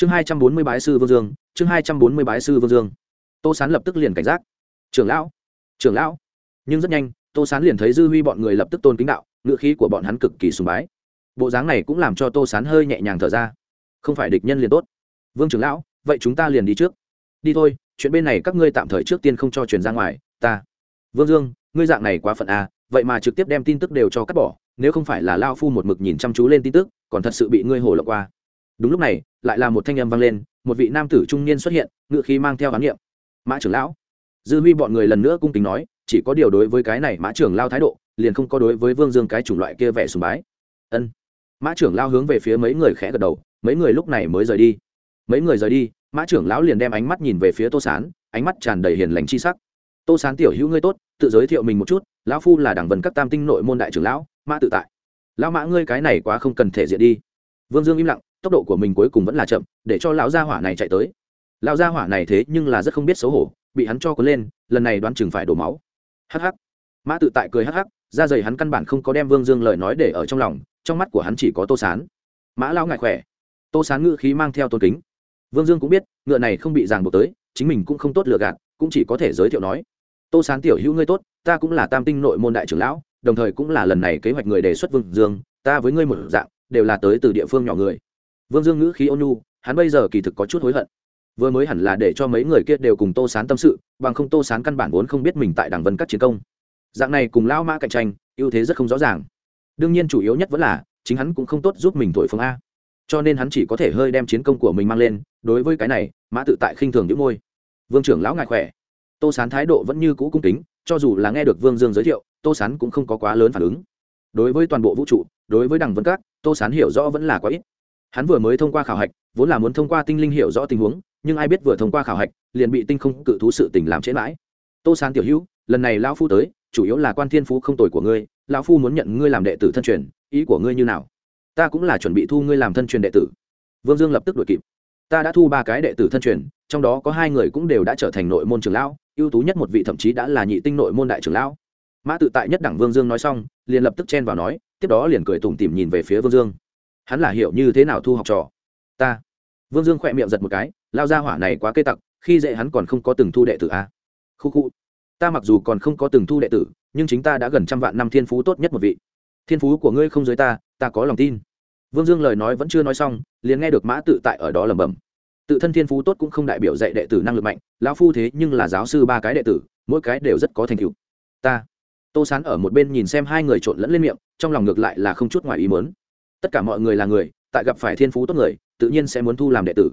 chương hai trăm bốn mươi bái sư vương dương, chương hai trăm bốn mươi bái sư vương dương. Tô sán lập tức liền cảnh giác. Trưởng lão trưởng lão. Nhưng rất nhanh, tô sán liền thấy dư huy bọn người lập tức tôn kính đạo, ngữ khí của bọn hắn cực kỳ sùng bái. Bộ dáng này cũng làm cho tô sán hơi nhẹ nhàng thở ra. Không phải địch nhân liền tốt. Vương trưởng lão, vậy chúng ta liền đi trước. Đi thôi, chuyện bên này các ngươi tạm thời trước tiên không cho chuyển ra ngoài, ta. Vương dương, ngươi dạng này quá phận à vậy mà trực tiếp đem tin tức đều cho cắt bỏ, nếu không phải là lao phu một mực nhìn chăm chú lên tin tức, còn thật sự bị ngươi hổ lộng qua đúng lúc này, lại là một thanh âm vang lên, một vị nam tử trung niên xuất hiện, ngựa khí mang theo khám nghiệm mã trưởng lão. Dư huy bọn người lần nữa cung kính nói, chỉ có điều đối với cái này mã trưởng lao thái độ, liền không có đối với vương dương cái chủng loại kia vẻ sùng bái. Ân. Mã trưởng lao hướng về phía mấy người khẽ gật đầu, mấy người lúc này mới rời đi. Mấy người rời đi, mã trưởng lão liền đem ánh mắt nhìn về phía tô sán, ánh mắt tràn đầy hiền lành chi sắc. Tô sán tiểu hữu ngươi tốt, tự giới thiệu mình một chút, lão phu là đảng vân các tam tinh nội môn đại trưởng lão, mã tự tại. Lão mã ngươi cái này quá không cần thể diện đi. Vương dương im lặng tốc độ của mình cuối cùng vẫn là chậm, để cho lão gia hỏa này chạy tới. Lão gia hỏa này thế nhưng là rất không biết xấu hổ, bị hắn cho cuốn lên, lần này đoán chừng phải đổ máu. Hắc hắc. Mã tự tại cười hắc hắc ra dày hắn căn bản không có đem vương dương lời nói để ở trong lòng, trong mắt của hắn chỉ có tô sán. Mã lao ngại khỏe. Tô sán ngự khí mang theo tôn kính. Vương dương cũng biết, ngựa này không bị ràng buộc tới, chính mình cũng không tốt lựa gạt, cũng chỉ có thể giới thiệu nói. Tô sán tiểu hữu ngươi tốt, ta cũng là tam tinh nội môn đại trưởng lão, đồng thời cũng là lần này kế hoạch người đề xuất vương dương, ta với ngươi một dạng, đều là tới từ địa phương nhỏ người vương dương ngữ khí ôn nhu, hắn bây giờ kỳ thực có chút hối hận. Vừa mới hẳn là để cho mấy người kia đều cùng tô sán tâm sự, bằng không tô sán căn bản vốn không biết mình tại đảng vân các chiến công. Dạng này cùng lão mã cạnh tranh, ưu thế rất không rõ ràng. Đương nhiên chủ yếu nhất vẫn là, chính hắn cũng không tốt giúp mình thổi phương a. Cho nên hắn chỉ có thể hơi đem chiến công của mình mang lên, đối với cái này, mã tự tại khinh thường những môi. Vương trưởng lão ngại khỏe. Tô sán thái độ vẫn như cũ cung kính, cho dù là nghe được vương dương giới thiệu, tô sán cũng không có quá lớn phản ứng. Đối với toàn bộ vũ trụ, đối với đằng vân các, tô sán hiểu rõ vẫn là quá ít hắn vừa mới thông qua khảo hạch, vốn là muốn thông qua tinh linh hiểu rõ tình huống, nhưng ai biết vừa thông qua khảo hạch, liền bị tinh không cự thú sự tình làm trễ mãi. Tô sán tiểu hữu, lần này lão phu tới, chủ yếu là quan thiên phú không tồi của ngươi, lão phu muốn nhận ngươi làm đệ tử thân truyền, ý của ngươi như nào? Ta cũng là chuẩn bị thu ngươi làm thân truyền đệ tử. Vương dương lập tức đuổi kịp. Ta đã thu ba cái đệ tử thân truyền, trong đó có hai người cũng đều đã trở thành nội môn trưởng lão, ưu tú nhất một vị thậm chí đã là nhị tinh nội môn đại trưởng lão. Mã tự tại nhất đẳng vương dương nói xong, liền lập tức chen vào nói, tiếp đó liền cười tủm tỉm nhìn về phía vương dương hắn là hiểu như thế nào thu học trò? Ta. Vương dương khỏe miệng giật một cái, lao ra hỏa này quá cây tặc, khi dễ hắn còn không có từng thu đệ tử a. Khu khu. Ta mặc dù còn không có từng thu đệ tử, nhưng chính ta đã gần trăm vạn năm thiên phú tốt nhất một vị. Thiên phú của ngươi không dưới ta ta có lòng tin. Vương dương lời nói vẫn chưa nói xong, liền nghe được mã tự tại ở đó lẩm bẩm. Tự thân thiên phú tốt cũng không đại biểu dạy đệ tử năng lực mạnh, lão phu thế nhưng là giáo sư ba cái đệ tử, mỗi cái đều rất có thành tựu. Ta. Tô sán ở một bên nhìn xem hai người trộn lẫn lên miệng, trong lòng ngược lại là không chút ngoài ý muốn tất cả mọi người là người, tại gặp phải thiên phú tốt người, tự nhiên sẽ muốn thu làm đệ tử.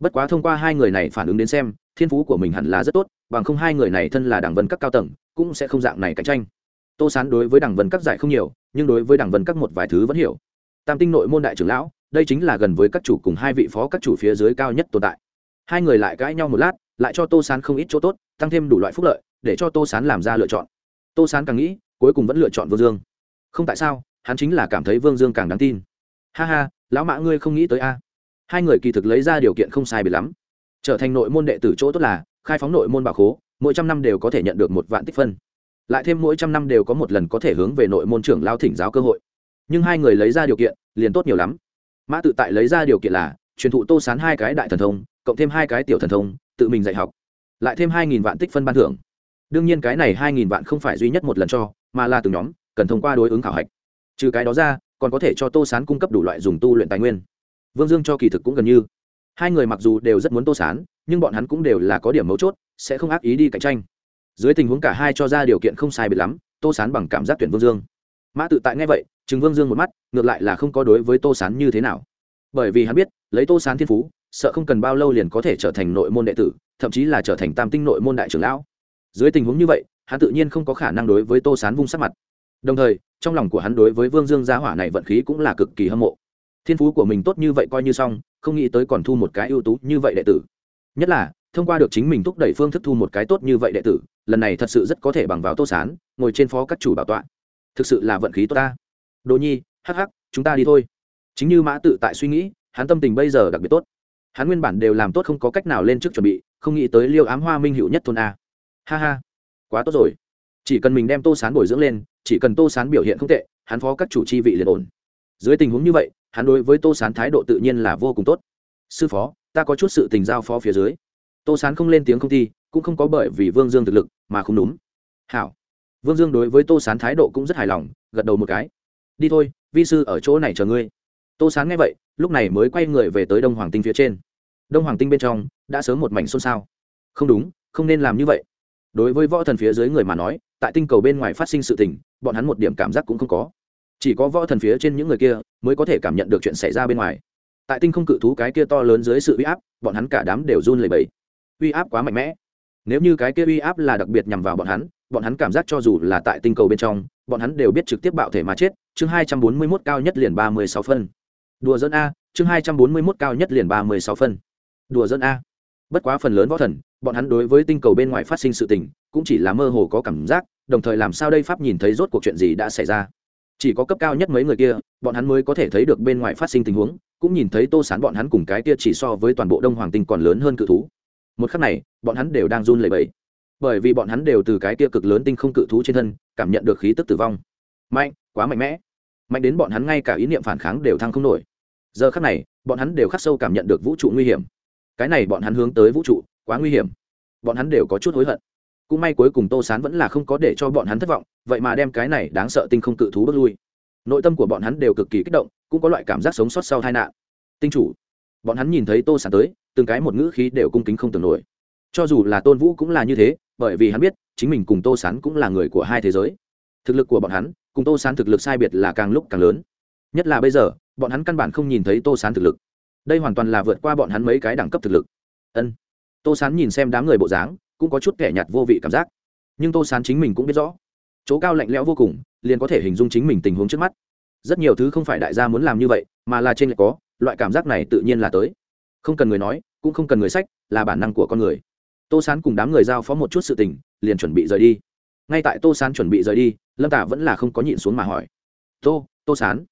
Bất quá thông qua hai người này phản ứng đến xem, thiên phú của mình hẳn là rất tốt, bằng không hai người này thân là đảng vân các cao tầng, cũng sẽ không dạng này cạnh tranh. Tô sán đối với đảng vân các giải không nhiều, nhưng đối với đảng vân các một vài thứ vẫn hiểu. Tam tinh nội môn đại trưởng lão, đây chính là gần với các chủ cùng hai vị phó các chủ phía dưới cao nhất tồn tại. Hai người lại cãi nhau một lát, lại cho tô sán không ít chỗ tốt, tăng thêm đủ loại phúc lợi, để cho tô sán làm ra lựa chọn. Tô sán càng nghĩ, cuối cùng vẫn lựa chọn vô dương. Không tại sao hắn chính là cảm thấy vương dương càng đáng tin. Ha ha, lão mã ngươi không nghĩ tới a. Hai người kỳ thực lấy ra điều kiện không sai biệt lắm. Trở thành nội môn đệ tử chỗ tốt là, khai phóng nội môn bảo khố, mỗi trăm năm đều có thể nhận được một vạn tích phân. Lại thêm mỗi trăm năm đều có một lần có thể hướng về nội môn trưởng lao thỉnh giáo cơ hội. Nhưng hai người lấy ra điều kiện, liền tốt nhiều lắm. Mã tự tại lấy ra điều kiện là, truyền thụ tô sán hai cái đại thần thông, cộng thêm hai cái tiểu thần thông, tự mình dạy học. Lại thêm hai nghìn vạn tích phân ban thưởng. Đương nhiên cái này hai nghìn vạn không phải duy nhất một lần cho, mà là từng nhóm, cần thông qua đối ứng khảo hạch trừ cái đó ra, còn có thể cho tô sán cung cấp đủ loại dùng tu luyện tài nguyên. Vương dương cho kỳ thực cũng gần như. Hai người mặc dù đều rất muốn tô sán, nhưng bọn hắn cũng đều là có điểm mấu chốt, sẽ không ác ý đi cạnh tranh. Dưới tình huống cả hai cho ra điều kiện không sai biệt lắm, tô sán bằng cảm giác tuyển vương dương. Mã tự tại nghe vậy chừng vương dương một mắt, ngược lại là không có đối với tô sán như thế nào. Bởi vì hắn biết, lấy tô sán thiên phú, sợ không cần bao lâu liền có thể trở thành nội môn đệ tử, thậm chí là trở thành tam tinh nội môn đại trưởng lão. Dưới tình huống như vậy, hắn tự nhiên không có khả năng đối với tô sán vung sắc mặt đồng thời, trong lòng của hắn đối với vương dương gia hỏa này vận khí cũng là cực kỳ hâm mộ. Thiên phú của mình tốt như vậy coi như xong, không nghĩ tới còn thu một cái ưu tú như vậy đệ tử. Nhất là, thông qua được chính mình thúc đẩy phương thức thu một cái tốt như vậy đệ tử, lần này thật sự rất có thể bằng vào tô sán, ngồi trên phó các chủ bảo tọa. Thực sự là vận khí tốt ta. Đồ nhi, hắc hắc, chúng ta đi thôi. Chính như mã tự tại suy nghĩ, hắn tâm tình bây giờ đặc biệt tốt. Hắn nguyên bản đều làm tốt không có cách nào lên trước chuẩn bị, không nghĩ tới liêu ám hoa minh hữu nhất thôn a. Ha ha, quá tốt rồi. Chỉ cần mình đem tô sán bồi dưỡng lên chỉ cần tô sán biểu hiện không tệ, hắn phó các chủ chi vị liền ổn. Dưới tình huống như vậy, hắn đối với tô sán thái độ tự nhiên là vô cùng tốt. Sư phó, ta có chút sự tình giao phó phía dưới. Tô sán không lên tiếng không thi, cũng không có bởi vì vương dương thực lực mà không đúng. Hảo. Vương dương đối với tô sán thái độ cũng rất hài lòng, gật đầu một cái. Đi thôi, vi sư ở chỗ này chờ ngươi. Tô sán nghe vậy, lúc này mới quay người về tới đông hoàng tinh phía trên. Đông hoàng tinh bên trong, đã sớm một mảnh xôn xao. Không đúng, không nên làm như vậy. Đối với võ thần phía dưới người mà nói tại tinh cầu bên ngoài phát sinh sự tình, bọn hắn một điểm cảm giác cũng không có. Chỉ có võ thần phía trên những người kia mới có thể cảm nhận được chuyện xảy ra bên ngoài. Tại tinh không cự thú cái kia to lớn dưới sự uy áp, bọn hắn cả đám đều run lẩy bẩy. Uy áp quá mạnh mẽ. Nếu như cái kia uy áp là đặc biệt nhằm vào bọn hắn bọn hắn cảm giác cho dù là tại tinh cầu bên trong, bọn hắn đều biết trực tiếp bạo thể mà chết. Chương hai trăm bốn mươi mốt cao nhất liền ba mươi sáu phân. Đùa dân a, chương hai trăm bốn mươi mốt cao nhất liền ba mươi sáu phân. Đùa dân a. Bất quá phần lớn võ thần, bọn hắn đối với tinh cầu bên ngoài phát sinh sự tình cũng chỉ là mơ hồ có cảm giác, đồng thời làm sao đây pháp nhìn thấy rốt cuộc chuyện gì đã xảy ra. Chỉ có cấp cao nhất mấy người kia, bọn hắn mới có thể thấy được bên ngoài phát sinh tình huống, cũng nhìn thấy tô sán bọn hắn cùng cái kia chỉ so với toàn bộ đông hoàng tinh còn lớn hơn cự thú. Một khắc này, bọn hắn đều đang run lẩy bẩy. Bởi vì bọn hắn đều từ cái kia cực lớn tinh không cự thú trên thân, cảm nhận được khí tức tử vong. Mạnh, quá mạnh mẽ. Mạnh đến bọn hắn ngay cả ý niệm phản kháng đều thăng không nổi. Giờ khắc này, bọn hắn đều khắc sâu cảm nhận được vũ trụ nguy hiểm. Cái này bọn hắn hướng tới vũ trụ, quá nguy hiểm. Bọn hắn đều có chút hối hận cũng may cuối cùng tô sán vẫn là không có để cho bọn hắn thất vọng, vậy mà đem cái này đáng sợ tinh không cự thú bước lui. Nội tâm của bọn hắn đều cực kỳ kích động, cũng có loại cảm giác sống sót sau tai nạn. Tinh chủ, bọn hắn nhìn thấy tô sán tới, từng cái một ngữ khí đều cung kính không tưởng nổi. Cho dù là tôn vũ cũng là như thế, bởi vì hắn biết, chính mình cùng tô sán cũng là người của hai thế giới. Thực lực của bọn hắn, cùng tô sán thực lực sai biệt là càng lúc càng lớn. Nhất là bây giờ, bọn hắn căn bản không nhìn thấy tô sán thực lực. Đây hoàn toàn là vượt qua bọn hắn mấy cái đẳng cấp thực lực. Ân. Tô sán nhìn xem đám người bộ dáng cũng có chút kẻ nhạt vô vị cảm giác. Nhưng tô sán chính mình cũng biết rõ, chỗ cao lạnh lẽo vô cùng, liền có thể hình dung chính mình tình huống trước mắt. Rất nhiều thứ không phải đại gia muốn làm như vậy, mà là trên lại có, loại cảm giác này tự nhiên là tới. Không cần người nói, cũng không cần người sách, là bản năng của con người. Tô sán cùng đám người giao phó một chút sự tình, liền chuẩn bị rời đi. Ngay tại tô sán chuẩn bị rời đi, lâm tả vẫn là không có nhịn xuống mà hỏi. Tô tô sán,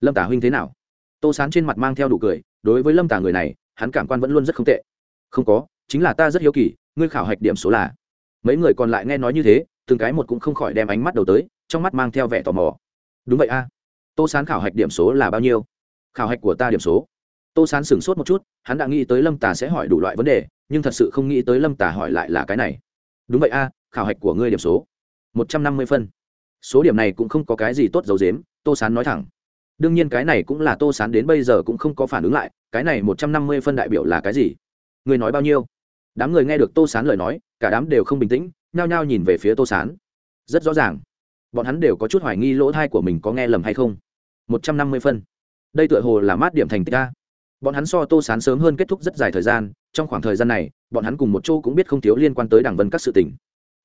lâm tả huynh thế nào? Tô sán trên mặt mang theo đủ cười, đối với lâm tả người này, hắn cảm quan vẫn luôn rất không tệ. Không có, chính là ta rất hiếu kỳ ngươi khảo hạch điểm số là. Mấy người còn lại nghe nói như thế, từng cái một cũng không khỏi đem ánh mắt đầu tới, trong mắt mang theo vẻ tò mò. Đúng vậy a. Tô sán khảo hạch điểm số là bao nhiêu? Khảo hạch của ta điểm số. Tô sán sửng sốt một chút, hắn đã nghĩ tới lâm tả sẽ hỏi đủ loại vấn đề, nhưng thật sự không nghĩ tới lâm tả hỏi lại là cái này. Đúng vậy a, khảo hạch của ngươi điểm số. Một trăm năm mươi phân. Số điểm này cũng không có cái gì tốt dấu dếm tô sán nói thẳng. Đương nhiên cái này cũng là tô sán đến bây giờ cũng không có phản ứng lại, cái này một trăm năm mươi phân đại biểu là cái gì? Người nói bao nhiêu? Đám người nghe được tô sán lời nói, cả đám đều không bình tĩnh, nhao nhao nhìn về phía tô sán. Rất rõ ràng, bọn hắn đều có chút hoài nghi lỗ thai của mình có nghe lầm hay không. Một trăm năm mươi phân. Đây tựa hồ là mát điểm thành tích a. Bọn hắn so tô sán sớm hơn kết thúc rất dài thời gian, trong khoảng thời gian này, bọn hắn cùng một chỗ cũng biết không thiếu liên quan tới đảng vân các sự tình.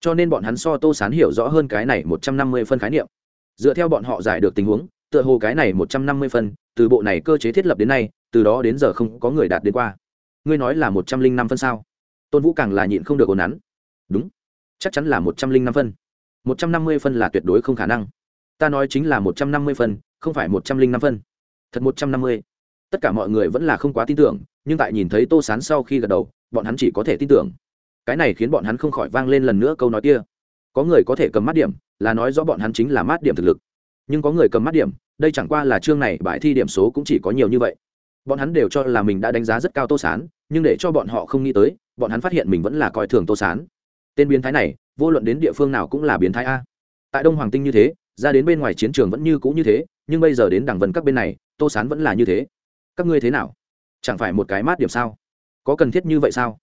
Cho nên bọn hắn so tô sán hiểu rõ hơn cái này một trăm năm mươi phân khái niệm. Dựa theo bọn họ giải được tình huống, tựa hồ cái này một trăm năm mươi phân, từ bộ này cơ chế thiết lập đến nay, từ đó đến giờ không có người đạt đến qua. Ngươi nói là một trăm linh năm phân sao? Tôn vũ càng là nhịn không được ồn nắn đúng, chắc chắn là một trăm linh năm phân. Một trăm năm mươi phân là tuyệt đối không khả năng. Ta nói chính là một trăm năm mươi phân, không phải một trăm linh năm phân. Thật một trăm năm mươi. Tất cả mọi người vẫn là không quá tin tưởng, nhưng tại nhìn thấy tô sán sau khi gật đầu, bọn hắn chỉ có thể tin tưởng. Cái này khiến bọn hắn không khỏi vang lên lần nữa câu nói kia. Có người có thể cầm mắt điểm, là nói rõ bọn hắn chính là mát điểm thực lực. Nhưng có người cầm mắt điểm, đây chẳng qua là chương này bài thi điểm số cũng chỉ có nhiều như vậy. Bọn hắn đều cho là mình đã đánh giá rất cao tô sán, nhưng để cho bọn họ không nghĩ tới bọn hắn phát hiện mình vẫn là coi thường tô sán. Tên biến thái này, vô luận đến địa phương nào cũng là biến thái a. Tại đông hoàng tinh như thế, ra đến bên ngoài chiến trường vẫn như cũ như thế, nhưng bây giờ đến đảng vân các bên này, tô sán vẫn là như thế. Các ngươi thế nào? Chẳng phải một cái mát điểm sao? Có cần thiết như vậy sao?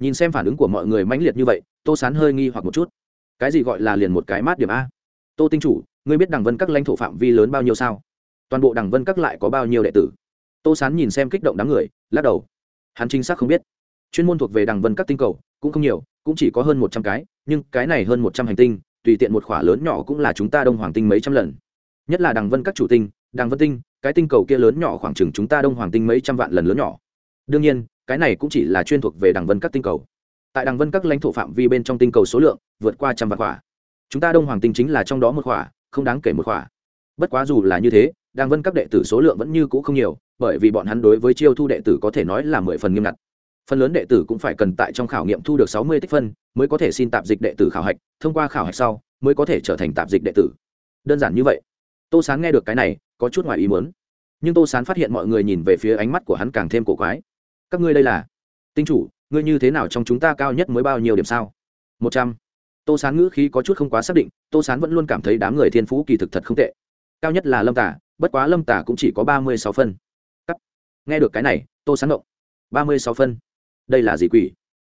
Nhìn xem phản ứng của mọi người mãnh liệt như vậy, tô sán hơi nghi hoặc một chút. Cái gì gọi là liền một cái mát điểm a? Tô tinh chủ, ngươi biết đằng vân các lãnh thổ phạm vi lớn bao nhiêu sao? Toàn bộ đằng vân các lại có bao nhiêu đệ tử? Tô sán nhìn xem kích động đám người, lắc đầu. Hắn chính xác không biết chuyên môn thuộc về đằng vân các tinh cầu, cũng không nhiều, cũng chỉ có hơn một trăm cái, nhưng cái này hơn một trăm hành tinh, tùy tiện một khỏa lớn nhỏ cũng là chúng ta đông hoàng tinh mấy trăm lần. Nhất là đằng vân các chủ tinh, đằng vân tinh, cái tinh cầu kia lớn nhỏ khoảng chừng chúng ta đông hoàng tinh mấy trăm vạn lần lớn nhỏ. Đương nhiên, cái này cũng chỉ là chuyên thuộc về đằng vân các tinh cầu. Tại đằng vân các lãnh thổ phạm vi bên trong tinh cầu số lượng, vượt qua trăm vạn khỏa. Chúng ta đông hoàng tinh chính là trong đó một khỏa, không đáng kể một khỏa. Bất quá dù là như thế, đằng vân các đệ tử số lượng vẫn như cũ không nhiều, bởi vì bọn hắn đối với chiêu thu đệ tử có thể nói là mười phần nghiêm ngặt phần lớn đệ tử cũng phải cần tại trong khảo nghiệm thu được sáu mươi tích phân mới có thể xin tạp dịch đệ tử khảo hạch, thông qua khảo hạch sau mới có thể trở thành tạp dịch đệ tử. Đơn giản như vậy. Tô sán nghe được cái này, có chút ngoài ý muốn. Nhưng tô sán phát hiện mọi người nhìn về phía ánh mắt của hắn càng thêm cổ quái. Các ngươi đây là? Tinh chủ, ngươi như thế nào trong chúng ta cao nhất mới bao nhiêu điểm sao? Một trăm. Tô sán ngữ khí có chút không quá xác định, tô sán vẫn luôn cảm thấy đám người thiên phú kỳ thực thật không tệ. Cao nhất là lâm tả bất quá lâm tả cũng chỉ có ba mươi sáu phân. Cắt. nghe được cái này, tô sán động ba mươi sáu phân đây là gì quỷ?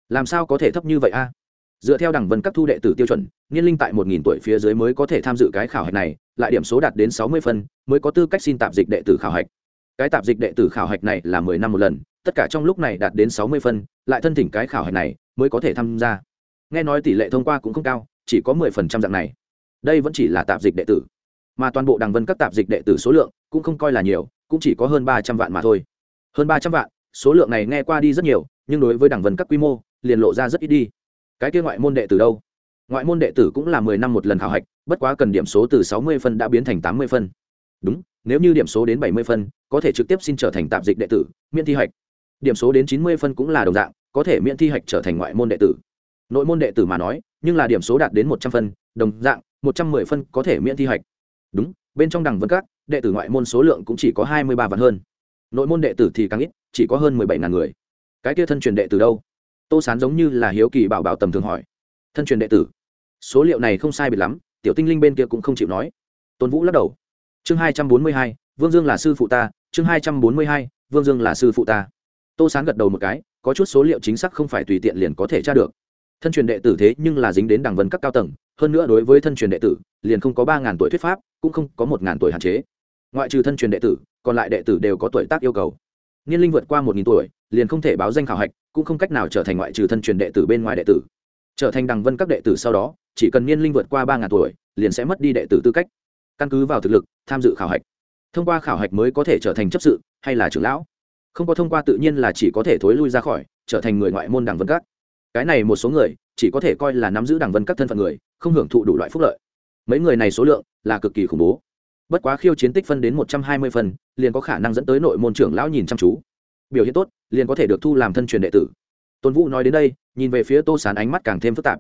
Làm sao có thể thấp như vậy a? Dựa theo đẳng vân các thu đệ tử tiêu chuẩn, niên linh tại một nghìn tuổi phía dưới mới có thể tham dự cái khảo hạch này, lại điểm số đạt đến sáu mươi phân mới có tư cách xin tạp dịch đệ tử khảo hạch. Cái tạp dịch đệ tử khảo hạch này là mười năm một lần, tất cả trong lúc này đạt đến sáu mươi phân lại thân thỉnh cái khảo hạch này mới có thể tham gia. Nghe nói tỷ lệ thông qua cũng không cao, chỉ có mười phần trăm dạng này. Đây vẫn chỉ là tạp dịch đệ tử. Mà toàn bộ đằng vân các tạp dịch đệ tử số lượng cũng không coi là nhiều, cũng chỉ có hơn ba trăm vạn mà thôi. Hơn ba trăm vạn, số lượng này nghe qua đi rất nhiều nhưng đối với đảng vân các quy mô, liền lộ ra rất ít đi. Cái kia ngoại môn đệ tử đâu? Ngoại môn đệ tử cũng là mười năm một lần khảo hạch, bất quá cần điểm số từ sáu mươi phân đã biến thành tám mươi phân. Đúng, nếu như điểm số đến bảy mươi phân, có thể trực tiếp xin trở thành tạp dịch đệ tử, miễn thi hạch. Điểm số đến chín mươi phân cũng là đồng dạng, có thể miễn thi hạch trở thành ngoại môn đệ tử. Nội môn đệ tử mà nói, nhưng là điểm số đạt đến một trăm phân, đồng dạng, một trăm mười phân có thể miễn thi hạch. Đúng, bên trong đằng vân các, đệ tử ngoại môn số lượng cũng chỉ có hai mươi ba vạn hơn. Nội môn đệ tử thì càng ít, chỉ có hơn mười bảy ngàn người cái kia thân truyền đệ tử đâu? Tô sán giống như là hiếu kỳ bảo bảo tầm thường hỏi. Thân truyền đệ tử? Số liệu này không sai biệt lắm, tiểu tinh linh bên kia cũng không chịu nói. Tôn vũ lắc đầu. Chương hai trăm bốn mươi hai, vương dương là sư phụ ta, chương hai trăm bốn mươi hai, vương dương là sư phụ ta. Tô sán gật đầu một cái, có chút số liệu chính xác không phải tùy tiện liền có thể tra được. Thân truyền đệ tử thế nhưng là dính đến đẳng vấn các cao tầng, hơn nữa đối với thân truyền đệ tử, liền không có ba ngàn tuổi thuyết pháp, cũng không có một ngàn tuổi hạn chế. Ngoại trừ thân truyền đệ tử, còn lại đệ tử đều có tuổi tác yêu cầu. Niên linh vượt qua một nghìn tuổi liền không thể báo danh khảo hạch, cũng không cách nào trở thành ngoại trừ thân truyền đệ tử bên ngoài đệ tử. Trở thành đằng vân các đệ tử sau đó, chỉ cần niên linh vượt qua ba ngàn tuổi, liền sẽ mất đi đệ tử tư cách. Căn cứ vào thực lực, tham dự khảo hạch. Thông qua khảo hạch mới có thể trở thành chấp sự, hay là trưởng lão. Không có thông qua tự nhiên là chỉ có thể thối lui ra khỏi, trở thành người ngoại môn đảng vân các. Cái này một số người, chỉ có thể coi là nắm giữ đảng vân các thân phận người, không hưởng thụ đủ loại phúc lợi. Mấy người này số lượng là cực kỳ khủng bố. Bất quá khiêu chiến tích phân đến một trăm hai mươi phần, liền có khả năng dẫn tới nội môn trưởng lão nhìn chăm chú biểu hiện tốt, liền có thể được thu làm thân truyền đệ tử. Tôn vũ nói đến đây, nhìn về phía tô sán ánh mắt càng thêm phức tạp.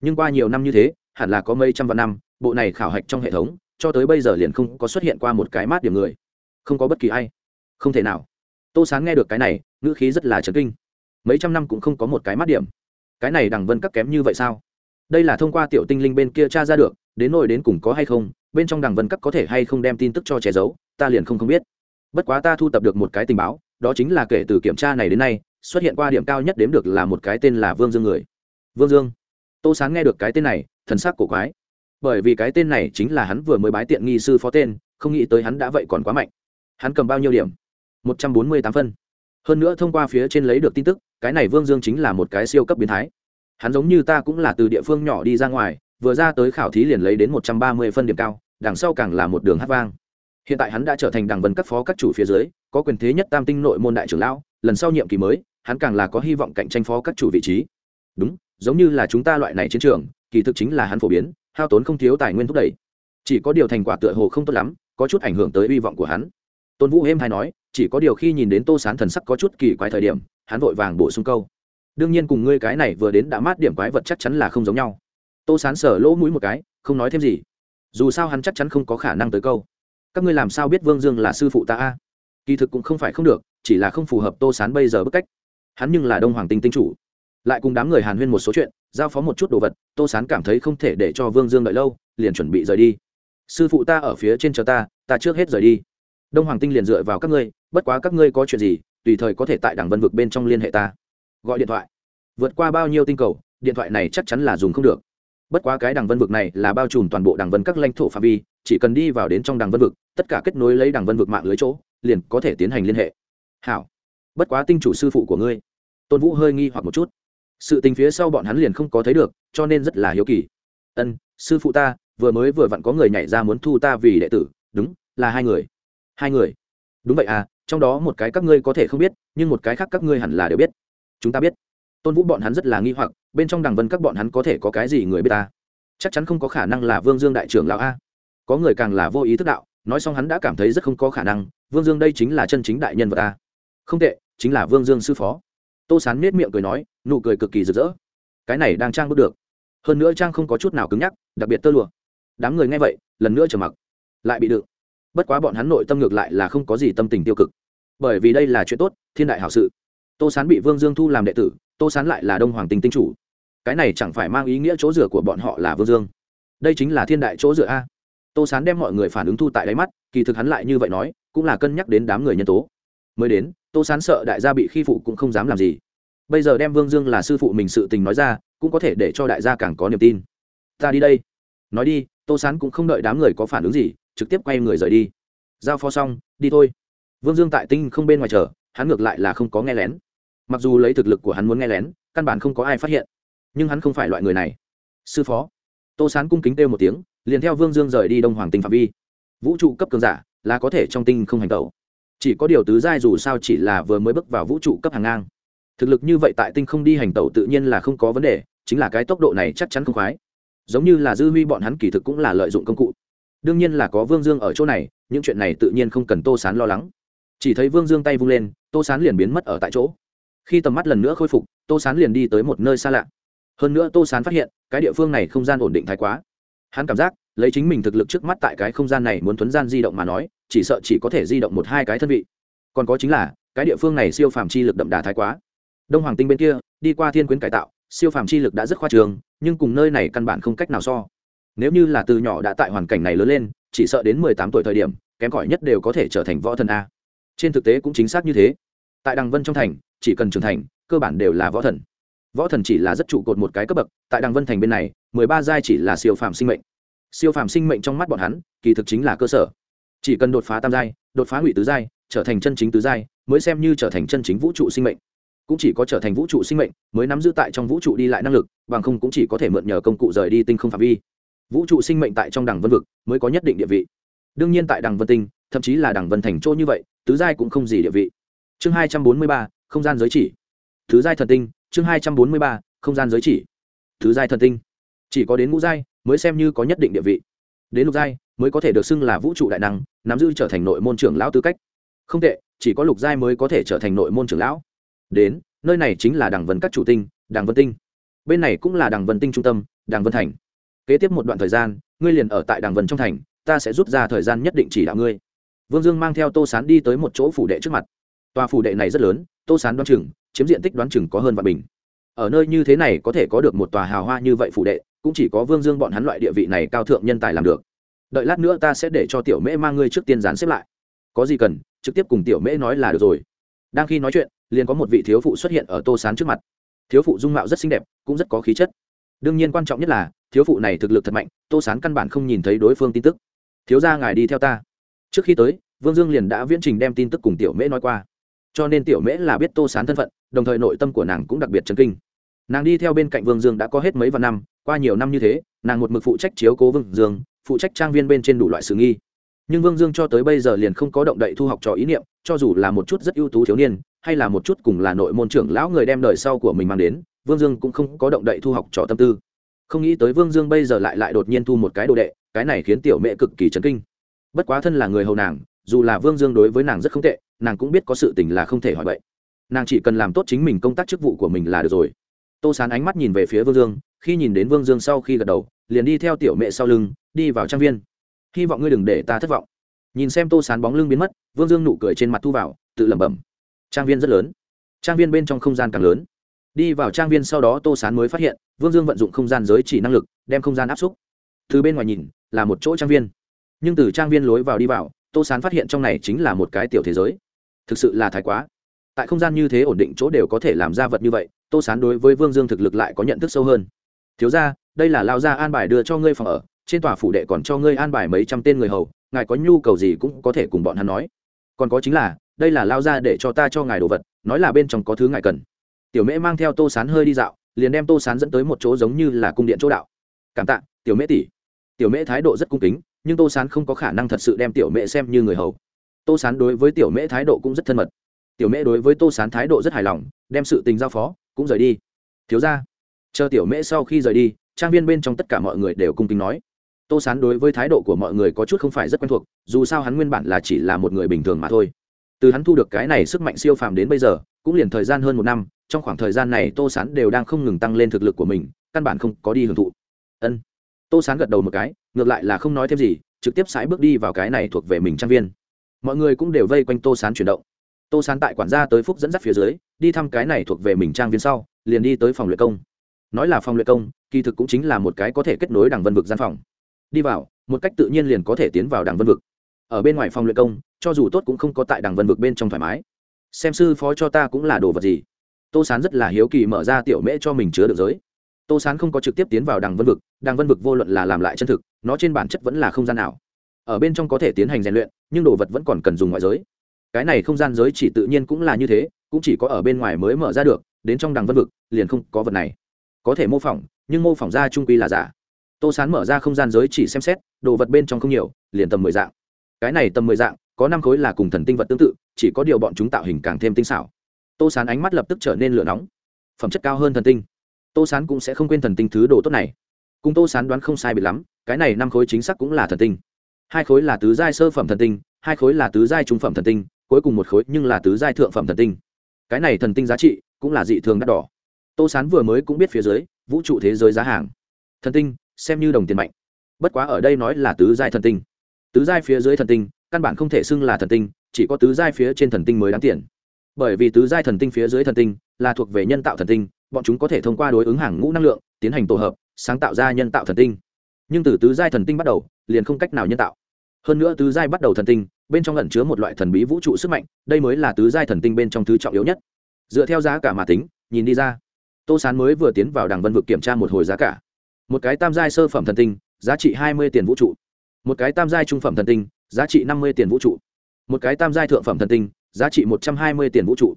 Nhưng qua nhiều năm như thế, hẳn là có mấy trăm vạn năm, bộ này khảo hạch trong hệ thống, cho tới bây giờ liền không có xuất hiện qua một cái mát điểm người. Không có bất kỳ ai. Không thể nào. Tô sán nghe được cái này, ngữ khí rất là trấn kinh. Mấy trăm năm cũng không có một cái mát điểm. Cái này đằng vân các kém như vậy sao? Đây là thông qua tiểu tinh linh bên kia tra ra được, đến nỗi đến cùng có hay không, bên trong đằng vân các có thể hay không đem tin tức cho che giấu, ta liền không không biết. Bất quá ta thu tập được một cái tình báo đó chính là kể từ kiểm tra này đến nay, xuất hiện qua điểm cao nhất đếm được là một cái tên là vương dương người. Vương dương. Tô sán nghe được cái tên này, thần sắc cổ quái. Bởi vì cái tên này chính là hắn vừa mới bái tiện nghi sư phó tên, không nghĩ tới hắn đã vậy còn quá mạnh. Hắn cầm bao nhiêu điểm? Một trăm bốn mươi tám phân. Hơn nữa thông qua phía trên lấy được tin tức, cái này vương dương chính là một cái siêu cấp biến thái. Hắn giống như ta cũng là từ địa phương nhỏ đi ra ngoài, vừa ra tới khảo thí liền lấy đến một trăm ba mươi phân điểm cao, đằng sau càng là một đường hát vang hiện tại hắn đã trở thành đảng vân các phó các chủ phía dưới, có quyền thế nhất tam tinh nội môn đại trưởng lão, lần sau nhiệm kỳ mới, hắn càng là có hy vọng cạnh tranh phó các chủ vị trí. Đúng, giống như là chúng ta loại này chiến trường, kỳ thực chính là hắn phổ biến, hao tốn không thiếu tài nguyên thúc đẩy. Chỉ có điều thành quả tựa hồ không tốt lắm, có chút ảnh hưởng tới hy vọng của hắn. Tôn vũ êm hay nói, chỉ có điều khi nhìn đến tô sán thần sắc có chút kỳ quái thời điểm, hắn vội vàng bổ sung câu. Đương nhiên cùng ngươi cái này vừa đến đã mát điểm quái vật chắc chắn là không giống nhau. Tô sán sở lỗ mũi một cái, không nói thêm gì. Dù sao hắn chắc chắn không có khả năng tới câu các ngươi làm sao biết vương dương là sư phụ ta a? Kỳ thực cũng không phải không được, chỉ là không phù hợp tô sán bây giờ bức cách. Hắn nhưng là đông hoàng tinh tinh chủ. Lại cùng đám người hàn huyên một số chuyện, giao phó một chút đồ vật, tô sán cảm thấy không thể để cho vương dương đợi lâu, liền chuẩn bị rời đi. Sư phụ ta ở phía trên chờ ta ta trước hết rời đi. Đông hoàng tinh liền dựa vào các ngươi, bất quá các ngươi có chuyện gì, tùy thời có thể tại đảng vân vực bên trong liên hệ ta. Gọi điện thoại. Vượt qua bao nhiêu tinh cầu, điện thoại này chắc chắn là dùng không được bất quá cái đằng vân vực này là bao trùm toàn bộ đằng vân các lãnh thổ phạm vi, chỉ cần đi vào đến trong đằng vân vực, tất cả kết nối lấy đằng vân vực mạng lưới chỗ, liền có thể tiến hành liên hệ. Hảo. Bất quá tinh chủ sư phụ của ngươi. Tôn vũ hơi nghi hoặc một chút. Sự tình phía sau bọn hắn liền không có thấy được, cho nên rất là hiếu kỳ. Ân, sư phụ ta, vừa mới vừa vặn có người nhảy ra muốn thu ta vì đệ tử. Đúng, là hai người. Hai người. Đúng vậy à trong đó một cái các ngươi có thể không biết, nhưng một cái khác các ngươi hẳn là đều biết. Chúng ta biết tôn vũ bọn hắn rất là nghi hoặc bên trong đằng vân các bọn hắn có thể có cái gì người biết ta chắc chắn không có khả năng là vương dương đại trưởng lão a có người càng là vô ý thức đạo nói xong hắn đã cảm thấy rất không có khả năng vương dương đây chính là chân chính đại nhân vật a không tệ chính là vương dương sư phó tô sán nết miệng cười nói nụ cười cực kỳ rực rỡ cái này đang trang bước được hơn nữa trang không có chút nào cứng nhắc đặc biệt tơ lụa đám người nghe vậy lần nữa trở mặc lại bị đựng bất quá bọn hắn nội tâm ngược lại là không có gì tâm tình tiêu cực bởi vì đây là chuyện tốt thiên đại hảo sự tô sán bị vương dương thu làm đệ tử tô sán lại là đông hoàng tinh tinh chủ. Cái này chẳng phải mang ý nghĩa chỗ dựa của bọn họ là vương dương. Đây chính là thiên đại chỗ dựa a. Tô sán đem mọi người phản ứng thu tại đáy mắt, kỳ thực hắn lại như vậy nói, cũng là cân nhắc đến đám người nhân tố. Mới đến, tô sán sợ đại gia bị khi phụ cũng không dám làm gì. Bây giờ đem vương dương là sư phụ mình sự tình nói ra, cũng có thể để cho đại gia càng có niềm tin. Ta đi đây. Nói đi, tô sán cũng không đợi đám người có phản ứng gì, trực tiếp quay người rời đi. Giao phó xong, đi thôi. Vương dương tại tinh không bên ngoài chờ, hắn ngược lại là không có nghe lén mặc dù lấy thực lực của hắn muốn nghe lén, căn bản không có ai phát hiện. Nhưng hắn không phải loại người này. Sư phó. Tô sán cung kính kêu một tiếng, liền theo vương dương rời đi đông hoàng tinh phạm vi. Vũ trụ cấp cường giả là có thể trong tinh không hành tẩu. Chỉ có điều tứ giai dù sao chỉ là vừa mới bước vào vũ trụ cấp hàng ngang. Thực lực như vậy tại tinh không đi hành tẩu tự nhiên là không có vấn đề, chính là cái tốc độ này chắc chắn không khoái. Giống như là dư huy bọn hắn kỳ thực cũng là lợi dụng công cụ. Đương nhiên là có vương dương ở chỗ này, những chuyện này tự nhiên không cần tô sán lo lắng. Chỉ thấy vương dương tay vung lên, tô sán liền biến mất ở tại chỗ khi tầm mắt lần nữa khôi phục, tô sán liền đi tới một nơi xa lạ. Hơn nữa tô sán phát hiện, cái địa phương này không gian ổn định thái quá. Hắn cảm giác, lấy chính mình thực lực trước mắt tại cái không gian này muốn thuấn gian di động mà nói, chỉ sợ chỉ có thể di động một hai cái thân vị. Còn có chính là, cái địa phương này siêu phàm chi lực đậm đà thái quá. Đông hoàng tinh bên kia, đi qua thiên quyến cải tạo, siêu phàm chi lực đã rất khoa trường, nhưng cùng nơi này căn bản không cách nào so. Nếu như là từ nhỏ đã tại hoàn cảnh này lớn lên, chỉ sợ đến mười tám tuổi thời điểm, kém cỏi nhất đều có thể trở thành võ thần a. Trên thực tế cũng chính xác như thế. Tại đằng vân trong thành chỉ cần trưởng thành, cơ bản đều là võ thần. Võ thần chỉ là rất trụ cột một cái cấp bậc, tại đằng vân thành bên này, mười ba giai chỉ là siêu phàm sinh mệnh. Siêu phàm sinh mệnh trong mắt bọn hắn, kỳ thực chính là cơ sở. Chỉ cần đột phá tam giai, đột phá ngụy tứ giai, trở thành chân chính tứ giai, mới xem như trở thành chân chính vũ trụ sinh mệnh. Cũng chỉ có trở thành vũ trụ sinh mệnh, mới nắm giữ tại trong vũ trụ đi lại năng lực, bằng không cũng chỉ có thể mượn nhờ công cụ rời đi tinh không phạm vi. Vũ trụ sinh mệnh tại trong đằng vân vực, mới có nhất định địa vị. Đương nhiên tại đằng vân tinh, thậm chí là đằng vân thành chỗ như vậy, tứ giai cũng không gì địa vị. Chương hai trăm bốn mươi ba không gian giới chỉ. Thứ giai thần tinh, chương hai trăm bốn mươi ba, không gian giới chỉ. Thứ giai thần tinh. Chỉ có đến ngũ giai mới xem như có nhất định địa vị. Đến lục giai mới có thể được xưng là vũ trụ đại năng, nắm giữ trở thành nội môn trưởng lão tư cách. Không tệ, chỉ có lục giai mới có thể trở thành nội môn trưởng lão. Đến, nơi này chính là đảng vân các chủ tinh đảng vân tinh. Bên này cũng là đảng vân tinh trung tâm đảng vân thành. Kế tiếp một đoạn thời gian, ngươi liền ở tại đảng vân trong thành, ta sẽ rút ra thời gian nhất định chỉ đạo ngươi. Vương dương mang theo tô sán đi tới một chỗ phủ đệ trước mặt tòa phủ đệ này rất lớn, tô sán đoán chừng, chiếm diện tích đoán chừng có hơn vạn bình. Ở nơi như thế này có thể có được một tòa hào hoa như vậy phủ đệ, cũng chỉ có vương dương bọn hắn loại địa vị này cao thượng nhân tài làm được. Đợi lát nữa ta sẽ để cho tiểu mễ mang ngươi trước tiên dán xếp lại. Có gì cần, trực tiếp cùng tiểu mễ nói là được rồi. Đang khi nói chuyện, liền có một vị thiếu phụ xuất hiện ở tô sán trước mặt. Thiếu phụ dung mạo rất xinh đẹp, cũng rất có khí chất. Đương nhiên quan trọng nhất là, thiếu phụ này thực lực thật mạnh, tô sán căn bản không nhìn thấy đối phương tin tức. Thiếu ra ngài đi theo ta. Trước khi tới, vương dương liền đã viễn trình đem tin tức cùng tiểu mễ nói qua cho nên tiểu mễ là biết tô sán thân phận, đồng thời nội tâm của nàng cũng đặc biệt chấn kinh. Nàng đi theo bên cạnh vương dương đã có hết mấy vạn năm, qua nhiều năm như thế, nàng một mực phụ trách chiếu cố vương dương, phụ trách trang viên bên trên đủ loại sự nghi. Nhưng vương dương cho tới bây giờ liền không có động đậy thu học trò ý niệm, cho dù là một chút rất ưu tú thiếu niên, hay là một chút cùng là nội môn trưởng lão người đem đời sau của mình mang đến, vương dương cũng không có động đậy thu học trò tâm tư. Không nghĩ tới vương dương bây giờ lại lại đột nhiên thu một cái đồ đệ, cái này khiến tiểu mẹ cực kỳ chấn kinh. Bất quá thân là người hầu nàng, dù là vương dương đối với nàng rất không tệ nàng cũng biết có sự tình là không thể hỏi vậy nàng chỉ cần làm tốt chính mình công tác chức vụ của mình là được rồi. Tô sán ánh mắt nhìn về phía vương dương, khi nhìn đến vương dương sau khi gật đầu, liền đi theo tiểu mẹ sau lưng, đi vào trang viên. Hy vọng ngươi đừng để ta thất vọng. Nhìn xem tô sán bóng lưng biến mất, vương dương nụ cười trên mặt thu vào, tự lẩm bẩm. Trang viên rất lớn. Trang viên bên trong không gian càng lớn. Đi vào trang viên sau đó tô sán mới phát hiện, vương dương vận dụng không gian giới chỉ năng lực, đem không gian áp xúc. Từ bên ngoài nhìn, là một chỗ trang viên. Nhưng từ trang viên lối vào đi vào, tô sán phát hiện trong này chính là một cái tiểu thế giới thực sự là thái quá. Tại không gian như thế ổn định chỗ đều có thể làm ra vật như vậy, tô sán đối với vương dương thực lực lại có nhận thức sâu hơn. Thiếu ra đây là lao gia an bài đưa cho ngươi phòng ở, trên tòa phủ đệ còn cho ngươi an bài mấy trăm tên người hầu, ngài có nhu cầu gì cũng có thể cùng bọn hắn nói. Còn có chính là, đây là lao ra để cho ta cho ngài đồ vật, nói là bên trong có thứ ngài cần. Tiểu mễ mang theo tô sán hơi đi dạo, liền đem tô sán dẫn tới một chỗ giống như là cung điện chỗ đạo. Cảm tạ, tiểu mễ tỷ. Tiểu mễ thái độ rất cung kính, nhưng tô sán không có khả năng thật sự đem tiểu mễ xem như người hầu tô sán đối với tiểu mễ thái độ cũng rất thân mật. Tiểu mễ đối với tô sán thái độ rất hài lòng, đem sự tình giao phó, cũng rời đi. Thiếu ra chờ tiểu mễ sau khi rời đi, trang viên bên trong tất cả mọi người đều cung kính nói. Tô sán đối với thái độ của mọi người có chút không phải rất quen thuộc, dù sao hắn nguyên bản là chỉ là một người bình thường mà thôi. Từ hắn thu được cái này sức mạnh siêu phàm đến bây giờ, cũng liền thời gian hơn một năm, trong khoảng thời gian này tô sán đều đang không ngừng tăng lên thực lực của mình, căn bản không có đi hưởng thụ. Ân. Tô sán gật đầu một cái, ngược lại là không nói thêm gì, trực tiếp sải bước đi vào cái này thuộc về mình trang viên mọi người cũng đều vây quanh tô sán chuyển động. Tô sán tại quản gia tới phúc dẫn dắt phía dưới, đi thăm cái này thuộc về mình trang viên sau, liền đi tới phòng luyện công. Nói là phòng luyện công, kỳ thực cũng chính là một cái có thể kết nối đảng vân vực gian phòng. Đi vào, một cách tự nhiên liền có thể tiến vào đảng vân vực. Ở bên ngoài phòng luyện công, cho dù tốt cũng không có tại đảng vân vực bên trong thoải mái. Xem sư phó cho ta cũng là đồ vật gì? Tô sán rất là hiếu kỳ mở ra tiểu mễ cho mình chứa được giới. Tô sán không có trực tiếp tiến vào đằng vân vực đằng vân vực vô luận là làm lại chân thực, nó trên bản chất vẫn là không gian nào. Ở bên trong có thể tiến hành rèn luyện nhưng đồ vật vẫn còn cần dùng ngoại giới. Cái này không gian giới chỉ tự nhiên cũng là như thế, cũng chỉ có ở bên ngoài mới mở ra được, đến trong đằng vân vực, liền không có vật này. Có thể mô phỏng, nhưng mô phỏng ra trung quy là giả. Tô sán mở ra không gian giới chỉ xem xét, đồ vật bên trong không nhiều, liền tầm mười dạng. Cái này tầm mười dạng, có năm khối là cùng thần tinh vật tương tự, chỉ có điều bọn chúng tạo hình càng thêm tinh xảo. Tô sán ánh mắt lập tức trở nên lửa nóng. Phẩm chất cao hơn thần tinh. Tô sán cũng sẽ không quên thần tinh thứ đồ tốt này. Cùng tô sán đoán không sai bị lắm, cái này năm khối chính xác cũng là thần tinh hai khối là tứ giai sơ phẩm thần tinh, hai khối là tứ giai trung phẩm thần tinh, cuối cùng một khối nhưng là tứ giai thượng phẩm thần tinh. Cái này thần tinh giá trị cũng là dị thường đắt đỏ. Tô sán vừa mới cũng biết phía dưới, vũ trụ thế giới giá hàng. Thần tinh, xem như đồng tiền mạnh. Bất quá ở đây nói là tứ giai thần tinh. Tứ giai phía dưới thần tinh, căn bản không thể xưng là thần tinh, chỉ có tứ giai phía trên thần tinh mới đáng tiền. Bởi vì tứ giai thần tinh phía dưới thần tinh là thuộc về nhân tạo thần tinh, bọn chúng có thể thông qua đối ứng hàng ngũ năng lượng, tiến hành tổ hợp, sáng tạo ra nhân tạo thần tinh. Nhưng từ tứ giai thần tinh bắt đầu, liền không cách nào nhân tạo hơn nữa tứ giai bắt đầu thần tinh, bên trong ẩn chứa một loại thần bí vũ trụ sức mạnh, đây mới là tứ giai thần tinh bên trong thứ trọng yếu nhất. Dựa theo giá cả mà tính, nhìn đi ra. Tô sán mới vừa tiến vào đảng vân vực kiểm tra một hồi giá cả. Một cái tam giai sơ phẩm thần tinh, giá trị hai mươi tiền vũ trụ. Một cái tam giai trung phẩm thần tinh, giá trị năm mươi tiền vũ trụ. Một cái tam giai thượng phẩm thần tinh, giá trị một trăm hai mươi tiền vũ trụ.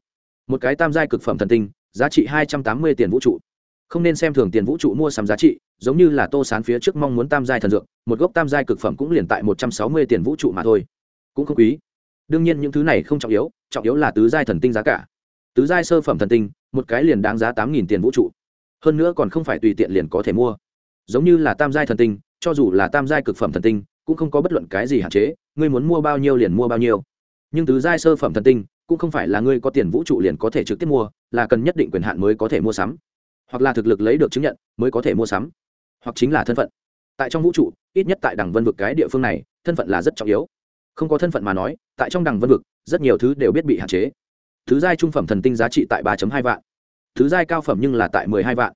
Một cái tam giai cực phẩm thần tinh, giá trị hai trăm tám mươi tiền vũ trụ không nên xem thường tiền vũ trụ mua sắm giá trị, giống như là tô sán phía trước mong muốn tam giai thần dược, một gốc tam giai cực phẩm cũng liền tại một trăm sáu mươi tiền vũ trụ mà thôi. Cũng không quý. Đương nhiên những thứ này không trọng yếu trọng yếu là tứ giai thần tinh giá cả. Tứ giai sơ phẩm thần tinh, một cái liền đáng giá tám nghìn tiền vũ trụ. Hơn nữa còn không phải tùy tiện liền có thể mua. Giống như là tam giai thần tinh, cho dù là tam giai cực phẩm thần tinh, cũng không có bất luận cái gì hạn chế, ngươi muốn mua bao nhiêu liền mua bao nhiêu. Nhưng tứ giai sơ phẩm thần tinh, cũng không phải là ngươi có tiền vũ trụ liền có thể trực tiếp mua, là cần nhất định quyền hạn mới có thể mua sắm hoặc là thực lực lấy được chứng nhận mới có thể mua sắm, hoặc chính là thân phận. Tại trong vũ trụ, ít nhất tại đằng vân vực cái địa phương này, thân phận là rất trọng yếu. Không có thân phận mà nói, tại trong đằng vân vực, rất nhiều thứ đều biết bị hạn chế. Thứ giai trung phẩm thần tinh giá trị tại ba hai vạn. Thứ giai cao phẩm nhưng là tại mười hai vạn.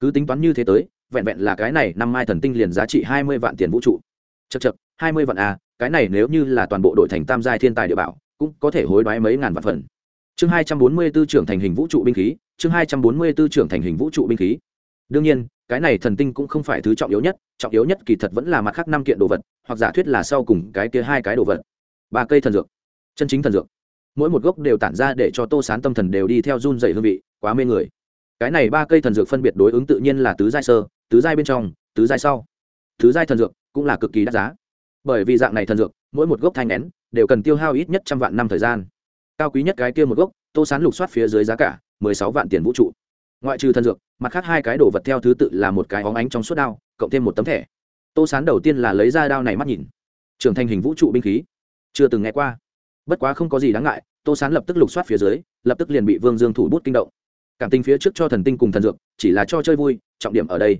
Cứ tính toán như thế tới, vẹn vẹn là cái này năm mai thần tinh liền giá trị hai mươi vạn tiền vũ trụ. Chật chật hai mươi vạn à cái này nếu như là toàn bộ đội thành tam giai thiên tài địa bảo, cũng có thể hối đoái mấy ngàn vạn phần. Chương hai trăm bốn mươi b ố trưởng thành hình vũ trụ binh khí chương hai trăm bốn mươi b ố trưởng thành hình vũ trụ binh khí. Đương nhiên, cái này thần tinh cũng không phải thứ trọng yếu nhất, trọng yếu nhất kỳ thật vẫn là mặt khác năm kiện đồ vật, hoặc giả thuyết là sau cùng cái kia hai cái đồ vật. Ba cây thần dược, chân chính thần dược. Mỗi một gốc đều tản ra để cho tô sán tâm thần đều đi theo run dày hương vị, quá mê người. Cái này ba cây thần dược phân biệt đối ứng tự nhiên là tứ giai sơ, tứ giai bên trong, tứ giai sau. Tứ giai thần dược cũng là cực kỳ đắt giá. Bởi vì dạng này thần dược, mỗi một gốc thanh nén đều cần tiêu hao ít nhất trăm vạn năm thời gian. Cao quý nhất cái kia một gốc, tô sán lục soát phía dưới giá cả mười sáu vạn tiền vũ trụ. Ngoại trừ thần dược, mặt khác hai cái đồ vật theo thứ tự là một cái óng ánh trong suốt đao, cộng thêm một tấm thẻ. Tô sán đầu tiên là lấy ra đao này mắt nhìn. Trưởng thành hình vũ trụ binh khí. Chưa từng nghe qua. Bất quá không có gì đáng ngại, tô sán lập tức lục soát phía dưới, lập tức liền bị vương dương thủ bút kinh động. Cảm tình phía trước cho thần tinh cùng thần dược, chỉ là cho chơi vui, trọng điểm ở đây.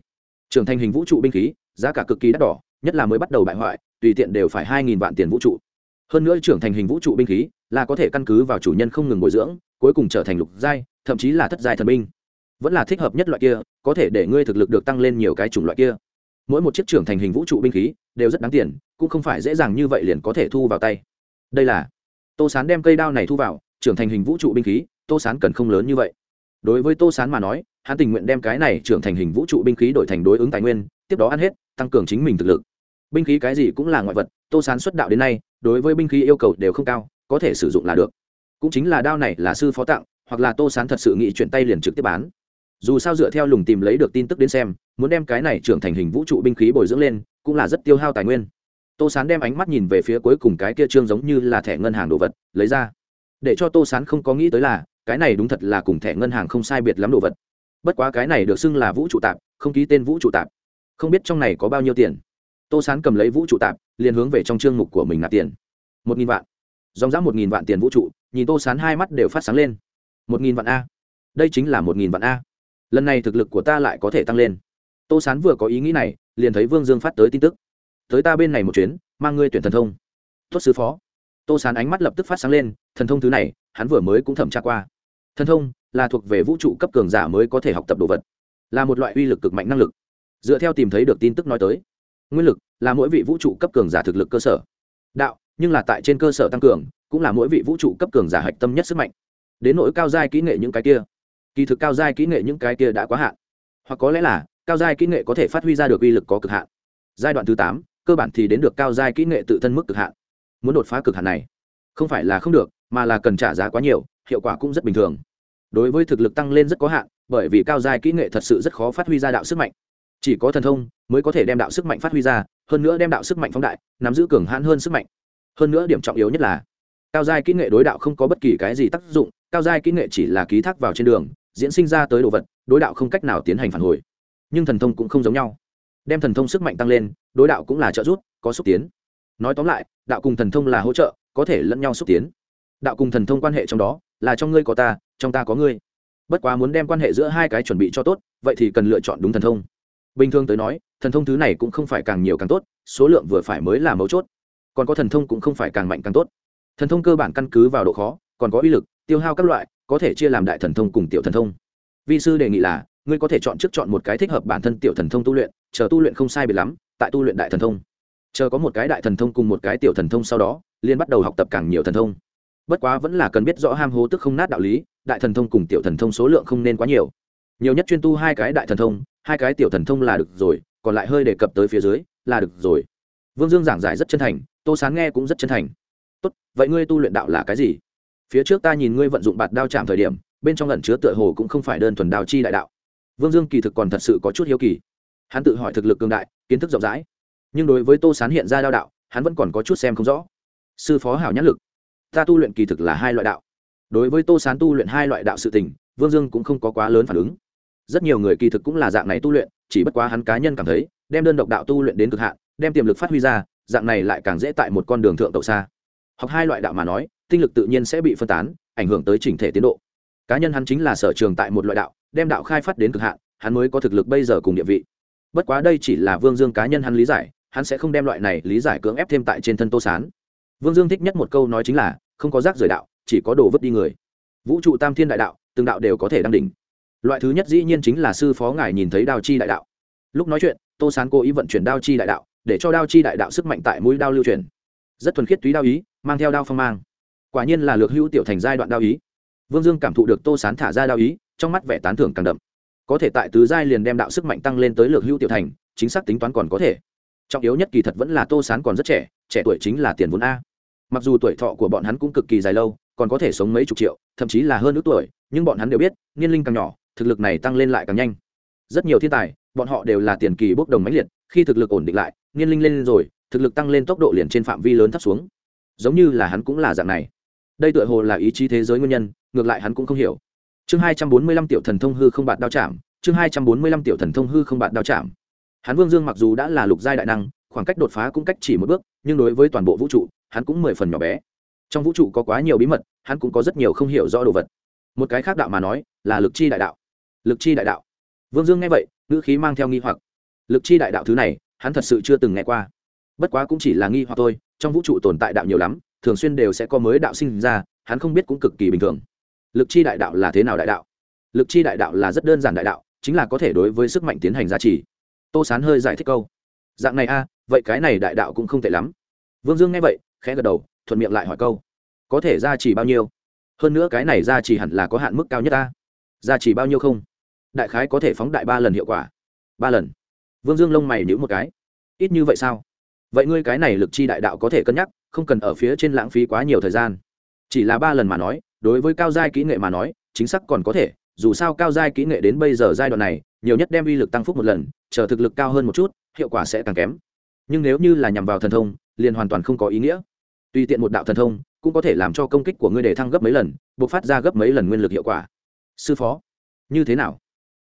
Trưởng thành hình vũ trụ binh khí, giá cả cực kỳ đắt đỏ, nhất là mới bắt đầu bại hoại, tùy tiện đều phải hai nghìn vạn tiền vũ trụ. Hơn nữa trưởng thành hình vũ trụ binh khí là có thể căn cứ vào chủ nhân không ngừng bồi dưỡng, cuối cùng trở thành lục giai thậm chí là thất giai thần binh. Vẫn là thích hợp nhất loại kia, có thể để ngươi thực lực được tăng lên nhiều cái chủng loại kia. Mỗi một chiếc trưởng thành hình vũ trụ binh khí, đều rất đáng tiền, cũng không phải dễ dàng như vậy liền có thể thu vào tay. Đây là, tô sán đem cây đao này thu vào, trưởng thành hình vũ trụ binh khí, tô sán cần không lớn như vậy. Đối với tô sán mà nói, hắn tình nguyện đem cái này trưởng thành hình vũ trụ binh khí đổi thành đối ứng tài nguyên, tiếp đó ăn hết, tăng cường chính mình thực lực. Binh khí cái gì cũng là ngoại vật, tô sán xuất đạo đến nay, đối với binh khí yêu cầu đều không cao, có thể sử dụng là được. Cũng chính là đao này là sư phó tặng hoặc là tô sán thật sự nghĩ chuyển tay liền trực tiếp bán. Dù sao dựa theo lùng tìm lấy được tin tức đến xem, muốn đem cái này trưởng thành hình vũ trụ binh khí bồi dưỡng lên, cũng là rất tiêu hao tài nguyên. Tô sán đem ánh mắt nhìn về phía cuối cùng cái kia trương giống như là thẻ ngân hàng đồ vật, lấy ra. Để cho tô sán không có nghĩ tới là, cái này đúng thật là cùng thẻ ngân hàng không sai biệt lắm đồ vật. Bất quá cái này được xưng là vũ trụ tạp, không ký tên vũ trụ tạp. Không biết trong này có bao nhiêu tiền. Tô sán cầm lấy vũ trụ tạp, liền hướng về trong chương mục của mình nạp tiền. Một nghìn vạn. Dòng dã một nghìn vạn tiền vũ trụ, nhìn tô sán hai mắt đều phát sáng lên một nghìn vạn a. Đây chính là một nghìn vạn a. Lần này thực lực của ta lại có thể tăng lên. Tô sán vừa có ý nghĩ này, liền thấy vương dương phát tới tin tức. Tới ta bên này một chuyến, mang ngươi tuyển thần thông. Tuất sứ phó. Tô sán ánh mắt lập tức phát sáng lên, thần thông thứ này, hắn vừa mới cũng thẩm tra qua. Thần thông là thuộc về vũ trụ cấp cường giả mới có thể học tập đồ vật. Là một loại uy lực cực mạnh năng lực. Dựa theo tìm thấy được tin tức nói tới, nguyên lực là mỗi vị vũ trụ cấp cường giả thực lực cơ sở. Đạo, nhưng là tại trên cơ sở tăng cường, cũng là mỗi vị vũ trụ cấp cường giả hạch tâm nhất sức mạnh đến nỗi cao giai kỹ nghệ những cái kia. Kỳ thực cao giai kỹ nghệ những cái kia đã quá hạn. Hoặc có lẽ là, cao giai kỹ nghệ có thể phát huy ra được uy lực có cực hạn. Giai đoạn thứ tám, cơ bản thì đến được cao giai kỹ nghệ tự thân mức cực hạn. Muốn đột phá cực hạn này, không phải là không được, mà là cần trả giá quá nhiều, hiệu quả cũng rất bình thường. Đối với thực lực tăng lên rất có hạn, bởi vì cao giai kỹ nghệ thật sự rất khó phát huy ra đạo sức mạnh. Chỉ có thần thông mới có thể đem đạo sức mạnh phát huy ra, hơn nữa đem đạo sức mạnh phóng đại, nắm giữ cường hãn hơn sức mạnh. Hơn nữa điểm trọng yếu nhất là, cao giai kỹ nghệ đối đạo không có bất kỳ cái gì tác dụng cao giai kỹ nghệ chỉ là ký thác vào trên đường, diễn sinh ra tới đồ vật, đối đạo không cách nào tiến hành phản hồi. Nhưng thần thông cũng không giống nhau. Đem thần thông sức mạnh tăng lên, đối đạo cũng là trợ giúp, có xúc tiến. Nói tóm lại, đạo cùng thần thông là hỗ trợ, có thể lẫn nhau xúc tiến. Đạo cùng thần thông quan hệ trong đó, là trong ngươi có ta, trong ta có ngươi. Bất quá muốn đem quan hệ giữa hai cái chuẩn bị cho tốt, vậy thì cần lựa chọn đúng thần thông. Bình thường tới nói, thần thông thứ này cũng không phải càng nhiều càng tốt, số lượng vừa phải mới là mấu chốt. Còn có thần thông cũng không phải càng mạnh càng tốt. Thần thông cơ bản căn cứ vào độ khó, còn có uy lực tiêu hao các loại, có thể chia làm đại thần thông cùng tiểu thần thông. Vi sư đề nghị là, ngươi có thể chọn trước chọn một cái thích hợp bản thân tiểu thần thông tu luyện, chờ tu luyện không sai biệt lắm, tại tu luyện đại thần thông. Chờ có một cái đại thần thông cùng một cái tiểu thần thông sau đó liên bắt đầu học tập càng nhiều thần thông. Bất quá vẫn là cần biết rõ ham hố tức không nát đạo lý, đại thần thông cùng tiểu thần thông số lượng không nên quá nhiều. Nhiều nhất chuyên tu hai cái đại thần thông, hai cái tiểu thần thông là được rồi, còn lại hơi đề cập tới phía dưới, là được rồi. Vương dương giảng giải rất chân thành, tô sán nghe cũng rất chân thành. Tốt, vậy ngươi tu luyện đạo là cái gì? Phía trước ta nhìn ngươi vận dụng bạt đao chạm thời điểm, bên trong lần chứa tựa hồ cũng không phải đơn thuần đào chi đại đạo. Vương dương kỳ thực còn thật sự có chút hiếu kỳ. Hắn tự hỏi thực lực cường đại, kiến thức rộng rãi. Nhưng đối với tô sán hiện ra đao đạo, hắn vẫn còn có chút xem không rõ. Sư phó hảo nhãn lực. Ta tu luyện kỳ thực là hai loại đạo. Đối với tô sán tu luyện hai loại đạo sự tình, vương dương cũng không có quá lớn phản ứng. Rất nhiều người kỳ thực cũng là dạng này tu luyện, chỉ bất quá hắn cá nhân cảm thấy, đem đơn độc đạo tu luyện đến cực hạn, đem tiềm lực phát huy ra, dạng này lại càng dễ tại một con đường thượng tậu xa. Học hai loại đạo mà nói tinh lực tự nhiên sẽ bị phân tán, ảnh hưởng tới chỉnh thể tiến độ. Cá nhân hắn chính là sở trường tại một loại đạo, đem đạo khai phát đến cực hạn, hắn mới có thực lực bây giờ cùng địa vị. Bất quá đây chỉ là vương dương cá nhân hắn lý giải, hắn sẽ không đem loại này lý giải cưỡng ép thêm tại trên thân tô sán. Vương dương thích nhất một câu nói chính là, không có rác rời đạo, chỉ có đồ vứt đi người. Vũ trụ tam thiên đại đạo, từng đạo đều có thể đăng đỉnh. Loại thứ nhất dĩ nhiên chính là sư phó ngài nhìn thấy đao chi đại đạo. Lúc nói chuyện, tô sán cố ý vận chuyển đao chi đại đạo, để cho đao chi đại đạo sức mạnh tại mũi đao lưu truyền. Rất thuần khiết túy đao ý, mang theo đao phong mang quả nhiên là lược hữu tiểu thành giai đoạn đao ý. Vương dương cảm thụ được tô sán thả ra đao ý, trong mắt vẻ tán thưởng càng đậm. Có thể tại tứ giai liền đem đạo sức mạnh tăng lên tới lược hữu tiểu thành, chính xác tính toán còn có thể. Trọng yếu nhất kỳ thật vẫn là tô sán còn rất trẻ trẻ tuổi chính là tiền vốn a. Mặc dù tuổi thọ của bọn hắn cũng cực kỳ dài lâu, còn có thể sống mấy chục triệu, thậm chí là hơn ước tuổi, nhưng bọn hắn đều biết, niên linh càng nhỏ, thực lực này tăng lên lại càng nhanh. Rất nhiều thiên tài, bọn họ đều là tiền kỳ bốc đồng mãnh liệt, khi thực lực ổn định lại, niên linh lên rồi, thực lực tăng lên tốc độ liền trên phạm vi lớn thấp xuống. Giống như là hắn cũng là dạng này đây tựa hồ là ý chí thế giới nguyên nhân, ngược lại hắn cũng không hiểu. Chương hai trăm bốn mươi lăm tiểu thần thông hư không bạn đao chạm, chương hai trăm bốn mươi lăm tiểu thần thông hư không bạn đao chạm. Hắn vương dương mặc dù đã là lục giai đại năng, khoảng cách đột phá cũng cách chỉ một bước, nhưng đối với toàn bộ vũ trụ, hắn cũng mười phần nhỏ bé. Trong vũ trụ có quá nhiều bí mật, hắn cũng có rất nhiều không hiểu rõ đồ vật. Một cái khác đạo mà nói, là lực chi đại đạo. Lực chi đại đạo. Vương dương nghe vậy, ngữ khí mang theo nghi hoặc. Lực chi đại đạo thứ này, hắn thật sự chưa từng nghe qua. Bất quá cũng chỉ là nghi hoặc thôi, trong vũ trụ tồn tại đạo nhiều lắm thường xuyên đều sẽ có mới đạo sinh ra, hắn không biết cũng cực kỳ bình thường. Lực chi đại đạo là thế nào đại đạo? Lực chi đại đạo là rất đơn giản đại đạo, chính là có thể đối với sức mạnh tiến hành giá trị. Tô sán hơi giải thích câu. Dạng này a, vậy cái này đại đạo cũng không tệ lắm. Vương dương nghe vậy, khẽ gật đầu, thuận miệng lại hỏi câu. Có thể gia trì bao nhiêu? Hơn nữa cái này gia trì hẳn là có hạn mức cao nhất ta gia trì bao nhiêu không? Đại khái có thể phóng đại ba lần hiệu quả. Ba lần. Vương dương lông mày nhữ một cái. Ít như vậy sao? Vậy ngươi cái này lực chi đại đạo có thể cân nhắc, không cần ở phía trên lãng phí quá nhiều thời gian. Chỉ là ba lần mà nói, đối với cao giai kỹ nghệ mà nói, chính xác còn có thể, dù sao cao giai kỹ nghệ đến bây giờ giai đoạn này, nhiều nhất đem uy lực tăng phúc một lần, chờ thực lực cao hơn một chút, hiệu quả sẽ càng kém. Nhưng nếu như là nhằm vào thần thông, liền hoàn toàn không có ý nghĩa. Tùy tiện một đạo thần thông, cũng có thể làm cho công kích của ngươi để thăng gấp mấy lần buộc phát ra gấp mấy lần nguyên lực hiệu quả. Sư phó, như thế nào?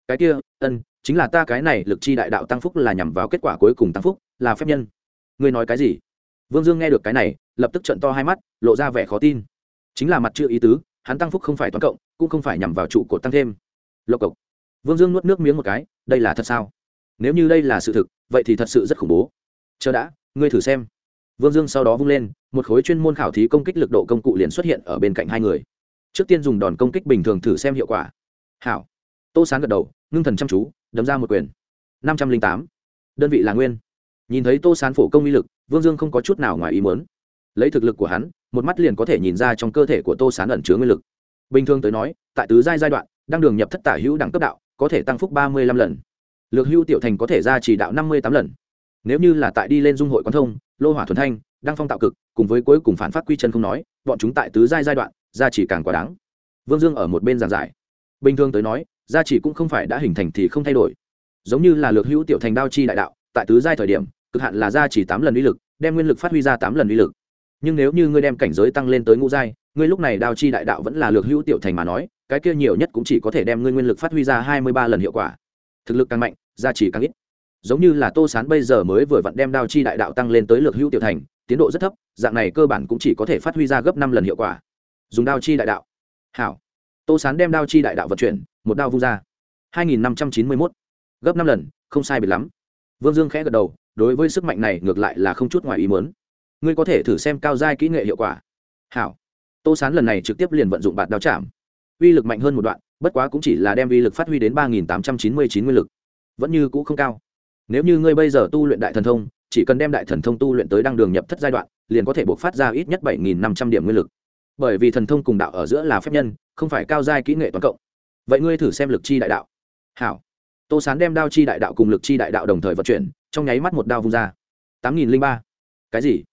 Cái kia, ân, chính là ta cái này lực chi đại đạo tăng phúc là nhằm vào kết quả cuối cùng tăng phúc, là phép nhân ngươi nói cái gì? Vương dương nghe được cái này, lập tức trận to hai mắt, lộ ra vẻ khó tin. Chính là mặt chưa ý tứ, hắn tăng phúc không phải toán cộng, cũng không phải nhằm vào trụ cột tăng thêm. Lộc cộc. Vương dương nuốt nước miếng một cái, đây là thật sao? Nếu như đây là sự thực, vậy thì thật sự rất khủng bố. Chờ đã, ngươi thử xem. Vương dương sau đó vung lên, một khối chuyên môn khảo thí công kích lực độ công cụ liền xuất hiện ở bên cạnh hai người. Trước tiên dùng đòn công kích bình thường thử xem hiệu quả. Hảo. Tô sán gật đầu, ngưng thần chăm chú, đấm ra một quyền. Năm trăm linh tám. Đơn vị là nguyên nhìn thấy tô sán phổ công uy lực, vương dương không có chút nào ngoài ý mớn lấy thực lực của hắn, một mắt liền có thể nhìn ra trong cơ thể của tô sán ẩn chứa nguyên lực. Bình thường tới nói, tại tứ giai giai đoạn đang đường nhập thất tả hữu đẳng cấp đạo, có thể tăng phúc ba mươi lăm lần. Lược hữu tiểu thành có thể ra chỉ đạo năm mươi tám lần. Nếu như là tại đi lên dung hội quán thông, lô hỏa thuần thanh, đăng phong tạo cực, cùng với cuối cùng phản phát quy chân không nói, bọn chúng tại tứ giai giai đoạn, ra chỉ càng quá đáng. Vương dương ở một bên giảng giải. Bình thường tới nói gia chỉ cũng không phải đã hình thành thì không thay đổi. Giống như là lược hữu tiểu thành đao chi đại đạo tại tứ giai thời điểm, cực hạn là gia chỉ tám lần uy lực, đem nguyên lực phát huy ra tám lần uy lực. Nhưng nếu như ngươi đem cảnh giới tăng lên tới ngũ giai, ngươi lúc này đao chi đại đạo vẫn là lược hữu tiểu thành mà nói, cái kia nhiều nhất cũng chỉ có thể đem ngươi nguyên lực phát huy ra hai mươi ba lần hiệu quả. Thực lực càng mạnh gia chỉ càng ít. Giống như là tô sán bây giờ mới vừa vặn đem đao chi đại đạo tăng lên tới lược hữu tiểu thành, tiến độ rất thấp, dạng này cơ bản cũng chỉ có thể phát huy ra gấp năm lần hiệu quả. Dùng đao chi đại đạo. Hảo. Tô sán đem đao chi đại đạo vận chuyển, một đao vung ra. hai nghìn năm trăm chín mươi mốt. Gấp năm lần, không sai biệt lắm vương dương khẽ gật đầu, đối với sức mạnh này ngược lại là không chút ngoài ý mớn ngươi có thể thử xem cao giai kỹ nghệ hiệu quả. Hảo. Tô sán lần này trực tiếp liền vận dụng bạt đao chạm. Uy lực mạnh hơn một đoạn, bất quá cũng chỉ là đem uy lực phát huy đến ba nghìn tám trăm chín mươi chín nguyên lực. Vẫn như cũ không cao. Nếu như ngươi bây giờ tu luyện đại thần thông, chỉ cần đem đại thần thông tu luyện tới đăng đường nhập thất giai đoạn, liền có thể buộc phát ra ít nhất bảy nghìn năm trăm điểm nguyên lực. Bởi vì thần thông cùng đạo ở giữa là phép nhân, không phải cao giai kỹ nghệ toàn cộng. Vậy ngươi thử xem lực chi đại đạo. Hảo tô sán đem đao chi đại đạo cùng lực chi đại đạo đồng thời vận chuyển, trong nháy mắt một đao vung ra. Tám nghìn ba. Cái gì?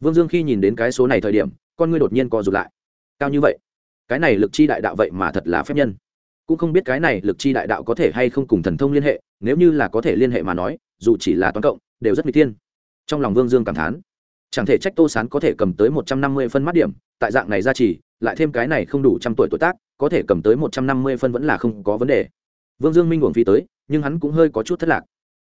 Vương dương khi nhìn đến cái số này thời điểm, con ngươi đột nhiên co rụt lại. Cao như vậy? Cái này lực chi đại đạo vậy mà thật là phép nhân. Cũng không biết cái này lực chi đại đạo có thể hay không cùng thần thông liên hệ, nếu như là có thể liên hệ mà nói, dù chỉ là toán cộng, đều rất mỹ tiên thiên. Trong lòng vương dương cảm thán. Chẳng thể trách tô sán có thể cầm tới một trăm năm mươi phân mắt điểm, tại dạng này ra chỉ lại thêm cái này không đủ trăm tuổi tuổi tác, có thể cầm tới một trăm năm mươi phân vẫn là không có vấn đề vương dương minh uổng phí tới, nhưng hắn cũng hơi có chút thất lạc.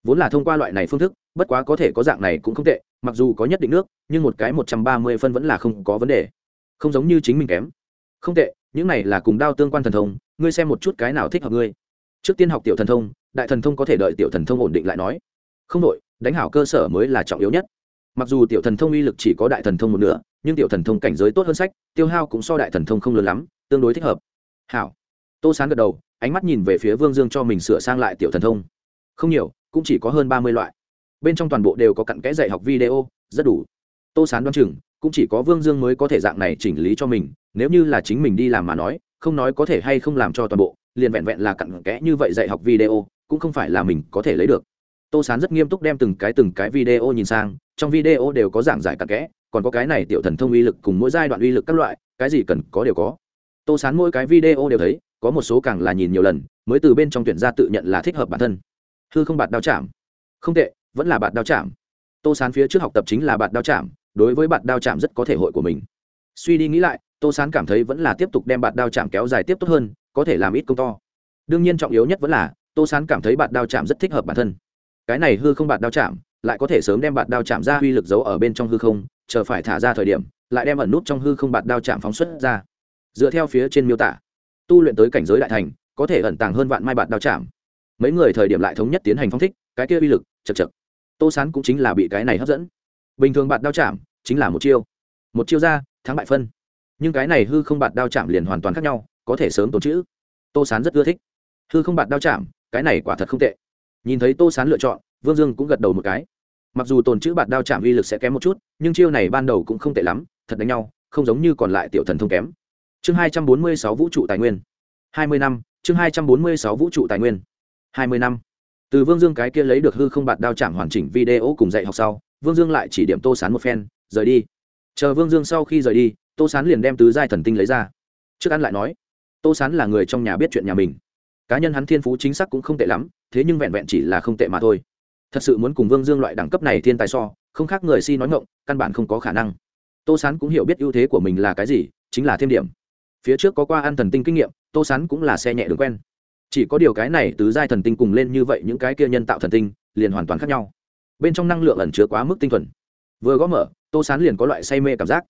Vốn là thông qua loại này phương thức, bất quá có thể có dạng này cũng không tệ, mặc dù có nhất định nước, nhưng một cái một trăm ba mươi phân vẫn là không có vấn đề. Không giống như chính mình kém. Không tệ, những này là cùng đao tương quan thần thông, ngươi xem một chút cái nào thích hợp ngươi. Trước tiên học tiểu thần thông, đại thần thông có thể đợi tiểu thần thông ổn định lại nói. Không đội đánh hảo cơ sở mới là trọng yếu nhất. Mặc dù tiểu thần thông uy lực chỉ có đại thần thông một nửa, nhưng tiểu thần thông cảnh giới tốt hơn sách, tiêu hao cũng so đại thần thông không lớn lắm, tương đối thích hợp. Hảo tô sán gật đầu, ánh mắt nhìn về phía vương dương cho mình sửa sang lại tiểu thần thông. Không nhiều, cũng chỉ có hơn ba mươi loại. Bên trong toàn bộ đều có cặn kẽ dạy học video, rất đủ. Tô sán đoán chừng, cũng chỉ có vương dương mới có thể dạng này chỉnh lý cho mình, nếu như là chính mình đi làm mà nói, không nói có thể hay không làm cho toàn bộ, liền vẹn vẹn là cặn kẽ như vậy dạy học video, cũng không phải là mình có thể lấy được. Tô sán rất nghiêm túc đem từng cái từng cái video nhìn sang, trong video đều có giảng giải cặn kẽ, còn có cái này tiểu thần thông uy lực cùng mỗi giai đoạn uy lực các loại, cái gì cần có đều có. Tô sán mỗi cái video đều thấy có một số càng là nhìn nhiều lần, mới từ bên trong tuyển ra tự nhận là thích hợp bản thân. Hư không bạt đao chạm. Không tệ, vẫn là bạt đao chạm. Tô sán phía trước học tập chính là bạt đao chạm, đối với bạt đao chạm rất có thể hội của mình. Suy đi nghĩ lại, tô sán cảm thấy vẫn là tiếp tục đem bạt đao chạm kéo dài tiếp tốt hơn, có thể làm ít công to. Đương nhiên trọng yếu nhất vẫn là, tô sán cảm thấy bạt đao chạm rất thích hợp bản thân. Cái này hư không bạt đao chạm, lại có thể sớm đem bạt đao chạm ra uy lực giấu ở bên trong hư không, chờ phải thả ra thời điểm, lại đem ẩn nút trong hư không bạt đao chạm phóng xuất ra. Dựa theo phía trên miêu tả tu luyện tới cảnh giới đại thành, có thể ẩn tàng hơn vạn mai bạt đao chạm. Mấy người thời điểm lại thống nhất tiến hành phong thích, cái kia uy lực chật chật tô sán cũng chính là bị cái này hấp dẫn. Bình thường bạt đao chạm chính là một chiêu. Một chiêu ra, thắng bại phân. Nhưng cái này hư không bạt đao chạm liền hoàn toàn khác nhau, có thể sớm tổ chữ tô sán rất ưa thích. Hư không bạt đao chạm, cái này quả thật không tệ. Nhìn thấy tô sán lựa chọn, vương dương cũng gật đầu một cái. Mặc dù tồn chữ bạt đao chạm uy lực sẽ kém một chút, nhưng chiêu này ban đầu cũng không tệ lắm, thật đánh nhau, không giống như còn lại tiểu thần thông kém chương hai trăm bốn mươi sáu vũ trụ tài nguyên. hai mươi năm, chương hai trăm bốn mươi sáu vũ trụ tài nguyên. hai mươi năm. Từ vương dương cái kia lấy được hư không bạt đao chạm hoàn chỉnh video cùng dạy học sau, vương dương lại chỉ điểm tô sán một phen, rời đi. Chờ vương dương sau khi rời đi, tô sán liền đem tứ giai thần tinh lấy ra. Trước ăn lại nói, tô sán là người trong nhà biết chuyện nhà mình. Cá nhân hắn thiên phú chính xác cũng không tệ lắm, thế nhưng vẹn vẹn chỉ là không tệ mà thôi. Thật sự muốn cùng vương dương loại đẳng cấp này thiên tài so, không khác người si nói ngộng căn bản không có khả năng. Tô sán cũng hiểu biết ưu thế của mình là cái gì, chính là thêm điểm phía trước có qua ăn thần tinh kinh nghiệm, tô sán cũng là xe nhẹ đường quen. Chỉ có điều cái này tứ giai thần tinh cùng lên như vậy những cái kia nhân tạo thần tinh, liền hoàn toàn khác nhau. Bên trong năng lượng ẩn chứa quá mức tinh thuần. Vừa gõ mở, tô sán liền có loại say mê cảm giác.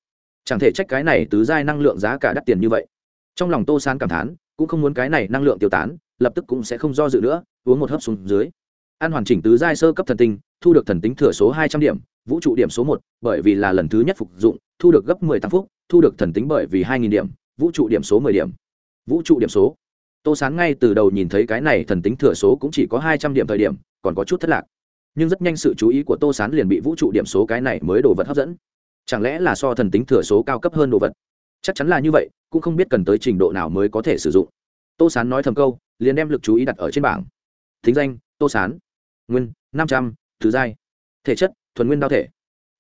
Chẳng thể trách cái này tứ giai năng lượng giá cả đắt tiền như vậy. Trong lòng tô sán cảm thán, cũng không muốn cái này năng lượng tiêu tán, lập tức cũng sẽ không do dự nữa, uống một hớp xuống dưới. Ăn hoàn chỉnh tứ giai sơ cấp thần tinh, thu được thần tính thừa số hai trăm điểm, vũ trụ điểm số một, bởi vì là lần thứ nhất phục dụng, thu được gấp mười tăng phúc thu được thần tính bởi vì hai nghìn điểm vũ trụ điểm số mười điểm. Vũ trụ điểm số. Tô sán ngay từ đầu nhìn thấy cái này thần tính thừa số cũng chỉ có hai trăm điểm thời điểm, còn có chút thất lạc. Nhưng rất nhanh sự chú ý của tô sán liền bị vũ trụ điểm số cái này mới đồ vật hấp dẫn. Chẳng lẽ là so thần tính thừa số cao cấp hơn đồ vật? Chắc chắn là như vậy, cũng không biết cần tới trình độ nào mới có thể sử dụng. Tô sán nói thầm câu, liền đem lực chú ý đặt ở trên bảng. Thính danh, tô sán. Nguyên, năm trăm, thứ giai. Thể chất, thuần nguyên đao thể.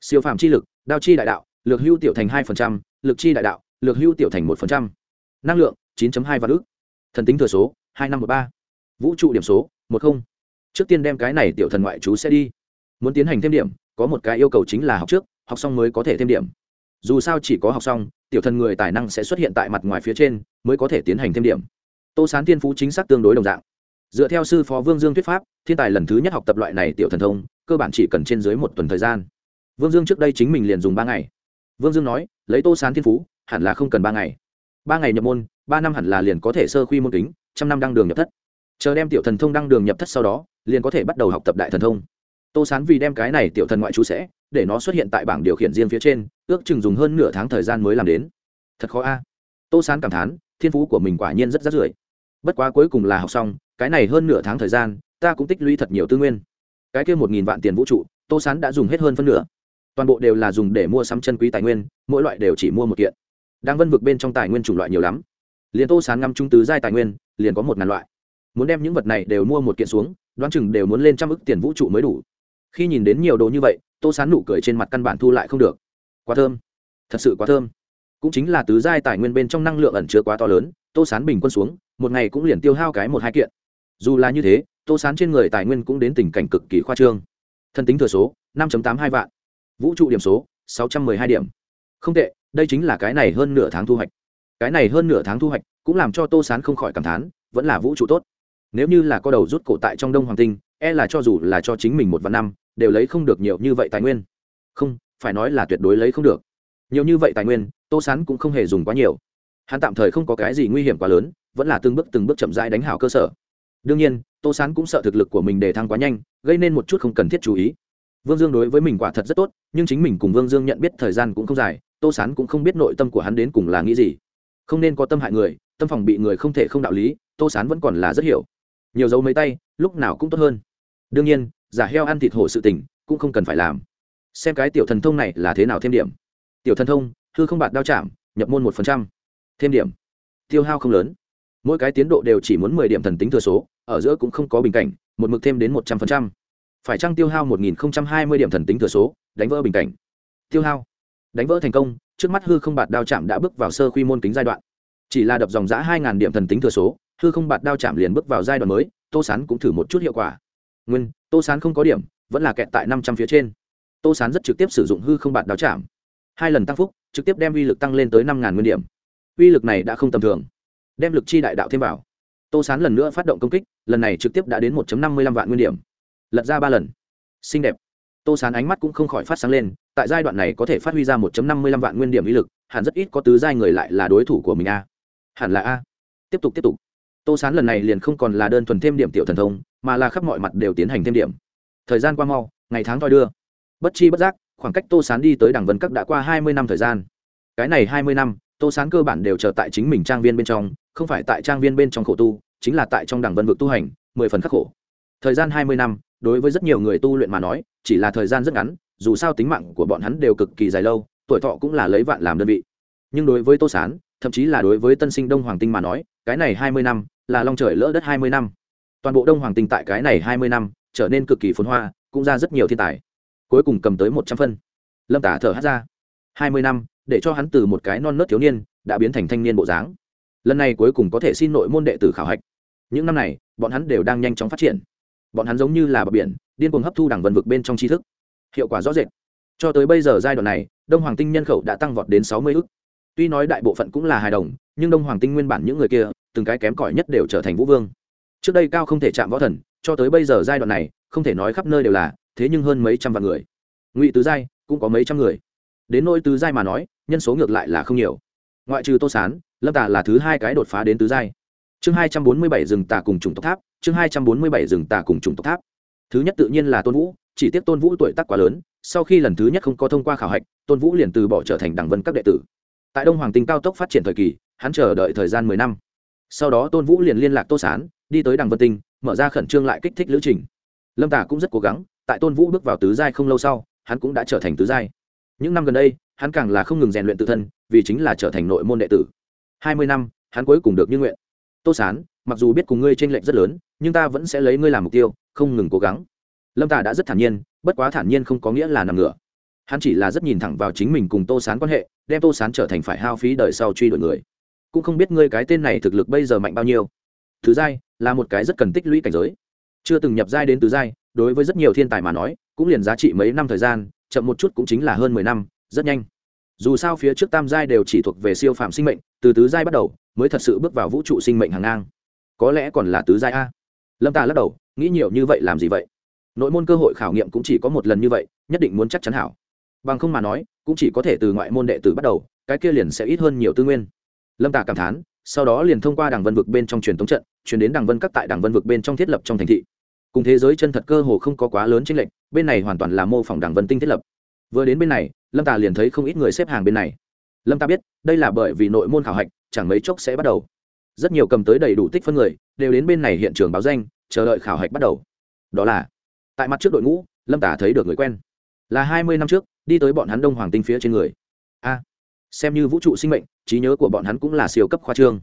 Siêu phạm chi lực, đao chi đại đạo lược hưu tiểu thành hai lực chi đại đạo lược hưu tiểu thành một phần trăm. Năng lượng, chín hai vạn ước thần tính thừa số, hai năm một ba. Vũ trụ điểm số, một không. Trước tiên đem cái này tiểu thần ngoại chú sẽ đi. Muốn tiến hành thêm điểm, có một cái yêu cầu chính là học trước, học xong mới có thể thêm điểm. Dù sao chỉ có học xong, tiểu thần người tài năng sẽ xuất hiện tại mặt ngoài phía trên, mới có thể tiến hành thêm điểm. Tô sán thiên phú chính xác tương đối đồng dạng. Dựa theo sư phó vương dương thuyết pháp, thiên tài lần thứ nhất học tập loại này tiểu thần thông, cơ bản chỉ cần trên dưới một tuần thời gian. Vương dương trước đây chính mình liền dùng ba ngày. Vương dương nói, lấy tô sán thiên phú hẳn là không cần ba ngày. Ba ngày nhập môn, ba năm hẳn là liền có thể sơ khuy môn kính, trăm năm đăng đường nhập thất. Chờ đem tiểu thần thông đăng đường nhập thất sau đó, liền có thể bắt đầu học tập đại thần thông. Tô sán vì đem cái này tiểu thần ngoại chú sẽ, để nó xuất hiện tại bảng điều khiển riêng phía trên, ước chừng dùng hơn nửa tháng thời gian mới làm đến. Thật khó a. Tô sán cảm thán, thiên phú của mình quả nhiên rất rát rưởi. Bất quá cuối cùng là học xong, cái này hơn nửa tháng thời gian, ta cũng tích lũy thật nhiều tư nguyên. Cái kia một nghìn vạn tiền vũ trụ, tô sán đã dùng hết hơn phân nửa. Toàn bộ đều là dùng để mua sắm chân quý tài nguyên, mỗi loại đều chỉ mua một kiện đang vân vực bên trong tài nguyên chủng loại nhiều lắm. Liền tô sán ngắm trung tứ giai tài nguyên, liền có một ngàn loại. Muốn đem những vật này đều mua một kiện xuống, đoán chừng đều muốn lên trăm ức tiền vũ trụ mới đủ. Khi nhìn đến nhiều đồ như vậy, tô sán nụ cười trên mặt căn bản thu lại không được. Quá thơm. Thật sự quá thơm. Cũng chính là tứ giai tài nguyên bên trong năng lượng ẩn chứa quá to lớn, tô sán bình quân xuống, một ngày cũng liền tiêu hao cái một hai kiện. Dù là như thế, tô sán trên người tài nguyên cũng đến tình cảnh cực kỳ khoa trương. Thân tính thừa số, năm tám hai vạn. Vũ trụ điểm số, sáu trăm m ư ơ i hai điểm. Không tệ đây chính là cái này hơn nửa tháng thu hoạch. Cái này hơn nửa tháng thu hoạch cũng làm cho tô sán không khỏi cảm thán, vẫn là vũ trụ tốt. Nếu như là có đầu rút cổ tại trong đông hoàng tinh e là cho dù là cho chính mình một vạn năm, đều lấy không được nhiều như vậy tài nguyên. Không, phải nói là tuyệt đối lấy không được. Nhiều như vậy tài nguyên, tô sán cũng không hề dùng quá nhiều. Hắn tạm thời không có cái gì nguy hiểm quá lớn, vẫn là từng bước từng bước chậm rãi đánh hảo cơ sở. Đương nhiên, tô sán cũng sợ thực lực của mình để thăng quá nhanh, gây nên một chút không cần thiết chú ý. Vương dương đối với mình quả thật rất tốt, nhưng chính mình cùng vương dương nhận biết thời gian cũng không dài tô sán cũng không biết nội tâm của hắn đến cùng là nghĩ gì. Không nên có tâm hại người, tâm phòng bị người không thể không đạo lý, tô sán vẫn còn là rất hiểu. Nhiều dấu mấy tay, lúc nào cũng tốt hơn. Đương nhiên, giả heo ăn thịt hổ sự tình, cũng không cần phải làm. Xem cái tiểu thần thông này là thế nào thêm điểm. Tiểu thần thông, hư không bạt đao chạm, nhập môn một phần trăm. Thêm điểm. Tiêu hao không lớn. Mỗi cái tiến độ đều chỉ muốn mười điểm thần tính thừa số, ở giữa cũng không có bình cảnh, một mực thêm đến một trăm phần trăm. Phải trăng tiêu hao một nghìn hai mươi điểm thần tính thừa số, đánh vỡ bình cảnh? Tiêu hao đánh vỡ thành công, trước mắt hư không bạt đao chạm đã bước vào sơ quy môn kính giai đoạn. Chỉ là đập dòng giã hai điểm thần tính thừa số, hư không bạt đao chạm liền bước vào giai đoạn mới, tô sán cũng thử một chút hiệu quả. Nguyên, tô sán không có điểm, vẫn là kẹt tại năm trăm phía trên. Tô sán rất trực tiếp sử dụng hư không bạt đao chạm. Hai lần tăng phúc, trực tiếp đem uy lực tăng lên tới năm nguyên điểm. Uy lực này đã không tầm thường. Đem lực chi đại đạo thêm vào. Tô sán lần nữa phát động công kích, lần này trực tiếp đã đến 1 năm mươi lăm vạn nguyên điểm. Lật ra ba lần. Xinh đẹp. Tô sán ánh mắt cũng không khỏi phát sáng lên tại giai đoạn này có thể phát huy ra 1 năm mươi lăm vạn nguyên điểm uy lực, hẳn rất ít có tứ giai người lại là đối thủ của mình a. Hẳn là a. Tiếp tục tiếp tục. Tô sán lần này liền không còn là đơn thuần thêm điểm tiểu thần thông, mà là khắp mọi mặt đều tiến hành thêm điểm. Thời gian qua mau, ngày tháng toi đưa. Bất chi bất giác, khoảng cách tô sán đi tới đảng vân các đã qua hai mươi năm thời gian. Cái này hai mươi năm, tô sán cơ bản đều chờ tại chính mình trang viên bên trong, không phải tại trang viên bên trong khổ tu, chính là tại trong đảng vân vực tu hành, mười phần khắc khổ. Thời gian hai mươi năm, đối với rất nhiều người tu luyện mà nói, chỉ là thời gian rất ngắn dù sao tính mạng của bọn hắn đều cực kỳ dài lâu, tuổi thọ cũng là lấy vạn làm đơn vị. Nhưng đối với tô sán, thậm chí là đối với tân sinh đông hoàng tinh mà nói, cái này hai mươi năm là long trời lỡ đất hai mươi năm. Toàn bộ đông hoàng tinh tại cái này hai mươi năm trở nên cực kỳ phồn hoa, cũng ra rất nhiều thiên tài. Cuối cùng cầm tới một trăm phân. Lâm tả thở hát ra. Hai mươi năm, để cho hắn từ một cái non nớt thiếu niên, đã biến thành thanh niên bộ dáng. Lần này cuối cùng có thể xin nội môn đệ tử khảo hạch. Những năm này, bọn hắn đều đang nhanh chóng phát triển. Bọn hắn giống như là bờ biển, điên cuồng hấp thu đảng vần vực bên trong tri thức hiệu quả rõ rệt. Cho tới bây giờ giai đoạn này, đông hoàng tinh nhân khẩu đã tăng vọt đến sáu mươi ước tuy nói đại bộ phận cũng là hài đồng, nhưng đông hoàng tinh nguyên bản những người kia, từng cái kém cỏi nhất đều trở thành vũ vương. Trước đây cao không thể chạm võ thần, cho tới bây giờ giai đoạn này, không thể nói khắp nơi đều là, thế nhưng hơn mấy trăm vạn người. Ngụy tứ giai cũng có mấy trăm người. Đến nôi tứ giai mà nói, nhân số ngược lại là không nhiều. Ngoại trừ tô sán, lâm tà là thứ hai cái đột phá đến tứ giai. Chương hai trăm bốn mươi bảy rừng tà cùng chủng tộc tháp, chương hai trăm bốn mươi bảy rừng tà cùng chủng tộc tháp. Thứ nhất tự nhiên là tôn vũ chỉ tiếc tôn vũ tuổi tác quá lớn, sau khi lần thứ nhất không có thông qua khảo hạch, tôn vũ liền từ bỏ trở thành đảng vân các đệ tử. Tại đông hoàng tinh cao tốc phát triển thời kỳ, hắn chờ đợi thời gian mười năm. Sau đó tôn vũ liền liên lạc tô sán, đi tới đảng vân tinh, mở ra khẩn trương lại kích thích lữ trình. Lâm tả cũng rất cố gắng, tại tôn vũ bước vào tứ giai không lâu sau, hắn cũng đã trở thành tứ giai. Những năm gần đây, hắn càng là không ngừng rèn luyện tự thân, vì chính là trở thành nội môn đệ tử. Hai mươi năm, hắn cuối cùng được như nguyện. Tô sán, mặc dù biết cùng ngươi t r ê n lệch rất lớn, nhưng ta vẫn sẽ lấy ngươi làm mục tiêu, không ngừng cố gắng lâm tà đã rất thản nhiên, bất quá thản nhiên không có nghĩa là nằm ngửa. Hắn chỉ là rất nhìn thẳng vào chính mình cùng tô sán quan hệ, đem tô sán trở thành phải hao phí đời sau truy đuổi người. Cũng không biết ngươi cái tên này thực lực bây giờ mạnh bao nhiêu. Thứ giai là một cái rất cần tích lũy cảnh giới. Chưa từng nhập giai đến tứ giai, đối với rất nhiều thiên tài mà nói, cũng liền giá trị mấy năm thời gian, chậm một chút cũng chính là hơn mười năm, rất nhanh. Dù sao phía trước tam giai đều chỉ thuộc về siêu phạm sinh mệnh, từ tứ giai bắt đầu, mới thật sự bước vào vũ trụ sinh mệnh hàng ngang. Có lẽ còn là tứ giai a. Lâm ta lắc đầu, nghĩ nhiều như vậy làm gì vậy? Nội môn cơ hội khảo nghiệm cũng chỉ có một lần như vậy, nhất định muốn chắc chắn hảo. Bằng không mà nói, cũng chỉ có thể từ ngoại môn đệ tử bắt đầu, cái kia liền sẽ ít hơn nhiều tư nguyên. Lâm tả cảm thán, sau đó liền thông qua đảng vân vực bên trong truyền thống trận chuyển đến đảng vân các tại đảng vân vực bên trong thiết lập trong thành thị. Cùng thế giới chân thật cơ hồ không có quá lớn chênh lệch, bên này hoàn toàn là mô phỏng đảng vân tinh thiết lập. Vừa đến bên này, lâm tà liền thấy không ít người xếp hàng bên này. Lâm ta biết, đây là bởi vì nội môn khảo hạch, chẳng mấy chốc sẽ bắt đầu. Rất nhiều cầm tới đầy đủ tích phân người, đều đến bên này hiện trường báo danh, chờ đợi khảo hạch bắt đầu. Đó là tại mặt trước đội ngũ, lâm tả thấy được người quen. Là hai mươi năm trước, đi tới bọn hắn đông hoàng tinh phía trên người. A, xem như vũ trụ sinh mệnh, trí nhớ của bọn hắn cũng là siêu cấp khoa trương.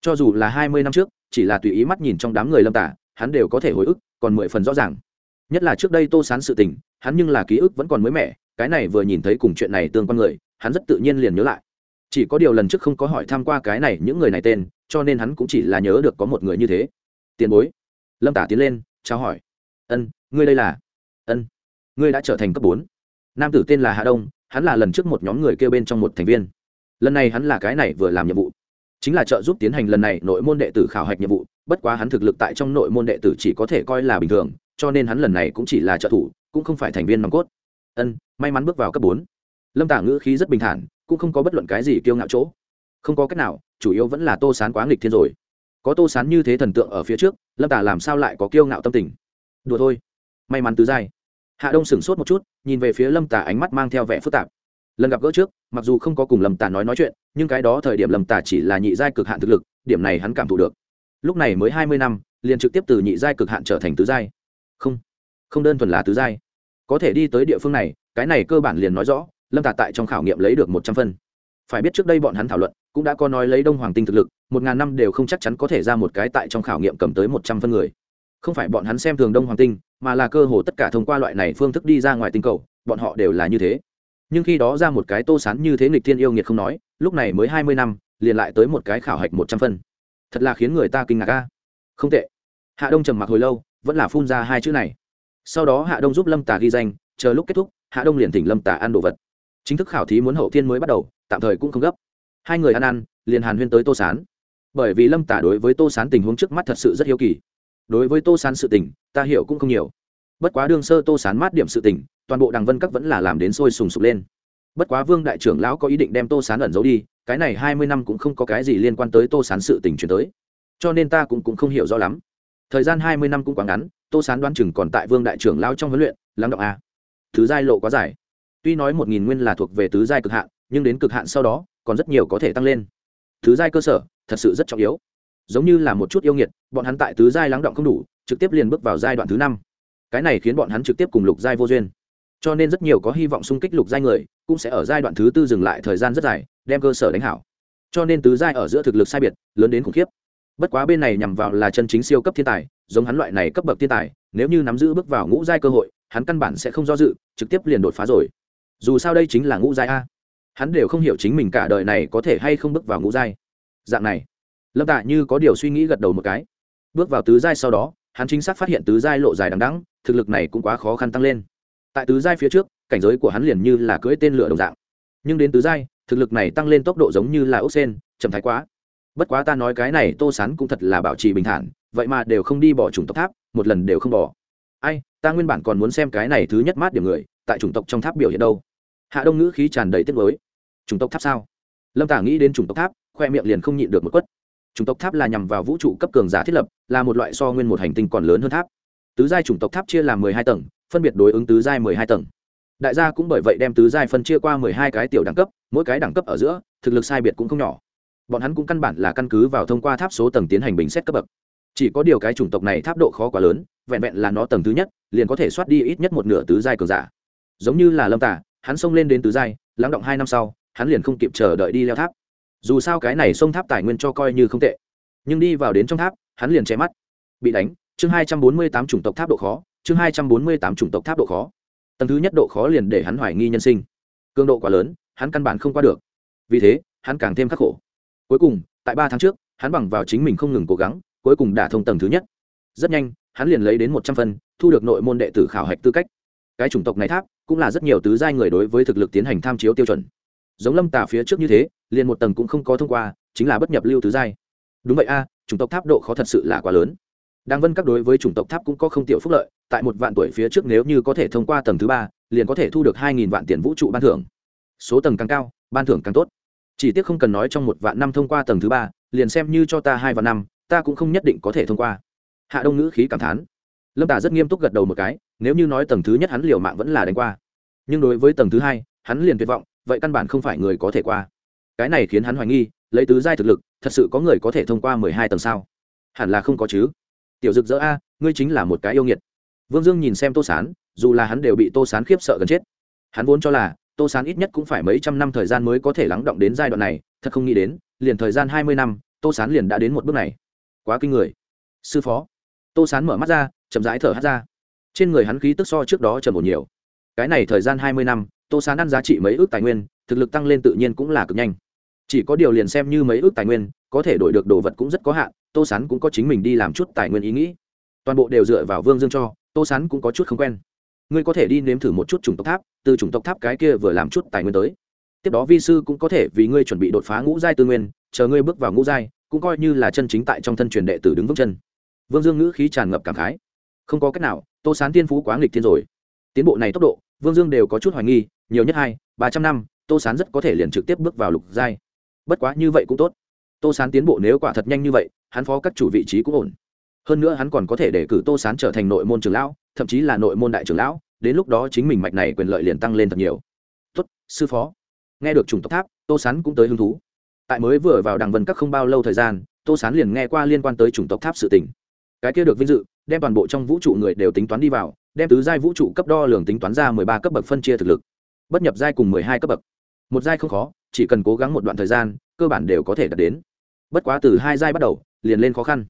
Cho dù là hai mươi năm trước, chỉ là tùy ý mắt nhìn trong đám người lâm tả, hắn đều có thể hồi ức, còn mười phần rõ ràng. Nhất là trước đây tô sán sự tình, hắn nhưng là ký ức vẫn còn mới mẻ, cái này vừa nhìn thấy cùng chuyện này tương quan người, hắn rất tự nhiên liền nhớ lại. Chỉ có điều lần trước không có hỏi tham q u a cái này những người này tên, cho nên hắn cũng chỉ là nhớ được có một người như thế. Tiền bối. Lâm tả tiến lên trao hỏi ân, ngươi đây là? Ân, ngươi đã trở thành cấp bốn. Nam tử tên là hạ đông, hắn là lần trước một nhóm người kêu bên trong một thành viên. Lần này hắn là cái này vừa làm nhiệm vụ. Chính là trợ giúp tiến hành lần này nội môn đệ tử khảo hạch nhiệm vụ, bất quá hắn thực lực tại trong nội môn đệ tử chỉ có thể coi là bình thường, cho nên hắn lần này cũng chỉ là trợ thủ, cũng không phải thành viên nòng cốt. Ân, may mắn bước vào cấp bốn. Lâm tả ngữ khí rất bình thản, cũng không có bất luận cái gì kiêu ngạo chỗ. Không có cách nào, chủ yếu vẫn là tô sán quá nghịch thiên rồi. Có tô sán như thế thần tượng ở phía trước, lâm tả làm sao lại có kiêu ngạo tâm tình? Đùa thôi. May mắn tứ giai. Hạ đông sửng sốt một chút, nhìn về phía lâm tả ánh mắt mang theo vẻ phức tạp. Lần gặp gỡ trước, mặc dù không có cùng lâm tả nói nói chuyện, nhưng cái đó thời điểm lâm tả chỉ là nhị giai cực hạn thực lực, điểm này hắn cảm thụ được. Lúc này mới hai mươi năm, liền trực tiếp từ nhị giai cực hạn trở thành tứ giai. Không không đơn thuần là tứ giai. Có thể đi tới địa phương này, cái này cơ bản liền nói rõ, lâm tả tại trong khảo nghiệm lấy được một trăm phân. Phải biết trước đây bọn hắn thảo luận, cũng đã có nói lấy đông hoàng tinh thực lực, một ngàn năm đều không chắc chắn có thể ra một cái tại trong khảo nghiệm cầm tới một trăm phân người không phải bọn hắn xem thường đông hoàng tinh, mà là cơ hồ tất cả thông qua loại này phương thức đi ra ngoài tinh cầu, bọn họ đều là như thế. Nhưng khi đó ra một cái tô sán như thế nghịch thiên yêu nghiệt không nói, lúc này mới hai mươi năm, liền lại tới một cái khảo hạch một trăm phân. Thật là khiến người ta kinh ngạc ca không tệ. Hạ đông trầm mặc hồi lâu, vẫn là phun ra hai chữ này. Sau đó hạ đông giúp lâm tà ghi danh, chờ lúc kết thúc, hạ đông liền thỉnh lâm tà ăn đồ vật. Chính thức khảo thí muốn hậu thiên mới bắt đầu, tạm thời cũng không gấp. Hai người ăn ăn, liền hàn huyên tới tô sán. Bởi vì lâm tả đối với tô sán tình huống trước mắt thật sự rất hiếu kỳ đối với tô sán sự tình ta hiểu cũng không nhiều. Bất quá đương sơ tô sán mát điểm sự tình toàn bộ đằng vân các vẫn là làm đến sôi sùng sục lên. Bất quá vương đại trưởng lão có ý định đem tô sán ẩn giấu đi cái này hai mươi năm cũng không có cái gì liên quan tới tô sán sự tình chuyển tới. Cho nên ta cũng, cũng không hiểu rõ lắm. Thời gian hai mươi năm cũng quá ngắn tô sán đoán chừng còn tại vương đại trưởng lao trong huấn luyện lắng động a thứ giai lộ quá dài. Tuy nói một nghìn nguyên là thuộc về tứ giai cực hạn nhưng đến cực hạn sau đó còn rất nhiều có thể tăng lên. Thứ giai cơ sở thật sự rất trọng yếu giống như là một chút yêu nghiệt, bọn hắn tại tứ giai lắng động không đủ, trực tiếp liền bước vào giai đoạn thứ năm. Cái này khiến bọn hắn trực tiếp cùng lục giai vô duyên. Cho nên rất nhiều có hy vọng xung kích lục giai người, cũng sẽ ở giai đoạn thứ tư dừng lại thời gian rất dài, đem cơ sở đánh hảo. Cho nên tứ giai ở giữa thực lực sai biệt, lớn đến khủng khiếp. Bất quá bên này nhằm vào là chân chính siêu cấp thiên tài, giống hắn loại này cấp bậc thiên tài, nếu như nắm giữ bước vào ngũ giai cơ hội, hắn căn bản sẽ không do dự, trực tiếp liền đột phá rồi. Dù sao đây chính là ngũ giai a. Hắn đều không hiểu chính mình cả đời này có thể hay không bước vào ngũ giai. Dạng này lâm tạ như có điều suy nghĩ gật đầu một cái. Bước vào tứ giai sau đó, hắn chính xác phát hiện tứ giai lộ dài đằng đắng thực lực này cũng quá khó khăn tăng lên. Tại tứ giai phía trước, cảnh giới của hắn liền như là cưỡi tên lửa đồng dạng. Nhưng đến tứ giai, thực lực này tăng lên tốc độ giống như là ốc sen, chậm thái quá. Bất quá ta nói cái này tô sán cũng thật là bảo trì bình thản, vậy mà đều không đi bỏ chủng tộc tháp, một lần đều không bỏ. Ai, ta nguyên bản còn muốn xem cái này thứ nhất mát điểm người, tại chủng tộc trong tháp biểu hiện đâu? Hạ đông ngữ khí tràn đầy tiếc mới chủng tộc tháp sao? Lâm tả nghĩ đến chủng tộc tháp, khoe miệng liền không nhịn được một quất chủng tộc tháp là nhằm vào vũ trụ cấp cường giả thiết lập, là một loại so nguyên một hành tinh còn lớn hơn tháp. Tứ giai chủng tộc tháp chia làm mười hai tầng, phân biệt đối ứng tứ giai mười hai tầng. Đại gia cũng bởi vậy đem tứ giai phân chia qua mười hai cái tiểu đẳng cấp, mỗi cái đẳng cấp ở giữa, thực lực sai biệt cũng không nhỏ. Bọn hắn cũng căn bản là căn cứ vào thông qua tháp số tầng tiến hành bình xét cấp bậc. Chỉ có điều cái chủng tộc này tháp độ khó quá lớn, vẹn vẹn là nó tầng thứ nhất, liền có thể soát đi ít nhất một nửa tứ giai cường giả. Giống như là lâm tả hắn xông lên đến tứ giai, lắng động hai năm sau, hắn liền không kịp chờ đợi đi leo tháp dù sao cái này sông tháp tài nguyên cho coi như không tệ. Nhưng đi vào đến trong tháp, hắn liền che mắt. Bị đánh, chương hai trăm bốn mươi tám chủng tộc tháp độ khó, chương hai trăm bốn mươi tám chủng tộc tháp độ khó. Tầng thứ nhất độ khó liền để hắn hoài nghi nhân sinh. Cường độ quá lớn, hắn căn bản không qua được. Vì thế, hắn càng thêm khắc khổ. Cuối cùng, tại ba tháng trước, hắn bằng vào chính mình không ngừng cố gắng, cuối cùng đả thông tầng thứ nhất. Rất nhanh, hắn liền lấy đến một trăm phân, thu được nội môn đệ tử khảo hạch tư cách. Cái chủng tộc này tháp, cũng là rất nhiều tứ giai người đối với thực lực tiến hành tham chiếu tiêu chuẩn. Giống lâm tả phía trước như thế liền một tầng cũng không có thông qua, chính là bất nhập lưu tứ giai. Đúng vậy a, chủng tộc tháp độ khó thật sự là quá lớn. Đang vân các đối với chủng tộc tháp cũng có không tiểu phúc lợi, tại một vạn tuổi phía trước nếu như có thể thông qua tầng thứ ba, liền có thể thu được hai nghìn vạn tiền vũ trụ ban thưởng. Số tầng càng cao, ban thưởng càng tốt. Chỉ tiếc không cần nói trong một vạn năm thông qua tầng thứ ba, liền xem như cho ta hai vạn năm, ta cũng không nhất định có thể thông qua. Hạ đông ngữ khí cảm thán. Lâm tả rất nghiêm túc gật đầu một cái, nếu như nói tầng thứ nhất hắn liều mạng vẫn là đánh qua. Nhưng đối với tầng thứ hai, hắn liền tuyệt vọng, vậy căn bản không phải người có thể qua cái này khiến hắn hoài nghi, lấy tứ giai thực lực, thật sự có người có thể thông qua mười hai tầng sao? Hẳn là không có chứ. Tiểu dực dỡ a, ngươi chính là một cái yêu nghiệt. Vương dương nhìn xem tô sán, dù là hắn đều bị tô sán khiếp sợ gần chết. Hắn vốn cho là, tô sán ít nhất cũng phải mấy trăm năm thời gian mới có thể lắng động đến giai đoạn này, thật không nghĩ đến, liền thời gian hai mươi năm, tô sán liền đã đến một bước này. Quá kinh người. Sư phó. Tô sán mở mắt ra, chậm rãi thở hát ra. Trên người hắn khí tức so trước đó trầm một nhiều. Cái này thời gian hai mươi năm, tô sán ăn giá trị mấy ước tài nguyên, thực lực tăng lên tự nhiên cũng là cực nhanh chỉ có điều liền xem như mấy ước tài nguyên, có thể đổi được đồ vật cũng rất có hạn, tô sán cũng có chính mình đi làm chút tài nguyên ý nghĩ. Toàn bộ đều dựa vào vương dương cho, tô sán cũng có chút không quen. Ngươi có thể đi nếm thử một chút chủng tộc tháp, từ chủng tộc tháp cái kia vừa làm chút tài nguyên tới. Tiếp đó vi sư cũng có thể vì ngươi chuẩn bị đột phá ngũ giai tư nguyên, chờ ngươi bước vào ngũ giai, cũng coi như là chân chính tại trong thân truyền đệ tử đứng vững chân. Vương dương ngữ khí tràn ngập cảm khái. Không có cách nào, tô sán tiên phú quá nghịch thiên rồi. Tiến bộ này tốc độ, vương dương đều có chút hoài nghi, nhiều nhất hai, ba trăm năm, tô sán rất có thể liền trực tiếp bước vào lục giai bất quá như vậy cũng tốt. Tô sán tiến bộ nếu quả thật nhanh như vậy, hắn phó các chủ vị trí cũng ổn. Hơn nữa hắn còn có thể để cử tô sán trở thành nội môn trưởng lão, thậm chí là nội môn đại trưởng lão, đến lúc đó chính mình mạch này quyền lợi liền tăng lên thật nhiều. Tốt, sư phó. Nghe được chủng tộc tháp, tô sán cũng tới hứng thú. Tại mới vừa vào đằng vân các không bao lâu thời gian, tô sán liền nghe qua liên quan tới chủng tộc tháp sự tình. Cái kia được vinh dự, đem toàn bộ trong vũ trụ người đều tính toán đi vào, đem tứ giai vũ trụ cấp đo lường tính toán ra mười ba cấp bậc phân chia thực lực. Bất nhập giai cùng mười hai cấp bậc. Một giai không khó chỉ cần cố gắng một đoạn thời gian, cơ bản đều có thể đạt đến. Bất quá từ hai giai bắt đầu, liền lên khó khăn.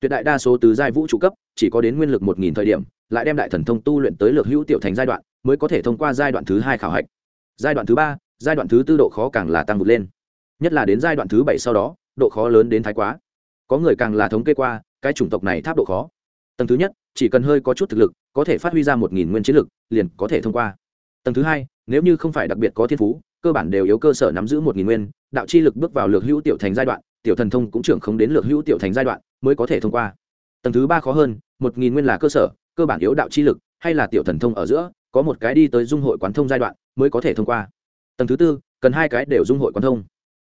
Tuyệt đại đa số từ giai vũ trụ cấp, chỉ có đến nguyên lực một nghìn thời điểm, lại đem đại thần thông tu luyện tới lược hữu tiểu thành giai đoạn, mới có thể thông qua giai đoạn thứ hai khảo hạch. Giai đoạn thứ ba, giai đoạn thứ tư độ khó càng là tăng vượt lên. Nhất là đến giai đoạn thứ bảy sau đó, độ khó lớn đến thái quá. Có người càng là thống kê qua, cái chủng tộc này tháp độ khó. Tầng thứ nhất, chỉ cần hơi có chút thực lực, có thể phát huy ra một nghìn nguyên chiến lực, liền có thể thông qua. Tầng thứ hai, nếu như không phải đặc biệt có thiên phú cơ bản đều yếu cơ sở nắm giữ một nghìn nguyên, đạo chi lực bước vào lược hữu tiểu thành giai đoạn, tiểu thần thông cũng trưởng không đến lược hữu tiểu thành giai đoạn mới có thể thông qua. Tầng thứ ba khó hơn, một nghìn nguyên là cơ sở, cơ bản yếu đạo chi lực, hay là tiểu thần thông ở giữa, có một cái đi tới dung hội quán thông giai đoạn mới có thể thông qua. Tầng thứ tư, cần hai cái đều dung hội quán thông.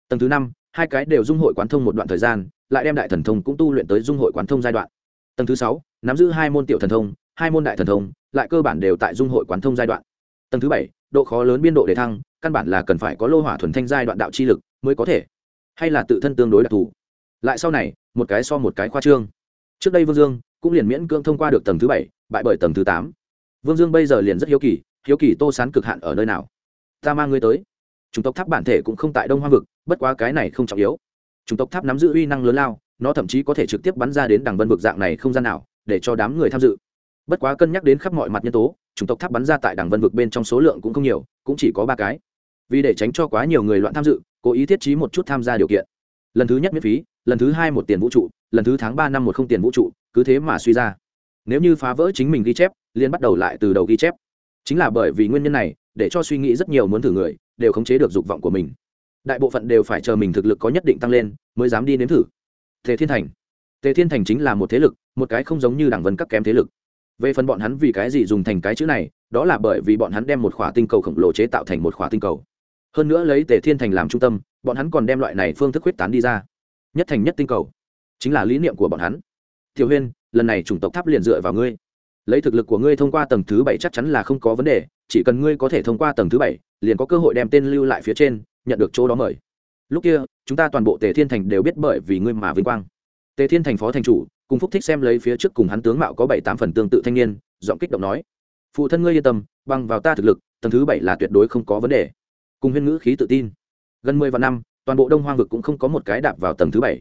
Tầng thứ năm, hai cái đều dung hội quán thông một đoạn thời gian, lại đem đại thần thông cũng tu luyện tới dung hội quán thông giai đoạn. Tầng thứ sáu, nắm giữ hai môn tiểu thần thông, hai môn đại thần thông, lại cơ bản đều tại dung hội quán thông giai đoạn. Tầng thứ bảy độ khó lớn biên độ để thăng, căn bản là cần phải có lô hỏa thuần thanh giai đoạn đạo chi lực mới có thể, hay là tự thân tương đối đặc thù. Lại sau này, một cái so một cái khoa trương. Trước đây vương dương cũng liền miễn cưỡng thông qua được tầng thứ bảy, bại bởi tầng thứ tám. Vương dương bây giờ liền rất hiếu kỳ hiếu kỳ tô sán cực hạn ở nơi nào? Ta mang ngươi tới. Chủng tộc tháp bản thể cũng không tại đông hoa vực, bất quá cái này không trọng yếu. Chủng tộc tháp nắm giữ uy năng lớn lao, nó thậm chí có thể trực tiếp bắn ra đến đằng vân vực dạng này không gian nào, để cho đám người tham dự. Bất quá cân nhắc đến khắp mọi mặt nhân tố chủng tộc tháp bắn ra tại đảng vân vực bên trong số lượng cũng không nhiều, cũng chỉ có ba cái. Vì để tránh cho quá nhiều người loạn tham dự, cố ý thiết trí một chút tham gia điều kiện. Lần thứ nhất miễn phí, lần thứ hai một tiền vũ trụ, lần thứ tháng ba năm một không tiền vũ trụ, cứ thế mà suy ra. Nếu như phá vỡ chính mình ghi chép liên bắt đầu lại từ đầu ghi chép. Chính là bởi vì nguyên nhân này, để cho suy nghĩ rất nhiều muốn thử người, đều khống chế được dục vọng của mình. Đại bộ phận đều phải chờ mình thực lực có nhất định tăng lên, mới dám đi nếm thử. Thế thiên thành. Tề thiên thành chính là một thế lực, một cái không giống như đảng vân các kém thế lực về phần bọn hắn vì cái gì dùng thành cái chữ này, đó là bởi vì bọn hắn đem một khỏa tinh cầu khổng lồ chế tạo thành một khỏa tinh cầu. Hơn nữa lấy tề thiên thành làm trung tâm, bọn hắn còn đem loại này phương thức huyết tán đi ra. Nhất thành nhất tinh cầu. Chính là lý niệm của bọn hắn. Tiểu huyên, lần này chủng tộc tháp liền dựa vào ngươi. Lấy thực lực của ngươi thông qua tầng thứ bảy chắc chắn là không có vấn đề, chỉ cần ngươi có thể thông qua tầng thứ bảy, liền có cơ hội đem tên lưu lại phía trên, nhận được chỗ đó mời. Lúc kia, chúng ta toàn bộ tề thiên thành đều biết bởi vì ngươi mà vinh quang. Tề thiên thành phó thành chủ cùng phúc thích xem lấy phía trước cùng hắn tướng mạo có bảy tám phần tương tự thanh niên, giọng kích động nói, phụ thân ngươi yên tâm, bằng vào ta thực lực, tầng thứ bảy là tuyệt đối không có vấn đề. Cùng huyên ngữ khí tự tin. Gần mười vạn năm, toàn bộ đông hoang vực cũng không có một cái đạp vào tầng thứ bảy.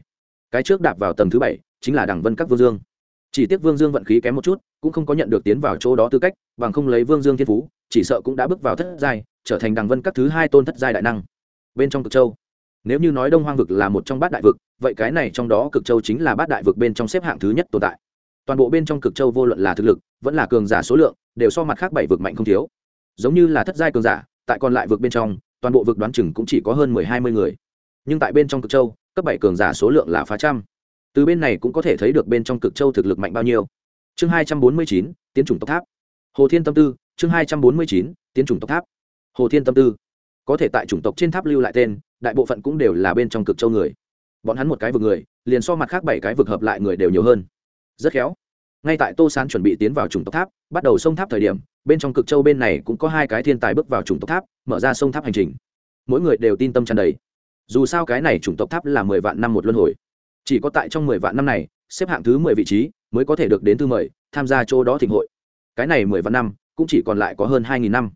Cái trước đạp vào tầng thứ bảy chính là đảng vân các vương dương. Chỉ tiếc vương dương vận khí kém một chút, cũng không có nhận được tiến vào chỗ đó tư cách, bằng không lấy vương dương thiên phú, chỉ sợ cũng đã bước vào thất giai, trở thành đằng vân các thứ hai tôn thất giai đại năng. Bên trong cực châu nếu như nói đông hoang vực là một trong bát đại vực, vậy cái này trong đó cực châu chính là bát đại vực bên trong xếp hạng thứ nhất tồn tại. Toàn bộ bên trong cực châu vô luận là thực lực, vẫn là cường giả số lượng, đều so mặt khác bảy vực mạnh không thiếu. Giống như là thất giai cường giả, tại còn lại vực bên trong, toàn bộ vực đoán chừng cũng chỉ có hơn mười hai mươi người. Nhưng tại bên trong cực châu, cấp bảy cường giả số lượng là phá trăm. Từ bên này cũng có thể thấy được bên trong cực châu thực lực mạnh bao nhiêu. Chương hai trăm bốn mươi chín, tiến chủng tộc tháp. Hồ thiên tâm tư, chương hai trăm bốn mươi chín, tiến chủng tộc tháp. Hồ thiên tâm tư. Có thể tại chủng tộc trên tháp lưu lại tên đại bộ phận cũng đều là bên trong cực châu người. Bọn hắn một cái vực người, liền so mặt khác bảy cái vực hợp lại người đều nhiều hơn. Rất khéo. Ngay tại tô sán chuẩn bị tiến vào chủng tộc tháp, bắt đầu sông tháp thời điểm, bên trong cực châu bên này cũng có hai cái thiên tài bước vào chủng tộc tháp, mở ra sông tháp hành trình. Mỗi người đều tin tâm tràn đầy. Dù sao cái này chủng tộc tháp là mười vạn năm một luân hồi. Chỉ có tại trong mười vạn năm này, xếp hạng thứ mười vị trí mới có thể được đến thư mời, tham gia chỗ đó thịnh hội. Cái này mười vạn năm cũng chỉ còn lại có hơn hai nghìn năm.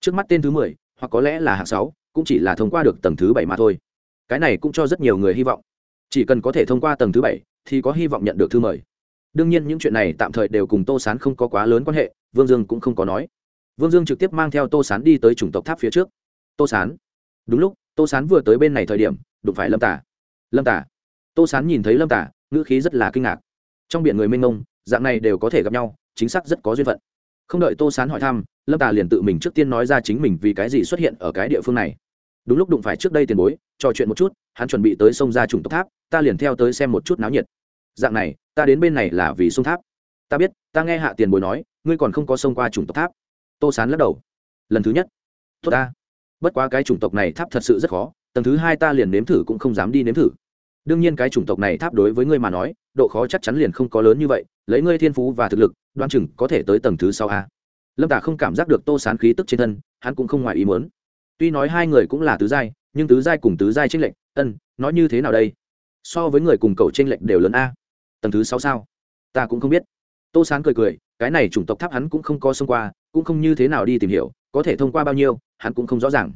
Trước mắt tên thứ mười, hoặc có lẽ là hạng sáu cũng chỉ là thông qua được tầng thứ bảy mà thôi. Cái này cũng cho rất nhiều người hy vọng. Chỉ cần có thể thông qua tầng thứ bảy thì có hy vọng nhận được thư mời. Đương nhiên những chuyện này tạm thời đều cùng tô sán không có quá lớn quan hệ vương dương cũng không có nói. Vương dương trực tiếp mang theo tô sán đi tới chủng tộc tháp phía trước. Tô sán, đúng lúc tô sán vừa tới bên này thời điểm đụng phải lâm tả lâm tả tô sán nhìn thấy lâm tả ngữ khí rất là kinh ngạc. Trong biển người mênh mông dạng này đều có thể gặp nhau chính xác rất có duyên phận. Không đợi tô sán hỏi thăm lâm tả liền tự mình trước tiên nói ra chính mình vì cái gì xuất hiện ở cái địa phương này đúng lúc đụng phải trước đây tiền bối, trò chuyện một chút, hắn chuẩn bị tới sông ra trùng tộc tháp, ta liền theo tới xem một chút náo nhiệt. Dạng này, ta đến bên này là vì sông tháp. Ta biết, ta nghe hạ tiền bối nói, ngươi còn không có sông qua trùng tộc tháp. Tô sán lắc đầu. Lần thứ nhất. Tốt ta. Bất quá cái chủng tộc này tháp thật sự rất khó, tầng thứ hai ta liền nếm thử cũng không dám đi nếm thử. Đương nhiên cái chủng tộc này tháp đối với ngươi mà nói, độ khó chắc chắn liền không có lớn như vậy, lấy ngươi thiên phú và thực lực đoan chừng có thể tới tầng thứ sau a. Lâm tả không cảm giác được tô sán khí tức trên thân, hắn cũng không ngoài ý muốn tuy nói hai người cũng là tứ giai, nhưng tứ giai cùng tứ giai tranh lệnh ân nói như thế nào đây? So với người cùng cầu tranh lệnh đều lớn a. Tầng thứ sáu sao? Ta cũng không biết. Tô sán cười cười, cái này chủng tộc tháp hắn cũng không có xông qua, cũng không như thế nào đi tìm hiểu, có thể thông qua bao nhiêu, hắn cũng không rõ ràng.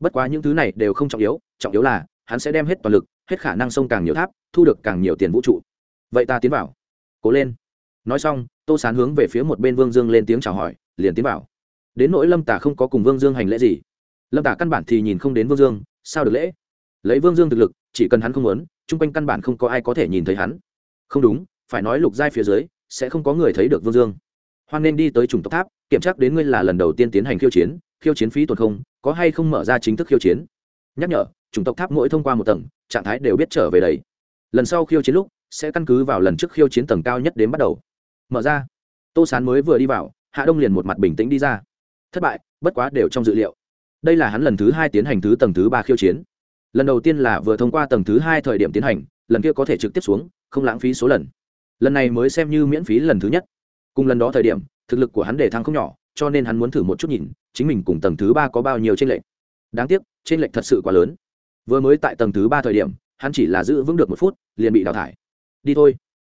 Bất quá những thứ này đều không trọng yếu trọng yếu là, hắn sẽ đem hết toàn lực, hết khả năng xông càng nhiều tháp, thu được càng nhiều tiền vũ trụ. Vậy ta tiến vào. Cố lên. Nói xong, tô sán hướng về phía một bên vương dương lên tiếng chào hỏi, liền tiến vào. Đến nỗi lâm tả không có cùng vương dương hành lễ gì lâm tả căn bản thì nhìn không đến vương dương, sao được lễ? Lấy vương dương thực lực, chỉ cần hắn không muốn, chung quanh căn bản không có ai có thể nhìn thấy hắn. Không đúng, phải nói lục giai phía dưới, sẽ không có người thấy được vương dương. Hoan nên đi tới chủng tộc tháp, kiểm tra đến ngươi là lần đầu tiên tiến hành khiêu chiến khiêu chiến phí tuần không, có hay không mở ra chính thức khiêu chiến. Nhắc nhở, chủng tộc tháp mỗi thông qua một tầng, trạng thái đều biết trở về đấy lần sau khiêu chiến lúc, sẽ căn cứ vào lần trước khiêu chiến tầng cao nhất đến bắt đầu. Mở ra. Tô sán mới vừa đi vào, hạ đông liền một mặt bình tĩnh đi ra. Thất bại, bất quá đều trong dự liệu đây là hắn lần thứ hai tiến hành thứ tầng thứ ba khiêu chiến. Lần đầu tiên là vừa thông qua tầng thứ hai thời điểm tiến hành, lần kia có thể trực tiếp xuống, không lãng phí số lần. Lần này mới xem như miễn phí lần thứ nhất. Cùng lần đó thời điểm, thực lực của hắn để thăng không nhỏ, cho nên hắn muốn thử một chút nhìn, chính mình cùng tầng thứ ba có bao nhiêu tranh lệch. Đáng tiếc tranh lệch thật sự quá lớn. Vừa mới tại tầng thứ ba thời điểm, hắn chỉ là giữ vững được một phút, liền bị đào thải. Đi thôi.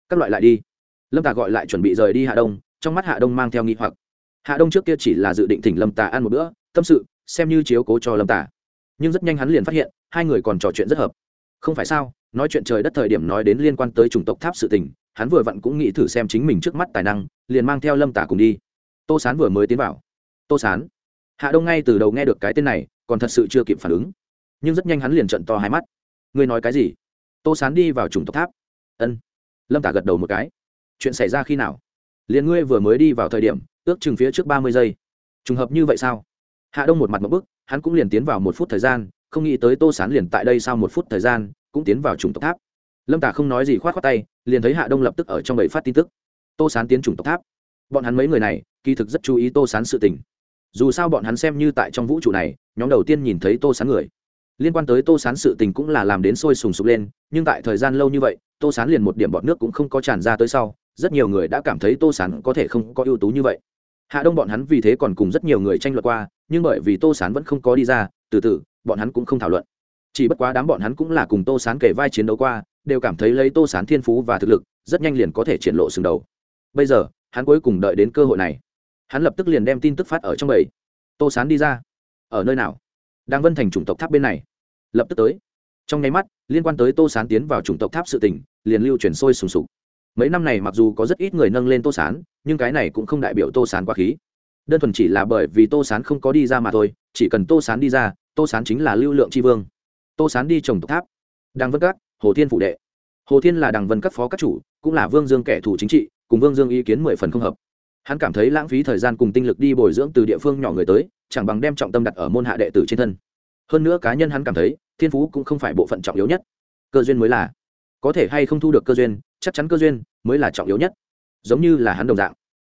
Các loại lại đi. Lâm tà gọi lại chuẩn bị rời đi hạ đông, trong mắt hạ đông mang theo nghi hoặc. Hạ đông trước kia chỉ là dự định thỉnh lâm tà ăn một bữa, tâm sự xem như chiếu cố cho lâm Tả, nhưng rất nhanh hắn liền phát hiện hai người còn trò chuyện rất hợp. Không phải sao nói chuyện trời đất thời điểm nói đến liên quan tới chủng tộc tháp sự tình hắn vừa vặn cũng nghĩ thử xem chính mình trước mắt tài năng liền mang theo lâm tả cùng đi. Tô sán vừa mới tiến vào. Tô sán. Hạ đông ngay từ đầu nghe được cái tên này còn thật sự chưa kịp phản ứng. Nhưng rất nhanh hắn liền trận to hai mắt. Ngươi nói cái gì? Tô sán đi vào chủng tộc tháp. Ân. Lâm tả gật đầu một cái. Chuyện xảy ra khi nào? Liền ngươi vừa mới đi vào thời điểm ước chừng phía trước ba mươi giây. Trùng hợp như vậy sao? Hạ đông một mặt một bức, hắn cũng liền tiến vào một phút thời gian, không nghĩ tới tô sán liền tại đây sau một phút thời gian, cũng tiến vào chủng tộc tháp. Lâm tả không nói gì k h o á t khoác tay, liền thấy hạ đông lập tức ở trong bầy phát tin tức. Tô sán tiến chủng tộc tháp. Bọn hắn mấy người này, kỳ thực rất chú ý tô sán sự tình. Dù sao bọn hắn xem như tại trong vũ trụ này, nhóm đầu tiên nhìn thấy tô sán người. Liên quan tới tô sán sự tình cũng là làm đến sôi sùng sục lên, nhưng tại thời gian lâu như vậy, tô sán liền một điểm bọt nước cũng không có tràn ra tới sau, rất nhiều người đã cảm thấy tô sán có thể không có ưu tú như vậy. Hạ đông bọn hắn vì thế còn cùng rất nhiều người tranh luận qua nhưng bởi vì tô sán vẫn không có đi ra, từ từ, bọn hắn cũng không thảo luận. Chỉ bất quá đám bọn hắn cũng là cùng tô sán kể vai chiến đấu qua, đều cảm thấy lấy tô sán thiên phú và thực lực, rất nhanh liền có thể triển lộ sừng đầu. Bây giờ, hắn cuối cùng đợi đến cơ hội này. Hắn lập tức liền đem tin tức phát ở trong bầy. Tô sán đi ra. Ở nơi nào? Đang vân thành chủng tộc tháp bên này. Lập tức tới. Trong nháy mắt, liên quan tới tô sán tiến vào chủng tộc tháp sự tỉnh liền lưu chuyển sôi sùng sục. Mấy năm này mặc dù có rất ít người nâng lên tô sán, nhưng cái này cũng không đại biểu tô sán quá khí đơn thuần chỉ là bởi vì tô sán không có đi ra mà thôi, chỉ cần tô sán đi ra, tô sán chính là lưu lượng tri vương. Tô sán đi trồng tộc tháp. Đằng vân các, hồ thiên phủ đệ. Hồ thiên là đằng vân các phó các chủ, cũng là vương dương kẻ thù chính trị, cùng vương dương ý kiến mười phần không hợp. Hắn cảm thấy lãng phí thời gian cùng tinh lực đi bồi dưỡng từ địa phương nhỏ người tới, chẳng bằng đem trọng tâm đặt ở môn hạ đệ tử trên thân. Hơn nữa cá nhân hắn cảm thấy, thiên phú cũng không phải bộ phận trọng yếu nhất. Cơ duyên mới là. Có thể hay không thu được cơ duyên, chắc chắn cơ duyên mới là trọng yếu nhất. Giống như là hắn đồng dạng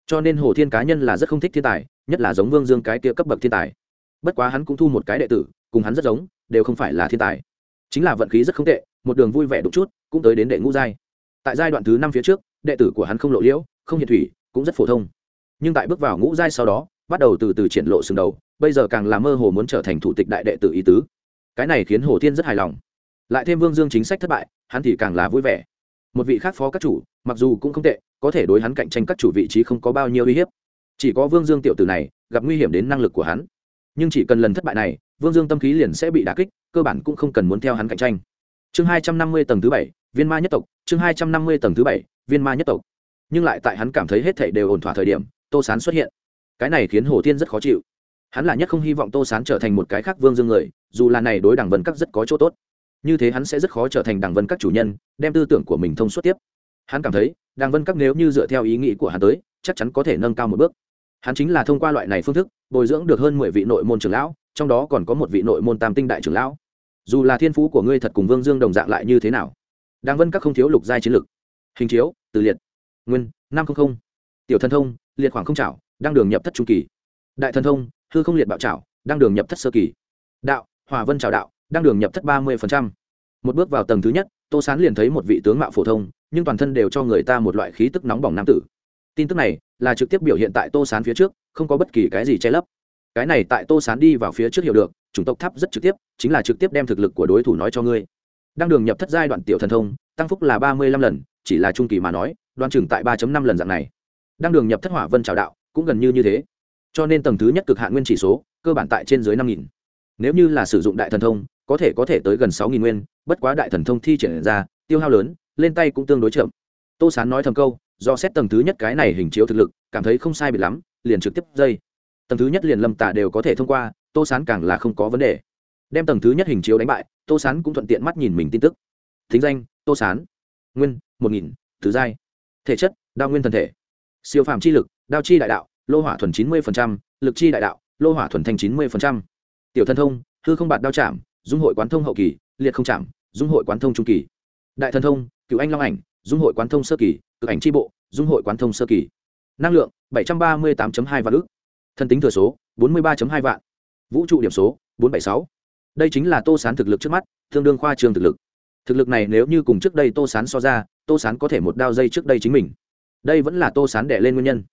cho nên hồ thiên cá nhân là rất không thích thiên tài, nhất là giống vương dương cái kia cấp bậc thiên tài. Bất quá hắn cũng thu một cái đệ tử, cùng hắn rất giống, đều không phải là thiên tài. Chính là vận khí rất không tệ, một đường vui vẻ đục chút, cũng tới đến đệ ngũ giai. Tại giai đoạn thứ năm phía trước, đệ tử của hắn không lộ liễu, không hiện thủy, cũng rất phổ thông. Nhưng tại bước vào ngũ giai sau đó, bắt đầu từ từ triển lộ sừng đầu, bây giờ càng là mơ hồ muốn trở thành thủ tịch đại đệ tử ý tứ. Cái này khiến hồ thiên rất hài lòng. Lại thêm vương dương chính sách thất bại, hắn thì càng là vui vẻ. Một vị khác phó các chủ, mặc dù cũng không tệ có thể đối hắn cạnh tranh các chủ vị trí không có bao nhiêu uy hiếp. Chỉ có vương dương tiểu tử này gặp nguy hiểm đến năng lực của hắn. Nhưng chỉ cần lần thất bại này, vương dương tâm khí liền sẽ bị đà kích, cơ bản cũng không cần muốn theo hắn cạnh tranh. Chương hai trăm năm mươi tầng thứ bảy, viên ma nhất tộc. Chương hai trăm năm mươi tầng thứ bảy, viên ma nhất tộc. Nhưng lại tại hắn cảm thấy hết thảy đều ổn thỏa thời điểm, tô sán xuất hiện. Cái này khiến hồ thiên rất khó chịu. Hắn là nhất không hy vọng tô sán trở thành một cái khác vương dương người, dù là này đối đảng vân các rất có chỗ tốt. Như thế hắn sẽ rất khó trở thành đảng vân các chủ nhân, đem tư tưởng của mình thông suốt tiếp. Hắn cảm thấy đàng vân các nếu như dựa theo ý nghĩ của hắn tới, chắc chắn có thể nâng cao một bước. Hắn chính là thông qua loại này phương thức, bồi dưỡng được hơn mười vị nội môn trưởng lão, trong đó còn có một vị nội môn tam tinh đại trưởng lão. Dù là thiên phú của ngươi thật cùng vương dương đồng dạng lại như thế nào, đàng vân các không thiếu lục giai chiến lực. Hình chiếu, từ liệt. Nguyên, năm trăm linh tiểu thần thông, liệt khoảng không trảo đang đường nhập thất trung kỳ. Đại thần thông, hư không liệt bạo trảo đang đường nhập thất sơ kỳ. Đạo hòa vân trào đạo đang đường nhập thất ba mươi một bước vào tầng thứ nhất, tô sán liền thấy một vị tướng mạo phổ thông nhưng toàn thân đều cho người ta một loại khí tức nóng bỏng nam tử. Tin tức này là trực tiếp biểu hiện tại tô sán phía trước, không có bất kỳ cái gì che lấp. Cái này tại tô sán đi vào phía trước hiểu được, chủng tộc tháp rất trực tiếp, chính là trực tiếp đem thực lực của đối thủ nói cho ngươi. Đang đường nhập thất giai đoạn tiểu thần thông, tăng phúc là ba mươi lăm lần, chỉ là trung kỳ mà nói, đoan chừng tại ba năm lần dạng này. Đang đường nhập thất hỏa vân trào đạo, cũng gần như như thế. Cho nên tầng thứ nhất cực hạn nguyên chỉ số, cơ bản tại trên dưới năm nghìn. Nếu như là sử dụng đại thần thông, có thể có thể tới gần sáu nghìn nguyên, bất quá đại thần thông thi triển ra, tiêu hao lớn lên tay cũng tương đối chậm. Tô sán nói thầm câu, do xét tầng thứ nhất cái này hình chiếu thực lực, cảm thấy không sai biệt lắm, liền trực tiếp dây. Tầng thứ nhất liền lâm tả đều có thể thông qua, tô sán càng là không có vấn đề. Đem tầng thứ nhất hình chiếu đánh bại, tô sán cũng thuận tiện mắt nhìn mình tin tức. Thính danh, tô sán. Nguyên, một nghìn thứ giai. Thể chất, đao nguyên thần thể. Siêu phàm chi lực, đao chi đại đạo, lô hỏa thuần chín mươi lực chi đại đạo, lô hỏa thuần thanh chín mươi tiểu thần thông, hư không bạt đao chạm, dung hội quán thông hậu kỳ, liệt không chạm, dung hội quán thông trung kỳ. Đại thần thông cựu anh long ảnh, dung hội quán thông sơ kỳ, cực ảnh tri bộ, dung hội quán thông sơ kỳ. Năng lượng, bảy trăm ba mươi tám hai vạn ước thân tính thừa số, bốn mươi ba hai vạn. Vũ trụ điểm số, bốn bảy sáu. Đây chính là tô sán thực lực trước mắt, tương đương khoa trường thực lực. Thực lực này nếu như cùng trước đây tô sán so ra, tô sán có thể một đao dây trước đây chính mình. Đây vẫn là tô sán đẻ lên nguyên nhân.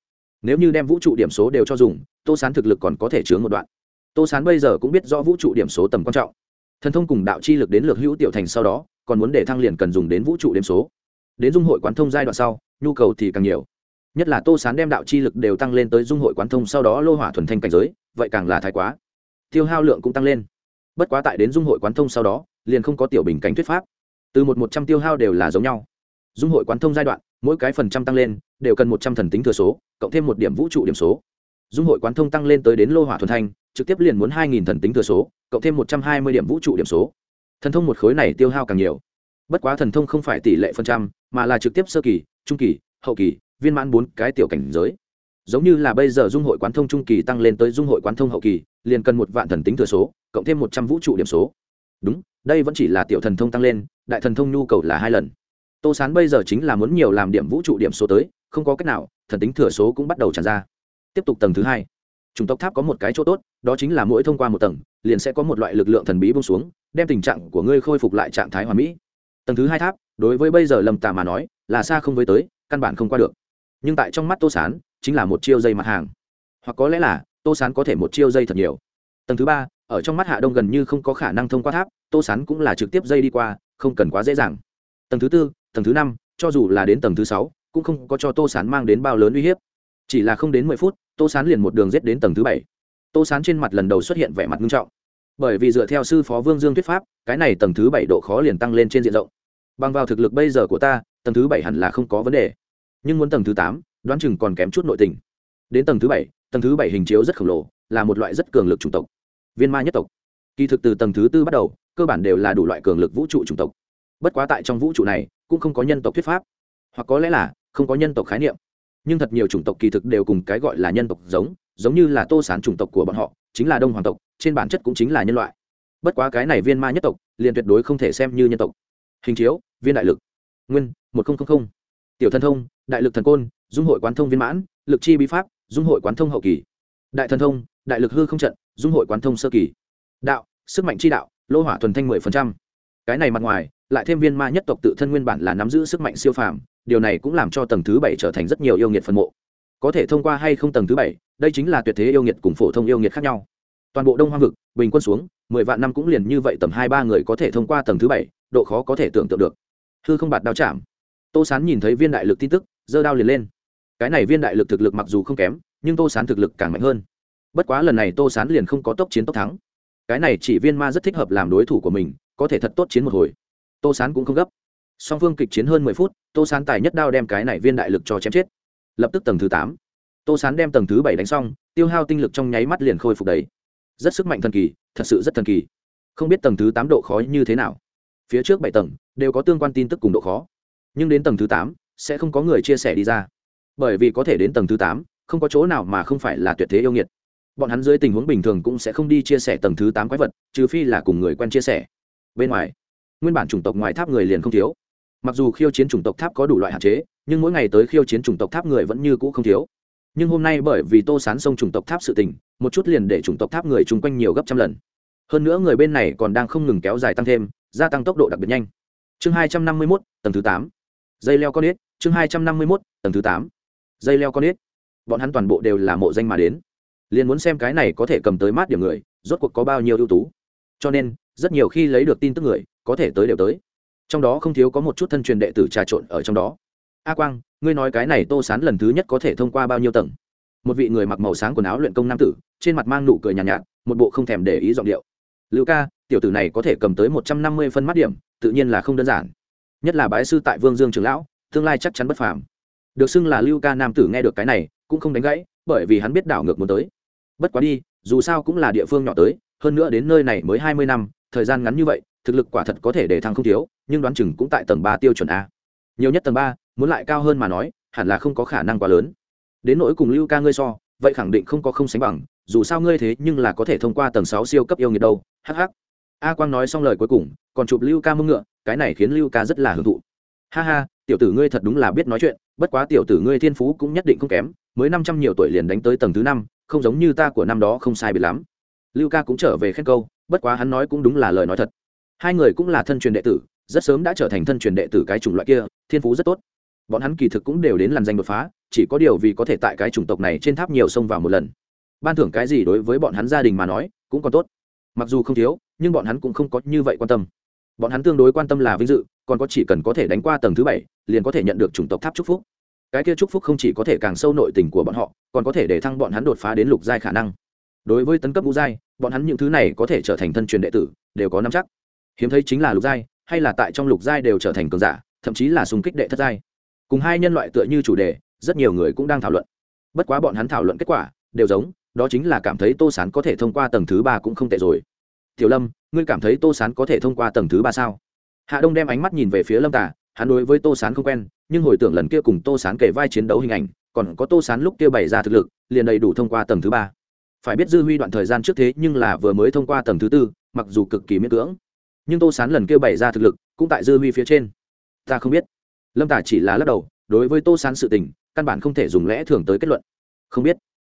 Nếu như đem vũ trụ điểm số đều cho dùng, tô sán thực lực còn có thể chướng một đoạn. Tô sán bây giờ cũng biết rõ vũ trụ điểm số tầm quan trọng. Thần thông cùng đạo chi lực đến lược hữu tiểu thành sau đó còn muốn để thăng liền cần dùng đến vũ trụ điểm số. Đến dung hội quán thông giai đoạn sau, nhu cầu thì càng nhiều. Nhất là tô sán đem đạo chi lực đều tăng lên tới dung hội quán thông sau đó lô hỏa thuần thanh cảnh giới, vậy càng là thái quá. Tiêu hao lượng cũng tăng lên. Bất quá tại đến dung hội quán thông sau đó, liền không có tiểu bình cảnh thuyết pháp. Từ một một trăm tiêu hao đều là giống nhau. Dung hội quán thông giai đoạn, mỗi cái phần trăm tăng lên, đều cần một trăm thần tính thừa số, cộng thêm một điểm vũ trụ điểm số. Dung hội quán thông tăng lên tới đến lô hỏa thuần thanh, trực tiếp liền muốn hai nghìn thần tính thừa số, cộng thêm một trăm hai mươi điểm vũ trụ điểm số thần thông một khối này tiêu hao càng nhiều. Bất quá thần thông không phải tỷ lệ phần trăm, mà là trực tiếp sơ kỳ, trung kỳ, hậu kỳ, viên mãn bốn cái tiểu cảnh giới. Giống như là bây giờ dung hội quán thông trung kỳ tăng lên tới dung hội quán thông hậu kỳ, liền cần một vạn thần tính thừa số, cộng thêm một trăm vũ trụ điểm số. Đúng, đây vẫn chỉ là tiểu thần thông tăng lên, đại thần thông nhu cầu là hai lần. Tô sán bây giờ chính là muốn nhiều làm điểm vũ trụ điểm số tới, không có cách nào, thần tính thừa số cũng bắt đầu tràn ra. Tiếp tục tầng thứ hai chủng tộc tháp có một cái chỗ tốt, đó chính là mỗi thông qua một tầng, liền sẽ có một loại lực lượng thần bí bông xuống, đem tình trạng của ngươi khôi phục lại trạng thái hoàn mỹ. Tầng thứ hai tháp, đối với bây giờ lầm tà mà nói, là xa không với tới, căn bản không qua được. Nhưng tại trong mắt tô sán, chính là một chiêu dây mặt hàng. Hoặc có lẽ là, tô sán có thể một chiêu dây thật nhiều. Tầng thứ ba, ở trong mắt hạ đông gần như không có khả năng thông qua tháp, tô sán cũng là trực tiếp dây đi qua, không cần quá dễ dàng. Tầng thứ tư, tầng thứ năm, cho dù là đến tầng thứ sáu, cũng không có cho tô sán mang đến bao lớn uy hiếp chỉ là không đến mười phút, tô sán liền một đường rết đến tầng thứ bảy. Tô sán trên mặt lần đầu xuất hiện vẻ mặt nghiêm trọng. Bởi vì dựa theo sư phó vương dương thuyết pháp, cái này tầng thứ bảy độ khó liền tăng lên trên diện rộng. Bằng vào thực lực bây giờ của ta, tầng thứ bảy hẳn là không có vấn đề. Nhưng muốn tầng thứ tám, đoán chừng còn kém chút nội tình. Đến tầng thứ bảy, tầng thứ bảy hình chiếu rất khổng lồ, là một loại rất cường lực chủng tộc. Viên ma nhất tộc. Kỳ thực từ tầng thứ tư bắt đầu, cơ bản đều là đủ loại cường lực vũ trụ chủng tộc. Bất quá tại trong vũ trụ này, cũng không có nhân tộc thuyết pháp. Hoặc có lẽ là, không có nhân tộc khái niệm nhưng thật nhiều chủng tộc kỳ thực đều cùng cái gọi là nhân tộc giống giống như là tô sán chủng tộc của bọn họ, chính là đông hoàng tộc, trên bản chất cũng chính là nhân loại. Bất quá cái này viên ma nhất tộc, liền tuyệt đối không thể xem như nhân tộc. Hình chiếu, viên đại lực. Nguyên, một nghìn tiểu thần thông, đại lực thần côn, dung hội quán thông viên mãn, lực chi bí pháp, dung hội quán thông hậu kỳ. Đại thần thông, đại lực hư không trận, dung hội quán thông sơ kỳ. Đạo, sức mạnh chi đạo, lô hỏa thuần thanh mười phần trăm. Cái này mặt ngoài, lại thêm viên ma nhất tộc tự thân nguyên bản là nắm giữ sức mạnh siêu phàm điều này cũng làm cho tầng thứ bảy trở thành rất nhiều yêu nghiệt phân mộ. Có thể thông qua hay không tầng thứ bảy, đây chính là tuyệt thế yêu nghiệt cùng phổ thông yêu nghiệt khác nhau. Toàn bộ đông hoang vực, bình quân xuống, mười vạn năm cũng liền như vậy tầm hai ba người có thể thông qua tầng thứ bảy, độ khó có thể tưởng tượng được. Hư không bạt đao chạm. Tô sán nhìn thấy viên đại lực tin tức, giơ đao liền lên. Cái này viên đại lực thực lực mặc dù không kém, nhưng tô sán thực lực càng mạnh hơn. Bất quá lần này tô sán liền không có tốc chiến tốc thắng. Cái này chỉ viên ma rất thích hợp làm đối thủ của mình, có thể thật tốt chiến một hồi. Tô sán cũng không gấp song phương kịch chiến hơn mười phút, tô sán tài nhất đao đem cái này viên đại lực cho chém chết. Lập tức tầng thứ tám, tô sán đem tầng thứ bảy đánh xong, tiêu hao tinh lực trong nháy mắt liền khôi phục đấy rất sức mạnh thần kỳ, thật sự rất thần kỳ. Không biết tầng thứ tám độ khó như thế nào. Phía trước bảy tầng, đều có tương quan tin tức cùng độ khó. Nhưng đến tầng thứ tám, sẽ không có người chia sẻ đi ra. Bởi vì có thể đến tầng thứ tám, không có chỗ nào mà không phải là tuyệt thế yêu nghiệt. Bọn hắn dưới tình huống bình thường cũng sẽ không đi chia sẻ tầng thứ tám quái vật, trừ phi là cùng người quen chia sẻ. Bên ngoài, nguyên bản chủng tộc ngoài tháp người liền không thiếu mặc dù khiêu chiến chủng tộc tháp có đủ loại hạn chế, nhưng mỗi ngày tới khiêu chiến chủng tộc tháp người vẫn như cũ không thiếu. Nhưng hôm nay bởi vì tô sán sông chủng tộc tháp sự tình, một chút liền để chủng tộc tháp người chung quanh nhiều gấp trăm lần. Hơn nữa người bên này còn đang không ngừng kéo dài tăng thêm, gia tăng tốc độ đặc biệt nhanh. Chương hai trăm năm mươi mốt, tầng thứ tám. Dây leo con ếch, chương hai trăm năm mươi mốt, tầng thứ tám. Dây leo con ếch. Bọn hắn toàn bộ đều là mộ danh mà đến. Liền muốn xem cái này có thể cầm tới mát điểm người, rốt cuộc có bao nhiêu ưu tú. Cho nên, rất nhiều khi lấy được tin tức người, có thể tới đều tới trong đó không thiếu có một chút thân truyền đệ tử trà trộn ở trong đó. A quang ngươi nói cái này tô sán lần thứ nhất có thể thông qua bao nhiêu tầng? Một vị người mặc màu sáng quần áo luyện công nam tử trên mặt mang nụ cười nhàn nhạt, nhạt một bộ không thèm để ý giọng điệu. Lưu ca tiểu tử này có thể cầm tới một trăm năm mươi phân mắt điểm tự nhiên là không đơn giản. Nhất là bái sư tại vương dương trường lão tương lai chắc chắn bất phàm. Được xưng là lưu ca nam tử nghe được cái này cũng không đánh gãy bởi vì hắn biết đảo ngược muốn tới. Bất quá đi dù sao cũng là địa phương nhỏ tới hơn nữa đến nơi này mới hai mươi năm thời gian ngắn như vậy, thực lực quả thật có thể để thăng không thiếu, nhưng đoán chừng cũng tại tầng ba tiêu chuẩn a. Nhiều nhất tầng ba, muốn lại cao hơn mà nói, hẳn là không có khả năng quá lớn. Đến nỗi cùng lưu ca ngươi so, vậy khẳng định không có không sánh bằng, dù sao ngươi thế nhưng là có thể thông qua tầng sáu siêu cấp yêu nghiệt đâu hh a quang nói xong lời cuối cùng, còn chụp lưu ca mưng ngựa, cái này khiến lưu ca rất là hưởng thụ. Ha ha, tiểu tử ngươi thật đúng là biết nói chuyện, bất quá tiểu tử ngươi thiên phú cũng nhất định không kém, mới năm trăm nhiều tuổi liền đánh tới tầng thứ năm, không giống như ta của năm đó không sai biệt lắm. Lưu ca cũng trở về khen câu bất quá hắn nói cũng đúng là lời nói thật. Hai người cũng là thân truyền đệ tử, rất sớm đã trở thành thân truyền đệ tử cái chủng loại kia, thiên phú rất tốt. Bọn hắn kỳ thực cũng đều đến làn danh đột phá, chỉ có điều vì có thể tại cái chủng tộc này trên tháp nhiều sông vào một lần. Ban thưởng cái gì đối với bọn hắn gia đình mà nói, cũng còn tốt. Mặc dù không thiếu, nhưng bọn hắn cũng không có như vậy quan tâm. Bọn hắn tương đối quan tâm là vinh dự, còn có chỉ cần có thể đánh qua tầng thứ bảy, liền có thể nhận được chủng tộc tháp chúc phúc. Cái kia chúc phúc không chỉ có thể càng sâu nội tình của bọn họ, còn có thể để thăng bọn hắn đột phá đến lục giai khả năng. Đối với tấn cấp ngũ giai bọn hắn những thứ này có thể trở thành thân truyền đệ tử, đều có năm chắc. Hiếm thấy chính là lục giai, hay là tại trong lục giai đều trở thành cường giả, thậm chí là xung kích đệ thất giai. Cùng hai nhân loại tựa như chủ đề, rất nhiều người cũng đang thảo luận. Bất quá bọn hắn thảo luận kết quả, đều giống, đó chính là cảm thấy tô sán có thể thông qua tầng thứ ba cũng không tệ rồi. Tiểu lâm, ngươi cảm thấy tô sán có thể thông qua tầng thứ ba sao? Hạ đông đem ánh mắt nhìn về phía lâm tả hắn đối với tô sán không quen, nhưng hồi tưởng lần kia cùng tô sán kể vai chiến đấu hình ảnh, còn có tô sán lúc kia bày ra thực lực, liền đầy đủ thông qua tầng thứ ba phải biết dư huy đoạn thời gian trước thế nhưng là vừa mới thông qua tầng thứ tư, mặc dù cực kỳ miễn cưỡng. Nhưng tô sán lần kia bày ra thực lực, cũng tại dư huy phía trên. Ta không biết. Lâm tả chỉ là lắc đầu, đối với tô sán sự tình, căn bản không thể dùng lẽ thường tới kết luận. Không biết.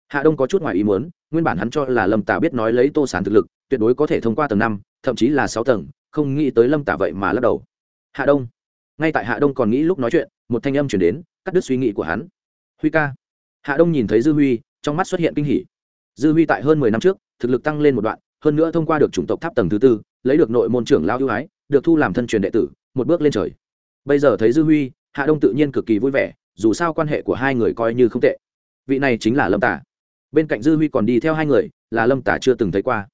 Hạ đông có chút ngoài ý muốn, nguyên bản hắn cho là lâm tả biết nói lấy tô sán thực lực, tuyệt đối có thể thông qua tầng năm, thậm chí là sáu tầng, không nghĩ tới lâm tả vậy mà lắc đầu. Hạ đông. Ngay tại hạ đông còn nghĩ lúc nói chuyện, một thanh âm chuyển đến, cắt đứt suy nghĩ của hắn. Huy ca. Hạ đông nhìn thấy dư huy, trong mắt xuất hiện kinh hỉ dư huy tại hơn mười năm trước, thực lực tăng lên một đoạn, hơn nữa thông qua được chủng tộc tháp tầng thứ tư, lấy được nội môn trưởng lao ưu ái, được thu làm thân truyền đệ tử, một bước lên trời. Bây giờ thấy dư huy, hạ đông tự nhiên cực kỳ vui vẻ, dù sao quan hệ của hai người coi như không tệ. Vị này chính là lâm tả. Bên cạnh dư huy còn đi theo hai người, là lâm tả chưa từng thấy qua.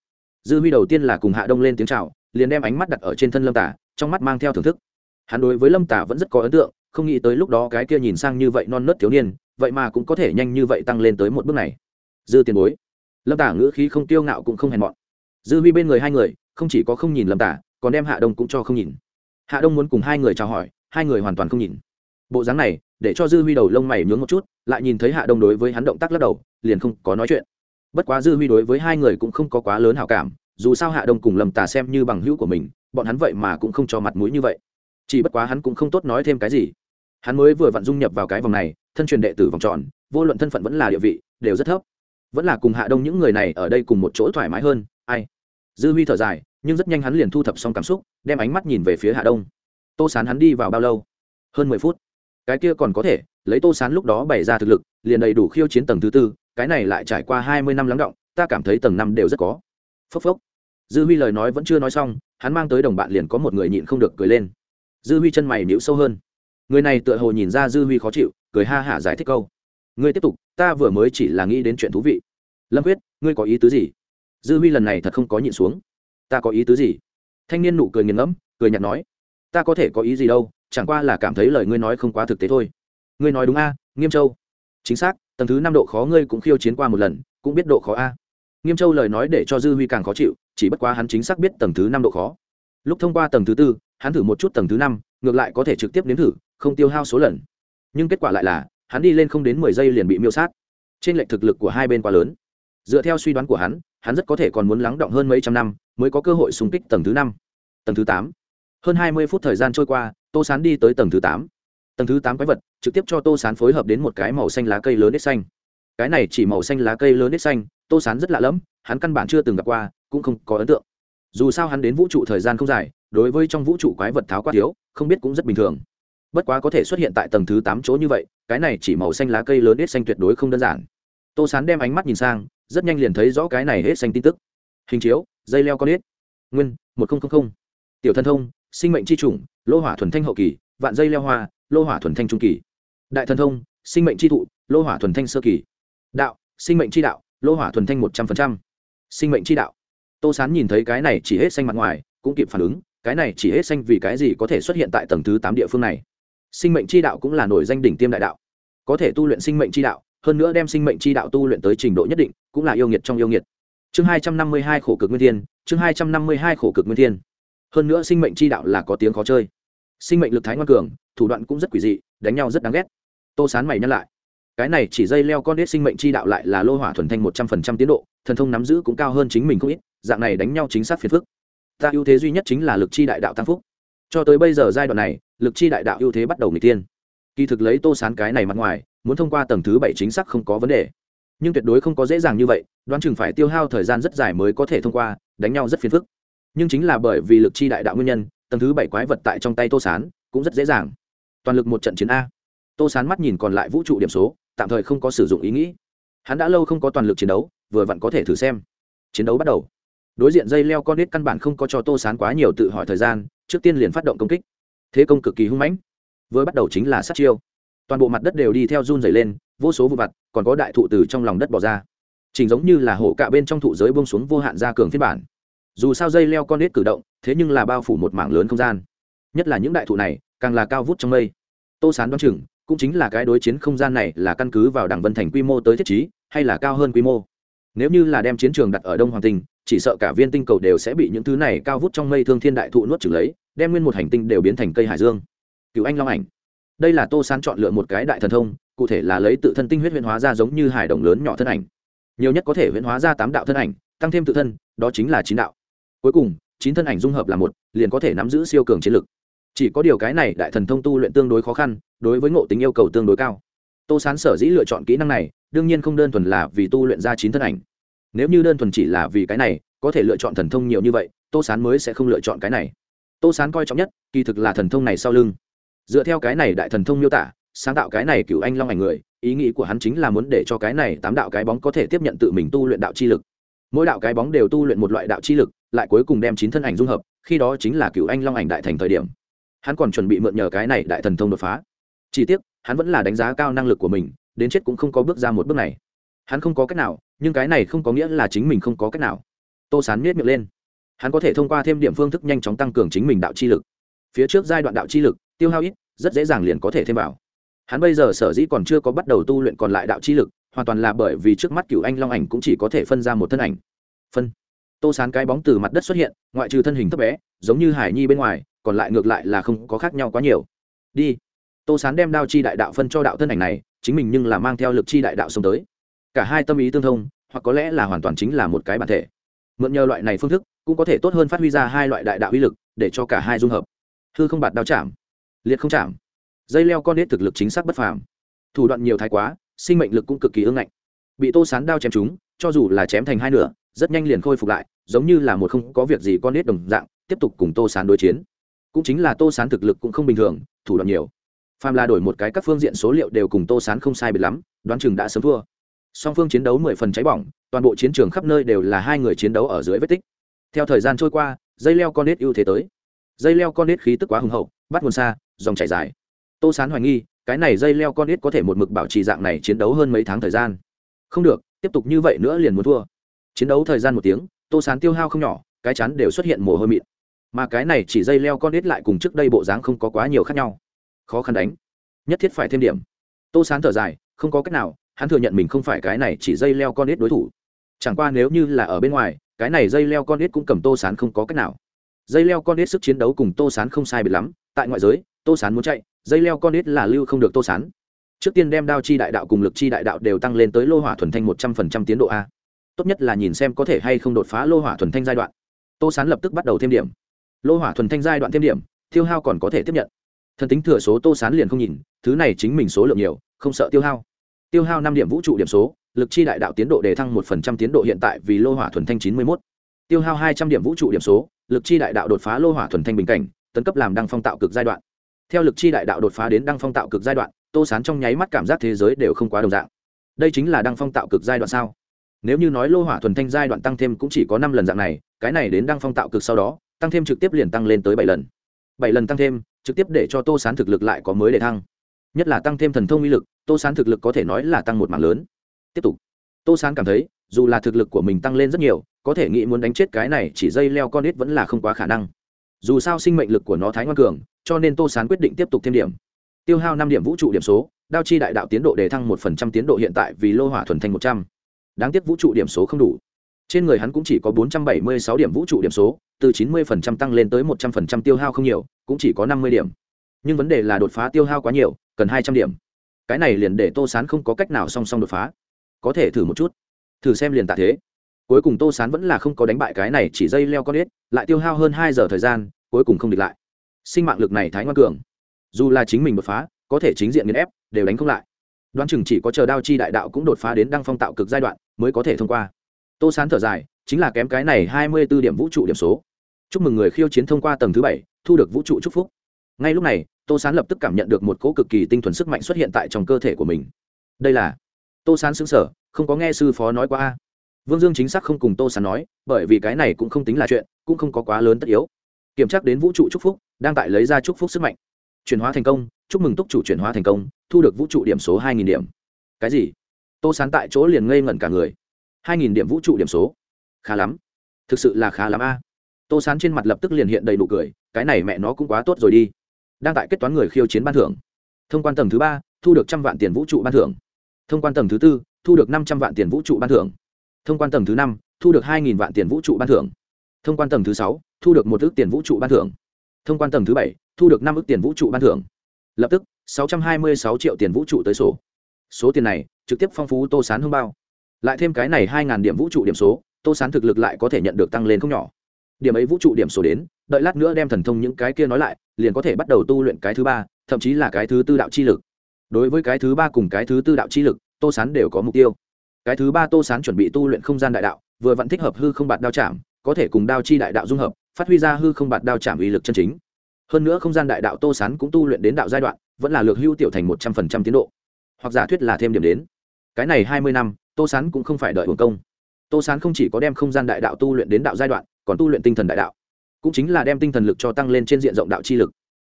Dư huy đầu tiên là cùng hạ đông lên tiếng c h à o liền đem ánh mắt đặt ở trên thân lâm tả, trong mắt mang theo thưởng thức. Hắn đối với lâm tả vẫn rất có ấn tượng, không nghĩ tới lúc đó cái kia nhìn sang như vậy non nớt thiếu niên, vậy mà cũng có thể nhanh như vậy tăng lên tới một bước này. Dư tiền bối lâm tả ngữ khí không tiêu ngạo cũng không hèn mọn. Dư huy bên người hai người, không chỉ có không nhìn lâm tả, còn đem hạ đông cũng cho không nhìn. Hạ đông muốn cùng hai người chào hỏi, hai người hoàn toàn không nhìn. Bộ dáng này, để cho dư huy đầu lông mày nhướng một chút, lại nhìn thấy hạ đông đối với hắn động tác lắc đầu, liền không có nói chuyện. Bất quá dư huy đối với hai người cũng không có quá lớn hảo cảm, dù sao hạ đông cùng lâm tà xem như bằng hữu của mình, bọn hắn vậy mà cũng không cho mặt mũi như vậy. Chỉ bất quá hắn cũng không tốt nói thêm cái gì. Hắn mới vừa vặn dung nhập vào cái vòng này, thân truyền đệ tử vòng tròn, vô luận thân phận vẫn là địa vị, đều rất thấp vẫn là cùng hạ đông những người này ở đây cùng một chỗ thoải mái hơn, ai? Dư huy thở dài, nhưng rất nhanh hắn liền thu thập xong cảm xúc, đem ánh mắt nhìn về phía hạ đông. Tô sán hắn đi vào bao lâu? Hơn mười phút. Cái kia còn có thể, lấy tô sán lúc đó bày ra thực lực, liền đầy đủ khiêu chiến tầng thứ tư, cái này lại trải qua hai mươi năm lắng động, ta cảm thấy tầng năm đều rất có. Phốc phốc. Dư huy lời nói vẫn chưa nói xong, hắn mang tới đồng bạn liền có một người nhịn không được cười lên. Dư huy chân mày nhịu sâu hơn. Người này tựa hồ nhìn ra dư huy khó chịu, cười ha hả giải thích câu ngươi tiếp tục, ta vừa mới chỉ là nghĩ đến chuyện thú vị. Lâm quyết, ngươi có ý tứ gì? Dư huy lần này thật không có nhịn xuống. Ta có ý tứ gì? Thanh niên nụ cười nghiền ngẫm, cười nhạt nói, ta có thể có ý gì đâu, chẳng qua là cảm thấy lời ngươi nói không quá thực tế thôi. Ngươi nói đúng a, nghiêm châu. Chính xác, tầng thứ năm độ khó ngươi cũng khiêu chiến qua một lần, cũng biết độ khó a. Nghiêm châu lời nói để cho dư huy càng khó chịu, chỉ bất quá hắn chính xác biết tầng thứ năm độ khó. Lúc thông qua tầng thứ tư, hắn thử một chút tầng thứ năm, ngược lại có thể trực tiếp nếm thử, không tiêu hao số lần. Nhưng kết quả lại là hắn đi lên không đến mười giây liền bị miêu sát. Trên lệch thực lực của hai bên quá lớn. Dựa theo suy đoán của hắn hắn rất có thể còn muốn lắng động hơn mấy trăm năm mới có cơ hội xung kích tầng thứ năm, tầng thứ tám. Hơn hai mươi phút thời gian trôi qua, tô sán đi tới tầng thứ tám. Tầng thứ tám quái vật trực tiếp cho tô sán phối hợp đến một cái màu xanh lá cây lớn nết xanh. Cái này chỉ màu xanh lá cây lớn nết xanh, tô sán rất lạ lẫm, hắn căn bản chưa từng gặp qua, cũng không có ấn tượng. Dù sao hắn đến vũ trụ thời gian không dài, đối với trong vũ trụ quái vật tháo quá thiếu, không biết cũng rất bình thường bất quá có thể xuất hiện tại tầng thứ tám chỗ như vậy, cái này chỉ màu xanh lá cây lớn hết xanh tuyệt đối không đơn giản. Tô sán đem ánh mắt nhìn sang, rất nhanh liền thấy rõ cái này hết xanh tin tức. Hình chiếu, dây leo con hết nguyên, một nghìn tiểu thân thông, sinh mệnh c h i chủng, lô hỏa thuần thanh hậu kỳ, vạn dây leo hoa, lô hỏa thuần thanh trung kỳ. Đại thần thông, sinh mệnh c h i thụ, lô hỏa thuần thanh sơ kỳ. Đạo, sinh mệnh c h i đạo, lô hỏa thuần thanh một trăm linh sinh mệnh c h i đạo. Tô sán nhìn thấy cái này chỉ hết xanh mặt ngoài, cũng kịp phản ứng, cái này chỉ hết xanh vì cái gì có thể xuất hiện tại tầng thứ tám địa phương này? Sinh mệnh chi đạo cũng là nổi danh đỉnh tiêm đại đạo. Có thể tu luyện sinh mệnh chi đạo, hơn nữa đem sinh mệnh chi đạo tu luyện tới trình độ nhất định, cũng là yêu nghiệt trong yêu nghiệt. Chương hai trăm năm mươi hai khổ cực nguyên thiên, chương hai trăm năm mươi hai khổ cực nguyên thiên. Hơn nữa sinh mệnh chi đạo là có tiếng khó chơi. Sinh mệnh lực thái ngoan cường, thủ đoạn cũng rất quỷ dị, đánh nhau rất đáng ghét. Tô sán mày nhắc lại. Cái này chỉ dây leo con đết sinh mệnh chi đạo lại là lô hỏa thuần thanh một trăm phần trăm tiến độ, thần thông nắm giữ cũng cao hơn chính mình không ít, dạng này đánh nhau chính xác phiền phức. Ta ưu thế duy nhất chính là lực chi đại đạo tam phúc cho tới bây giờ giai đoạn này, lực chi đại đạo ưu thế bắt đầu người tiên kỳ thực lấy tô sán cái này mặt ngoài, muốn thông qua tầng thứ bảy chính xác không có vấn đề. Nhưng tuyệt đối không có dễ dàng như vậy, đoán chừng phải tiêu hao thời gian rất dài mới có thể thông qua, đánh nhau rất phiền phức. Nhưng chính là bởi vì lực chi đại đạo nguyên nhân, tầng thứ bảy quái vật tại trong tay tô sán cũng rất dễ dàng. Toàn lực một trận chiến a. Tô sán mắt nhìn còn lại vũ trụ điểm số, tạm thời không có sử dụng ý nghĩ. Hắn đã lâu không có toàn lực chiến đấu, vừa vặn có thể thử xem. Chiến đấu bắt đầu. Đối diện dây leo con nít căn bản không có cho tô sán quá nhiều tự hỏi thời gian trước tiên liền phát động công kích. Thế công cực kỳ hung mãnh, vừa bắt đầu chính là sát chiêu. Toàn bộ mặt đất đều đi theo run dày lên, vô số vụ vặt, còn có đại thụ từ trong lòng đất bỏ ra. Chỉnh giống như là hổ cạ bên trong thụ giới bông xuống vô hạn ra cường phiên bản. Dù sao dây leo con nết cử động, thế nhưng là bao phủ một mảng lớn không gian. Nhất là những đại thụ này, càng là cao vút trong mây. Tô sán đoán chừng, cũng chính là cái đối chiến không gian này là căn cứ vào đảng vân thành quy mô tới thiết chí hay là cao hơn quy mô. Nếu như là đem chiến trường đặt ở đông hoàng tình chỉ sợ cả viên tinh cầu đều sẽ bị những thứ này cao vút trong mây thương thiên đại thụ nuốt chửng lấy, đem nguyên một hành tinh đều biến thành cây hải dương. Cựu anh long ảnh. Đây là tô sán chọn lựa một cái đại thần thông, cụ thể là lấy tự thân tinh huyết huyễn hóa ra giống như hải đồng lớn nhỏ thân ảnh. Nhiều nhất có thể huyễn hóa ra tám đạo thân ảnh, tăng thêm tự thân, đó chính là chín đạo. Cuối cùng, chín thân ảnh dung hợp là một, liền có thể nắm giữ siêu cường chiến lực. Chỉ có điều cái này đại thần thông tu luyện tương đối khó khăn, đối với ngộ tính yêu cầu tương đối cao. Tô sán sở dĩ lựa chọn kỹ năng này, đương nhiên không đơn thuần là vì tu luyện ra chín thân ảnh nếu như đơn thuần chỉ là vì cái này, có thể lựa chọn thần thông nhiều như vậy, tô sán mới sẽ không lựa chọn cái này. Tô sán coi trọng nhất, kỳ thực là thần thông này sau lưng. Dựa theo cái này đại thần thông miêu tả, sáng tạo cái này cựu anh long ảnh người, ý nghĩ của hắn chính là muốn để cho cái này tám đạo cái bóng có thể tiếp nhận tự mình tu luyện đạo chi lực. Mỗi đạo cái bóng đều tu luyện một loại đạo chi lực, lại cuối cùng đem chín thân ảnh dung hợp, khi đó chính là cựu anh long ảnh đại thành thời điểm. Hắn còn chuẩn bị mượn nhờ cái này đại thần thông đột phá. Chỉ tiếc, hắn vẫn là đánh giá cao năng lực của mình, đến chết cũng không có bước ra một bước này. Hắn không có cách nào nhưng cái này không có nghĩa là chính mình không có cách nào. Tô sán miết miệng lên. Hắn có thể thông qua thêm điểm phương thức nhanh chóng tăng cường chính mình đạo chi lực. Phía trước giai đoạn đạo chi lực, tiêu hao ít, rất dễ dàng liền có thể thêm vào. Hắn bây giờ sở dĩ còn chưa có bắt đầu tu luyện còn lại đạo chi lực, hoàn toàn là bởi vì trước mắt cựu anh long ảnh cũng chỉ có thể phân ra một thân ảnh. Phân. Tô sán cái bóng từ mặt đất xuất hiện, ngoại trừ thân hình thấp bé, giống như hải nhi bên ngoài, còn lại ngược lại là không có khác nhau quá nhiều. Đi. Tô sán đem đao chi đại đạo phân cho đạo thân ảnh này, chính mình nhưng là mang theo lực chi đại đạo xông tới cả hai tâm ý tương thông, hoặc có lẽ là hoàn toàn chính là một cái bản thể. Mượn nhờ loại này phương thức, cũng có thể tốt hơn phát huy ra hai loại đại đạo uy lực, để cho cả hai dung hợp. Hư không bạt đao chạm, liệt không chạm. Dây leo con nết thực lực chính xác bất phàm. Thủ đoạn nhiều thái quá, sinh mệnh lực cũng cực kỳ ương ngạnh. Bị tô sán đao chém chúng cho dù là chém thành hai nửa, rất nhanh liền khôi phục lại, giống như là một không có việc gì con nết đồng dạng, tiếp tục cùng tô sán đối chiến. Cũng chính là tô sán thực lực cũng không bình thường, thủ đoạn nhiều. Phàm là đổi một cái các phương diện số liệu đều cùng tô sán không sai biệt lắm, đoán chừng đã sớm thua song phương chiến đấu mười phần cháy bỏng, toàn bộ chiến trường khắp nơi đều là hai người chiến đấu ở dưới vết tích. Theo thời gian trôi qua, dây leo con nết ưu thế tới. Dây leo con nết khí tức quá hùng hậu, bắt nguồn xa, dòng chảy dài. Tô sán hoài nghi, cái này dây leo con nết có thể một mực bảo trì dạng này chiến đấu hơn mấy tháng thời gian. Không được, tiếp tục như vậy nữa liền muốn thua. Chiến đấu thời gian một tiếng, tô sán tiêu hao không nhỏ, cái chắn đều xuất hiện mồ hôi mịn. Mà cái này chỉ dây leo con nết lại cùng trước đây bộ dáng không có quá nhiều khác nhau. Khó khăn đánh. Nhất thiết phải thêm điểm. Tô sán thở dài, không có cách nào hắn thừa nhận mình không phải cái này chỉ dây leo con nết đối thủ. Chẳng qua nếu như là ở bên ngoài, cái này dây leo con nết cũng cầm tô sán không có cách nào. Dây leo con nết sức chiến đấu cùng tô sán không sai biệt lắm, tại ngoại giới, tô sán muốn chạy, dây leo con nết là lưu không được tô sán. Trước tiên đem đao chi đại đạo cùng lực chi đại đạo đều tăng lên tới lô hỏa thuần thanh một trăm phần trăm tiến độ a. Tốt nhất là nhìn xem có thể hay không đột phá lô hỏa thuần thanh giai đoạn. Tô sán lập tức bắt đầu thêm điểm. Lô hỏa thuần thanh giai đoạn thêm điểm, tiêu hao còn có thể tiếp nhận. Thần tính thừa số tô sán liền không nhìn, thứ này chính mình số lượng nhiều, không sợ tiêu hao tiêu hao năm điểm vũ trụ điểm số, lực chi đại đạo tiến độ đề thăng một phần trăm tiến độ hiện tại vì lô hỏa thuần thanh chín mươi mốt. Tiêu hao hai trăm điểm vũ trụ điểm số, lực chi đại đạo đột phá lô hỏa thuần thanh bình cảnh, tấn cấp làm đăng phong tạo cực giai đoạn. Theo lực chi đại đạo đột phá đến đăng phong tạo cực giai đoạn, tô sán trong nháy mắt cảm giác thế giới đều không quá đồng dạng. Đây chính là đăng phong tạo cực giai đoạn sao? Nếu như nói lô hỏa thuần thanh giai đoạn tăng thêm cũng chỉ có năm lần dạng này, cái này đến đăng phong tạo cực sau đó, tăng thêm trực tiếp liền tăng lên tới bảy lần. Bảy lần tăng thêm, trực tiếp để cho tô sán thực lực lại có mới để thăng nhất là tăng thêm thần thông uy lực, tô sán thực lực có thể nói là tăng một mảng lớn. Tiếp tục, tô sán cảm thấy, dù là thực lực của mình tăng lên rất nhiều, có thể nghĩ muốn đánh chết cái này chỉ dây leo con ít vẫn là không quá khả năng. Dù sao sinh mệnh lực của nó thái ngoan cường, cho nên tô sán quyết định tiếp tục thêm điểm. Tiêu hao năm điểm vũ trụ điểm số, đao chi đại đạo tiến độ đề thăng một phần trăm tiến độ hiện tại vì lô hỏa thuần thành một trăm. Đáng tiếc vũ trụ điểm số không đủ. Trên người hắn cũng chỉ có bốn trăm bảy mươi sáu điểm vũ trụ điểm số, từ chín mươi phần trăm tăng lên tới một trăm phần trăm tiêu hao không nhiều, cũng chỉ có năm mươi điểm. Nhưng vấn đề là đột phá tiêu hao quá nhiều cần hai trăm điểm. Cái này liền để tô sán không có cách nào song song đột phá. Có thể thử một chút. Thử xem liền tạ thế. Cuối cùng tô sán vẫn là không có đánh bại cái này chỉ dây leo con ếch, lại tiêu hao hơn hai giờ thời gian, cuối cùng không địch lại. Sinh mạng lực này thái ngoan cường. Dù là chính mình đột phá, có thể chính diện nghiền ép, đều đánh không lại. Đoán chừng chỉ có chờ đao chi đại đạo cũng đột phá đến đăng phong tạo cực giai đoạn, mới có thể thông qua. Tô sán thở dài, chính là kém cái này hai mươi b ố điểm vũ trụ điểm số. Chúc mừng người khiêu chiến thông qua tầng thứ bảy, thu được vũ trụ chúc phúc. Ngay lúc này tô sán lập tức cảm nhận được một cỗ cực kỳ tinh thuần sức mạnh xuất hiện tại trong cơ thể của mình. Đây là tô sán xứng sở không có nghe sư phó nói qua a. Vương dương chính xác không cùng tô sán nói, bởi vì cái này cũng không tính là chuyện, cũng không có quá lớn tất yếu. Kiểm tra đến vũ trụ chúc phúc, đang tại lấy ra chúc phúc sức mạnh. Chuyển hóa thành công, chúc mừng túc chủ chuyển hóa thành công, thu được vũ trụ điểm số hai nghìn điểm. Cái gì? Tô sán tại chỗ liền ngây ngẩn cả người. hai nghìn điểm vũ trụ điểm số. Khá lắm. Thực sự là khá lắm a. Tô sán trên mặt lập tức liền hiện đầy nụ cười, cái này mẹ nó cũng quá tốt rồi đi đang tại kết toán người khiêu chiến ban thưởng. Thông quan tầng thứ ba, thu được trăm vạn tiền vũ trụ ban thưởng. Thông quan tầng thứ tư, thu được năm trăm vạn tiền vũ trụ ban thưởng. Thông quan tầng thứ năm, thu được hai vạn tiền vũ trụ ban thưởng. Thông quan tầng thứ sáu, thu được một ước tiền vũ trụ ban thưởng. Thông quan tầng thứ bảy, thu được năm ước tiền vũ trụ ban thưởng. Lập tức, sáu trăm hai mươi sáu triệu tiền vũ trụ tới sổ. Số tiền này, trực tiếp phong phú tô sán hương bao. Lại thêm cái này hai điểm vũ trụ điểm số, tô sán thực lực lại có thể nhận được tăng lên không nhỏ điểm ấy vũ trụ điểm số đến, đợi lát nữa đem thần thông những cái kia nói lại, liền có thể bắt đầu tu luyện cái thứ ba, thậm chí là cái thứ tư đạo chi lực. Đối với cái thứ ba cùng cái thứ tư đạo chi lực, tô sán đều có mục tiêu. Cái thứ ba tô sán chuẩn bị tu luyện không gian đại đạo, vừa vẫn thích hợp hư không bạt đao chạm, có thể cùng đao chi đại đạo dung hợp, phát huy ra hư không bạt đao chạm uy lực chân chính. Hơn nữa không gian đại đạo tô sán cũng tu luyện đến đạo giai đoạn, vẫn là lược hưu tiểu thành một trăm phần trăm tiến độ. Hoặc giả thuyết là thêm điểm đến. Cái này hai mươi năm, tô sán cũng không phải đợi hồn công. Tô sán không chỉ có đem không gian đại đạo tu luyện đến đạo giai đoạn còn tu luyện tinh thần đại đạo, cũng chính là đem tinh thần lực cho tăng lên trên diện rộng đạo chi lực.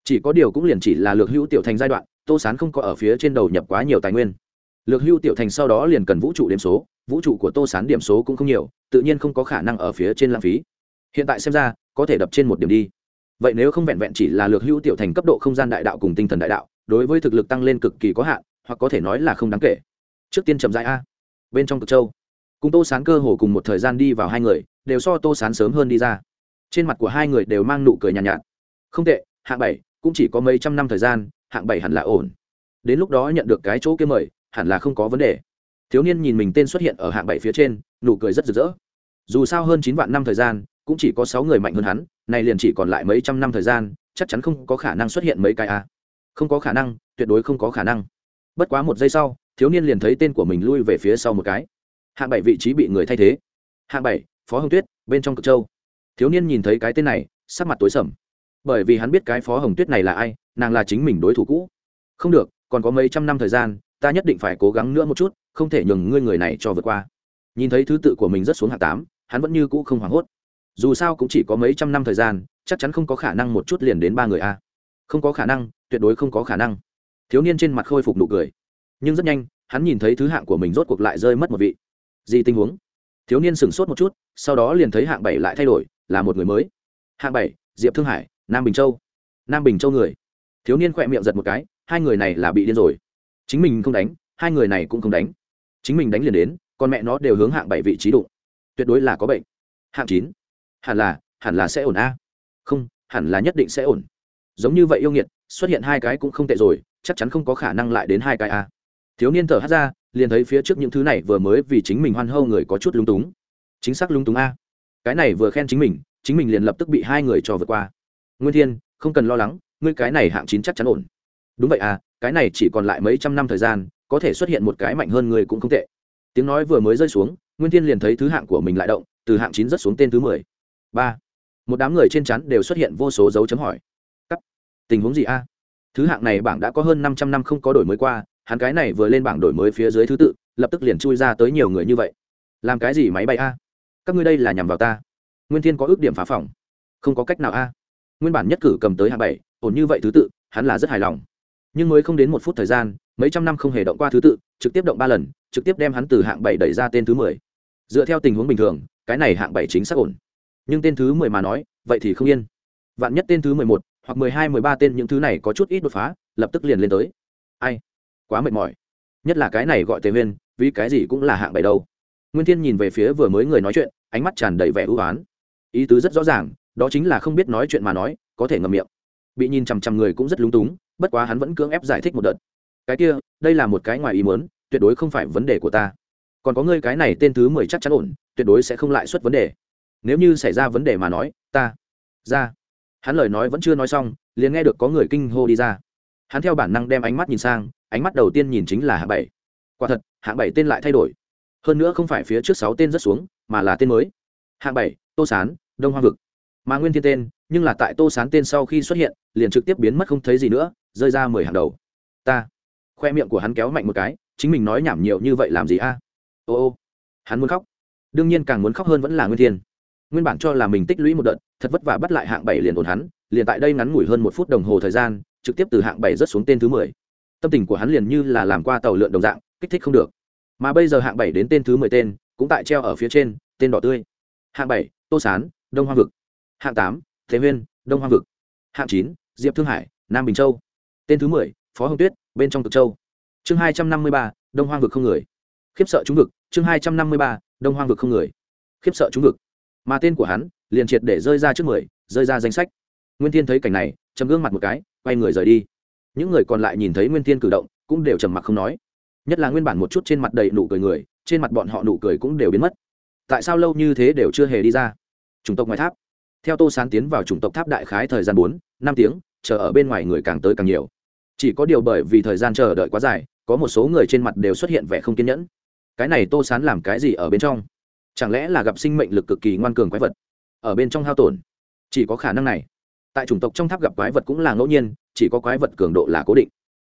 Chỉ có điều cũng liền chỉ là lược hữu tiểu thành giai đoạn, tô sán không có ở phía trên đầu nhập quá nhiều tài nguyên. Lược hữu tiểu thành sau đó liền cần vũ trụ điểm số, vũ trụ của tô sán điểm số cũng không nhiều, tự nhiên không có khả năng ở phía trên lãng phí. Hiện tại xem ra, có thể đập trên một điểm đi. Vậy nếu không vẹn vẹn chỉ là lược hữu tiểu thành cấp độ không gian đại đạo cùng tinh thần đại đạo, đối với thực lực tăng lên cực kỳ có hạn, hoặc có thể nói là không đáng kể. Trước tiên chậm dại a. Bên trong cực châu, cùng tô sán cơ hồ cùng một thời gian đi vào hai người đều so tô sán sớm hơn đi ra. Trên mặt của hai người đều mang nụ cười nhàn nhạt, nhạt. Không tệ hạng bảy cũng chỉ có mấy trăm năm thời gian hạng bảy hẳn là ổn. Đến lúc đó nhận được cái chỗ kia mời hẳn là không có vấn đề. Thiếu niên nhìn mình tên xuất hiện ở hạng bảy phía trên nụ cười rất rực rỡ. Dù sao hơn chín vạn năm thời gian cũng chỉ có sáu người mạnh hơn hắn này liền chỉ còn lại mấy trăm năm thời gian chắc chắn không có khả năng xuất hiện mấy cái a. Không có khả năng tuyệt đối không có khả năng. Bất quá một giây sau thiếu niên liền thấy tên của mình lui về phía sau một cái. Hạng bảy vị trí bị người thay thế. Hạng bảy phó hồng tuyết, bên trong cực châu. Thiếu niên nhìn thấy cái tên này, sắc mặt tối sầm. Bởi vì hắn biết cái phó hồng tuyết này là ai, nàng là chính mình đối thủ cũ. Không được, còn có mấy trăm năm thời gian, ta nhất định phải cố gắng nữa một chút, không thể nhường ngươi người này cho vượt qua. Nhìn thấy thứ tự của mình rất xuống hạng tám, hắn vẫn như cũ không hoảng hốt. Dù sao cũng chỉ có mấy trăm năm thời gian, chắc chắn không có khả năng một chút liền đến ba người a. Không có khả năng, tuyệt đối không có khả năng. Thiếu niên trên mặt khôi phục nụ cười. Nhưng rất nhanh, hắn nhìn thấy thứ hạng của mình rốt cuộc lại rơi mất một vị. Gì tình huống? Thiếu niên sửng sốt một chút, sau đó liền thấy hạng bảy lại thay đổi, là một người mới. Hạng bảy, diệp thương hải, nam bình châu. Nam bình châu người. Thiếu niên khỏe miệng giật một cái, hai người này là bị điên rồi. Chính mình không đánh, hai người này cũng không đánh. Chính mình đánh liền đến còn mẹ nó đều hướng hạng bảy vị trí đụng. Tuyệt đối là có bệnh. Hạng chín, hẳn là hẳn là sẽ ổn a. Không, hẳn là nhất định sẽ ổn. Giống như vậy yêu nghiệt, xuất hiện hai cái cũng không tệ rồi, chắc chắn không có khả năng lại đến hai cái a. Thiếu niên thở hát ra liền thấy phía trước những thứ này vừa mới vì chính mình hoan hâu người có chút lung túng. Chính xác lung túng a. Cái này vừa khen chính mình chính mình liền lập tức bị hai người cho vượt qua. Nguyên thiên, không cần lo lắng, ngươi cái này hạng chín chắc chắn ổn. Đúng vậy à cái này chỉ còn lại mấy trăm năm thời gian, có thể xuất hiện một cái mạnh hơn người cũng không tệ. Tiếng nói vừa mới rơi xuống, nguyên thiên liền thấy thứ hạng của mình lại động, từ hạng chín rất xuống tên thứ mười. Ba. Một đám người trên chắn đều xuất hiện vô số dấu chấm hỏi. Cắt. Tình huống gì a? Thứ hạng này bảng đã có hơn năm trăm năm không có đổi mới qua hắn cái này vừa lên bảng đổi mới phía dưới thứ tự, lập tức liền chui ra tới nhiều người như vậy. Làm cái gì máy bay a? Các ngươi đây là nhằm vào ta. Nguyên thiên có ước điểm phá phòng. Không có cách nào a. Nguyên bản nhất cử cầm tới hạng bảy, ổn như vậy thứ tự, hắn là rất hài lòng. Nhưng mới không đến một phút thời gian, mấy trăm năm không hề động qua thứ tự, trực tiếp động ba lần, trực tiếp đem hắn từ hạng bảy đẩy ra tên thứ mười. Dựa theo tình huống bình thường, cái này hạng bảy chính xác ổn. Nhưng tên thứ mười mà nói, vậy thì không yên. Vạn nhất tên thứ mười một hoặc mười hai, mười ba tên những thứ này có chút ít đột phá, lập tức liền lên tới. Ai? Quá mệt mỏi. Nhất là cái này gọi tề huyên, vì cái gì cũng là hạng bảy đâu. Nguyên thiên nhìn về phía vừa mới người nói chuyện, ánh mắt tràn đầy vẻ hữu oán ý tứ rất rõ ràng, đó chính là không biết nói chuyện mà nói, có thể ngậm miệng. Bị nhìn chằm chằm người cũng rất lúng túng, bất quá hắn vẫn cưỡng ép giải thích một đợt. Cái kia, đây là một cái ngoài ý muốn, tuyệt đối không phải vấn đề của ta. Còn có ngươi cái này tên thứ mười chắc chắn ổn, tuyệt đối sẽ không lại xuất vấn đề. Nếu như xảy ra vấn đề mà nói, ta, ra. Hắn lời nói vẫn chưa nói xong, liền nghe được có người kinh hô đi ra. Hắn theo bản năng đem ánh mắt nhìn sang ánh mắt đầu tiên nhìn chính là hạng bảy. Quả thật, hạng bảy tên lại thay đổi. Hơn nữa không phải phía trước sáu tên rất xuống, mà là tên mới. Hạng bảy, tô sán, đông hoa vực. Mà nguyên thiên tên, nhưng là tại tô sán tên sau khi xuất hiện, liền trực tiếp biến mất không thấy gì nữa, rơi ra mười hàng đầu. Ta. Khoe miệng của hắn kéo mạnh một cái, chính mình nói nhảm nhiều như vậy làm gì a? Ô ô. Hắn muốn khóc. Đương nhiên càng muốn khóc hơn vẫn là nguyên thiên. Nguyên bản cho là mình tích lũy một đợt, thật vất vả bắt lại hạng bảy liền ổn hắn, liền tại đây ngắn ngủi hơn một phút đồng hồ thời gian, trực tiếp từ hạng bảy rớt xuống tên thứ mười tâm tình của hắn liền như là làm qua tàu lượn đồng dạng, kích thích không được. Mà bây giờ hạng bảy đến tên thứ mười tên, cũng tại treo ở phía trên, tên đỏ tươi. Hạng bảy, tô sán, đông hoa vực. Hạng tám, thế huyên đông hoa vực. Hạng chín, diệp thương hải, nam bình châu. Tên thứ mười, phó hồng tuyết, bên trong cực châu. Chương hai trăm năm mươi ba, đông hoang vực không người. Khiếp sợ chúng vực, chương hai trăm năm mươi ba, đông hoang vực không người. Khiếp sợ chúng vực. Mà tên của hắn, liền triệt để rơi ra trước mười, rơi ra danh sách. Nguyên thiên thấy cảnh này chấm gương mặt một cái, quay người rời đi những người còn lại nhìn thấy nguyên tiên cử động, cũng đều trầm mặc không nói. Nhất là nguyên bản một chút trên mặt đầy nụ cười người, trên mặt bọn họ nụ cười cũng đều biến mất. Tại sao lâu như thế đều chưa hề đi ra? Chủng tộc ngoài tháp. Theo tô sán tiến vào chủng tộc tháp đại khái thời gian bốn, năm tiếng, chờ ở bên ngoài người càng tới càng nhiều. Chỉ có điều bởi vì thời gian chờ đợi quá dài, có một số người trên mặt đều xuất hiện vẻ không kiên nhẫn. Cái này tô sán làm cái gì ở bên trong? Chẳng lẽ là gặp sinh mệnh lực cực kỳ ngoan cường quái vật, ở bên trong hao tổn? Chỉ có khả năng này tại chủng tộc trong tháp gặp quái vật cũng là ngẫu nhiên, chỉ có quái vật cường độ là cố định.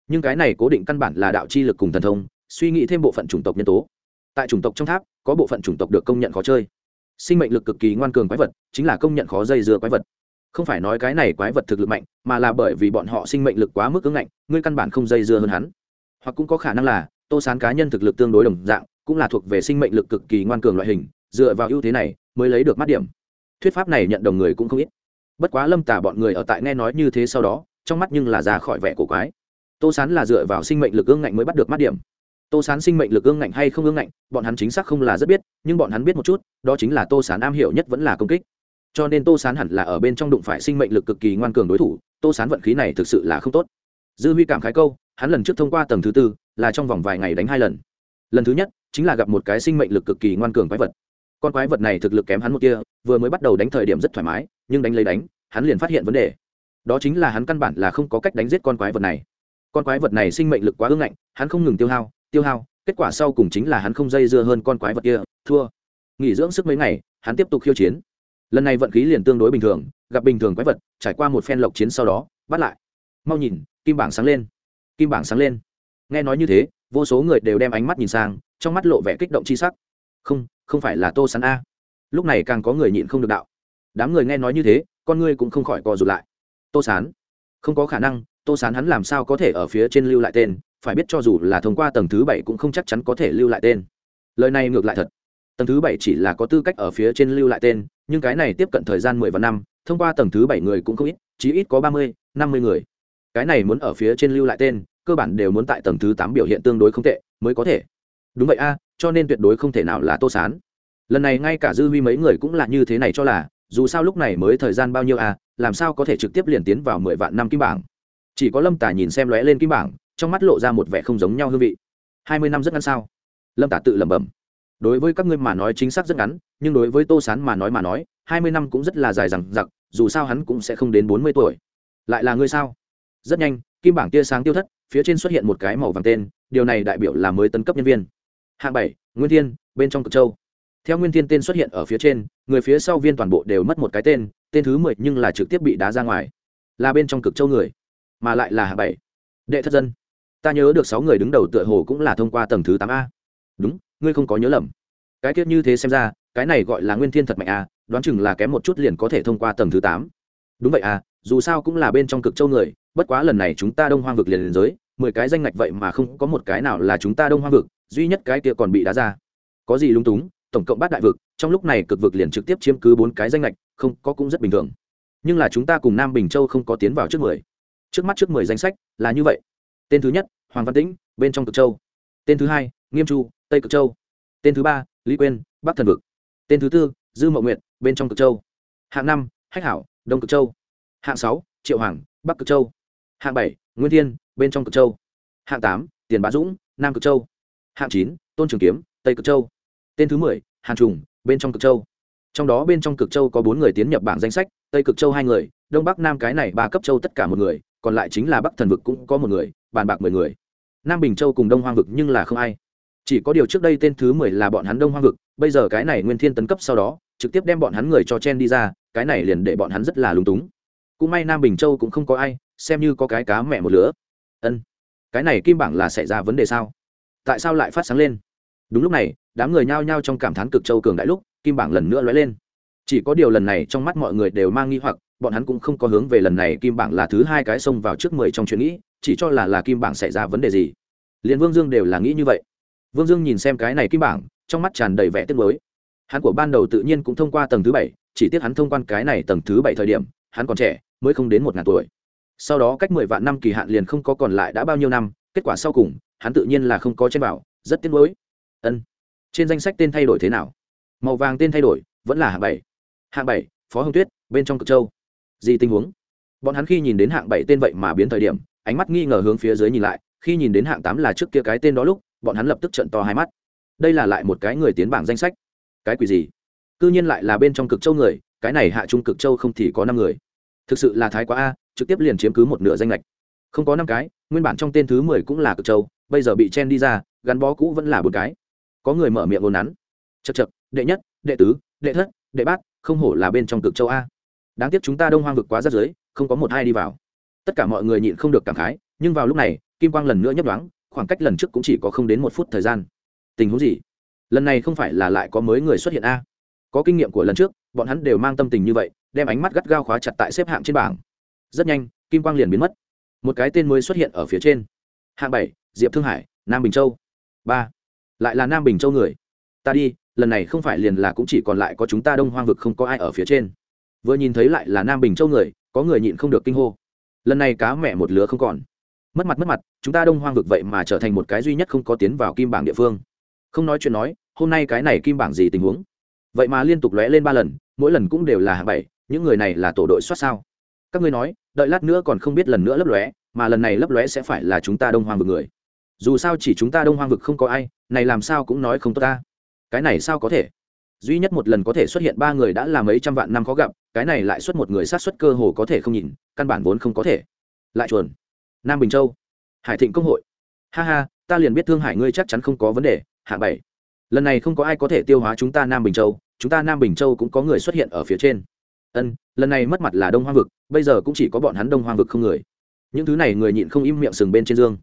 Nhưng cái này cố định căn bản là đạo chi lực cùng thần thông, suy nghĩ thêm bộ phận chủng tộc nhân tố. Tại chủng tộc trong tháp, có bộ phận chủng tộc được công nhận khó chơi. Sinh mệnh lực cực kỳ ngoan cường quái vật, chính là công nhận khó dây dưa quái vật. Không phải nói cái này quái vật thực lực mạnh, mà là bởi vì bọn họ sinh mệnh lực quá mức ứng ngạnh, ngươi căn bản không dây dưa hơn hắn. Hoặc cũng có khả năng là, tô sán cá nhân thực lực tương đối đồng dạng, cũng là thuộc về sinh mệnh lực cực kỳ ngoan cường loại hình, dựa vào ưu thế này, mới lấy được mắt điểm. Thuyết pháp này nhận đồng người cũng không ít bất quá lâm tả bọn người ở tại nghe nói như thế sau đó, trong mắt nhưng là ra khỏi vẻ cổ quái. Tô sán là dựa vào sinh mệnh lực ương ngạnh mới bắt được mắt điểm. Tô sán sinh mệnh lực ương ngạnh hay không ương ngạnh, bọn hắn chính xác không là rất biết, nhưng bọn hắn biết một chút, đó chính là tô sán am hiểu nhất vẫn là công kích. Cho nên tô sán hẳn là ở bên trong đụng phải sinh mệnh lực cực kỳ ngoan cường đối thủ, tô sán vận khí này thực sự là không tốt. Dư huy cảm khái câu, hắn lần trước thông qua tầng thứ tư, là trong vòng vài ngày đánh hai lần. Lần thứ nhất, chính là gặp một cái sinh mệnh lực cực kỳ ngoan cường quái vật. Con quái vật này thực lực kém hắn một kia, vừa mới bắt đầu đánh thời điểm rất thoải mái nhưng đánh lấy đánh, hắn liền phát hiện vấn đề. Đó chính là hắn căn bản là không có cách đánh giết con quái vật này. Con quái vật này sinh mệnh lực quá ưng ngạnh, hắn không ngừng tiêu hao tiêu hao, kết quả sau cùng chính là hắn không dây dưa hơn con quái vật kia, thua. Nghỉ dưỡng sức mấy ngày, hắn tiếp tục khiêu chiến. Lần này vận khí liền tương đối bình thường, gặp bình thường quái vật, trải qua một phen lộc chiến sau đó, bắt lại. Mau nhìn, kim bảng sáng lên. Kim bảng sáng lên. Nghe nói như thế, vô số người đều đem ánh mắt nhìn sang, trong mắt lộ vẻ kích động c h i sắc. Không không phải là tô sán a. Lúc này càng có người nhịn không được đạo đám người nghe nói như thế, con ngươi cũng không khỏi co rụt lại. Tô sán. Không có khả năng, tô sán hắn làm sao có thể ở phía trên lưu lại tên, phải biết cho dù là thông qua tầng thứ bảy cũng không chắc chắn có thể lưu lại tên. Lời này ngược lại thật. Tầng thứ bảy chỉ là có tư cách ở phía trên lưu lại tên, nhưng cái này tiếp cận thời gian mười vạn năm, thông qua tầng thứ bảy người cũng không ít, chí ít có ba mươi, năm mươi người. Cái này muốn ở phía trên lưu lại tên, cơ bản đều muốn tại tầng thứ tám biểu hiện tương đối không tệ, mới có thể. Đúng vậy a, cho nên tuyệt đối không thể nào là tô sán. Lần này ngay cả dư huy mấy người cũng là như thế này cho là dù sao lúc này mới thời gian bao nhiêu a làm sao có thể trực tiếp liền tiến vào mười vạn năm kim bảng? Chỉ có lâm tả nhìn xem lóe lên kim bảng, trong mắt lộ ra một vẻ không giống nhau hương vị. Hai mươi năm rất ngắn sao? Lâm tả tự lẩm bẩm. Đối với các ngươi mà nói chính xác rất ngắn, nhưng đối với tô sán mà nói mà nói, hai mươi năm cũng rất là dài rằng giặc dù sao hắn cũng sẽ không đến bốn mươi tuổi. Lại là ngươi sao? Rất nhanh, kim bảng tia sáng tiêu thất, phía trên xuất hiện một cái màu vàng tên, điều này đại biểu là mới tấn cấp nhân viên. Hạng bảy, nguyên thiên, bên trong cực châu theo nguyên thiên tên xuất hiện ở phía trên, người phía sau viên toàn bộ đều mất một cái tên tên thứ mười nhưng là trực tiếp bị đá ra ngoài. Là bên trong cực châu người, mà lại là hạng bảy. Đệ thất dân. Ta nhớ được sáu người đứng đầu tựa hồ cũng là thông qua tầng thứ tám a. Đúng, ngươi không có nhớ lầm. Cái tiết như thế xem ra, cái này gọi là nguyên thiên thật mạnh a, đoán chừng là kém một chút liền có thể thông qua tầng thứ tám. Đúng vậy à dù sao cũng là bên trong cực châu người, bất quá lần này chúng ta đông hoang vực liền liền giới, mười cái danh ngạch vậy mà không có một cái nào là chúng ta đông hoang vực, duy nhất cái kia còn bị đá ra. Có gì lung túng tổng cộng bát đại vực, trong lúc này cực vực liền trực tiếp chiếm cứ bốn cái danh lệch không, có cũng rất bình thường. Nhưng là chúng ta cùng nam bình châu không có tiến vào trước mười. Trước mắt trước mười danh sách là như vậy. Tên thứ nhất, hoàng văn tĩnh, bên trong cực châu. Tên thứ hai, nghiêm chu, tây cực châu. Tên thứ ba, lý quên bắc thần vực. Tên thứ tư, dư mậu nguyệt, bên trong cực châu. Hạng năm, hách hảo, đông cực châu. Hạng sáu, triệu hoàng, bắc cực châu. Hạng bảy, nguyên thiên, bên trong cực châu. Hạng tám, tiền bá dũng, nam cực châu. Hạng chín, tôn trường kiếm, tây cực châu tên thứ mười, hàn trùng, bên trong cực châu. Trong đó bên trong cực châu có bốn người tiến nhập bảng danh sách, tây cực châu hai người, đông bắc nam cái này ba cấp châu tất cả một người, còn lại chính là bắc thần vực cũng có một người, bàn bạc mười người. Nam bình châu cùng đông hoang vực nhưng là không ai. Chỉ có điều trước đây tên thứ mười là bọn hắn đông hoang vực, bây giờ cái này nguyên thiên tấn cấp sau đó, trực tiếp đem bọn hắn người cho chen đi ra, cái này liền để bọn hắn rất là lúng túng. Cũng may nam bình châu cũng không có ai, xem như có cái cá mẹ một lứa. Ân, cái này kim bảng là xảy ra vấn đề sao? Tại sao lại phát sáng lên? Đúng lúc này đám người nhao nhao trong cảm thán cực châu cường đại lúc, kim bảng lần nữa lóe lên. Chỉ có điều lần này trong mắt mọi người đều mang nghi hoặc, bọn hắn cũng không có hướng về lần này kim bảng là thứ hai cái xông vào trước mười trong chuyện nghĩ, chỉ cho là là kim bảng xảy ra vấn đề gì. Liền vương dương đều là nghĩ như vậy. Vương dương nhìn xem cái này kim bảng, trong mắt tràn đầy vẻ tiếc mới hắn của ban đầu tự nhiên cũng thông qua tầng thứ bảy, chỉ tiếc hắn thông quan cái này tầng thứ bảy thời điểm, hắn còn trẻ, mới không đến một ngàn tuổi. Sau đó cách mười vạn năm kỳ hạn liền không có còn lại đã bao nhiêu năm, kết quả sau cùng, hắn tự nhiên là không có trên bảo, rất tiếc mới ân trên danh sách tên thay đổi thế nào? Màu vàng tên thay đổi, vẫn là hạng bảy. Hạng bảy, phó hồng tuyết, bên trong cực châu. Gì tình huống? Bọn hắn khi nhìn đến hạng bảy tên vậy mà biến thời điểm, ánh mắt nghi ngờ hướng phía dưới nhìn lại, khi nhìn đến hạng tám là trước kia cái tên đó lúc, bọn hắn lập tức trận to hai mắt. Đây là lại một cái người tiến bảng danh sách. Cái quỷ gì? Cư nhiên lại là bên trong cực châu người, cái này hạ trung cực châu không thì có năm người. Thực sự là thái quá a, trực tiếp liền chiếm cứ một nửa danh lệch. Không có năm cái, nguyên bản trong tên thứ mười cũng là cực châu, bây giờ bị chen đi ra, gắn bó cũ vẫn là một cái có người mở miệng ngôn nắn. Chật chật đệ nhất, đệ tứ, đệ thất, đệ bát, không hổ là bên trong cực châu a. Đáng tiếc chúng ta đông hoang vực quá rất giới không có một ai đi vào. Tất cả mọi người nhịn không được cảm khái, nhưng vào lúc này, kim quang lần nữa nhấp đoán khoảng cách lần trước cũng chỉ có không đến một phút thời gian. Tình huống gì? Lần này không phải là lại có mới người xuất hiện a. Có kinh nghiệm của lần trước, bọn hắn đều mang tâm tình như vậy, đem ánh mắt gắt gao khóa chặt tại xếp hạng trên bảng. Rất nhanh, kim quang liền biến mất. Một cái tên mới xuất hiện ở phía trên. Hạng bảy, diệp thương hải, nam bình châu. Ba lại là nam bình châu người. Ta đi, lần này không phải liền là cũng chỉ còn lại có chúng ta đông hoang vực không có ai ở phía trên. Vừa nhìn thấy lại là nam bình châu người, có người nhịn không được kinh hô. Lần này cá mẹ một lứa không còn. Mất mặt mất mặt, chúng ta đông hoang vực vậy mà trở thành một cái duy nhất không có tiến vào kim bảng địa phương. Không nói chuyện nói, hôm nay cái này kim bảng gì tình huống? Vậy mà liên tục lóe lên ba lần, mỗi lần cũng đều là hạng bảy, những người này là tổ đội soát sao? Các ngươi nói, đợi lát nữa còn không biết lần nữa lấp lóe, mà lần này lấp lóe sẽ phải là chúng ta đông hoang vực người dù sao chỉ chúng ta đông hoang vực không có ai, này làm sao cũng nói không tốt ta. Cái này sao có thể? Duy nhất một lần có thể xuất hiện ba người đã là mấy trăm vạn năm khó gặp, cái này lại xuất một người sát xuất cơ hồ có thể không nhìn, căn bản vốn không có thể. Lại chuồn. Nam bình châu. Hải thịnh công hội. Ha ha, ta liền biết thương hải ngươi chắc chắn không có vấn đề hạ bảy. Lần này không có ai có thể tiêu hóa chúng ta nam bình châu, chúng ta nam bình châu cũng có người xuất hiện ở phía trên. Ân, lần này mất mặt là đông hoang vực, bây giờ cũng chỉ có bọn hắn đông hoang vực không người. Những thứ này người nhịn không im miệng sừng bên trên dương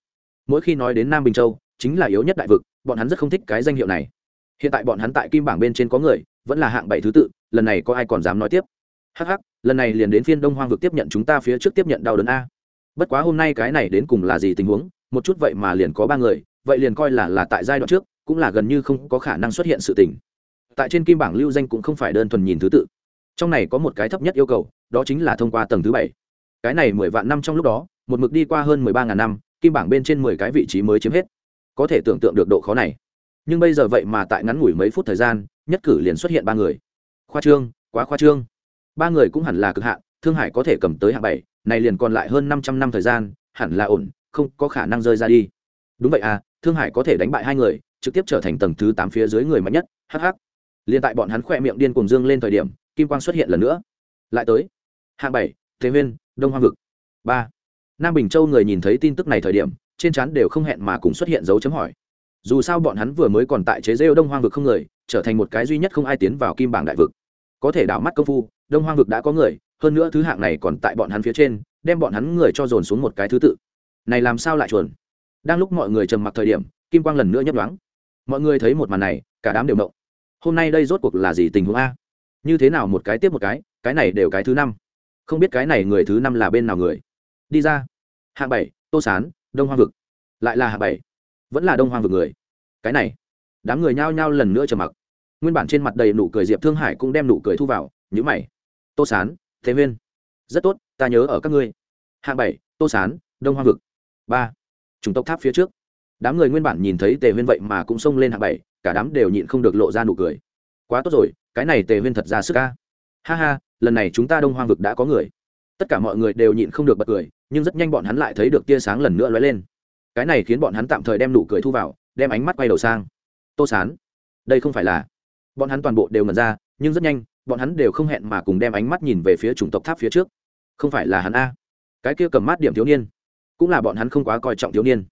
mỗi khi nói đến nam bình châu, chính là yếu nhất đại vực, bọn hắn rất không thích cái danh hiệu này. Hiện tại bọn hắn tại kim bảng bên trên có người, vẫn là hạng bảy thứ tự, lần này có ai còn dám nói tiếp? Hh lần này liền đến phiên đông hoang vực tiếp nhận chúng ta phía trước tiếp nhận đau đớn a. Bất quá hôm nay cái này đến cùng là gì tình huống, một chút vậy mà liền có ba người, vậy liền coi là là tại giai đoạn trước, cũng là gần như không có khả năng xuất hiện sự tình. Tại trên kim bảng lưu danh cũng không phải đơn thuần nhìn thứ tự. Trong này có một cái thấp nhất yêu cầu, đó chính là thông qua tầng thứ bảy. Cái này mười vạn năm trong lúc đó, một mực đi qua hơn mười ba ngàn năm kim bảng bên trên mười cái vị trí mới chiếm hết. Có thể tưởng tượng được độ khó này. Nhưng bây giờ vậy mà tại ngắn ngủi mấy phút thời gian, nhất cử liền xuất hiện ba người. Khoa trương, quá khoa trương. Ba người cũng hẳn là cực hạn, thương hải có thể cầm tới hạng bảy, này liền còn lại hơn năm trăm năm thời gian, hẳn là ổn, không có khả năng rơi ra đi. Đúng vậy à thương hải có thể đánh bại hai người, trực tiếp trở thành tầng thứ tám phía dưới người mạnh nhất hh liền tại bọn hắn khỏe miệng điên cùng dương lên thời điểm, kim quang xuất hiện lần nữa. Lại tới. Hạng bảy, thế nguyên đông hoa vực. Ba nam bình châu người nhìn thấy tin tức này thời điểm, trên trán đều không hẹn mà cùng xuất hiện dấu chấm hỏi. Dù sao bọn hắn vừa mới còn tại chế rêu đông hoang vực không người, trở thành một cái duy nhất không ai tiến vào kim bảng đại vực. Có thể đảo mắt công phu, đông hoang vực đã có người, hơn nữa thứ hạng này còn tại bọn hắn phía trên, đem bọn hắn người cho dồn xuống một cái thứ tự. Này làm sao lại chuồn? Đang lúc mọi người trầm mặc thời điểm, kim quang lần nữa nhấp đoán mọi người thấy một màn này, cả đám đều động hôm nay đây rốt cuộc là gì tình huống a? Như thế nào một cái tiếp một cái cái này đều cái thứ năm. Không biết cái này người thứ năm là bên nào người? Đi ra. Hạng bảy, tô sán, đông hoang vực. Lại là hạng bảy. Vẫn là đông hoang vực người. Cái này, đám người nhao nhao lần nữa trầm mặc. Nguyên bản trên mặt đầy nụ cười diệp thương hải cũng đem nụ cười thu vào nhữ mày. Tô sán, thế huyên. Rất tốt, ta nhớ ở các ngươi. Hạng bảy, tô sán, đông hoang vực. Ba, chủng tộc tháp phía trước. Đám người nguyên bản nhìn thấy tề huyên vậy mà cũng xông lên hạng bảy, cả đám đều nhịn không được lộ ra nụ cười. Quá tốt rồi, cái này tề huyên thật ra sức ca ha ha, lần này chúng ta đông hoang vực đã có người. Tất cả mọi người đều nhịn không được bật cười nhưng rất nhanh bọn hắn lại thấy được tia sáng lần nữa lóe lên. Cái này khiến bọn hắn tạm thời đem nụ cười thu vào, đem ánh mắt quay đầu sang. Tô sán, đây không phải là. Bọn hắn toàn bộ đều ngẩn ra, nhưng rất nhanh, bọn hắn đều không hẹn mà cùng đem ánh mắt nhìn về phía chủng tộc tháp phía trước. Không phải là hắn a. Cái kia cầm mát điểm thiếu niên, cũng là bọn hắn không quá coi trọng thiếu niên.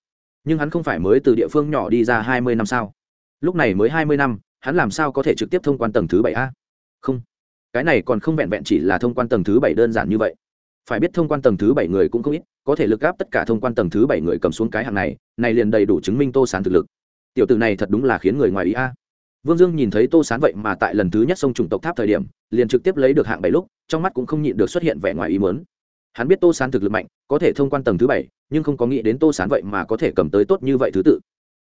Nhưng hắn không phải mới từ địa phương nhỏ đi ra hai mươi năm sao? Lúc này mới hai mươi năm, hắn làm sao có thể trực tiếp thông quan tầng thứ bảy a? Không, cái này còn không vẹn vẹn chỉ là thông quan tầng thứ bảy đơn giản như vậy phải biết thông quan tầng thứ bảy người cũng không ít, có thể lực gáp tất cả thông quan tầng thứ bảy người cầm xuống cái hạng này này liền đầy đủ chứng minh tô sán thực lực. Tiểu tử này thật đúng là khiến người ngoài ý a. Vương dương nhìn thấy tô sán vậy mà tại lần thứ nhất sông trùng tộc tháp thời điểm, liền trực tiếp lấy được hạng bảy lúc, trong mắt cũng không nhịn được xuất hiện vẻ ngoài ý mớn hắn biết tô sán thực lực mạnh, có thể thông quan tầng thứ bảy, nhưng không có nghĩ đến tô sán vậy mà có thể cầm tới tốt như vậy thứ tự.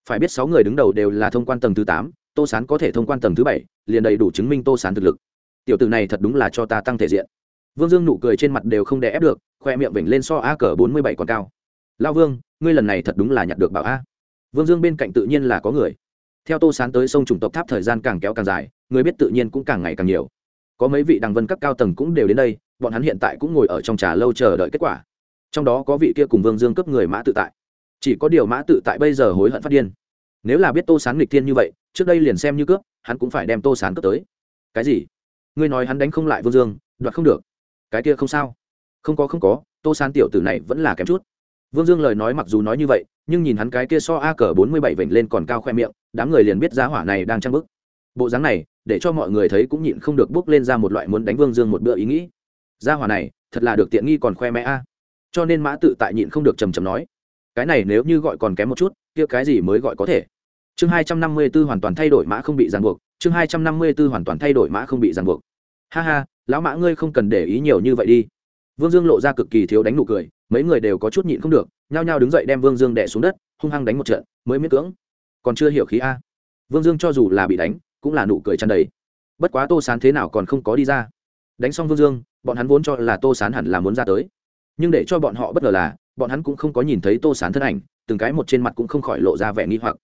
Phải biết sáu người đứng đầu đều là thông quan tầng thứ tám, tô sán có thể thông quan tầng thứ bảy, liền đầy đủ chứng minh tô sán thực lực. Tiểu tử này thật đúng là cho ta tăng thể diện vương dương nụ cười trên mặt đều không đè ép được, khoe miệng vểnh lên so a cờ bốn mươi bảy còn cao. Lao vương, ngươi lần này thật đúng là nhặt được bảo a. Vương dương bên cạnh tự nhiên là có người. Theo tô sán tới sông trùng tộc tháp thời gian càng kéo càng dài, người biết tự nhiên cũng càng ngày càng nhiều. Có mấy vị đằng vân các cao tầng cũng đều đến đây, bọn hắn hiện tại cũng ngồi ở trong trà lâu chờ đợi kết quả. Trong đó có vị kia cùng vương dương cấp người mã tự tại. Chỉ có điều mã tự tại bây giờ hối hận phát điên. Nếu là biết tô sán nghịch thiên như vậy, trước đây liền xem như cướp, hắn cũng phải đem tô sán cướp tới. Cái gì? Ngươi nói hắn đánh không lại vương dương, đoạt không được cái kia không sao. Không có không có, tô sán tiểu tử này vẫn là kém chút. Vương dương lời nói mặc dù nói như vậy, nhưng nhìn hắn cái kia so a cờ bốn mươi bảy vểnh lên còn cao khoe miệng, đám người liền biết giá hỏa này đang trăng bức. Bộ dáng này, để cho mọi người thấy cũng nhịn không được bước lên ra một loại muốn đánh vương dương một bữa ý nghĩ. Gia hỏa này, thật là được tiện nghi còn khoe mẽ a. Cho nên mã tự tại nhịn không được trầm trầm nói, cái này nếu như gọi còn kém một chút, kia cái gì mới gọi có thể? Chương hai trăm năm mươi b ố hoàn toàn thay đổi mã không bị ràng buộc, chương hai trăm năm mươi b ố hoàn toàn thay đổi mã không bị ràng buộc. Ha ha lão mã ngươi không cần để ý nhiều như vậy đi. Vương dương lộ ra cực kỳ thiếu đánh nụ cười, mấy người đều có chút nhịn không được, nhao nhao đứng dậy đem vương dương đẻ xuống đất, hung hăng đánh một trận, mới miễn cưỡng. Còn chưa hiểu khí a. Vương dương cho dù là bị đánh, cũng là nụ cười chăn đầy. Bất quá tô sán thế nào còn không có đi ra. Đánh xong vương dương, bọn hắn vốn cho là tô sán hẳn là muốn ra tới. Nhưng để cho bọn họ bất ngờ là, bọn hắn cũng không có nhìn thấy tô sán thân ảnh, từng cái một trên mặt cũng không khỏi lộ ra vẻ nghi hoặc.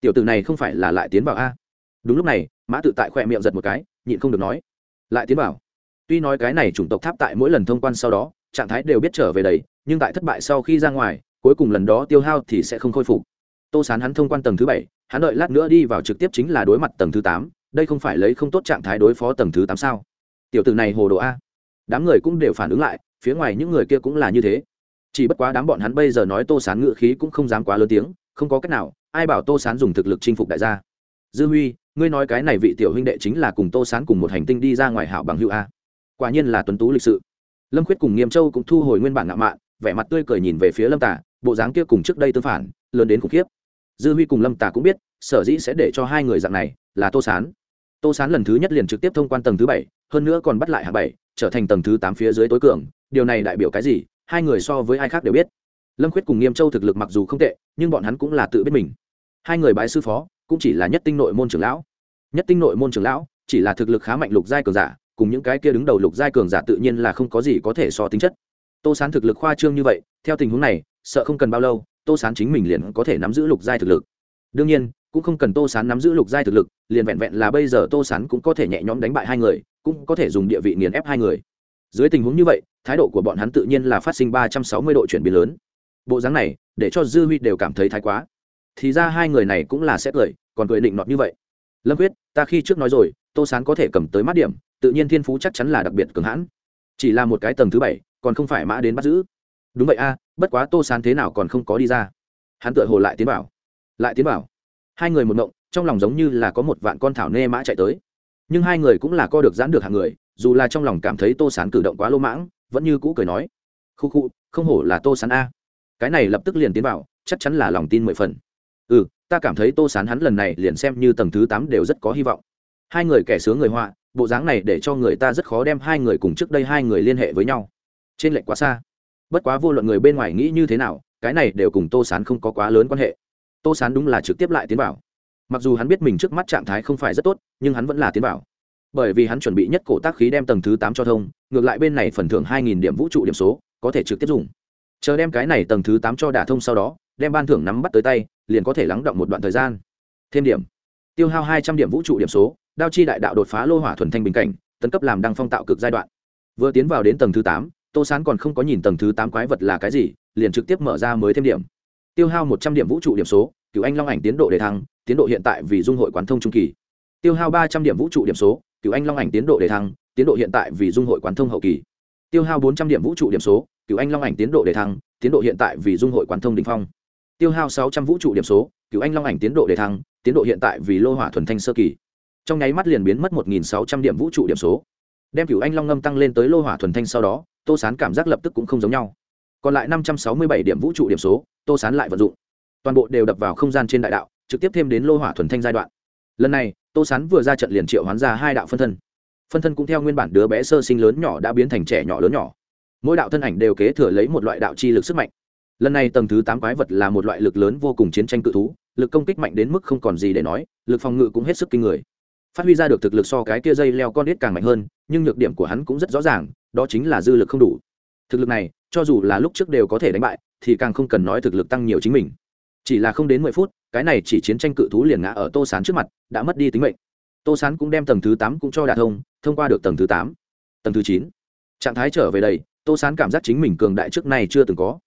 Tiểu tử này không phải là lại tiến vào a? Đúng lúc này, mã tự tại khoe miệng giật một cái, nhịn không được nói. Lại tiến vào? Tuy nói cái này chủng tộc tháp tại mỗi lần thông quan sau đó, trạng thái đều biết trở về đầy, nhưng tại thất bại sau khi ra ngoài, cuối cùng lần đó tiêu hao thì sẽ không khôi phục. Tô sán hắn thông quan tầng thứ bảy, hắn đợi lát nữa đi vào trực tiếp chính là đối mặt tầng thứ tám, đây không phải lấy không tốt trạng thái đối phó tầng thứ tám sao? Tiểu tử này hồ đồ a. Đám người cũng đều phản ứng lại, phía ngoài những người kia cũng là như thế. Chỉ bất quá đám bọn hắn bây giờ nói tô sán ngự khí cũng không dám quá lớn tiếng, không có cách nào, ai bảo tô sán dùng thực lực chinh phục đại gia? Dư huy, ngươi nói cái này vị tiểu huynh đệ chính là cùng tô sán cùng một hành tinh đi ra ngoài hảo bằng hữu a quả nhiên là tuấn tú lịch sự. Lâm khuyết cùng nghiêm châu cũng thu hồi nguyên bản ngạo mạn, vẻ mặt tươi cười nhìn về phía lâm tả bộ dáng kia cùng trước đây tương phản, lớn đến khủng khiếp. Dư huy cùng lâm tả cũng biết, sở dĩ sẽ để cho hai người dạng này, là tô sán. Tô sán lần thứ nhất liền trực tiếp thông quan tầng thứ bảy, hơn nữa còn bắt lại hạng bảy, trở thành tầng thứ tám phía dưới tối cường, điều này đại biểu cái gì, hai người so với ai khác đều biết. Lâm khuyết cùng nghiêm châu thực lực mặc dù không tệ, nhưng bọn hắn cũng là tự biết mình. Hai người bái sư phó, cũng chỉ là nhất tinh nội môn trưởng lão. Nhất tinh nội môn trưởng lão, chỉ là thực lực khá mạnh lục giai cường giả cùng những cái kia đứng đầu lục giai cường giả tự nhiên là không có gì có thể so tính chất. Tô sán thực lực khoa trương như vậy, theo tình huống này, sợ không cần bao lâu, tô sán chính mình liền có thể nắm giữ lục giai thực lực. Đương nhiên, cũng không cần tô sán nắm giữ lục giai thực lực, liền vẹn vẹn là bây giờ tô sán cũng có thể nhẹ nhõm đánh bại hai người, cũng có thể dùng địa vị nghiền ép hai người. Dưới tình huống như vậy, thái độ của bọn hắn tự nhiên là phát sinh ba trăm sáu mươi độ chuyển biến lớn. Bộ dáng này, để cho dư huy đều cảm thấy thái quá. Thì ra hai người này cũng là sẽ cười, còn cười định nọt như vậy. Lâm quyết, ta khi trước nói rồi tô sán có thể cầm tới mát điểm, tự nhiên thiên phú chắc chắn là đặc biệt cường hãn. Chỉ là một cái tầng thứ bảy, còn không phải mã đến bắt giữ. Đúng vậy a, bất quá tô sán thế nào còn không có đi ra. Hắn tựa hồ lại tiến bảo lại tiến bảo hai người một mộng trong lòng giống như là có một vạn con thảo nê mã chạy tới. Nhưng hai người cũng là co được giãn được hàng người, dù là trong lòng cảm thấy tô sán cử động quá lô mãng, vẫn như cũ cười nói. Khu khu, không hổ là tô sán a. Cái này lập tức liền tiến vào, chắc chắn là lòng tin mười phần. Ừ ta cảm thấy tô sán hắn lần này liền xem như tầng thứ tám đều rất có hy vọng hai người kẻ sướng người họa, bộ dáng này để cho người ta rất khó đem hai người cùng trước đây hai người liên hệ với nhau. Trên lệnh quá xa. Bất quá vô luận người bên ngoài nghĩ như thế nào, cái này đều cùng tô sán không có quá lớn quan hệ. Tô sán đúng là trực tiếp lại tiến vào. Mặc dù hắn biết mình trước mắt trạng thái không phải rất tốt, nhưng hắn vẫn là tiến vào. Bởi vì hắn chuẩn bị nhất cổ tác khí đem tầng thứ tám cho thông, ngược lại bên này phần thưởng hai nghìn điểm vũ trụ điểm số, có thể trực tiếp dùng. Chờ đem cái này tầng thứ tám cho đả thông sau đó, đem ban thưởng nắm bắt tới tay, liền có thể lắng động một đoạn thời gian. Thêm điểm. Tiêu hao hai trăm điểm vũ trụ điểm số đao chi đại đạo đột phá lô hỏa thuần thanh bình cảnh, tấn cấp làm đăng phong tạo cực giai đoạn. Vừa tiến vào đến tầng thứ tám, tô sán còn không có nhìn tầng thứ tám quái vật là cái gì, liền trực tiếp mở ra mới thêm điểm. Tiêu hao một trăm điểm vũ trụ điểm số cựu anh long ảnh tiến độ đề thăng, tiến độ hiện tại vì dung hội quán thông trung kỳ. Tiêu hao ba trăm điểm vũ trụ điểm số cựu anh long ảnh tiến độ đề thăng, tiến độ hiện tại vì dung hội quán thông hậu kỳ. Tiêu hao bốn trăm điểm vũ trụ điểm số cựu anh long ảnh tiến độ đề thăng, tiến độ hiện tại vì dung hội quán thông đình phong. Tiêu hao sáu trăm vũ trụ điểm số cựu anh long ảnh tiến độ đề thăng, tiến độ hiện tại vì lô hỏa thuần thanh sơ kỳ trong nháy mắt liền biến mất một nghìn sáu trăm điểm vũ trụ điểm số. Đem cửu anh long ngâm tăng lên tới lô hỏa thuần thanh sau đó, tô sán cảm giác lập tức cũng không giống nhau. Còn lại năm trăm sáu mươi bảy điểm vũ trụ điểm số, tô sán lại vận dụng. Toàn bộ đều đập vào không gian trên đại đạo, trực tiếp thêm đến lô hỏa thuần thanh giai đoạn. Lần này, tô sán vừa ra trận liền triệu hoán ra hai đạo phân thân. Phân thân cũng theo nguyên bản đứa bé sơ sinh lớn nhỏ đã biến thành trẻ nhỏ lớn nhỏ. Mỗi đạo thân ảnh đều kế thừa lấy một loại đạo chi lực sức mạnh. Lần này tầng thứ tám quái vật là một loại lực lớn vô cùng chiến tranh cự thú, lực công kích mạnh đến mức không còn gì để nói, lực phòng ngự cũng hết sức kinh người phát huy ra được thực lực so cái kia dây leo con ít càng mạnh hơn, nhưng nhược điểm của hắn cũng rất rõ ràng, đó chính là dư lực không đủ. Thực lực này, cho dù là lúc trước đều có thể đánh bại, thì càng không cần nói thực lực tăng nhiều chính mình. Chỉ là không đến mười phút, cái này chỉ chiến tranh cự thú liền ngã ở tô sán trước mặt, đã mất đi tính mệnh. Tô sán cũng đem tầng thứ tám cũng cho đả thông thông qua được tầng thứ tám, tầng thứ chín. Trạng thái trở về đầy tô sán cảm giác chính mình cường đại trước này chưa từng có.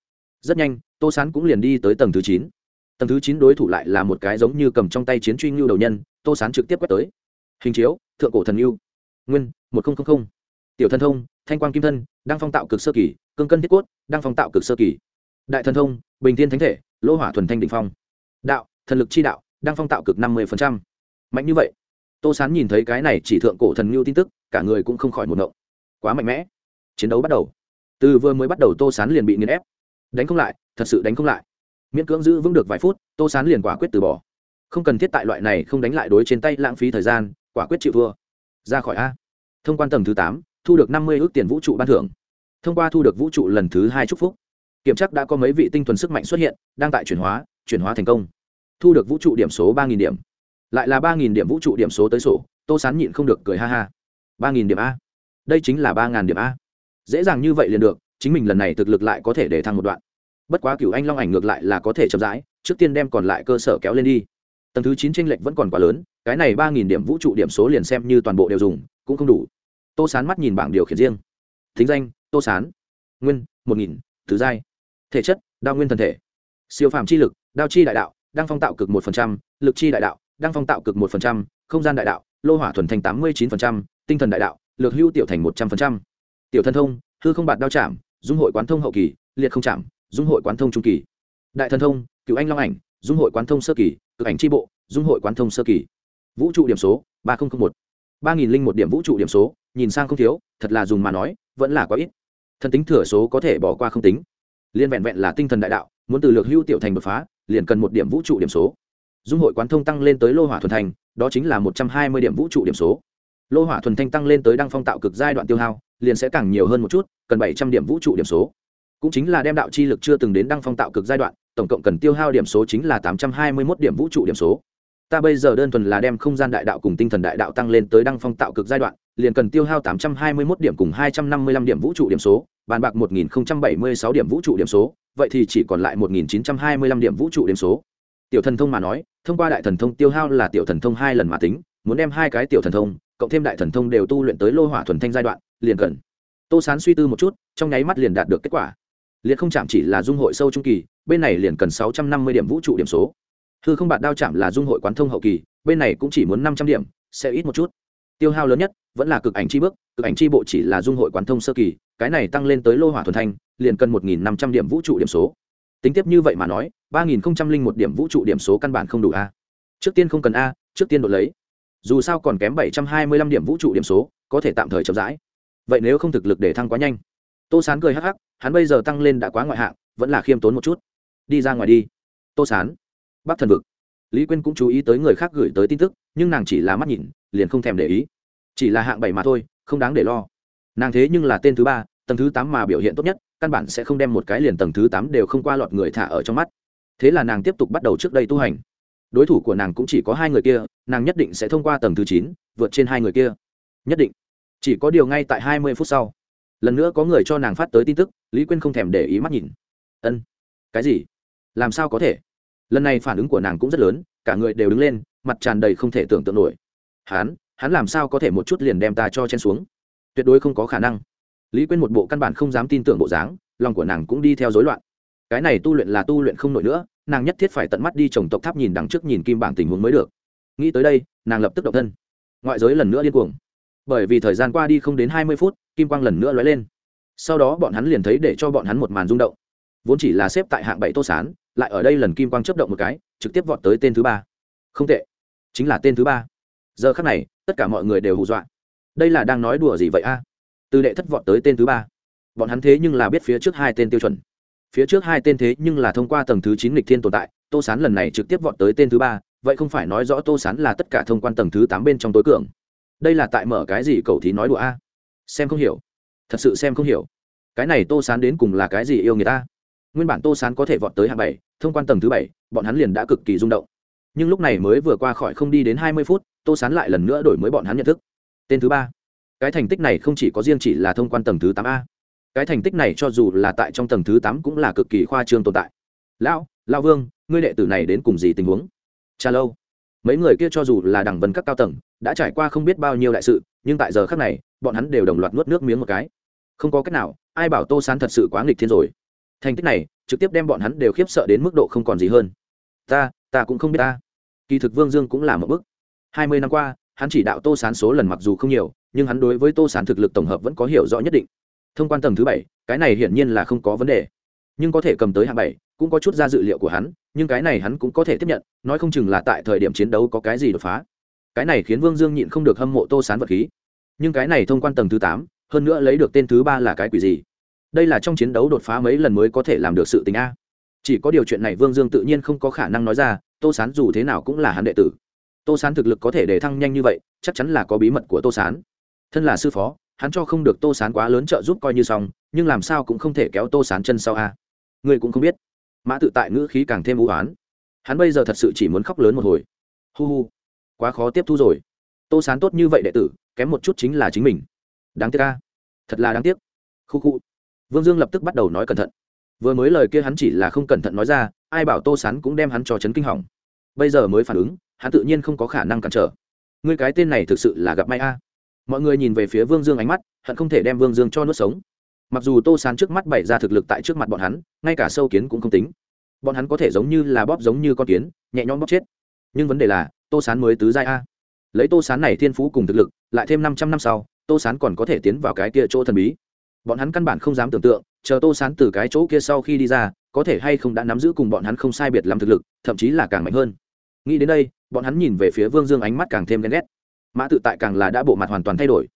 Rất nhanh, tô sán cũng liền đi tới tầng thứ chín. Tầng thứ chín đối thủ lại là một cái giống như cầm trong tay chiến truy ngưu đầu nhân, tô sán trực tiếp quét tới hình chiếu, thượng cổ thần yêu nguyên, một nghìn tiểu thần thông, thanh quan kim thân, đang phong tạo cực sơ kỳ, cương cân thiết cốt, đang phong tạo cực sơ kỳ. Đại thần thông, bình thiên thánh thể, lỗ hỏa thuần thanh định phong. Đạo, thần lực chi đạo, đang phong tạo cực năm mươi mạnh như vậy. Tô sán nhìn thấy cái này chỉ thượng cổ thần mưu tin tức, cả người cũng không khỏi một ngộng. Quá mạnh mẽ. Chiến đấu bắt đầu. Từ vừa mới bắt đầu tô sán liền bị nghiền ép. Đánh không lại, thật sự đánh không lại. Miễn cưỡng giữ vững được vài phút, tô sán liền quả quyết từ bỏ. Không cần thiết tại loại này không đánh lại đối trên tay lãng phí thời gian quả quyết chịu thua. Ra khỏi a. Thông quan tầng thứ tám, thu được năm mươi ước tiền vũ trụ ban thưởng. Thông qua thu được vũ trụ lần thứ hai chúc phúc, kiểm chắc đã có mấy vị tinh thuần sức mạnh xuất hiện, đang tại chuyển hóa chuyển hóa thành công. Thu được vũ trụ điểm số ba điểm. Lại là ba điểm vũ trụ điểm số tới sổ, tô sán nhịn không được cười ha ha. Ba điểm a. Đây chính là ba điểm a. Dễ dàng như vậy liền được, chính mình lần này thực lực lại có thể để thăng một đoạn. Bất quá cựu anh long ảnh ngược lại là có thể chậm rãi, trước tiên đem còn lại cơ sở kéo lên đi tầng thứ chín tranh lệch vẫn còn quá lớn, cái này ba nghìn điểm vũ trụ điểm số liền xem như toàn bộ đều dùng, cũng không đủ. Tô sán mắt nhìn bảng điều khiển riêng. Thính danh, tô sán. Nguyên, một nghìn thứ giai. Thể chất, đao nguyên thần thể. Siêu phàm chi lực, đao chi đại đạo, đăng phong tạo cực một phần trăm, lực chi đại đạo, đăng phong tạo cực một phần trăm, không gian đại đạo, lô hỏa thuần thành tám mươi chín phần trăm, tinh thần đại đạo, lược hưu tiểu thành một trăm phần trăm. Tiểu thân thông, hư không bạt đao chạm, dung hội quán thông hậu kỳ, liệt không chạm, dung hội quán thông trung kỳ. Đại thần thông cựu anh long ảnh, dung hội quán thông sơ kỳ cực ảnh tri bộ, dung hội quán thông sơ kỳ. Vũ trụ điểm số, ba nghìn một. Ba nghìn linh một điểm vũ trụ điểm số, nhìn sang không thiếu, thật là dùng mà nói, vẫn là quá ít. Thần tính thừa số có thể bỏ qua không tính. Liên vẹn vẹn là tinh thần đại đạo, muốn từ lược hưu tiểu thành đột phá, liền cần một điểm vũ trụ điểm số. Dung hội quán thông tăng lên tới lô hỏa thuần thành, đó chính là một trăm hai mươi điểm vũ trụ điểm số. Lô hỏa thuần thanh tăng lên tới đăng phong tạo cực giai đoạn tiêu hao, liền sẽ càng nhiều hơn một chút, cần bảy trăm điểm vũ trụ điểm số. Cũng chính là đem đạo chi lực chưa từng đến đăng phong tạo cực giai đoạn tổng cộng cần tiêu hao điểm số chính là tám trăm hai mươi mốt điểm vũ trụ điểm số. Ta bây giờ đơn thuần là đem không gian đại đạo cùng tinh thần đại đạo tăng lên tới đăng phong tạo cực giai đoạn, liền cần tiêu hao tám trăm hai mươi mốt điểm cùng hai trăm năm mươi lăm điểm vũ trụ điểm số, bàn bạc một nghìn bảy mươi sáu điểm vũ trụ điểm số, vậy thì chỉ còn lại một nghìn chín trăm hai mươi lăm điểm vũ trụ điểm số. Tiểu thần thông mà nói, thông qua đại thần thông tiêu hao là tiểu thần thông hai lần mà tính, muốn đem hai cái tiểu thần thông, cộng thêm đại thần thông đều tu luyện tới lô hỏa thuần thanh giai đoạn, liền cần. Tô sán suy tư một chút, trong nháy mắt liền đạt được kết quả liệt không chạm chỉ là dung hội sâu trung kỳ, bên này liền cần sáu trăm năm mươi điểm vũ trụ điểm số. Hư không bạn đao chạm là dung hội quán thông hậu kỳ, bên này cũng chỉ muốn năm trăm điểm, sẽ ít một chút. Tiêu hao lớn nhất vẫn là cực ảnh chi bước, cực ảnh chi bộ chỉ là dung hội quán thông sơ kỳ, cái này tăng lên tới lô hỏa thuần thanh, liền cần một nghìn năm trăm điểm vũ trụ điểm số. Tính tiếp như vậy mà nói, ba nghìn một điểm vũ trụ điểm số căn bản không đủ a. Trước tiên không cần a, trước tiên đột lấy. Dù sao còn kém bảy trăm hai mươi lăm điểm vũ trụ điểm số, có thể tạm thời chậm rãi. Vậy nếu không thực lực để thăng quá nhanh tô sán cười hắc hắc, hắn bây giờ tăng lên đã quá ngoại hạng, vẫn là khiêm tốn một chút. Đi ra ngoài đi. Tô sán. Bắc thần vực. Lý quyên cũng chú ý tới người khác gửi tới tin tức, nhưng nàng chỉ là mắt nhìn, liền không thèm để ý. Chỉ là hạng bảy mà thôi, không đáng để lo. Nàng thế nhưng là tên thứ ba, tầng thứ tám mà biểu hiện tốt nhất, căn bản sẽ không đem một cái liền tầng thứ tám đều không qua lọt người thả ở trong mắt. Thế là nàng tiếp tục bắt đầu trước đây tu hành. Đối thủ của nàng cũng chỉ có hai người kia, nàng nhất định sẽ thông qua tầng thứ chín, vượt trên hai người kia. Nhất định. Chỉ có điều ngay tại hai mươi phút sau lần nữa có người cho nàng phát tới tin tức, lý quyên không thèm để ý mắt nhìn. Ân, cái gì? Làm sao có thể? Lần này phản ứng của nàng cũng rất lớn, cả người đều đứng lên, mặt tràn đầy không thể tưởng tượng nổi. Hắn hắn làm sao có thể một chút liền đem ta cho chen xuống? Tuyệt đối không có khả năng. Lý quyên một bộ căn bản không dám tin tưởng bộ dáng, lòng của nàng cũng đi theo dối loạn. Cái này tu luyện là tu luyện không nổi nữa, nàng nhất thiết phải tận mắt đi trồng tộc tháp nhìn đằng trước nhìn kim bảng tình huống mới được. Nghĩ tới đây, nàng lập tức động thân. Ngoại giới lần nữa điên cuồng bởi vì thời gian qua đi không đến hai mươi phút, kim quang lần nữa lóe lên. Sau đó bọn hắn liền thấy để cho bọn hắn một màn rung động. Vốn chỉ là xếp tại hạng bảy tô sán, lại ở đây lần kim quang chấp động một cái, trực tiếp vọt tới tên thứ ba. Không tệ. Chính là tên thứ ba. Giờ khắc này, tất cả mọi người đều hù dọa. Đây là đang nói đùa gì vậy a? Từ đệ thất vọt tới tên thứ ba. Bọn hắn thế nhưng là biết phía trước hai tên tiêu chuẩn. Phía trước hai tên thế nhưng là thông qua tầng thứ chín lịch thiên tồn tại, tô sán lần này trực tiếp vọt tới tên thứ ba, vậy không phải nói rõ tô sán là tất cả thông quan tầng thứ tám bên trong tối cường đây là tại mở cái gì cậu thí nói đùa a? Xem không hiểu. Thật sự xem không hiểu. Cái này tô sán đến cùng là cái gì yêu người ta? Nguyên bản tô sán có thể vọt tới hạng bảy, thông quan tầng thứ bảy, bọn hắn liền đã cực kỳ rung động. Nhưng lúc này mới vừa qua khỏi không đi đến hai mươi phút, tô sán lại lần nữa đổi mới bọn hắn nhận thức. Tên thứ ba. Cái thành tích này không chỉ có riêng chỉ là thông quan tầng thứ tám a. Cái thành tích này cho dù là tại trong tầng thứ tám cũng là cực kỳ khoa trương tồn tại. Lão lao vương, ngươi đệ tử này đến cùng gì tình huống? Cha lâu. Mấy người kia cho dù là đẳng vân các cao tầng đã trải qua không biết bao nhiêu đại sự, nhưng tại giờ khác này, bọn hắn đều đồng loạt nuốt nước miếng một cái. Không có cách nào, ai bảo tô sán thật sự quá nghịch thiên rồi. Thành tích này, trực tiếp đem bọn hắn đều khiếp sợ đến mức độ không còn gì hơn. Ta ta cũng không biết ta. Kỳ thực vương dương cũng là một bước. hai mươi năm qua, hắn chỉ đạo tô sán số lần mặc dù không nhiều, nhưng hắn đối với tô sán thực lực tổng hợp vẫn có hiểu rõ nhất định. Thông quan tầng thứ bảy, cái này hiển nhiên là không có vấn đề. Nhưng có thể cầm tới hạng bảy, cũng có chút ra dự liệu của hắn, nhưng cái này hắn cũng có thể tiếp nhận, nói không chừng là tại thời điểm chiến đấu có cái gì đột phá cái này khiến vương dương nhịn không được hâm mộ tô sán vật khí. Nhưng cái này thông quan tầng thứ tám, hơn nữa lấy được tên thứ ba là cái quỷ gì? Đây là trong chiến đấu đột phá mấy lần mới có thể làm được sự tình a. Chỉ có điều chuyện này vương dương tự nhiên không có khả năng nói ra, tô sán dù thế nào cũng là hắn đệ tử. Tô sán thực lực có thể để thăng nhanh như vậy, chắc chắn là có bí mật của tô sán. Thân là sư phó, hắn cho không được tô sán quá lớn trợ giúp coi như xong, nhưng làm sao cũng không thể kéo tô sán chân sau a. Người cũng không biết. Mã tự tại ngữ khí càng thêm vũ oán. Hắn bây giờ thật sự chỉ muốn khóc lớn một hồi. Hu hu quá khó tiếp thu rồi. Tô sán tốt như vậy đệ tử, kém một chút chính là chính mình. Đáng tiếc ca thật là đáng tiếc. Khu khu. Vương dương lập tức bắt đầu nói cẩn thận. Vừa mới lời kia hắn chỉ là không cẩn thận nói ra, ai bảo tô sán cũng đem hắn cho chấn kinh hỏng. Bây giờ mới phản ứng, hắn tự nhiên không có khả năng cản trở. Ngươi cái tên này thực sự là gặp may a. Mọi người nhìn về phía vương dương ánh mắt, hận không thể đem vương dương cho nuốt sống. Mặc dù tô sán trước mắt bày ra thực lực tại trước mặt bọn hắn, ngay cả sâu kiến cũng không tính. Bọn hắn có thể giống như là bóp giống như con kiến, nhẹ nhõm bóp chết. Nhưng vấn đề là tô sán mới tứ giai a. Lấy tô sán này thiên phú cùng thực lực, lại thêm năm trăm năm sau, tô sán còn có thể tiến vào cái kia chỗ thần bí. Bọn hắn căn bản không dám tưởng tượng, chờ tô sán từ cái chỗ kia sau khi đi ra, có thể hay không đã nắm giữ cùng bọn hắn không sai biệt làm thực lực, thậm chí là càng mạnh hơn. Nghĩ đến đây, bọn hắn nhìn về phía vương dương ánh mắt càng thêm ghen ghét. Mã tự tại càng là đã bộ mặt hoàn toàn thay đổi.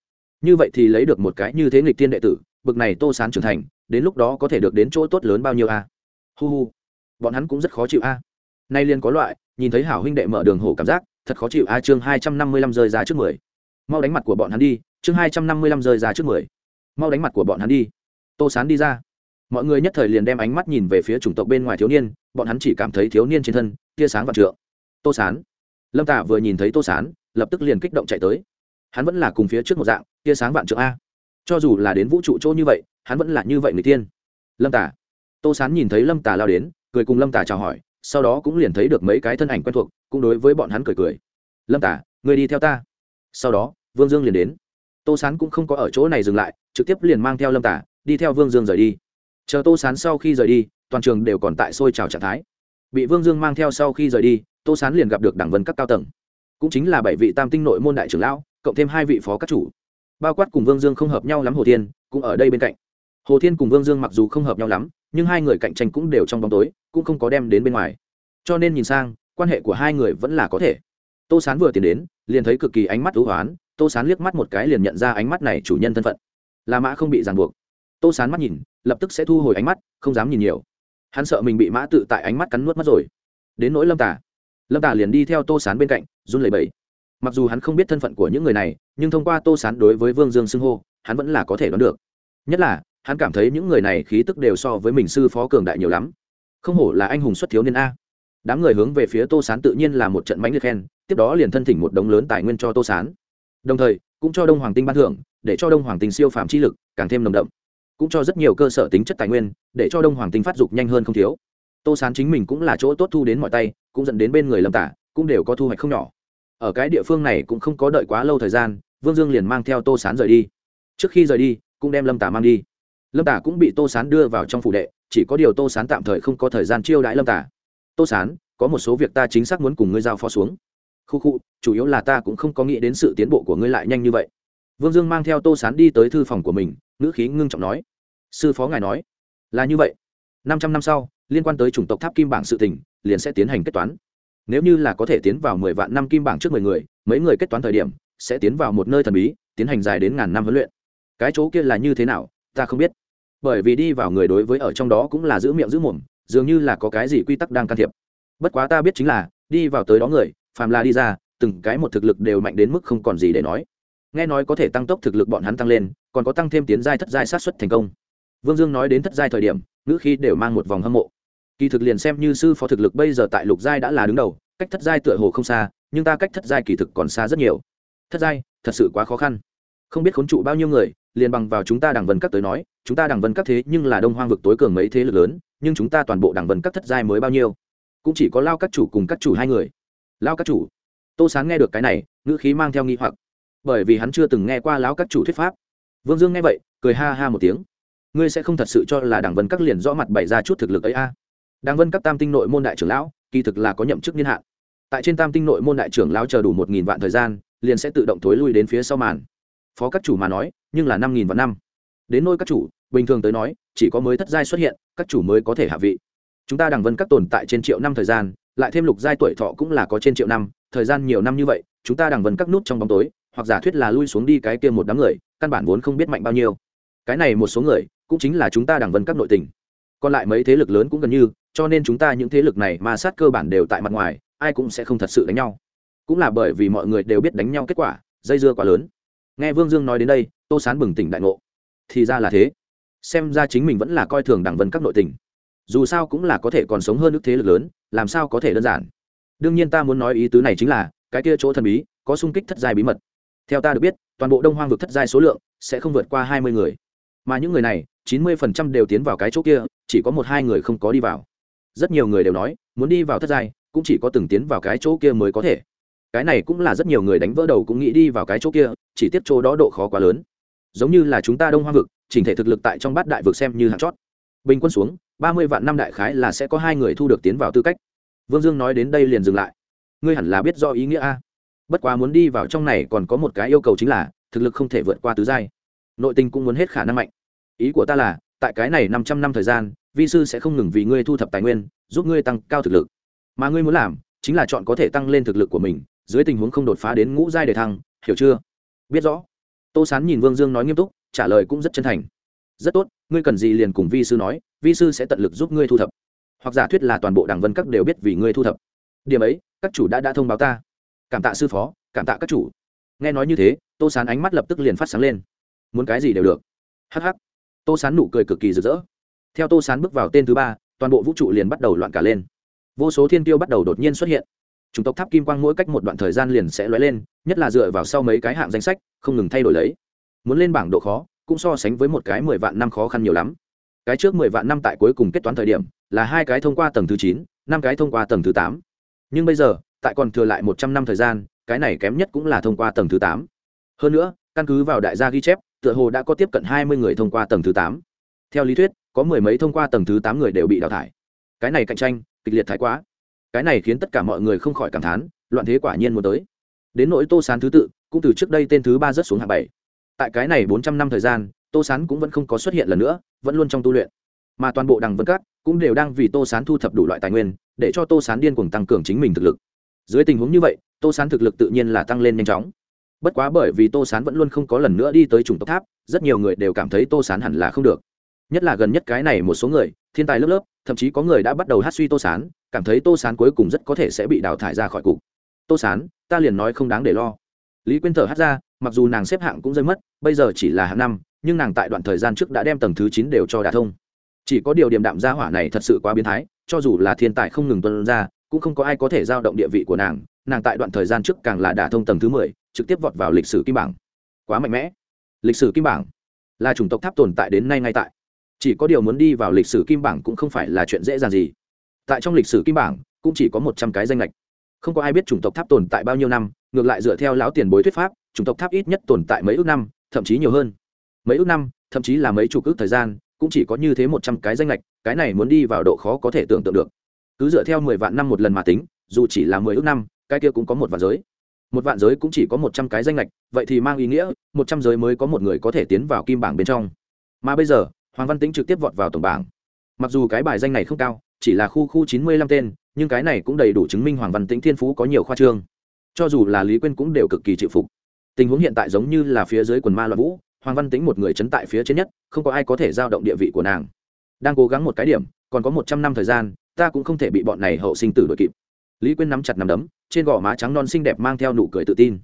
Như vậy thì lấy được một cái như thế nghịch tiên đệ tử, bực này tô sán trưởng thành, đến lúc đó có thể được đến chỗ tốt lớn bao nhiêu a? Hu hu, bọn hắn cũng rất khó chịu a nay liên có loại, nhìn thấy hảo huynh đệ mở đường hổ cảm giác, thật khó chịu. A, chương hai trăm năm mươi lăm rơi ra trước mười. Mau đánh mặt của bọn hắn đi. Chương hai trăm năm mươi lăm rơi ra trước mười. Mau đánh mặt của bọn hắn đi. Tô sán đi ra. Mọi người nhất thời liền đem ánh mắt nhìn về phía chủng tộc bên ngoài thiếu niên, bọn hắn chỉ cảm thấy thiếu niên trên thân, tia sáng và trượng. Tô sán. Lâm tạ vừa nhìn thấy tô sán, lập tức liền kích động chạy tới. Hắn vẫn là cùng phía trước một dạng, tia sáng vạn trượng a. Cho dù là đến vũ trụ chỗ như vậy, hắn vẫn là như vậy người tiên. Lâm tả tô sán nhìn thấy lâm tả lao đến, cười cùng lâm tả chào hỏi sau đó cũng liền thấy được mấy cái thân ảnh quen thuộc, cũng đối với bọn hắn cười cười. Lâm tả, người đi theo ta. Sau đó, vương dương liền đến. Tô sán cũng không có ở chỗ này dừng lại, trực tiếp liền mang theo lâm tả, đi theo vương dương rời đi. Chờ tô sán sau khi rời đi, toàn trường đều còn tại sôi trào trạng thái. Bị vương dương mang theo sau khi rời đi, tô sán liền gặp được đảng vân các cao tầng. Cũng chính là bảy vị tam tinh nội môn đại trưởng lão, cộng thêm hai vị phó các chủ. Bao quát cùng vương dương không hợp nhau lắm hồ thiên, cũng ở đây bên cạnh. Hồ thiên cùng vương dương mặc dù không hợp nhau lắm, nhưng hai người cạnh tranh cũng đều trong bóng tối cũng không có đem đến bên ngoài. Cho nên nhìn sang, quan hệ của hai người vẫn là có thể. Tô sán vừa tiến đến, liền thấy cực kỳ ánh mắt thú hoán, tô sán liếc mắt một cái liền nhận ra ánh mắt này chủ nhân thân phận. Là mã không bị ràng buộc. Tô sán mắt nhìn, lập tức sẽ thu hồi ánh mắt, không dám nhìn nhiều. Hắn sợ mình bị mã tự tại ánh mắt cắn nuốt mất rồi. Đến nỗi lâm tả lâm tả liền đi theo tô sán bên cạnh, run lẩy bẩy. Mặc dù hắn không biết thân phận của những người này, nhưng thông qua tô sán đối với vương dương xưng hô, hắn vẫn là có thể đoán được. Nhất là, hắn cảm thấy những người này khí tức đều so với mình sư phó cường đại nhiều lắm không hổ là anh hùng xuất thiếu niên a. Đám người hướng về phía tô sán tự nhiên là một trận mánh liệt khen, tiếp đó liền thân thỉnh một đống lớn tài nguyên cho tô sán. Đồng thời, cũng cho đông hoàng tinh ban thưởng, để cho đông hoàng tinh siêu phàm chi lực càng thêm nồng đậm. Cũng cho rất nhiều cơ sở tính chất tài nguyên, để cho đông hoàng tinh phát dục nhanh hơn không thiếu. Tô sán chính mình cũng là chỗ tốt thu đến mọi tay, cũng dẫn đến bên người lâm tả, cũng đều có thu hoạch không nhỏ. Ở cái địa phương này cũng không có đợi quá lâu thời gian, vương dương liền mang theo tô sán rời đi. Trước khi rời đi, cũng đem lâm tả mang đi lâm tả cũng bị tô sán đưa vào trong phủ đệ, chỉ có điều tô sán tạm thời không có thời gian chiêu đãi lâm tả tô sán, có một số việc ta chính xác muốn cùng ngươi giao phó xuống. Khu khu, chủ yếu là ta cũng không có nghĩ đến sự tiến bộ của ngươi lại nhanh như vậy. Vương dương mang theo tô sán đi tới thư phòng của mình, ngữ khí ngưng trọng nói. Sư phó ngài nói, là như vậy. Năm trăm năm sau, liên quan tới chủng tộc tháp kim bảng sự tỉnh liền sẽ tiến hành kết toán. Nếu như là có thể tiến vào mười vạn năm kim bảng trước mười người, mấy người kết toán thời điểm, sẽ tiến vào một nơi thần bí, tiến hành dài đến ngàn năm huấn luyện. Cái chỗ kia là như thế nào, ta không biết bởi vì đi vào người đối với ở trong đó cũng là giữ miệng giữ mồm, dường như là có cái gì quy tắc đang can thiệp. Bất quá ta biết chính là, đi vào tới đó người, phàm là đi ra, từng cái một thực lực đều mạnh đến mức không còn gì để nói. Nghe nói có thể tăng tốc thực lực bọn hắn tăng lên, còn có tăng thêm tiến giai thất giai sát xuất thành công. Vương dương nói đến thất giai thời điểm, ngữ khi đều mang một vòng hâm mộ. Kỳ thực liền xem như sư phó thực lực bây giờ tại lục giai đã là đứng đầu, cách thất giai tựa hồ không xa, nhưng ta cách thất giai kỳ thực còn xa rất nhiều. Thất giai, thật sự quá khó khăn. Không biết khốn trụ bao nhiêu người liền bằng vào chúng ta đảng vân các tới nói, chúng ta đảng vân các thế nhưng là đông hoang vực tối cường mấy thế lực lớn, nhưng chúng ta toàn bộ đảng vân các thất giai mới bao nhiêu? Cũng chỉ có lao các chủ cùng các chủ hai người. Lao các chủ. Tô sáng nghe được cái này, ngữ khí mang theo nghi hoặc. Bởi vì hắn chưa từng nghe qua lão các chủ thuyết pháp. Vương dương nghe vậy, cười ha ha một tiếng. Ngươi sẽ không thật sự cho là đảng vân các liền rõ mặt bày ra chút thực lực ấy a? À. đảng vân các tam tinh nội môn đại trưởng lão, kỳ thực là có nhậm chức niên hạn. Tại trên tam tinh nội môn đại trưởng lão chờ đủ một nghìn vạn thời gian, liền sẽ tự động thối lui đến phía sau màn phó các chủ mà nói, nhưng là năm nghìn vạn năm. Đến nôi các chủ, bình thường tới nói, chỉ có mới thất giai xuất hiện, các chủ mới có thể hạ vị. Chúng ta đằng vân các tồn tại trên triệu năm thời gian, lại thêm lục giai tuổi thọ cũng là có trên triệu năm, thời gian nhiều năm như vậy, chúng ta đằng vân các nút trong bóng tối, hoặc giả thuyết là lui xuống đi cái kia một đám người, căn bản vốn không biết mạnh bao nhiêu. Cái này một số người, cũng chính là chúng ta đằng vân các nội tình. Còn lại mấy thế lực lớn cũng gần như, cho nên chúng ta những thế lực này mà sát cơ bản đều tại mặt ngoài, ai cũng sẽ không thật sự đánh nhau. Cũng là bởi vì mọi người đều biết đánh nhau kết quả, dây dưa quá lớn nghe vương dương nói đến đây, tô sán bừng tỉnh đại ngộ. Thì ra là thế. Xem ra chính mình vẫn là coi thường đảng vân các nội tình. Dù sao cũng là có thể còn sống hơn nước thế lực lớn, làm sao có thể đơn giản. Đương nhiên ta muốn nói ý tứ này chính là, cái kia chỗ thần bí, có sung kích thất giai bí mật. Theo ta được biết, toàn bộ đông hoang vực thất giai số lượng sẽ không vượt qua hai mươi người. Mà những người này, chín mươi phần trăm đều tiến vào cái chỗ kia, chỉ có một hai người không có đi vào. Rất nhiều người đều nói, muốn đi vào thất giai, cũng chỉ có từng tiến vào cái chỗ kia mới có thể cái này cũng là rất nhiều người đánh vỡ đầu cũng nghĩ đi vào cái chỗ kia, chỉ tiếp chỗ đó độ khó quá lớn. Giống như là chúng ta đông Hoa vực, chỉnh thể thực lực tại trong bát đại vực xem như hạt chót. Bình quân xuống, ba mươi vạn năm đại khái là sẽ có hai người thu được tiến vào tư cách. Vương dương nói đến đây liền dừng lại. Ngươi hẳn là biết do ý nghĩa a. Bất quá muốn đi vào trong này còn có một cái yêu cầu chính là, thực lực không thể vượt qua tứ giai. Nội tình cũng muốn hết khả năng mạnh. Ý của ta là, tại cái này năm trăm năm thời gian, vi sư sẽ không ngừng vì ngươi thu thập tài nguyên, giúp ngươi tăng cao thực lực. Mà ngươi muốn làm, chính là chọn có thể tăng lên thực lực của mình dưới tình huống không đột phá đến ngũ giai để thăng, hiểu chưa? Biết rõ. Tô sán nhìn vương dương nói nghiêm túc, trả lời cũng rất chân thành. Rất tốt, ngươi cần gì liền cùng vi sư nói, vi sư sẽ tận lực giúp ngươi thu thập. Hoặc giả thuyết là toàn bộ đảng vân các đều biết vì ngươi thu thập. Điểm ấy, các chủ đã đã thông báo ta. Cảm tạ sư phó, cảm tạ các chủ. Nghe nói như thế, tô sán ánh mắt lập tức liền phát sáng lên. Muốn cái gì đều được. Hh tô sán nụ cười cực kỳ rực rỡ. Theo tô sán bước vào tên thứ ba, toàn bộ vũ trụ liền bắt đầu loạn cả lên. Vô số thiên tiêu bắt đầu đột nhiên xuất hiện chủng tộc tháp kim quang mỗi cách một đoạn thời gian liền sẽ lóe lên, nhất là dựa vào sau mấy cái hạng danh sách, không ngừng thay đổi lấy. Muốn lên bảng độ khó, cũng so sánh với một cái mười vạn năm khó khăn nhiều lắm. Cái trước mười vạn năm tại cuối cùng kết toán thời điểm, là hai cái thông qua tầng thứ chín, năm cái thông qua tầng thứ tám. Nhưng bây giờ, tại còn thừa lại một trăm năm thời gian, cái này kém nhất cũng là thông qua tầng thứ tám. Hơn nữa, căn cứ vào đại gia ghi chép, tựa hồ đã có tiếp cận hai mươi người thông qua tầng thứ tám. Theo lý thuyết, có mười mấy thông qua tầng thứ tám người đều bị đào thải. Cái này cạnh tranh, kịch liệt thái quá cái này khiến tất cả mọi người không khỏi cảm thán, loạn thế quả nhiên muốn tới. Đến nỗi tô sán thứ tự, cũng từ trước đây tên thứ ba rất xuống hạng bảy. Tại cái này bốn trăm năm thời gian, tô sán cũng vẫn không có xuất hiện lần nữa, vẫn luôn trong tu luyện. Mà toàn bộ đằng vân cát cũng đều đang vì tô sán thu thập đủ loại tài nguyên, để cho tô sán điên cuồng tăng cường chính mình thực lực. Dưới tình huống như vậy, tô sán thực lực tự nhiên là tăng lên nhanh chóng. Bất quá bởi vì tô sán vẫn luôn không có lần nữa đi tới chủng tộc tháp, rất nhiều người đều cảm thấy tô sán hẳn là không được. Nhất là gần nhất cái này một số người, thiên tài lớp lớp, thậm chí có người đã bắt đầu hát suy tô sán cảm thấy tô sán cuối cùng rất có thể sẽ bị đào thải ra khỏi cục. Tô sán, ta liền nói không đáng để lo. Lý quyên thở hát ra, mặc dù nàng xếp hạng cũng rơi mất, bây giờ chỉ là hạng năm, nhưng nàng tại đoạn thời gian trước đã đem tầng thứ chín đều cho đả thông. Chỉ có điều điểm đạm gia hỏa này thật sự quá biến thái, cho dù là thiên tài không ngừng tuân ra, cũng không có ai có thể giao động địa vị của nàng. Nàng tại đoạn thời gian trước càng là đả thông tầng thứ mười, trực tiếp vọt vào lịch sử kim bảng. Quá mạnh mẽ. Lịch sử kim bảng là chủng tộc tháp tồn tại đến nay ngay tại. Chỉ có điều muốn đi vào lịch sử kim bảng cũng không phải là chuyện dễ dàng gì tại trong lịch sử kim bảng, cũng chỉ có một trăm cái danh lệch không có ai biết chủng tộc tháp tồn tại bao nhiêu năm, ngược lại dựa theo lão tiền bối thuyết pháp, chủng tộc tháp ít nhất tồn tại mấy ước năm, thậm chí nhiều hơn. Mấy ước năm, thậm chí là mấy chục ước thời gian, cũng chỉ có như thế một trăm cái danh lệch cái này muốn đi vào độ khó có thể tưởng tượng được. Cứ dựa theo mười vạn năm một lần mà tính, dù chỉ là mười ước năm, cái kia cũng có một vạn giới. Một vạn giới cũng chỉ có một trăm cái danh lệch vậy thì mang ý nghĩa, một trăm giới mới có một người có thể tiến vào kim bảng bên trong. Mà bây giờ, hoàng văn tính trực tiếp vọt vào tổng bảng. Mặc dù cái bài danh này không cao chỉ là khu khu chín mươi lăm tên, nhưng cái này cũng đầy đủ chứng minh hoàng văn tĩnh thiên phú có nhiều khoa trương. Cho dù là lý quyên cũng đều cực kỳ chịu phục. Tình huống hiện tại giống như là phía dưới quần ma loạn vũ, hoàng văn tĩnh một người chấn tại phía trên nhất, không có ai có thể giao động địa vị của nàng. Đang cố gắng một cái điểm, còn có một trăm năm thời gian, ta cũng không thể bị bọn này hậu sinh tử đội kịp. Lý quyên nắm chặt nắm đấm, trên gò má trắng non xinh đẹp mang theo nụ cười tự tin.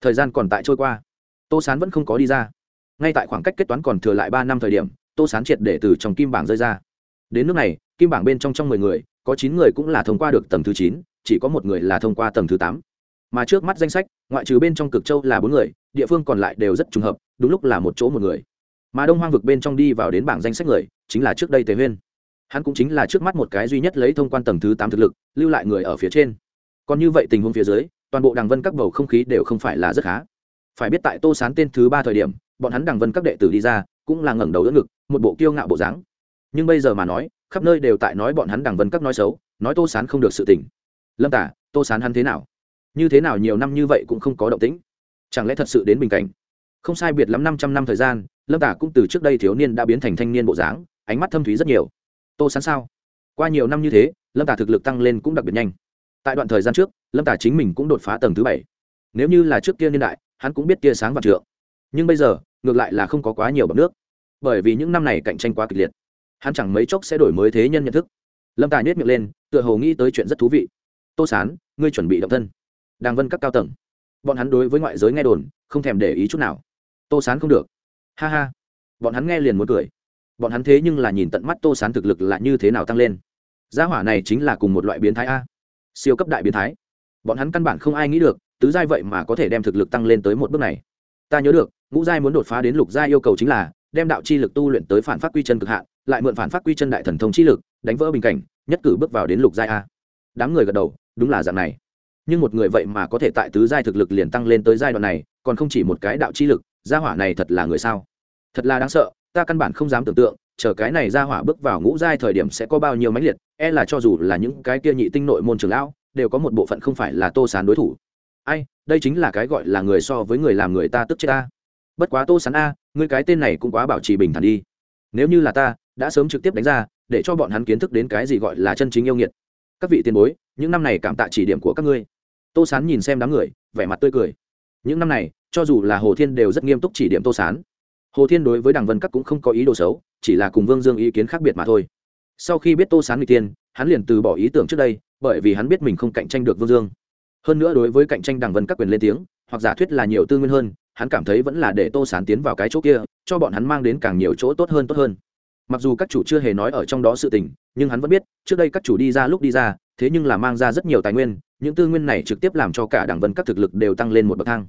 Thời gian còn tại trôi qua. Tô sán vẫn không có đi ra. Ngay tại khoảng cách kết toán còn thừa lại ba năm thời điểm, tô sán triệt để từ trong kim bảng rơi ra. Đến nước này kim bảng bên trong trong mười người, có chín người cũng là thông qua được tầng thứ chín, chỉ có một người là thông qua tầng thứ tám. Mà trước mắt danh sách, ngoại trừ bên trong cực châu là bốn người, địa phương còn lại đều rất trùng hợp, đúng lúc là một chỗ một người. Mà đông hoang vực bên trong đi vào đến bảng danh sách người, chính là trước đây tề huyên. Hắn cũng chính là trước mắt một cái duy nhất lấy thông quan tầng thứ tám thực lực, lưu lại người ở phía trên. Còn như vậy tình huống phía dưới, toàn bộ đằng vân các bầu không khí đều không phải là rất khá. Phải biết tại tô sán tên thứ ba thời điểm, bọn hắn đằng vân các đệ tử đi ra, cũng là ngẩng đầu đỡ ngực, một bộ kiêu ngạo bộ dáng. Nhưng bây giờ mà nói khắp nơi đều tại nói bọn hắn đằng vân các nói xấu, nói tô sán không được sự tỉnh lâm tả, tô sán hắn thế nào? Như thế nào nhiều năm như vậy cũng không có động tĩnh. Chẳng lẽ thật sự đến bình cảnh? Không sai biệt lắm năm trăm năm thời gian, lâm tả cũng từ trước đây thiếu niên đã biến thành thanh niên bộ dáng, ánh mắt thâm thúy rất nhiều. Tô sán sao? Qua nhiều năm như thế, lâm tả thực lực tăng lên cũng đặc biệt nhanh. Tại đoạn thời gian trước, lâm tả chính mình cũng đột phá tầng thứ bảy. Nếu như là trước kia niên đại, hắn cũng biết tia sáng và trượng. Nhưng bây giờ, ngược lại là không có quá nhiều bậc nước. Bởi vì những năm này cạnh tranh quá kịch liệt hắn chẳng mấy chốc sẽ đổi mới thế nhân nhận thức. Lâm tài nết miệng lên, tựa hồ nghĩ tới chuyện rất thú vị. Tô sán, ngươi chuẩn bị động thân. Đàng vân các cao tầng. Bọn hắn đối với ngoại giới nghe đồn, không thèm để ý chút nào. Tô sán không được. Ha ha. Bọn hắn nghe liền muốn cười. Bọn hắn thế nhưng là nhìn tận mắt tô sán thực lực là như thế nào tăng lên. Gia hỏa này chính là cùng một loại biến thái a. Siêu cấp đại biến thái. Bọn hắn căn bản không ai nghĩ được, tứ giai vậy mà có thể đem thực lực tăng lên tới một bước này. Ta nhớ được, ngũ giai muốn đột phá đến lục giai yêu cầu chính là đem đạo chi lực tu luyện tới phản phát quy chân cực hạn, lại mượn phản phát quy chân đại thần thông chi lực, đánh vỡ bình cảnh, nhất cử bước vào đến lục giai a. Đám người gật đầu, đúng là dạng này. Nhưng một người vậy mà có thể tại tứ giai thực lực liền tăng lên tới giai đoạn này, còn không chỉ một cái đạo chi lực, gia hỏa này thật là người sao? Thật là đáng sợ, ta căn bản không dám tưởng tượng, chờ cái này gia hỏa bước vào ngũ giai thời điểm sẽ có bao nhiêu mãnh liệt e là cho dù là những cái kia nhị tinh nội môn trưởng lão, đều có một bộ phận không phải là tô sán đối thủ. Ai, đây chính là cái gọi là người so với người làm người ta tức chết ta bất quá tô sán a, ngươi cái tên này cũng quá bảo trì bình thản đi. Nếu như là ta, đã sớm trực tiếp đánh ra, để cho bọn hắn kiến thức đến cái gì gọi là chân chính yêu nghiệt. Các vị tiền bối, những năm này cảm tạ chỉ điểm của các ngươi. Tô sán nhìn xem đám người, vẻ mặt tươi cười. Những năm này, cho dù là hồ thiên đều rất nghiêm túc chỉ điểm tô sán. Hồ thiên đối với đằng vân các cũng không có ý đồ xấu, chỉ là cùng vương dương ý kiến khác biệt mà thôi. Sau khi biết tô sán người tiên hắn liền từ bỏ ý tưởng trước đây, bởi vì hắn biết mình không cạnh tranh được vương dương. Hơn nữa đối với cạnh tranh đằng vân các quyền lên tiếng, hoặc giả thuyết là nhiều tư nguyên hơn hắn cảm thấy vẫn là để tô sán tiến vào cái chỗ kia, cho bọn hắn mang đến càng nhiều chỗ tốt hơn tốt hơn. Mặc dù các chủ chưa hề nói ở trong đó sự tình, nhưng hắn vẫn biết, trước đây các chủ đi ra lúc đi ra, thế nhưng là mang ra rất nhiều tài nguyên, những tư nguyên này trực tiếp làm cho cả đảng vân các thực lực đều tăng lên một bậc thang,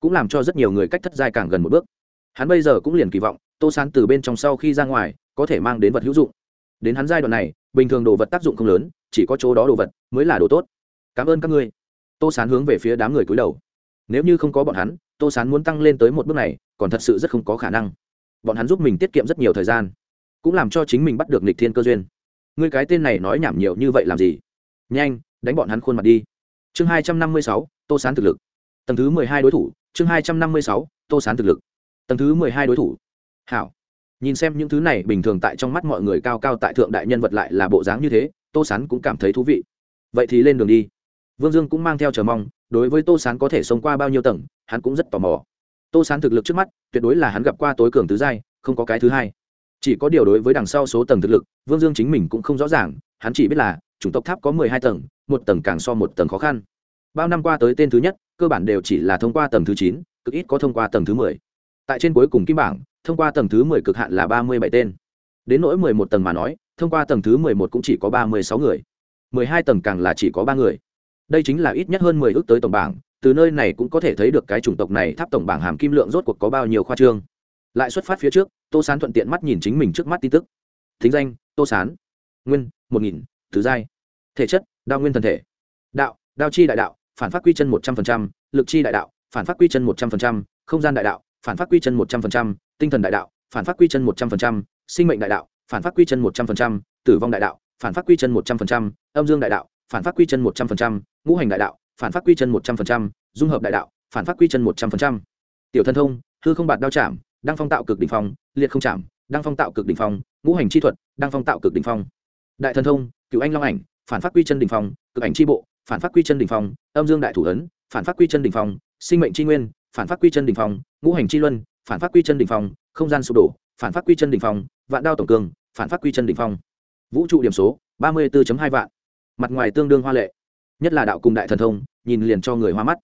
cũng làm cho rất nhiều người cách thất giai càng gần một bước. Hắn bây giờ cũng liền kỳ vọng, tô sán từ bên trong sau khi ra ngoài, có thể mang đến vật hữu dụng. Đến hắn giai đoạn này, bình thường đồ vật tác dụng không lớn, chỉ có chỗ đó đồ vật mới là đồ tốt. Cảm ơn các ngươi. Tô sán hướng về phía đám người cúi đầu. Nếu như không có bọn hắn tô sán muốn tăng lên tới một bước này, còn thật sự rất không có khả năng. Bọn hắn giúp mình tiết kiệm rất nhiều thời gian, cũng làm cho chính mình bắt được nịch thiên cơ duyên. Ngươi cái tên này nói nhảm nhiều như vậy làm gì? Nhanh, đánh bọn hắn khuôn mặt đi. Chương hai trăm năm mươi sáu, tô sán thực lực. Tầng thứ mười hai đối thủ, chương hai trăm năm mươi sáu, tô sán thực lực. Tầng thứ mười hai đối thủ. Hảo. Nhìn xem những thứ này, bình thường tại trong mắt mọi người cao cao tại thượng đại nhân vật lại là bộ dáng như thế, tô sán cũng cảm thấy thú vị. Vậy thì lên đường đi. Vương dương cũng mang theo chờ mong đối với tô sán có thể sống qua bao nhiêu tầng, hắn cũng rất tò mò. Tô sán thực lực trước mắt, tuyệt đối là hắn gặp qua tối cường tứ giai, không có cái thứ hai. Chỉ có điều đối với đằng sau số tầng thực lực, vương dương chính mình cũng không rõ ràng, hắn chỉ biết là, chủng tộc tháp có mười hai tầng, một tầng càng so một tầng khó khăn. Bao năm qua tới tên thứ nhất, cơ bản đều chỉ là thông qua tầng thứ chín, cực ít có thông qua tầng thứ mười. Tại trên cuối cùng kim bảng, thông qua tầng thứ mười cực hạn là ba mươi bảy tên. Đến nỗi mười một tầng mà nói, thông qua tầng thứ mười một cũng chỉ có ba mươi sáu người. mười hai tầng càng là chỉ có ba người đây chính là ít nhất hơn mười ước tới tổng bảng từ nơi này cũng có thể thấy được cái chủng tộc này tháp tổng bảng hàm kim lượng rốt cuộc có bao nhiêu khoa trương. Lại xuất phát phía trước tô sán thuận tiện mắt nhìn chính mình trước mắt tin tức. Thính danh tô sán. Nguyên một nghìn thứ giai. Thể chất đao nguyên thần thể. Đạo đao chi đại đạo phản phát quy chân một trăm phần trăm, lực chi đại đạo phản phát quy chân một trăm phần trăm, không gian đại đạo phản phát quy chân một trăm phần trăm, tinh thần đại đạo phản phát quy chân một trăm phần trăm, sinh mệnh đại đạo phản phát quy chân một trăm phần trăm, tử vong đại đạo phản phát quy chân một trăm phần trăm, âm dương đại đạo phản phát quy chân một trăm linh ngũ hành đại đạo phản phát quy chân một trăm linh dung hợp đại đạo phản phát quy chân một trăm linh tiểu thân thông hư không bạt đao chạm đang phong tạo cực đỉnh phong liệt không chạm đang phong tạo cực đỉnh phong ngũ hành chi thuật đang phong tạo cực đỉnh phong đại thần thông cựu anh long ảnh phản phát quy chân đỉnh phong cực ảnh chi bộ phản phát quy chân đỉnh phong âm dương đại thủ ấn phản phát quy chân đỉnh phong sinh mệnh chi nguyên phản phát quy chân đỉnh phong ngũ hành chi luân phản phát quy chân đỉnh phong không gian sụp đổ phản phát quy chân đỉnh phong vạn đao tổng cường phản phát quy chân đỉnh phong vũ trụ điểm số ba mươi 34 hai vạn mặt ngoài tương đương hoa lệ. Nhất là đạo cùng đại thần thông, nhìn liền cho người hoa mắt.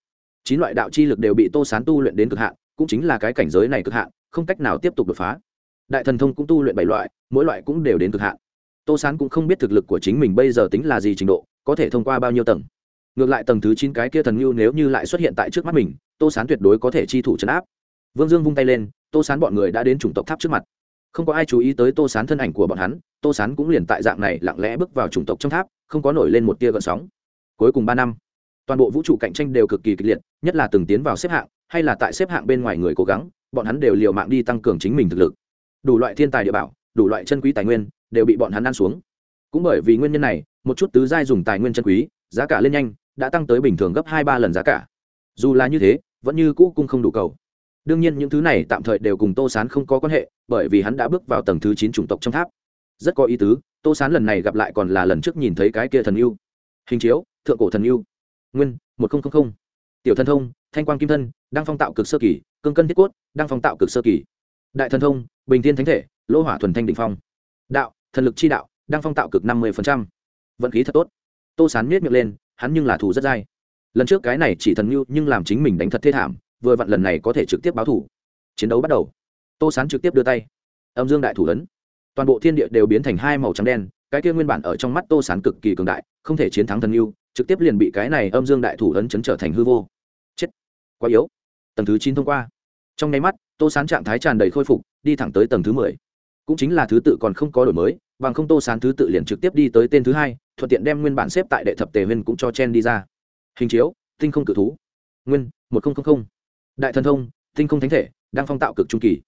Chín loại đạo chi lực đều bị tô sán tu luyện đến cực hạn, cũng chính là cái cảnh giới này cực hạn, không cách nào tiếp tục đột phá. Đại thần thông cũng tu luyện bảy loại, mỗi loại cũng đều đến cực hạn. Tô sán cũng không biết thực lực của chính mình bây giờ tính là gì trình độ, có thể thông qua bao nhiêu tầng. Ngược lại tầng thứ chín cái kia thần ngưu nếu như lại xuất hiện tại trước mắt mình, tô sán tuyệt đối có thể chi thủ chấn áp. Vương dương vung tay lên, tô sán bọn người đã đến chủng tộc tháp trước mặt không có ai chú ý tới tô sán thân ảnh của bọn hắn, tô sán cũng liền tại dạng này lặng lẽ bước vào chủng tộc trong tháp, không có nổi lên một tia gợn sóng. Cuối cùng ba năm, toàn bộ vũ trụ cạnh tranh đều cực kỳ kịch liệt, nhất là từng tiến vào xếp hạng, hay là tại xếp hạng bên ngoài người cố gắng, bọn hắn đều liều mạng đi tăng cường chính mình thực lực. Đủ loại thiên tài địa bảo, đủ loại chân quý tài nguyên, đều bị bọn hắn ăn xuống. Cũng bởi vì nguyên nhân này, một chút tứ giai dùng tài nguyên chân quý, giá cả lên nhanh, đã tăng tới bình thường gấp hai ba lần giá cả. Dù là như thế, vẫn như cũ cung không đủ cầu đương nhiên những thứ này tạm thời đều cùng tô sán không có quan hệ, bởi vì hắn đã bước vào tầng thứ chín chủng tộc trong tháp. Rất có ý tứ, tô sán lần này gặp lại còn là lần trước nhìn thấy cái kia thần yêu. Hình chiếu, thượng cổ thần yêu. Nguyên, một nghìn tiểu thần thông, thanh quang kim thân đang phong tạo cực sơ kỳ, cương cân thiết cốt đang phong tạo cực sơ kỳ. Đại thần thông, bình thiên thánh thể, lỗ hỏa thuần thanh định phong. Đạo, thần lực chi đạo đang phong tạo cực năm mươi vận khí thật tốt. Tô sán miết miệng lên, hắn nhưng là thù rất dai. Lần trước cái này chỉ thần mưu nhưng làm chính mình đánh thật thê thảm vừa vặn lần này có thể trực tiếp báo thủ. Chiến đấu bắt đầu. Tô sán trực tiếp đưa tay. Âm dương đại thủ ấn toàn bộ thiên địa đều biến thành hai màu trắng đen, cái kia nguyên bản ở trong mắt tô sán cực kỳ cường đại, không thể chiến thắng thần yêu, trực tiếp liền bị cái này âm dương đại thủ ấn chấn trở thành hư vô. Chết. Quá yếu. Tầng thứ chín thông qua. Trong nháy mắt, tô sán trạng thái tràn đầy khôi phục, đi thẳng tới tầng thứ mười. Cũng chính là thứ tự còn không có đổi mới, bằng không tô sán thứ tự liền trực tiếp đi tới tên thứ hai, thuận tiện đem nguyên bản xếp tại đệ thập tề huyên cũng cho chen đi ra. Hình chiếu, tinh không cự thú. Nguyên, một nghìn đại thần thông, tinh không thánh thể, đang phong tạo cực trung kỳ.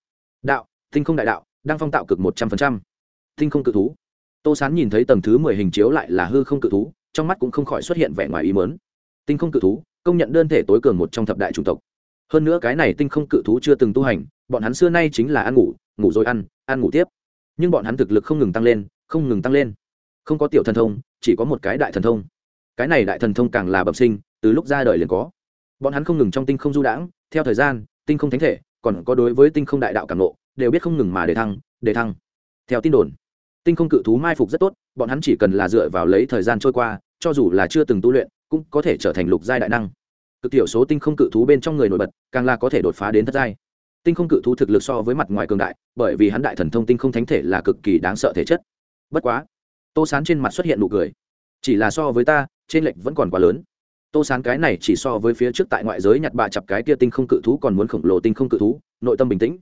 Đạo, tinh không đại đạo, đang phong tạo cực một trăm phần trăm. tinh không cự thú. Tô sán nhìn thấy tầng thứ mười hình chiếu lại là hư không cự thú, trong mắt cũng không khỏi xuất hiện vẻ ngoài ý mớn tinh không cự thú, công nhận đơn thể tối cường một trong thập đại chủng tộc. Hơn nữa cái này tinh không cự thú chưa từng tu hành, bọn hắn xưa nay chính là ăn ngủ ngủ rồi ăn ăn ngủ tiếp. Nhưng bọn hắn thực lực không ngừng tăng lên, không ngừng tăng lên. Không có tiểu thần thông, chỉ có một cái đại thần thông. Cái này đại thần thông càng là bẩm sinh, từ lúc ra đời liền có bọn hắn không ngừng trong tinh không du đãng, theo thời gian, tinh không thánh thể, còn có đối với tinh không đại đạo cảm nộ đều biết không ngừng mà để thăng để thăng. Theo tin đồn, tinh không cự thú mai phục rất tốt, bọn hắn chỉ cần là dựa vào lấy thời gian trôi qua, cho dù là chưa từng tu luyện, cũng có thể trở thành lục giai đại năng. Cực tiểu số tinh không cự thú bên trong người nổi bật, càng là có thể đột phá đến thất giai. Tinh không cự thú thực lực so với mặt ngoài cường đại, bởi vì hắn đại thần thông tinh không thánh thể là cực kỳ đáng sợ thể chất. Bất quá, tô sán trên mặt xuất hiện nụ cười. Chỉ là so với ta, trên lệnh vẫn còn quá lớn tô sán cái này chỉ so với phía trước tại ngoại giới nhặt bà chặp cái kia tinh không cự thú còn muốn khổng lồ tinh không cự thú, nội tâm bình tĩnh.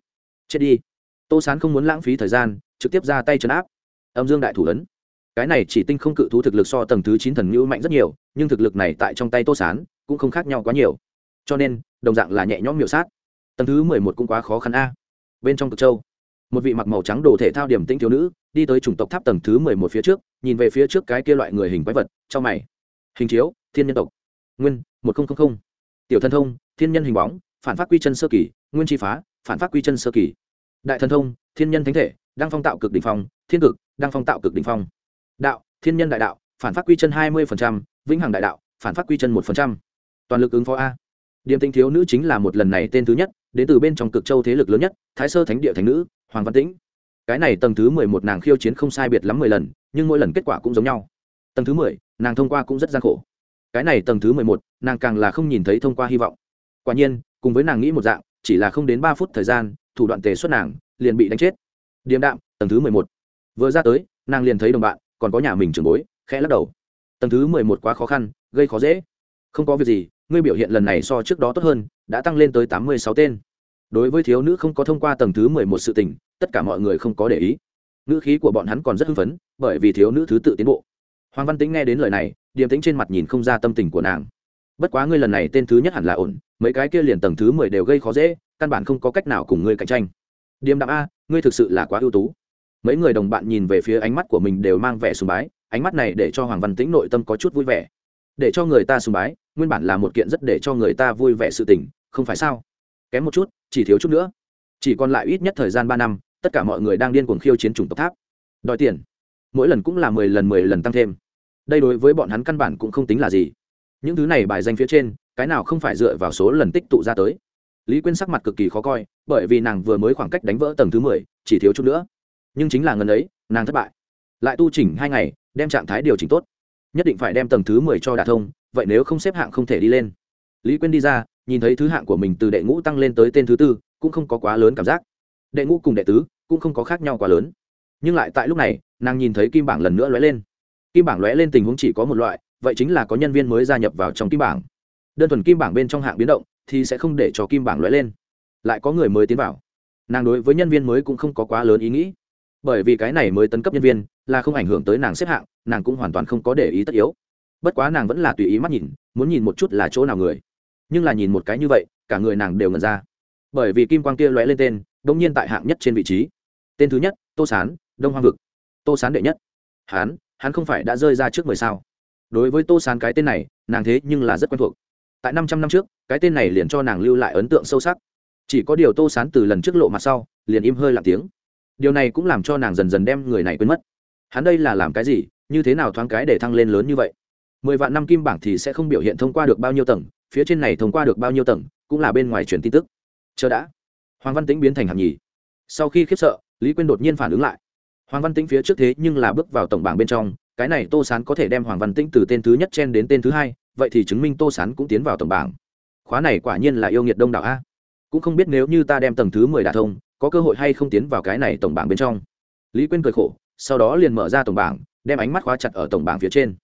Chết đi. Tô sán không muốn lãng phí thời gian, trực tiếp ra tay chấn áp. Âm dương đại thủ ấn cái này chỉ tinh không cự thú thực lực so tầng thứ chín thần ngữ mạnh rất nhiều, nhưng thực lực này tại trong tay tô sán cũng không khác nhau quá nhiều. Cho nên, đồng dạng là nhẹ nhõm miểu sát. Tầng thứ mười một cũng quá khó khăn a. Bên trong cực châu, một vị mặc màu trắng đồ thể thao điểm tinh thiếu nữ đi tới chủng tộc tháp tầng thứ mười một phía trước, nhìn về phía trước cái kia loại người hình quái vật trong mày. Hình chiếu, thiên nhân tộc nguyên, một nghìn tiểu thân thông, thiên nhân hình bóng, phản phát quy chân sơ kỳ, nguyên tri phá, phản phát quy chân sơ kỳ. Đại thần thông, thiên nhân thánh thể, đang phong tạo cực đ ỉ n h phong, thiên cực, đang phong tạo cực đ ỉ n h phong. Đạo, thiên nhân đại đạo, phản phát quy chân hai mươi vĩnh hằng đại đạo, phản phát quy chân một toàn lực ứng phó a. Điểm tinh thiếu nữ chính là một lần này tên thứ nhất, đến từ bên trong cực châu thế lực lớn nhất, thái sơ thánh địa thánh nữ, hoàng văn tĩnh. Cái này tầng thứ mười một nàng khiêu chiến không sai biệt lắm mười lần, nhưng mỗi lần kết quả cũng giống nhau. Tầng thứ mười, nàng thông qua cũng rất gian khổ cái này tầng thứ mười một, nàng càng là không nhìn thấy thông qua hy vọng. Quả nhiên, cùng với nàng nghĩ một dạng, chỉ là không đến ba phút thời gian, thủ đoạn tề xuất nàng, liền bị đánh chết. Điềm đạm, tầng thứ mười một. Vừa ra tới, nàng liền thấy đồng bạn, còn có nhà mình trường bối, khẽ lắc đầu. Tầng thứ mười một quá khó khăn, gây khó dễ. Không có việc gì, ngươi biểu hiện lần này so trước đó tốt hơn, đã tăng lên tới tám mươi sáu tên. Đối với thiếu nữ không có thông qua tầng thứ mười một sự tình, tất cả mọi người không có để ý. Ngữ khí của bọn hắn còn rất hưng phấn, bởi vì thiếu nữ thứ tự tiến bộ hoàng văn tính nghe đến lời này, điềm tĩnh trên mặt nhìn không ra tâm tình của nàng. Bất quá ngươi lần này tên thứ nhất hẳn là ổn, mấy cái kia liền tầng thứ mười đều gây khó dễ, căn bản không có cách nào cùng ngươi cạnh tranh. Điềm đạm a, ngươi thực sự là quá ưu tú. Mấy người đồng bạn nhìn về phía ánh mắt của mình đều mang vẻ sùng bái, ánh mắt này để cho hoàng văn tĩnh nội tâm có chút vui vẻ. Để cho người ta sùng bái, nguyên bản là một kiện rất để cho người ta vui vẻ sự tình, không phải sao? Kém một chút, chỉ thiếu chút nữa. Chỉ còn lại ít nhất thời gian ba năm, tất cả mọi người đang điên cuồng khiêu chiến chủng tộc tháp. Đòi tiền mỗi lần cũng là mười lần mười lần tăng thêm. Đây đối với bọn hắn căn bản cũng không tính là gì. Những thứ này bài danh phía trên, cái nào không phải dựa vào số lần tích tụ ra tới? Lý quyên sắc mặt cực kỳ khó coi, bởi vì nàng vừa mới khoảng cách đánh vỡ tầng thứ mười, chỉ thiếu chút nữa. Nhưng chính là ngần ấy, nàng thất bại. Lại tu chỉnh hai ngày, đem trạng thái điều chỉnh tốt. Nhất định phải đem tầng thứ mười cho đả thông, vậy nếu không xếp hạng không thể đi lên. Lý quyên đi ra, nhìn thấy thứ hạng của mình từ đệ ngũ tăng lên tới tên thứ tư, cũng không có quá lớn cảm giác. Đệ ngũ cùng đệ tứ, cũng không có khác nhau quá lớn. Nhưng lại tại lúc này nàng nhìn thấy kim bảng lần nữa lóe lên. Kim bảng lóe lên tình huống chỉ có một loại, vậy chính là có nhân viên mới gia nhập vào trong kim bảng. Đơn thuần kim bảng bên trong hạng biến động thì sẽ không để cho kim bảng lóe lên. Lại có người mới tiến vào. Nàng đối với nhân viên mới cũng không có quá lớn ý nghĩ. Bởi vì cái này mới tấn cấp nhân viên là không ảnh hưởng tới nàng xếp hạng, nàng cũng hoàn toàn không có để ý tất yếu. Bất quá nàng vẫn là tùy ý mắt nhìn, muốn nhìn một chút là chỗ nào người. Nhưng là nhìn một cái như vậy, cả người nàng đều ngần ra. Bởi vì kim quang kia lóe lên tên đ ỗ n g nhiên tại hạng nhất trên vị trí. Tên thứ nhất, tô sán, đông hoang vực tô sán đệ nhất. Hán, hắn không phải đã rơi ra trước mười sao? Đối với tô sán cái tên này, nàng thế nhưng là rất quen thuộc. Tại năm trăm năm trước, cái tên này liền cho nàng lưu lại ấn tượng sâu sắc. Chỉ có điều tô sán từ lần trước lộ mặt sau, liền im hơi lặng tiếng. Điều này cũng làm cho nàng dần dần đem người này quên mất. Hắn đây là làm cái gì, như thế nào thoáng cái để thăng lên lớn như vậy? Mười vạn năm kim bảng thì sẽ không biểu hiện thông qua được bao nhiêu tầng, phía trên này thông qua được bao nhiêu tầng, cũng là bên ngoài truyền tin tức. Chờ đã. Hoàng văn tĩnh biến thành hạng nhì. Sau khi khiếp sợ, lý quyên đột nhiên phản ứng lại hoàng văn tĩnh phía trước thế nhưng là bước vào tổng bảng bên trong, cái này tô sán có thể đem hoàng văn tĩnh từ tên thứ nhất chen đến tên thứ hai, vậy thì chứng minh tô sán cũng tiến vào tổng bảng. Khóa này quả nhiên là yêu nghiệt đông đảo a. Cũng không biết nếu như ta đem tầng thứ mười đả thông, có cơ hội hay không tiến vào cái này tổng bảng bên trong. Lý quyên cười khổ, sau đó liền mở ra tổng bảng, đem ánh mắt khóa chặt ở tổng bảng phía trên.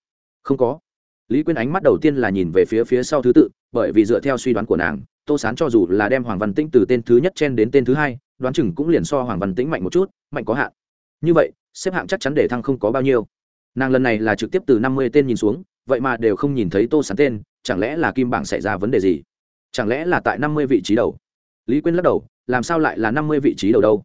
Không có. Lý quyên ánh mắt đầu tiên là nhìn về phía phía sau thứ tự, bởi vì dựa theo suy đoán của nàng, tô sán cho dù là đem hoàng văn tĩnh từ tên thứ nhất chen đến tên thứ hai, đoán chừng cũng liền so hoàng văn tĩnh mạnh một chút, mạnh có hạn như vậy, xếp hạng chắc chắn để thăng không có bao nhiêu. Nàng lần này là trực tiếp từ năm mươi tên nhìn xuống, vậy mà đều không nhìn thấy tô sán tên, chẳng lẽ là kim bảng xảy ra vấn đề gì? Chẳng lẽ là tại năm mươi vị trí đầu? Lý quyên lắc đầu, làm sao lại là năm mươi vị trí đầu đâu?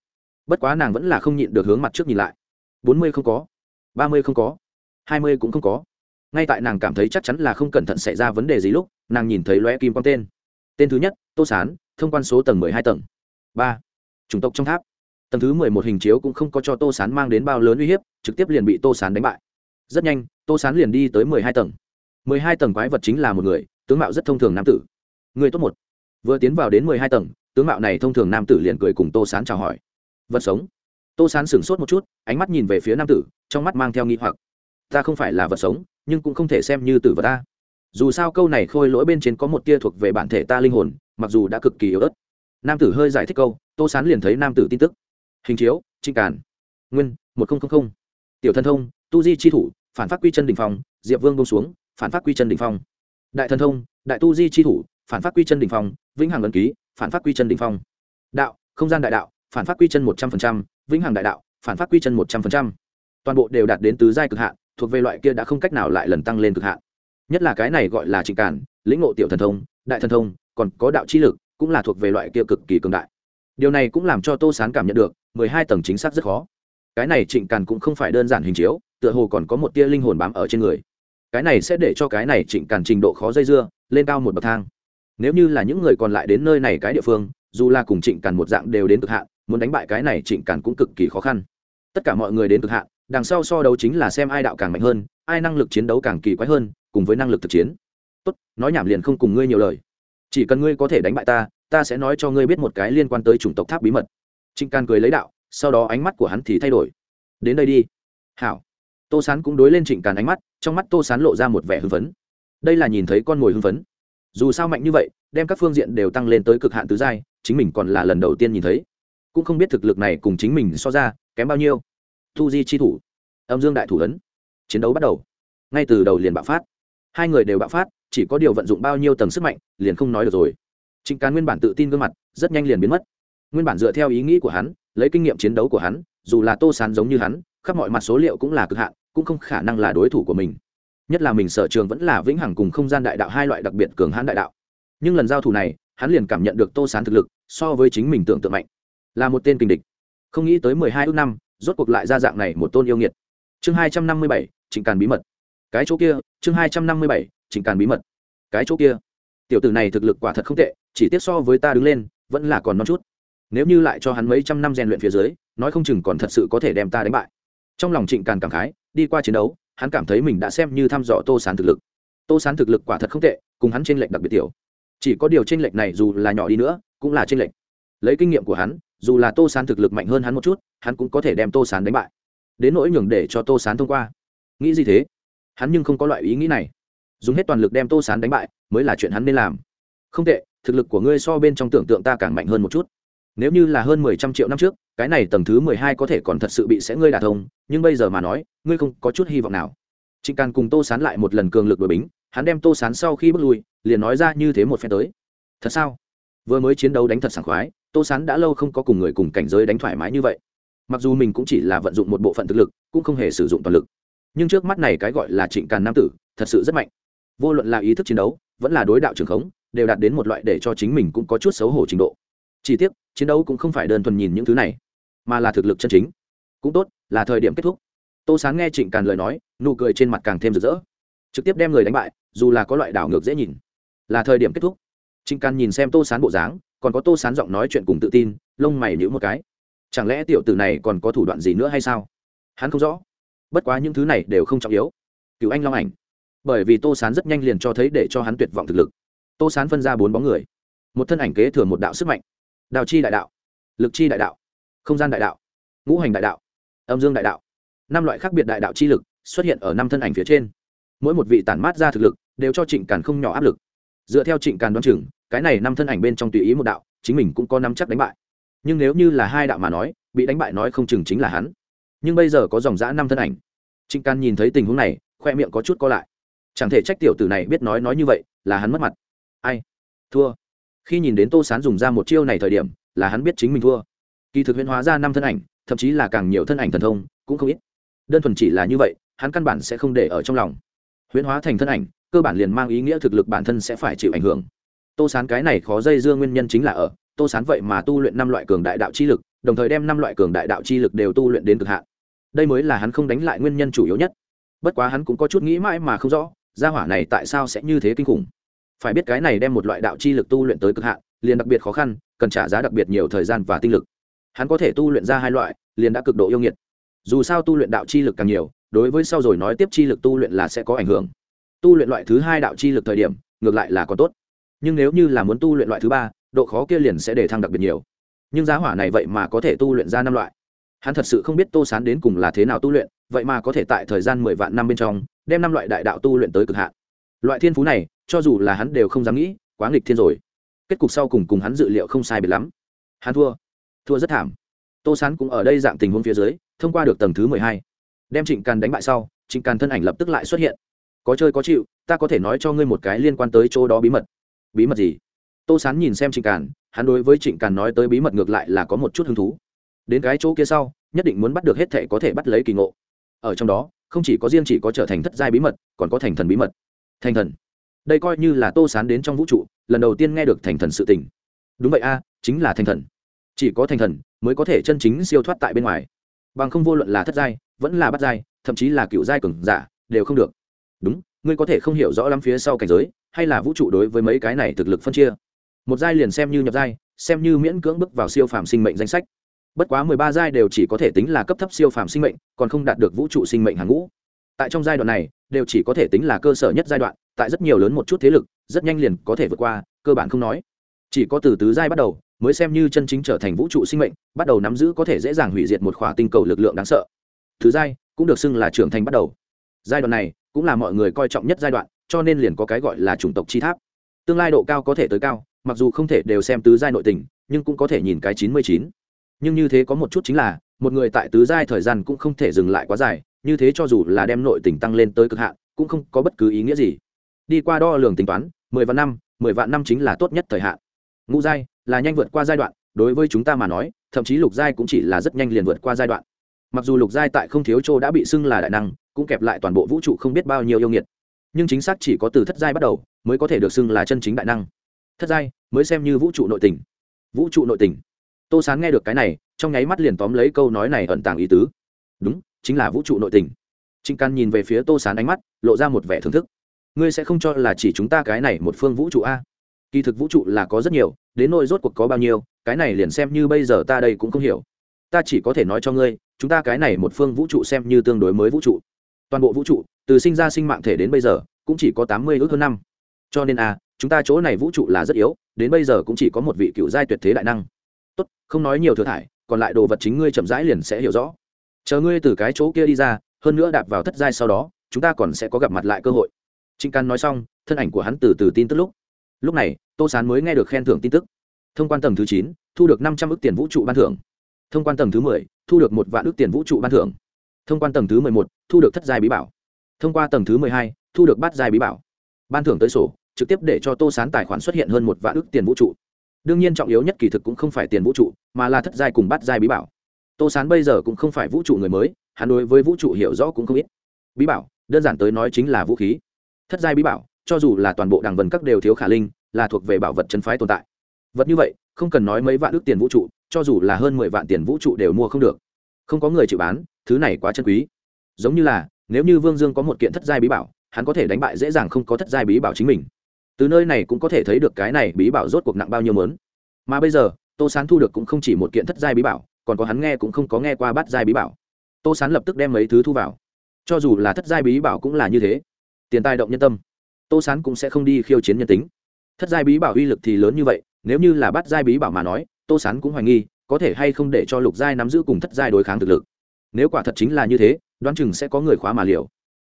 Bất quá nàng vẫn là không nhịn được hướng mặt trước nhìn lại. bốn mươi không có, ba mươi không có, hai mươi cũng không có. Ngay tại nàng cảm thấy chắc chắn là không cẩn thận xảy ra vấn đề gì lúc, nàng nhìn thấy loe kim quang tên. Tên thứ nhất, tô sán, thông quan số tầng mười hai tầng. Ba, chủng tộc trong tháp tầng thứ mười một hình chiếu cũng không có cho tô sán mang đến bao lớn uy hiếp, trực tiếp liền bị tô sán đánh bại. Rất nhanh, tô sán liền đi tới mười hai tầng. Mười hai tầng quái vật chính là một người, tướng mạo rất thông thường nam tử. Người tốt một. Vừa tiến vào đến mười hai tầng, tướng mạo này thông thường nam tử liền cười cùng tô sán chào hỏi. Vật sống. Tô sán sửng sốt một chút, ánh mắt nhìn về phía nam tử, trong mắt mang theo nghi hoặc. Ta không phải là vật sống, nhưng cũng không thể xem như tử vật ta. Dù sao câu này khôi lỗi bên trên có một tia thuộc về bản thể ta linh hồn, mặc dù đã cực kỳ yếu ớt. Nam tử hơi giải thích câu, tô sán liền thấy nam tử tin tức hình chiếu trinh càn. Nguyên, một nghìn tiểu thân thông, tu di chi thủ, phản phát quy chân đình phong, diệp vương bông xuống, phản phát quy chân đình phong. Đại thần thông, đại tu di chi thủ, phản phát quy chân đình phong, vĩnh hằng ấn ký, phản phát quy chân đình phong. Đạo, không gian đại đạo, phản phát quy chân một trăm linh vĩnh hằng đại đạo, phản phát quy chân một trăm linh toàn bộ đều đạt đến tứ giai cực hạn, thuộc về loại kia đã không cách nào lại lần tăng lên cực hạn. Nhất là cái này gọi là trịnh cản lĩnh ngộ tiểu thần thông, đại thần thông, còn có đạo chi lực, cũng là thuộc về loại kia cực kỳ cường đại. Điều này cũng làm cho tô sán cảm nhận được mười hai tầng chính xác rất khó. Cái này trịnh càn cũng không phải đơn giản hình chiếu, tựa hồ còn có một tia linh hồn bám ở trên người. Cái này sẽ để cho cái này trịnh càn trình độ khó dây dưa, lên cao một bậc thang. Nếu như là những người còn lại đến nơi này cái địa phương, dù là cùng trịnh càn một dạng đều đến cực hạn, muốn đánh bại cái này trịnh càn cũng cực kỳ khó khăn. Tất cả mọi người đến cực hạn, đằng sau so đấu chính là xem ai đạo càng mạnh hơn, ai năng lực chiến đấu càng kỳ quái hơn, cùng với năng lực thực chiến. Tốt, nói nhảm liền không cùng ngươi nhiều lời. Chỉ cần ngươi có thể đánh bại ta ta sẽ nói cho ngươi biết một cái liên quan tới chủng tộc tháp bí mật trịnh càn cười lấy đạo, sau đó ánh mắt của hắn thì thay đổi. Đến đây đi. Hảo. Tô sán cũng đối lên trịnh càn ánh mắt, trong mắt tô sán lộ ra một vẻ hưng phấn. Đây là nhìn thấy con mồi hưng phấn. Dù sao mạnh như vậy, đem các phương diện đều tăng lên tới cực hạn tứ giai, chính mình còn là lần đầu tiên nhìn thấy. Cũng không biết thực lực này cùng chính mình so ra, kém bao nhiêu. Thu di chi thủ. Âm dương đại thủ ấn. Chiến đấu bắt đầu. Ngay từ đầu liền bạo phát. Hai người đều bạo phát, chỉ có điều vận dụng bao nhiêu tầng sức mạnh, liền không nói được rồi. Trịnh càn nguyên bản tự tin gương mặt, rất nhanh liền biến mất nguyên bản dựa theo ý nghĩ của hắn, lấy kinh nghiệm chiến đấu của hắn, dù là tô sán giống như hắn, khắp mọi mặt số liệu cũng là cực hạn, cũng không khả năng là đối thủ của mình. Nhất là mình sở trường vẫn là vĩnh hằng cùng không gian đại đạo hai loại đặc biệt cường hãn đại đạo. Nhưng lần giao thủ này, hắn liền cảm nhận được tô sán thực lực, so với chính mình tưởng tượng mạnh. Là một tên kình địch. Không nghĩ tới mười hai ước năm, rốt cuộc lại ra dạng này một tôn yêu nghiệt. Chương hai trăm năm mươi bảy, trịnh càn bí mật. Cái chỗ kia, chương hai trăm năm mươi bảy, trịnh càn bí mật. Cái chỗ kia. Tiểu tử này thực lực quả thật không tệ, chỉ tiếc so với ta đứng lên, vẫn là còn non chút nếu như lại cho hắn mấy trăm năm rèn luyện phía dưới, nói không chừng còn thật sự có thể đem ta đánh bại. Trong lòng trịnh càn cảm khái, đi qua chiến đấu, hắn cảm thấy mình đã xem như thăm dò tô sán thực lực. Tô sán thực lực quả thật không tệ, cùng hắn t r ê n lệch đặc biệt tiểu. Chỉ có điều t r ê n lệch này dù là nhỏ đi nữa, cũng là t r ê n lệch. Lấy kinh nghiệm của hắn, dù là tô sán thực lực mạnh hơn hắn một chút, hắn cũng có thể đem tô sán đánh bại. Đến nỗi nhường để cho tô sán thông qua. Nghĩ gì thế? Hắn nhưng không có loại ý nghĩ này. Dùng hết toàn lực đem tô sán đánh bại, mới là chuyện hắn nên làm. Không tệ, thực lực của ngươi so bên trong tưởng tượng ta càng mạnh hơn một chút nếu như là hơn mười trăm triệu năm trước, cái này tầng thứ mười hai có thể còn thật sự bị sẽ ngươi đả thông, nhưng bây giờ mà nói, ngươi không có chút hy vọng nào. Trịnh càn cùng tô sán lại một lần cường lực đội bính, hắn đem tô sán sau khi bước lui, liền nói ra như thế một phen tới. Thật sao? Vừa mới chiến đấu đánh thật sảng khoái, tô sán đã lâu không có cùng người cùng cảnh giới đánh thoải mái như vậy. Mặc dù mình cũng chỉ là vận dụng một bộ phận thực lực, cũng không hề sử dụng toàn lực. Nhưng trước mắt này cái gọi là trịnh càn nam tử, thật sự rất mạnh. Vô luận là ý thức chiến đấu, vẫn là đối đạo trường khống, đều đạt đến một loại để cho chính mình cũng có chút xấu hổ trình độ chỉ tiếc, chiến đấu cũng không phải đơn thuần nhìn những thứ này, mà là thực lực chân chính. Cũng tốt, là thời điểm kết thúc. Tô Sán nghe trịnh càn lời nói, nụ cười trên mặt càng thêm rực rỡ. Trực tiếp đem người đánh bại, dù là có loại đảo ngược dễ nhìn. Là thời điểm kết thúc. Trịnh càn nhìn xem tô sán bộ dáng, còn có tô sán giọng nói chuyện cùng tự tin, lông mày nhữ một cái. Chẳng lẽ tiểu tử này còn có thủ đoạn gì nữa hay sao? Hắn không rõ. Bất quá những thứ này đều không trọng yếu. Cựu anh long ảnh. Bởi vì tô sán rất nhanh liền cho thấy để cho hắn tuyệt vọng thực lực. Tô sán phân ra bốn bóng người. Một thân ảnh kế thừa một đạo sức mạnh đào chi đại đạo, lực chi đại đạo, không gian đại đạo, ngũ hành đại đạo, âm dương đại đạo, năm loại khác biệt đại đạo chi lực xuất hiện ở năm thân ảnh phía trên. Mỗi một vị tản mát ra thực lực đều cho trịnh càn không nhỏ áp lực. Dựa theo trịnh càn đoán chừng, cái này năm thân ảnh bên trong tùy ý một đạo, chính mình cũng có năm chắc đánh bại. Nhưng nếu như là hai đạo mà nói, bị đánh bại nói không chừng chính là hắn. Nhưng bây giờ có dòng dã năm thân ảnh. Trịnh càn nhìn thấy tình huống này, khoe miệng có chút co lại. Chẳng thể trách tiểu tử này biết nói nói như vậy, là hắn mất mặt. Ai? Thua khi nhìn đến tô sán dùng ra một chiêu này thời điểm, là hắn biết chính mình thua. Kỳ thực huyễn hóa ra năm thân ảnh, thậm chí là càng nhiều thân ảnh thần thông, cũng không ít. Đơn thuần chỉ là như vậy, hắn căn bản sẽ không để ở trong lòng. Huyễn hóa thành thân ảnh, cơ bản liền mang ý nghĩa thực lực bản thân sẽ phải chịu ảnh hưởng. Tô sán cái này khó dây dưa nguyên nhân chính là ở, tô sán vậy mà tu luyện năm loại cường đại đạo chi lực, đồng thời đem năm loại cường đại đạo chi lực đều tu luyện đến cực hạn. Đây mới là hắn không đánh lại nguyên nhân chủ yếu nhất. Bất quá hắn cũng có chút nghĩ mãi mà không rõ, gia hỏa này tại sao sẽ như thế kinh khủng phải biết cái này đem một loại đạo chi lực tu luyện tới cực hạn, liền đặc biệt khó khăn, cần trả giá đặc biệt nhiều thời gian và tinh lực. Hắn có thể tu luyện ra hai loại, liền đã cực độ yêu nghiệt. Dù sao tu luyện đạo chi lực càng nhiều, đối với sau rồi nói tiếp chi lực tu luyện là sẽ có ảnh hưởng. Tu luyện loại thứ hai đạo chi lực thời điểm, ngược lại là còn tốt. Nhưng nếu như là muốn tu luyện loại thứ ba, độ khó kia liền sẽ để thăng đặc biệt nhiều. Nhưng giá hỏa này vậy mà có thể tu luyện ra năm loại. Hắn thật sự không biết tô sán đến cùng là thế nào tu luyện, vậy mà có thể tại thời gian mười vạn năm bên trong, đem năm loại đại đạo tu luyện tới cực hạn loại thiên phú này, cho dù là hắn đều không dám nghĩ, quá nghịch thiên rồi. Kết cục sau cùng cùng hắn dự liệu không sai biệt lắm. Hắn thua. Thua rất thảm. Tô sán cũng ở đây dạng tình huống phía dưới, thông qua được tầng thứ mười hai. Đem trịnh càn đánh bại sau, trịnh càn thân ảnh lập tức lại xuất hiện. Có chơi có chịu, ta có thể nói cho ngươi một cái liên quan tới chỗ đó bí mật. Bí mật gì? Tô sán nhìn xem trịnh càn, hắn đối với trịnh càn nói tới bí mật ngược lại là có một chút hứng thú. Đến cái chỗ kia sau, nhất định muốn bắt được hết thể có thể bắt lấy kỳ ngộ. Ở trong đó, không chỉ có riêng chỉ có trở thành thất giai bí mật, còn có thành thần bí mật thành thần. Đây coi như là tô sán đến trong vũ trụ, lần đầu tiên nghe được thành thần sự tình. Đúng vậy a, chính là thành thần. Chỉ có thành thần mới có thể chân chính siêu thoát tại bên ngoài. Bằng không vô luận là thất giai, vẫn là bắt giai, thậm chí là cựu giai cường giả, đều không được. Đúng, ngươi có thể không hiểu rõ lắm phía sau cảnh giới, hay là vũ trụ đối với mấy cái này thực lực phân chia. Một giai liền xem như nhập giai, xem như miễn cưỡng bước vào siêu phàm sinh mệnh danh sách. Bất quá mười ba giai đều chỉ có thể tính là cấp thấp siêu phàm sinh mệnh, còn không đạt được vũ trụ sinh mệnh hàng ngũ. Tại trong giai đoạn này đều chỉ có thể tính là cơ sở nhất giai đoạn, tại rất nhiều lớn một chút thế lực, rất nhanh liền có thể vượt qua, cơ bản không nói. Chỉ có từ tứ giai bắt đầu, mới xem như chân chính trở thành vũ trụ sinh mệnh, bắt đầu nắm giữ có thể dễ dàng hủy diệt một khỏa tinh cầu lực lượng đáng sợ. Thứ giai cũng được xưng là trưởng thành bắt đầu. Giai đoạn này cũng là mọi người coi trọng nhất giai đoạn, cho nên liền có cái gọi là chủng tộc chi tháp. Tương lai độ cao có thể tới cao, mặc dù không thể đều xem tứ giai nội tình, nhưng cũng có thể nhìn cái chín mươi chín. Nhưng như thế có một chút chính là, một người tại tứ giai thời gian cũng không thể dừng lại quá dài như thế cho dù là đem nội tình tăng lên tới cực hạn, cũng không có bất cứ ý nghĩa gì. Đi qua đo lường tính toán, mười vạn năm, mười vạn năm chính là tốt nhất thời hạn. Ngũ giai là nhanh vượt qua giai đoạn, đối với chúng ta mà nói, thậm chí lục giai cũng chỉ là rất nhanh liền vượt qua giai đoạn. Mặc dù lục giai tại không thiếu châu đã bị xưng là đại năng, cũng kẹp lại toàn bộ vũ trụ không biết bao nhiêu yêu nghiệt. Nhưng chính xác chỉ có từ thất giai bắt đầu, mới có thể được xưng là chân chính đại năng. Thất giai, mới xem như vũ trụ nội tình. Vũ trụ nội tình. Tô sán nghe được cái này, trong nháy mắt liền tóm lấy câu nói này ẩn tàng ý tứ. Đúng chính là vũ trụ nội tình. Trịnh căn nhìn về phía tô sán ánh mắt, lộ ra một vẻ thưởng thức. Ngươi sẽ không cho là chỉ chúng ta cái này một phương vũ trụ a? Kỳ thực vũ trụ là có rất nhiều, đến nỗi rốt cuộc có bao nhiêu, cái này liền xem như bây giờ ta đây cũng không hiểu. Ta chỉ có thể nói cho ngươi, chúng ta cái này một phương vũ trụ xem như tương đối mới vũ trụ. Toàn bộ vũ trụ, từ sinh ra sinh mạng thể đến bây giờ, cũng chỉ có tám mươi ước hơn năm. Cho nên a, chúng ta chỗ này vũ trụ là rất yếu, đến bây giờ cũng chỉ có một vị cựu giai tuyệt thế đại năng. Tốt, không nói nhiều thừa thải, còn lại đồ vật chính ngươi chậm rãi liền sẽ hiểu rõ chờ ngươi từ cái chỗ kia đi ra, hơn nữa đạp vào thất giai sau đó, chúng ta còn sẽ có gặp mặt lại cơ hội. Trịnh căn nói xong, thân ảnh của hắn từ từ tin tức lúc. Lúc này, tô sán mới nghe được khen thưởng tin tức. Thông quan tầng thứ chín, thu được năm trăm ước tiền vũ trụ ban thưởng. Thông quan tầng thứ mười, thu được một vạn ước tiền vũ trụ ban thưởng. Thông quan tầng thứ mười một, thu được thất giai bí bảo. Thông qua tầng thứ mười hai, thu được bát giai bí bảo. Ban thưởng tới sổ, trực tiếp để cho tô sán tài khoản xuất hiện hơn một vạn ước tiền vũ trụ. Đương nhiên trọng yếu nhất kỳ thực cũng không phải tiền vũ trụ, mà là thất giai cùng bát giai bí bảo tô sán bây giờ cũng không phải vũ trụ người mới, hắn đối với vũ trụ hiểu rõ cũng không ít. Bí bảo, đơn giản tới nói chính là vũ khí. Thất giai bí bảo, cho dù là toàn bộ đảng vần các đều thiếu khả linh, là thuộc về bảo vật chân phái tồn tại. Vật như vậy, không cần nói mấy vạn ước tiền vũ trụ, cho dù là hơn mười vạn tiền vũ trụ đều mua không được. Không có người chịu bán, thứ này quá chân quý. Giống như là, nếu như vương dương có một kiện thất giai bí bảo, hắn có thể đánh bại dễ dàng không có thất giai bí bảo chính mình. Từ nơi này cũng có thể thấy được cái này bí bảo rốt cuộc nặng bao nhiêu mớn. Mà bây giờ, tô sán thu được cũng không chỉ một kiện thất giai bí bảo còn có hắn nghe cũng không có nghe qua bát giai bí bảo. Tô sán lập tức đem mấy thứ thu vào. Cho dù là thất giai bí bảo cũng là như thế. Tiền tài động nhân tâm. Tô sán cũng sẽ không đi khiêu chiến nhân tính. Thất giai bí bảo uy lực thì lớn như vậy, nếu như là bát giai bí bảo mà nói, tô sán cũng hoài nghi, có thể hay không để cho lục giai nắm giữ cùng thất giai đối kháng thực lực. Nếu quả thật chính là như thế, đoán chừng sẽ có người khóa mà liều.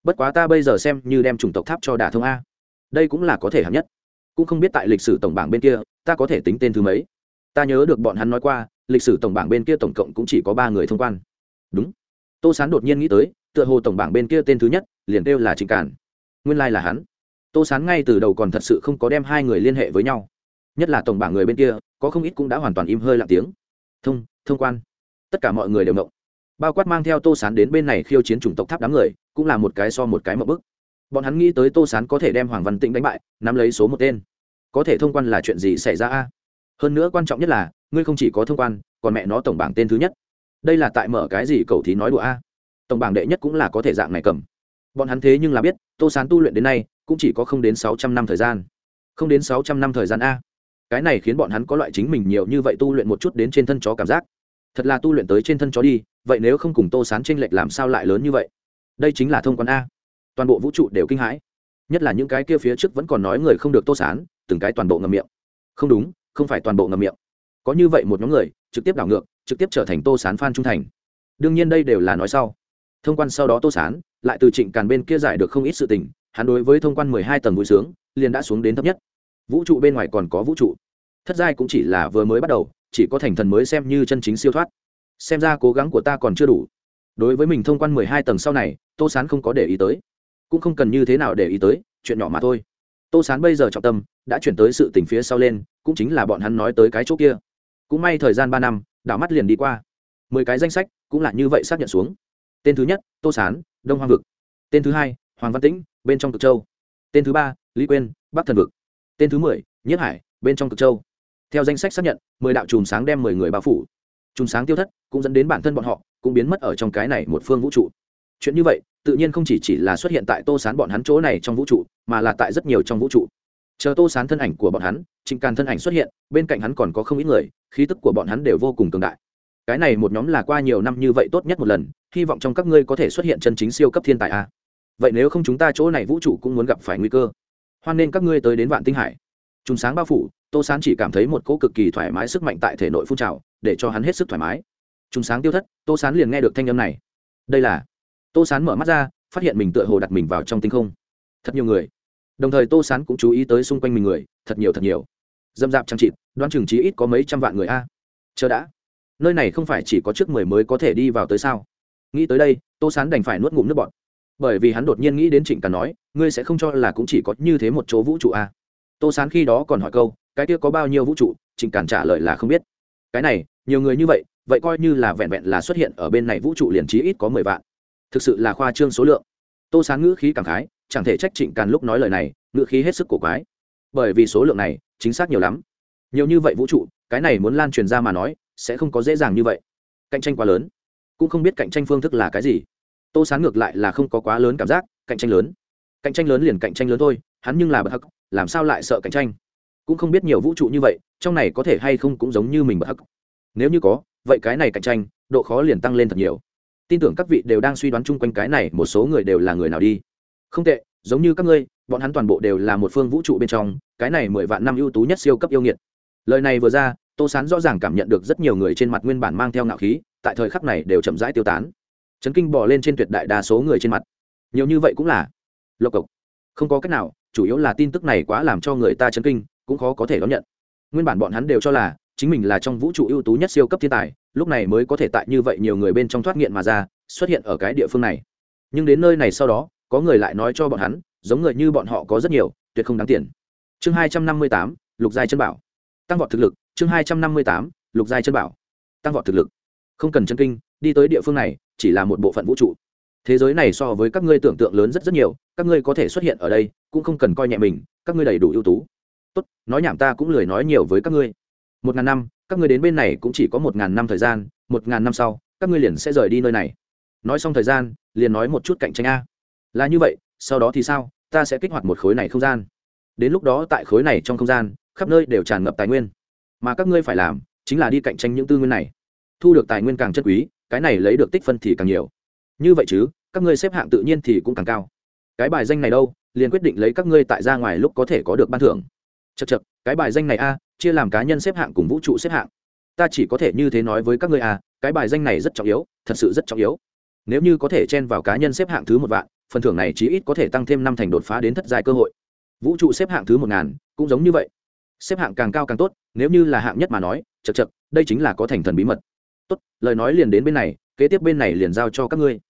Bất quá ta bây giờ xem như đem chủng tộc tháp cho đả thông a. Đây cũng là có thể hạng nhất. Cũng không biết tại lịch sử tổng bảng bên kia, ta có thể tính tên thứ mấy. Ta nhớ được bọn hắn nói qua lịch sử tổng bảng bên kia tổng cộng cũng chỉ có ba người thông quan. Đúng. Tô sán đột nhiên nghĩ tới, tựa hồ tổng bảng bên kia tên thứ nhất, liền kêu là trịnh cản nguyên lai、like、là hắn. Tô sán ngay từ đầu còn thật sự không có đem hai người liên hệ với nhau. Nhất là tổng bảng người bên kia, có không ít cũng đã hoàn toàn im hơi lặng tiếng. Thông thông quan. Tất cả mọi người đều mộng bao quát mang theo tô sán đến bên này khiêu chiến chủng tộc tháp đám người, cũng là một cái so một cái mậu bức. Bọn hắn nghĩ tới tô sán có thể đem hoàng văn tĩnh đánh bại, nắm lấy số một tên. Có thể thông quan là chuyện gì xảy ra a? Hơn nữa quan trọng nhất là ngươi không chỉ có thông quan, còn mẹ nó tổng bảng tên thứ nhất. Đây là tại mở cái gì cầu thí nói đùa a? Tổng bảng đệ nhất cũng là có thể dạng này cầm. Bọn hắn thế nhưng là biết, tô sán tu luyện đến nay, cũng chỉ có không đến sáu trăm năm thời gian. Không đến sáu trăm năm thời gian a. Cái này khiến bọn hắn có loại chính mình nhiều như vậy tu luyện một chút đến trên thân chó cảm giác. Thật là tu luyện tới trên thân chó đi, vậy nếu không cùng tô sán tranh lệch làm sao lại lớn như vậy? Đây chính là thông quan a. Toàn bộ vũ trụ đều kinh hãi. Nhất là những cái kia phía trước vẫn còn nói người không được tô sán, từng cái toàn bộ ngầm miệng. Không đúng, không phải toàn bộ ngầm miệng có như vậy một nhóm người, trực tiếp đảo ngược, trực tiếp trở thành tô sán phan trung thành. Đương nhiên đây đều là nói sau. Thông quan sau đó tô sán, lại từ trịnh càn bên kia giải được không ít sự tình, hắn đối với thông quan mười hai tầng vui sướng, liền đã xuống đến thấp nhất. Vũ trụ bên ngoài còn có vũ trụ. Thất giai cũng chỉ là vừa mới bắt đầu, chỉ có thành thần mới xem như chân chính siêu thoát. Xem ra cố gắng của ta còn chưa đủ. Đối với mình thông quan mười hai tầng sau này, tô sán không có để ý tới. Cũng không cần như thế nào để ý tới, chuyện nhỏ mà thôi. Tô sán bây giờ trọng tâm, đã chuyển tới sự tình phía sau lên, cũng chính là bọn hắn nói tới cái chỗ kia cũng may thời gian ba năm, đảo mắt liền đi qua. Mười cái danh sách cũng là như vậy xác nhận xuống. Tên thứ nhất, tô sán, đông hoang vực. Tên thứ hai, hoàng văn tĩnh, bên trong cực châu. Tên thứ ba, lý quên bắc thần vực. Tên thứ mười, nhiếp hải, bên trong cực châu. Theo danh sách xác nhận, mười đạo chùm sáng đem mười người bao phủ. Chùm sáng tiêu thất cũng dẫn đến bản thân bọn họ cũng biến mất ở trong cái này một phương vũ trụ. Chuyện như vậy, tự nhiên không chỉ chỉ là xuất hiện tại tô sán bọn hắn chỗ này trong vũ trụ, mà là tại rất nhiều trong vũ trụ chờ tô sán thân ảnh của bọn hắn, trịnh càn thân ảnh xuất hiện, bên cạnh hắn còn có không ít người, khí tức của bọn hắn đều vô cùng cường đại. Cái này một nhóm là qua nhiều năm như vậy tốt nhất một lần, hy vọng trong các ngươi có thể xuất hiện chân chính siêu cấp thiên tài a. Vậy nếu không chúng ta chỗ này vũ trụ cũng muốn gặp phải nguy cơ. Hoan nên các ngươi tới đến vạn tinh hải. Chúng sáng bao phủ, tô sán chỉ cảm thấy một cỗ cực kỳ thoải mái sức mạnh tại thể nội phun trào, để cho hắn hết sức thoải mái. Chúng sáng tiêu thất, tô sán liền nghe được thanh âm này. Đây là, tô sán mở mắt ra, phát hiện mình tựa hồ đặt mình vào trong tinh không. Thật nhiều người đồng thời tô sán cũng chú ý tới xung quanh mình người, thật nhiều thật nhiều. Dâm dạp trang trịt đoán chừng trí ít có mấy trăm vạn người a. Chờ đã. Nơi này không phải chỉ có trước mười mới có thể đi vào tới sao? Nghĩ tới đây, tô sán đành phải nuốt ngụm nước bọt. Bởi vì hắn đột nhiên nghĩ đến trịnh càn nói, ngươi sẽ không cho là cũng chỉ có như thế một chỗ vũ trụ a. Tô sán khi đó còn hỏi câu, cái kia có bao nhiêu vũ trụ? Trịnh càn trả lời là không biết. Cái này, nhiều người như vậy vậy coi như là vẹn vẹn là xuất hiện ở bên này vũ trụ liền trí ít có mười vạn. Thực sự là khoa trương số lượng. Tô sán ngữ khí cảm khái chẳng thể trách trịnh càn lúc nói lời này, ngữ khí hết sức cổ quái. Bởi vì số lượng này, chính xác nhiều lắm. Nhiều như vậy vũ trụ, cái này muốn lan truyền ra mà nói, sẽ không có dễ dàng như vậy. Cạnh tranh quá lớn. Cũng không biết cạnh tranh phương thức là cái gì. Tô sán ngược lại là không có quá lớn cảm giác, cạnh tranh lớn. Cạnh tranh lớn liền cạnh tranh lớn thôi, hắn nhưng là bậc hắc làm sao lại sợ cạnh tranh? Cũng không biết nhiều vũ trụ như vậy, trong này có thể hay không cũng giống như mình bậc hắc nếu như có, vậy cái này cạnh tranh, độ khó liền tăng lên thật nhiều. Tin tưởng các vị đều đang suy đoán chung quanh cái này, một số người đều là người nào đi không tệ, giống như các ngươi, bọn hắn toàn bộ đều là một phương vũ trụ bên trong, cái này mười vạn năm ưu tú nhất siêu cấp yêu nghiệt. Lời này vừa ra, tô sán rõ ràng cảm nhận được rất nhiều người trên mặt nguyên bản mang theo ngạo khí, tại thời khắc này đều chậm rãi tiêu tán. Chấn kinh bỏ lên trên tuyệt đại đa số người trên mặt. Nhiều như vậy cũng là. Lộc cộc. Không có cách nào, chủ yếu là tin tức này quá làm cho người ta chấn kinh, cũng khó có thể đón nhận. Nguyên bản bọn hắn đều cho là, chính mình là trong vũ trụ ưu tú nhất siêu cấp thiên tài, lúc này mới có thể tại như vậy nhiều người bên trong thoát nghiện mà ra, xuất hiện ở cái địa phương này. Nhưng đến nơi này sau đó có người lại nói cho bọn hắn, giống người như bọn họ có rất nhiều, tuyệt không đáng tiền. Chương hai trăm năm mươi tám, lục giai chân bảo. Tăng vọt thực lực, chương hai trăm năm mươi tám, lục giai chân bảo. Tăng vọt thực lực. Không cần chân kinh, đi tới địa phương này, chỉ là một bộ phận vũ trụ. Thế giới này so với các ngươi tưởng tượng lớn rất rất nhiều, các ngươi có thể xuất hiện ở đây, cũng không cần coi nhẹ mình, các ngươi đầy đủ ưu tú. Tốt, nói nhảm ta cũng lười nói nhiều với các ngươi. Một ngàn năm, các ngươi đến bên này cũng chỉ có một ngàn năm thời gian, một ngàn năm sau, các ngươi liền sẽ rời đi nơi này. Nói xong thời gian, liền nói một chút cạnh tranh a là như vậy, sau đó thì sao? Ta sẽ kích hoạt một khối này không gian. Đến lúc đó tại khối này trong không gian, khắp nơi đều tràn ngập tài nguyên. Mà các ngươi phải làm chính là đi cạnh tranh những tư nguyên này. Thu được tài nguyên càng chất quý, cái này lấy được tích phân thì càng nhiều. Như vậy chứ, các ngươi xếp hạng tự nhiên thì cũng càng cao. Cái bài danh này đâu? Liền quyết định lấy các ngươi tại ra ngoài lúc có thể có được ban thưởng. Chật chật cái bài danh này a, chia làm cá nhân xếp hạng cùng vũ trụ xếp hạng. Ta chỉ có thể như thế nói với các ngươi a, cái bài danh này rất trọng yếu, thật sự rất trọng yếu. Nếu như có thể chen vào cá nhân xếp hạng thứ một vạn phần thưởng này chí ít có thể tăng thêm năm thành đột phá đến thất giai cơ hội. Vũ trụ xếp hạng thứ một ngàn, cũng giống như vậy. Xếp hạng càng cao càng tốt, nếu như là hạng nhất mà nói chật chật đây chính là có thành thần bí mật. Tốt, lời nói liền đến bên này, kế tiếp bên này liền giao cho các ngươi.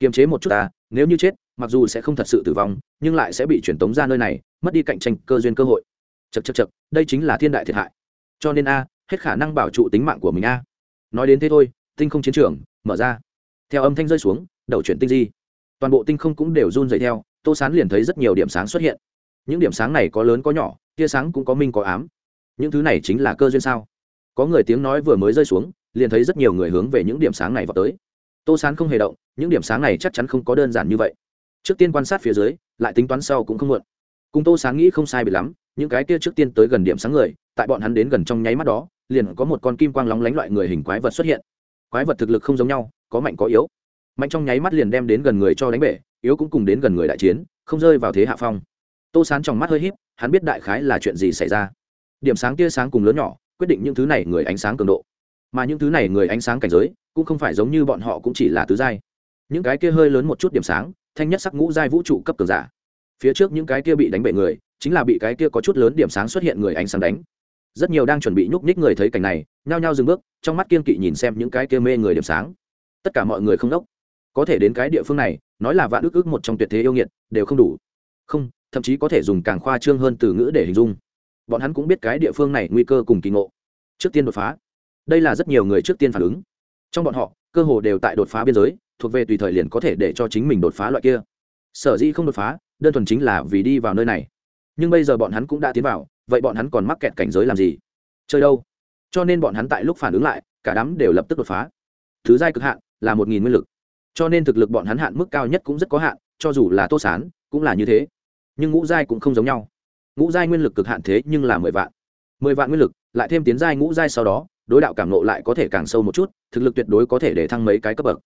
Kiềm chế một chút ta, nếu như chết, mặc dù sẽ không thật sự tử vong, nhưng lại sẽ bị truyền tống ra nơi này, mất đi cạnh tranh, cơ duyên cơ hội. Chật chật chật đây chính là thiên đại thiệt hại. Cho nên a, hết khả năng bảo trụ tính mạng của mình a. Nói đến thế thôi, tinh không chiến trường, mở ra. Theo âm thanh rơi xuống, đầu chuyển tinh di toàn bộ tinh không cũng đều run dậy theo, tô sán liền thấy rất nhiều điểm sáng xuất hiện. Những điểm sáng này có lớn có nhỏ, tia sáng cũng có minh có ám. Những thứ này chính là cơ duyên sao? Có người tiếng nói vừa mới rơi xuống, liền thấy rất nhiều người hướng về những điểm sáng này vào tới. Tô sán không hề động, những điểm sáng này chắc chắn không có đơn giản như vậy. Trước tiên quan sát phía dưới, lại tính toán sau cũng không muộn. Cùng tô sán nghĩ không sai bị lắm, những cái kia trước tiên tới gần điểm sáng người, tại bọn hắn đến gần trong nháy mắt đó, liền có một con kim quang lóng lánh loại người hình quái vật xuất hiện. Quái vật thực lực không giống nhau, có mạnh có yếu mạnh trong nháy mắt liền đem đến gần người cho đánh bể, yếu cũng cùng đến gần người đại chiến, không rơi vào thế hạ phong. Tô sán trong mắt hơi híp, hắn biết đại khái là chuyện gì xảy ra. Điểm sáng tia sáng cùng lớn nhỏ, quyết định những thứ này người ánh sáng cường độ. Mà những thứ này người ánh sáng cảnh giới, cũng không phải giống như bọn họ cũng chỉ là tứ giai. Những cái kia hơi lớn một chút điểm sáng, thanh nhất sắc ngũ giai vũ trụ cấp cường giả. Phía trước những cái kia bị đánh bể người, chính là bị cái kia có chút lớn điểm sáng xuất hiện người ánh sáng đánh. Rất nhiều đang chuẩn bị nhúc nhích người thấy cảnh này, nhao nhao dừng bước, trong mắt kiên kỵ nhìn xem những cái kia mê người điểm sáng. Tất cả mọi người không đốc có thể đến cái địa phương này, nói là vạn ước ước một trong tuyệt thế yêu nghiệt, đều không đủ. Không, thậm chí có thể dùng càng khoa trương hơn từ ngữ để hình dung. Bọn hắn cũng biết cái địa phương này nguy cơ cùng kỳ ngộ. Trước tiên đột phá. Đây là rất nhiều người trước tiên phản ứng. Trong bọn họ, cơ hồ đều tại đột phá biên giới, thuộc về tùy thời liền có thể để cho chính mình đột phá loại kia. Sở dĩ không đột phá, đơn thuần chính là vì đi vào nơi này. Nhưng bây giờ bọn hắn cũng đã tiến vào, vậy bọn hắn còn mắc kẹt cảnh giới làm gì? Chơi đâu? Cho nên bọn hắn tại lúc phản ứng lại, cả đám đều lập tức đột phá. Thứ giai cực hạn là một nghìn nguyên lực cho nên thực lực bọn hắn hạn mức cao nhất cũng rất có hạn, cho dù là tô sán, cũng là như thế. Nhưng ngũ giai cũng không giống nhau. Ngũ giai nguyên lực cực hạn thế nhưng là mười vạn. Mười vạn nguyên lực, lại thêm tiến giai ngũ giai sau đó, đối đạo cảm nộ lại có thể càng sâu một chút, thực lực tuyệt đối có thể để thăng mấy cái cấp bậc.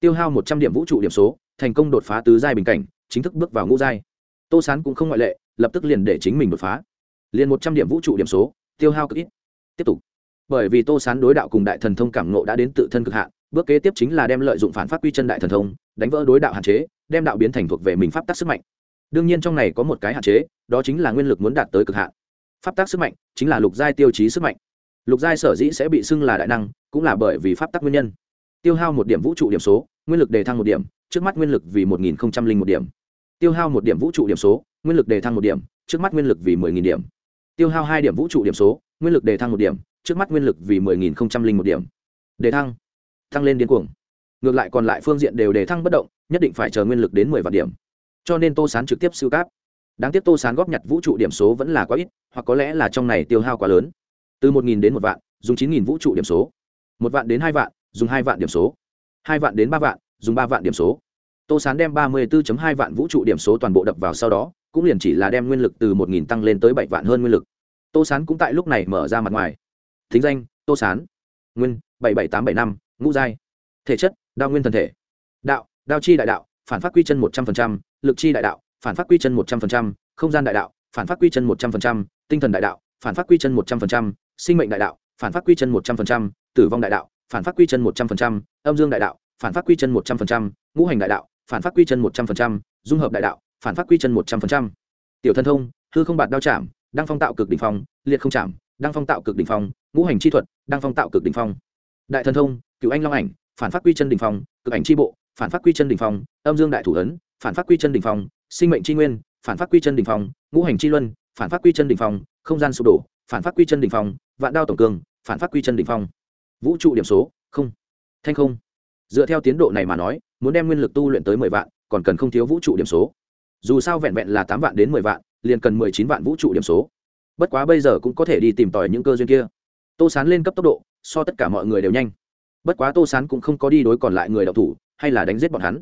Tiêu hao một trăm điểm vũ trụ điểm số, thành công đột phá tứ giai bình cảnh, chính thức bước vào ngũ giai. Tô sán cũng không ngoại lệ, lập tức liền để chính mình đột phá. Liền một trăm điểm vũ trụ điểm số, tiêu hao cực ít. Tiếp tục. Bởi vì tô sán đối đạo cùng đại thần thông cảm nộ đã đến tự thân cực hạn bước kế tiếp chính là đem lợi dụng phản phát quy chân đại thần thông, đánh vỡ đối đạo hạn chế, đem đạo biến thành thuộc về mình pháp tắc sức mạnh. Đương nhiên trong này có một cái hạn chế, đó chính là nguyên lực muốn đạt tới cực hạn. Pháp tắc sức mạnh chính là lục giai tiêu chí sức mạnh. Lục giai sở dĩ sẽ bị xưng là đại năng, cũng là bởi vì pháp tắc nguyên nhân. Tiêu hao một điểm vũ trụ điểm số, nguyên lực đề thăng một điểm, trước mắt nguyên lực vì một nghìn một điểm. Tiêu hao một điểm vũ trụ điểm số, nguyên lực đề thăng một điểm, trước mắt nguyên lực vì mười nghìn điểm. Tiêu hao hai điểm vũ trụ điểm số, nguyên lực đề thăng một điểm, trước mắt nguyên lực vì mười nghìn một điểm. Đề thăng thăng lên điên cuồng. Ngược lại còn lại phương diện đều đề thăng bất động, nhất định phải chờ nguyên lực đến mười vạn điểm. Cho nên tô sán trực tiếp siêu cáp. Đáng tiếc tô sán góp nhặt vũ trụ điểm số vẫn là quá ít, hoặc có lẽ là trong này tiêu hao quá lớn. Từ một nghìn đến một vạn, dùng chín nghìn vũ trụ điểm số. Một vạn đến hai vạn, dùng hai vạn điểm số. Hai vạn đến ba vạn, dùng ba vạn điểm số. Tô sán đem ba mươi bốn hai vạn vũ trụ điểm số toàn bộ đập vào sau đó, cũng liền chỉ là đem nguyên lực từ một nghìn tăng lên tới bảy vạn hơn nguyên lực. Tô sán cũng tại lúc này mở ra mặt ngoài. Thính danh, tô sán. Nguyên, bảy bảy tám bảy năm ngũ giai. Thể chất, đao nguyên thần thể. Đạo, đao chi đại đạo, phản phát quy chân một trăm linh lực chi đại đạo, phản phát quy chân một trăm linh không gian đại đạo, phản phát quy chân một trăm linh tinh thần đại đạo, phản phát quy chân một trăm linh sinh mệnh đại đạo, phản phát quy chân một trăm linh tử vong đại đạo, phản phát quy chân một trăm linh âm dương đại đạo, phản phát quy chân một trăm linh ngũ hành đại đạo, phản phát quy chân một trăm linh dung hợp đại đạo, phản phát quy chân một trăm linh tiểu thân thông, hư không bạt đao chạm đang phong tạo cực đ ỉ n h phong, liệt không chạm đang phong tạo cực đ ỉ n h phong, ngũ hành chi thuật đang phong tạo cực đ ỉ n h phong đại thần thông cựu anh long ảnh phản phát quy chân đình phong cực ảnh tri bộ phản phát quy chân đình phong âm dương đại thủ ấn phản phát quy chân đình phong sinh mệnh tri nguyên phản phát quy chân đình phong ngũ hành tri luân phản phát quy chân đình phong không gian sụp đổ phản phát quy chân đình phong vạn đao tổng cường, phản phát quy chân đình phong. Vũ trụ điểm số không. Thanh không. Dựa theo tiến độ này mà nói muốn đem nguyên lực tu luyện tới mười vạn còn cần không thiếu vũ trụ điểm số. Dù sao vẹn vẹn là tám vạn đến mười vạn liền cần mười chín vạn vũ trụ điểm số. Bất quá bây giờ cũng có thể đi tìm tòi những cơ duyên kia. Tô sán lên cấp tốc độ so tất cả mọi người đều nhanh. Bất quá tô sán cũng không có đi đối còn lại người đọc thủ, hay là đánh giết bọn hắn.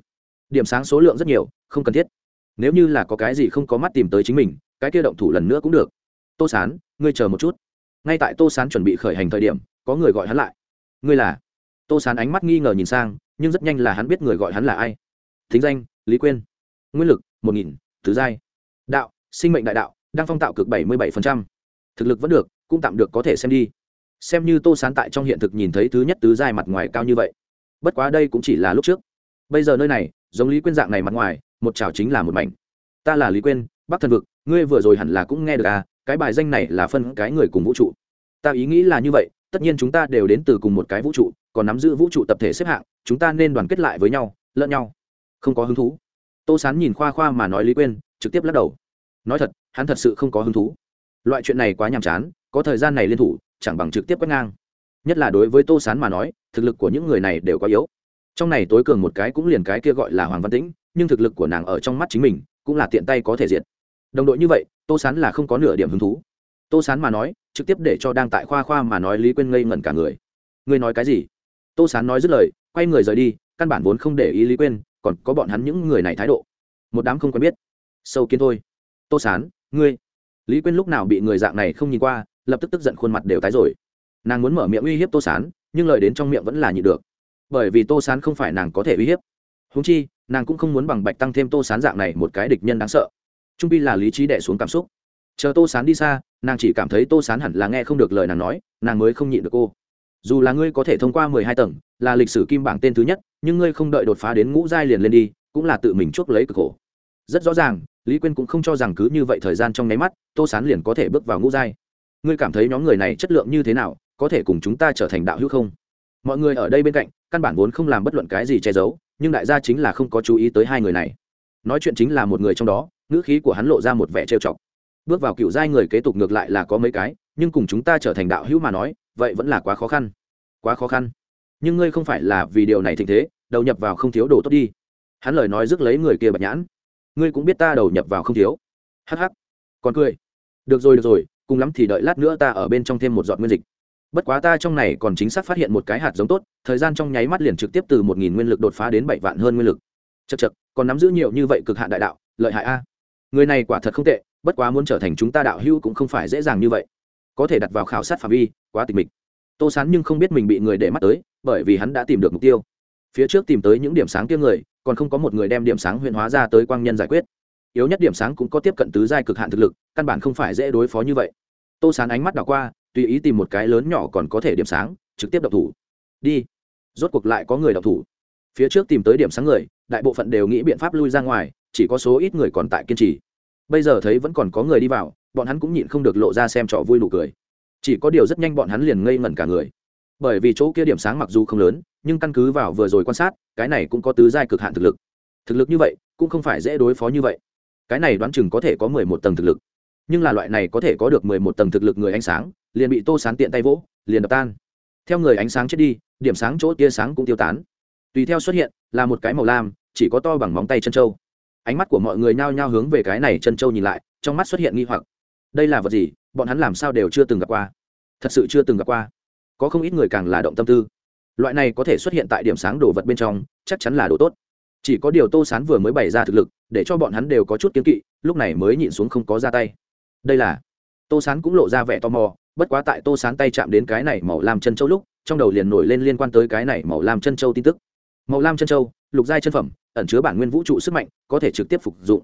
Điểm sáng số lượng rất nhiều, không cần thiết. Nếu như là có cái gì không có mắt tìm tới chính mình, cái kia động thủ lần nữa cũng được. Tô sán, ngươi chờ một chút. Ngay tại tô sán chuẩn bị khởi hành thời điểm, có người gọi hắn lại. Ngươi là? Tô sán ánh mắt nghi ngờ nhìn sang, nhưng rất nhanh là hắn biết người gọi hắn là ai. Thính danh, lý quyên. Nguyên lực, một nghìn thứ giai. Đạo, sinh mệnh đại đạo, đang phong tạo cực bảy mươi bảy thực lực vẫn được, cũng tạm được có thể xem đi xem như tô sán tại trong hiện thực nhìn thấy thứ nhất tứ giai mặt ngoài cao như vậy. Bất quá đây cũng chỉ là lúc trước. Bây giờ nơi này, giống lý quyên dạng này mặt ngoài, một chảo chính là một mảnh. Ta là lý quyên, bắc thần vực, ngươi vừa rồi hẳn là cũng nghe được à cái bài danh này là phân cái người cùng vũ trụ. Ta ý nghĩ là như vậy, tất nhiên chúng ta đều đến từ cùng một cái vũ trụ, còn nắm giữ vũ trụ tập thể xếp hạng, chúng ta nên đoàn kết lại với nhau, lẫn nhau. Không có hứng thú. Tô sán nhìn khoa khoa mà nói lý quyên, trực tiếp lắc đầu. Nói thật, hắn thật sự không có hứng thú. Loại chuyện này quá nhàm chán, có thời gian này liên thủ chẳng bằng trực tiếp quét ngang. Nhất là đối với tô sán mà nói, thực lực của những người này đều quá yếu. Trong này tối cường một cái cũng liền cái kia gọi là hoàng văn tĩnh, nhưng thực lực của nàng ở trong mắt chính mình cũng là tiện tay có thể diệt. Đồng đội như vậy, tô sán là không có nửa điểm hứng thú. Tô sán mà nói, trực tiếp để cho đang tại khoa khoa mà nói lý quên ngây ngẩn cả người. Ngươi nói cái gì? Tô sán nói dứt lời, quay người rời đi, căn bản vốn không để ý lý quên còn có bọn hắn những người này thái độ. Một đám không quen biết. Sâu kiến thôi. Tô sán, ngươi. Lý quên lúc nào bị người dạng này không nhìn qua lập tức tức giận khuôn mặt đều tái rồi. Nàng muốn mở miệng uy hiếp tô sán, nhưng lời đến trong miệng vẫn là nhịn được. Bởi vì tô sán không phải nàng có thể uy hiếp. Húng chi, nàng cũng không muốn bằng bạch tăng thêm tô sán dạng này một cái địch nhân đáng sợ. Trung pi là lý trí đẻ xuống cảm xúc. Chờ tô sán đi xa, nàng chỉ cảm thấy tô sán hẳn là nghe không được lời nàng nói, nàng mới không nhịn được cô. Dù là ngươi có thể thông qua mười hai tầng, là lịch sử kim bảng tên thứ nhất, nhưng ngươi không đợi đột phá đến ngũ giai liền lên đi, cũng là tự mình chuốc lấy cực khổ. Rất rõ ràng, lý quyên cũng không cho rằng cứ như vậy thời gian trong nháy mắt, tô sán liền có thể bước vào ngũ giai ngươi cảm thấy nhóm người này chất lượng như thế nào, có thể cùng chúng ta trở thành đạo hữu không? Mọi người ở đây bên cạnh, căn bản vốn không làm bất luận cái gì che giấu, nhưng đại gia chính là không có chú ý tới hai người này. Nói chuyện chính là một người trong đó, ngữ khí của hắn lộ ra một vẻ trêu chọc. Bước vào cựu giai người kế tục ngược lại là có mấy cái, nhưng cùng chúng ta trở thành đạo hữu mà nói, vậy vẫn là quá khó khăn. Quá khó khăn. Nhưng ngươi không phải là vì điều này thịnh thế, đầu nhập vào không thiếu đồ tốt đi. Hắn lời nói rước lấy người kia bạch nhãn. Ngươi cũng biết ta đầu nhập vào không thiếu. Hh còn cười. Được rồi được rồi cùng lắm thì đợi lát nữa ta ở bên trong thêm một giọt nguyên dịch. Bất quá ta trong này còn chính xác phát hiện một cái hạt giống tốt, thời gian trong nháy mắt liền trực tiếp từ một nghìn nguyên lực đột phá đến bảy vạn hơn nguyên lực. Chật chật còn nắm giữ nhiều như vậy cực hạn đại đạo, lợi hại a. Người này quả thật không tệ, bất quá muốn trở thành chúng ta đạo hữu cũng không phải dễ dàng như vậy. Có thể đặt vào khảo sát phạm vi, quá tịch mịch. Tô sán nhưng không biết mình bị người để mắt tới, bởi vì hắn đã tìm được mục tiêu. Phía trước tìm tới những điểm sáng kia người, còn không có một người đem điểm sáng huyện hóa ra tới quang nhân giải quyết yếu nhất điểm sáng cũng có tiếp cận tứ giai cực hạn thực lực, căn bản không phải dễ đối phó như vậy. Tô sán ánh mắt đảo qua, tùy ý tìm một cái lớn nhỏ còn có thể điểm sáng, trực tiếp đập thủ. Đi. Rốt cuộc lại có người đập thủ. Phía trước tìm tới điểm sáng người, đại bộ phận đều nghĩ biện pháp lui ra ngoài, chỉ có số ít người còn tại kiên trì. Bây giờ thấy vẫn còn có người đi vào, bọn hắn cũng nhịn không được lộ ra xem trò vui nụ cười. Chỉ có điều rất nhanh bọn hắn liền ngây ngẩn cả người. Bởi vì chỗ kia điểm sáng mặc dù không lớn, nhưng căn cứ vào vừa rồi quan sát, cái này cũng có tứ giai cực hạn thực lực. Thực lực như vậy, cũng không phải dễ đối phó như vậy cái này đoán chừng có thể có mười một tầng thực lực. Nhưng là loại này có thể có được mười một tầng thực lực người ánh sáng, liền bị tô sán tiện tay vỗ, liền đập tan. Theo người ánh sáng chết đi, điểm sáng chỗ tia sáng cũng tiêu tán. Tùy theo xuất hiện, là một cái màu lam, chỉ có to bằng móng tay chân trâu. Ánh mắt của mọi người nhao nhao hướng về cái này chân trâu nhìn lại, trong mắt xuất hiện nghi hoặc. Đây là vật gì? Bọn hắn làm sao đều chưa từng gặp qua. Thật sự chưa từng gặp qua. Có không ít người càng là động tâm tư. Loại này có thể xuất hiện tại điểm sáng đồ vật bên trong, chắc chắn là đồ tốt chỉ có điều tô sán vừa mới bày ra thực lực, để cho bọn hắn đều có chút kiếm kỵ, lúc này mới nhịn xuống không có ra tay. Đây là, tô sán cũng lộ ra vẻ tò mò, bất quá tại tô sán tay chạm đến cái này màu lam chân châu lúc, trong đầu liền nổi lên liên quan tới cái này màu lam chân châu tin tức. Màu lam chân châu, lục giai chân phẩm, ẩn chứa bản nguyên vũ trụ sức mạnh, có thể trực tiếp phục dụng.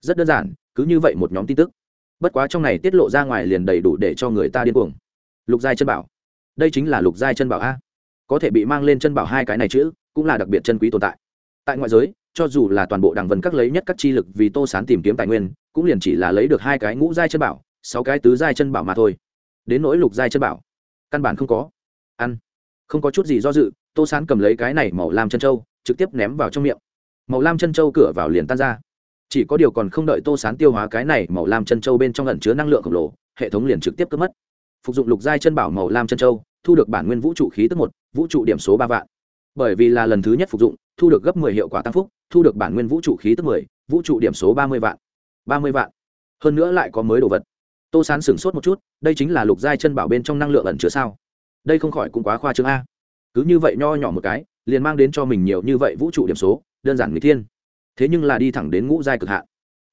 Rất đơn giản, cứ như vậy một nhóm tin tức. Bất quá trong này tiết lộ ra ngoài liền đầy đủ để cho người ta điên cuồng. Lục giai chân bảo. Đây chính là lục giai chân bảo a. Có thể bị mang lên chân bảo hai cái này chữ cũng là đặc biệt chân quý tồn tại tại ngoại giới, cho dù là toàn bộ đảng vân các lấy nhất các chi lực vì tô sán tìm kiếm tài nguyên, cũng liền chỉ là lấy được hai cái ngũ giai chân bảo, sáu cái tứ giai chân bảo mà thôi. Đến nỗi lục giai chân bảo, căn bản không có. Ăn. Không có chút gì do dự, tô sán cầm lấy cái này màu lam chân trâu trực tiếp ném vào trong miệng. Màu lam chân trâu cửa vào liền tan ra. Chỉ có điều còn không đợi tô sán tiêu hóa cái này màu lam chân trâu bên trong lẩn chứa năng lượng khổng lồ, hệ thống liền trực tiếp cướp mất. Phục dụng lục giai chân bảo màu lam chân trâu thu được bản nguyên vũ trụ khí tức một, vũ trụ điểm số ba vạn bởi vì là lần thứ nhất phục dụng, thu được gấp mười hiệu quả tăng phúc, thu được bản nguyên vũ trụ khí tức mười, vũ trụ điểm số ba mươi vạn. Ba mươi vạn. Hơn nữa lại có mới đồ vật. Tô sán sửng sốt một chút, đây chính là lục giai chân bảo bên trong năng lượng ẩn chứa sao? Đây không khỏi cũng quá khoa trương a. Cứ như vậy nho nhỏ một cái, liền mang đến cho mình nhiều như vậy vũ trụ điểm số, đơn giản người thiên. Thế nhưng là đi thẳng đến ngũ giai cực hạn.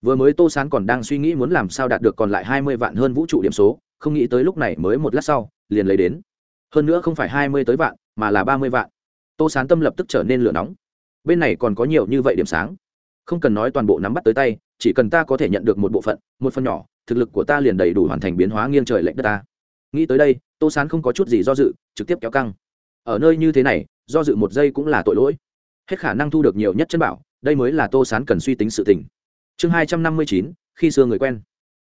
Vừa mới tô sán còn đang suy nghĩ muốn làm sao đạt được còn lại hai mươi vạn hơn vũ trụ điểm số, không nghĩ tới lúc này mới một lát sau, liền lấy đến. Hơn nữa không phải hai mươi tới vạn, mà là ba mươi vạn tô sán tâm lập tức trở nên lửa nóng. Bên này còn có nhiều như vậy điểm sáng. Không cần nói toàn bộ nắm bắt tới tay, chỉ cần ta có thể nhận được một bộ phận, một phần nhỏ, thực lực của ta liền đầy đủ hoàn thành biến hóa nghiêng trời lệch đất ta. Nghĩ tới đây, tô sán không có chút gì do dự, trực tiếp kéo căng. Ở nơi như thế này, do dự một giây cũng là tội lỗi. Hết khả năng thu được nhiều nhất chân bảo, đây mới là tô sán cần suy tính sự tình. Chương hai trăm năm mươi chín, khi xưa người quen.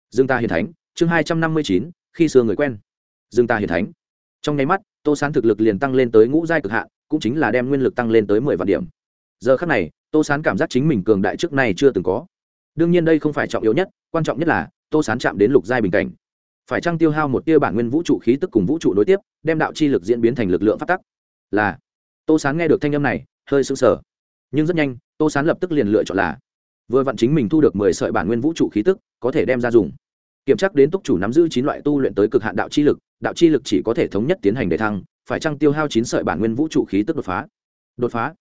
Dương ta hiền thánh, chương hai trăm năm mươi chín, khi xưa người quen. Dương ta hiền thánh. Trong nháy mắt tô sán thực lực liền tăng lên tới ngũ giai cực hạn, cũng chính là đem nguyên lực tăng lên tới mười vạn điểm. Giờ khắc này, tô sán cảm giác chính mình cường đại trước nay chưa từng có. Đương nhiên đây không phải trọng yếu nhất, quan trọng nhất là, tô sán chạm đến lục giai bình cảnh. Phải chăng tiêu hao một tia bản nguyên vũ trụ khí tức cùng vũ trụ nối tiếp, đem đạo chi lực diễn biến thành lực lượng phát tắc? Là. Tô sán nghe được thanh âm này, hơi sững sờ. Nhưng rất nhanh, tô sán lập tức liền lựa chọn là, vừa vặn chính mình thu được mười sợi bản nguyên vũ trụ khí tức, có thể đem ra dùng. Kiểm tra đến túc chủ nắm giữ chín loại tu luyện tới cực hạn đạo chi lực đạo chi lực chỉ có thể thống nhất tiến hành đề thăng, phải chăng tiêu hao chín sợi bản nguyên vũ trụ khí tức đột phá? Đột phá.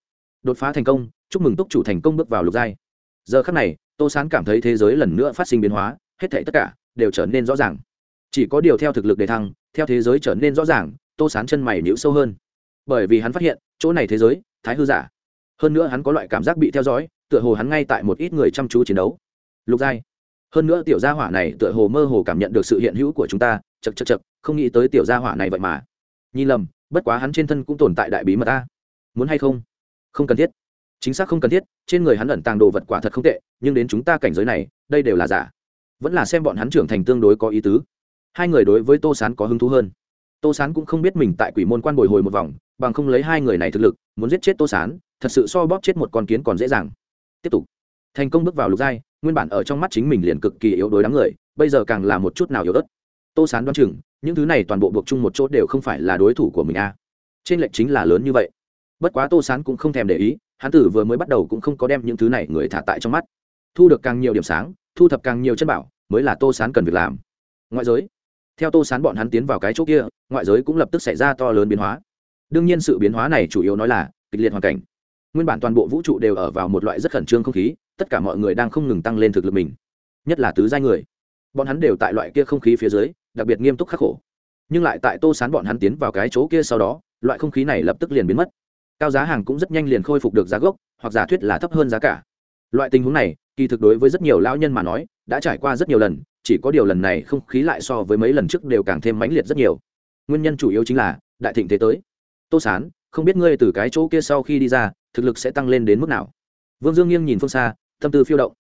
Đột phá thành công, chúc mừng túc chủ thành công bước vào lục giai. Giờ khắc này, tô sán cảm thấy thế giới lần nữa phát sinh biến hóa, hết thảy tất cả đều trở nên rõ ràng. Chỉ có điều theo thực lực đề thăng, theo thế giới trở nên rõ ràng, tô sán chân mày nhíu sâu hơn. Bởi vì hắn phát hiện, chỗ này thế giới, thái hư giả. Hơn nữa hắn có loại cảm giác bị theo dõi, tựa hồ hắn ngay tại một ít người chăm chú chiến đấu. Lục giai. Hơn nữa tiểu gia hỏa này tựa hồ mơ hồ cảm nhận được sự hiện hữu của chúng ta chật chật chật không nghĩ tới tiểu gia hỏa này vậy mà. Nhìn lầm, bất quá hắn trên thân cũng tồn tại đại bí mật ta muốn hay không? Không cần thiết. Chính xác không cần thiết, trên người hắn ẩn tàng đồ vật quả thật không tệ, nhưng đến chúng ta cảnh giới này, đây đều là giả. Vẫn là xem bọn hắn trưởng thành tương đối có ý tứ. Hai người đối với tô sán có hứng thú hơn. Tô sán cũng không biết mình tại quỷ môn quan bồi hồi một vòng, bằng không lấy hai người này thực lực, muốn giết chết tô sán, thật sự so bóp chết một con kiến còn dễ dàng. Tiếp tục. Thành công bước vào lục giai, nguyên bản ở trong mắt chính mình liền cực kỳ yếu đuối đám người, bây giờ càng là một chút nào yếu ớt. Tô sán đoán chừng những thứ này toàn bộ buộc chung một chỗ đều không phải là đối thủ của mình a trên lệnh chính là lớn như vậy. Bất quá tô sán cũng không thèm để ý hán tử vừa mới bắt đầu cũng không có đem những thứ này người thả tại trong mắt. Thu được càng nhiều điểm sáng, thu thập càng nhiều chân bảo, mới là tô sán cần việc làm. Ngoại giới. Theo tô sán bọn hắn tiến vào cái chỗ kia, ngoại giới cũng lập tức xảy ra to lớn biến hóa. Đương nhiên sự biến hóa này chủ yếu nói là kịch liệt hoàn cảnh. Nguyên bản toàn bộ vũ trụ đều ở vào một loại rất khẩn trương không khí, tất cả mọi người đang không ngừng tăng lên thực lực mình, nhất là tứ giai người. Bọn hắn đều tại loại kia không khí phía dưới đặc biệt nghiêm túc khắc khổ. Nhưng lại tại tô sán bọn hắn tiến vào cái chỗ kia sau đó, loại không khí này lập tức liền biến mất. Cao giá hàng cũng rất nhanh liền khôi phục được giá gốc, hoặc giả thuyết là thấp hơn giá cả. Loại tình huống này, kỳ thực đối với rất nhiều lão nhân mà nói, đã trải qua rất nhiều lần, chỉ có điều lần này không khí lại so với mấy lần trước đều càng thêm mãnh liệt rất nhiều. Nguyên nhân chủ yếu chính là, đại thịnh thế tới. Tô sán, không biết ngươi từ cái chỗ kia sau khi đi ra, thực lực sẽ tăng lên đến mức nào? Vương dương nghiêng nhìn phương xa, tâm tư phiêu động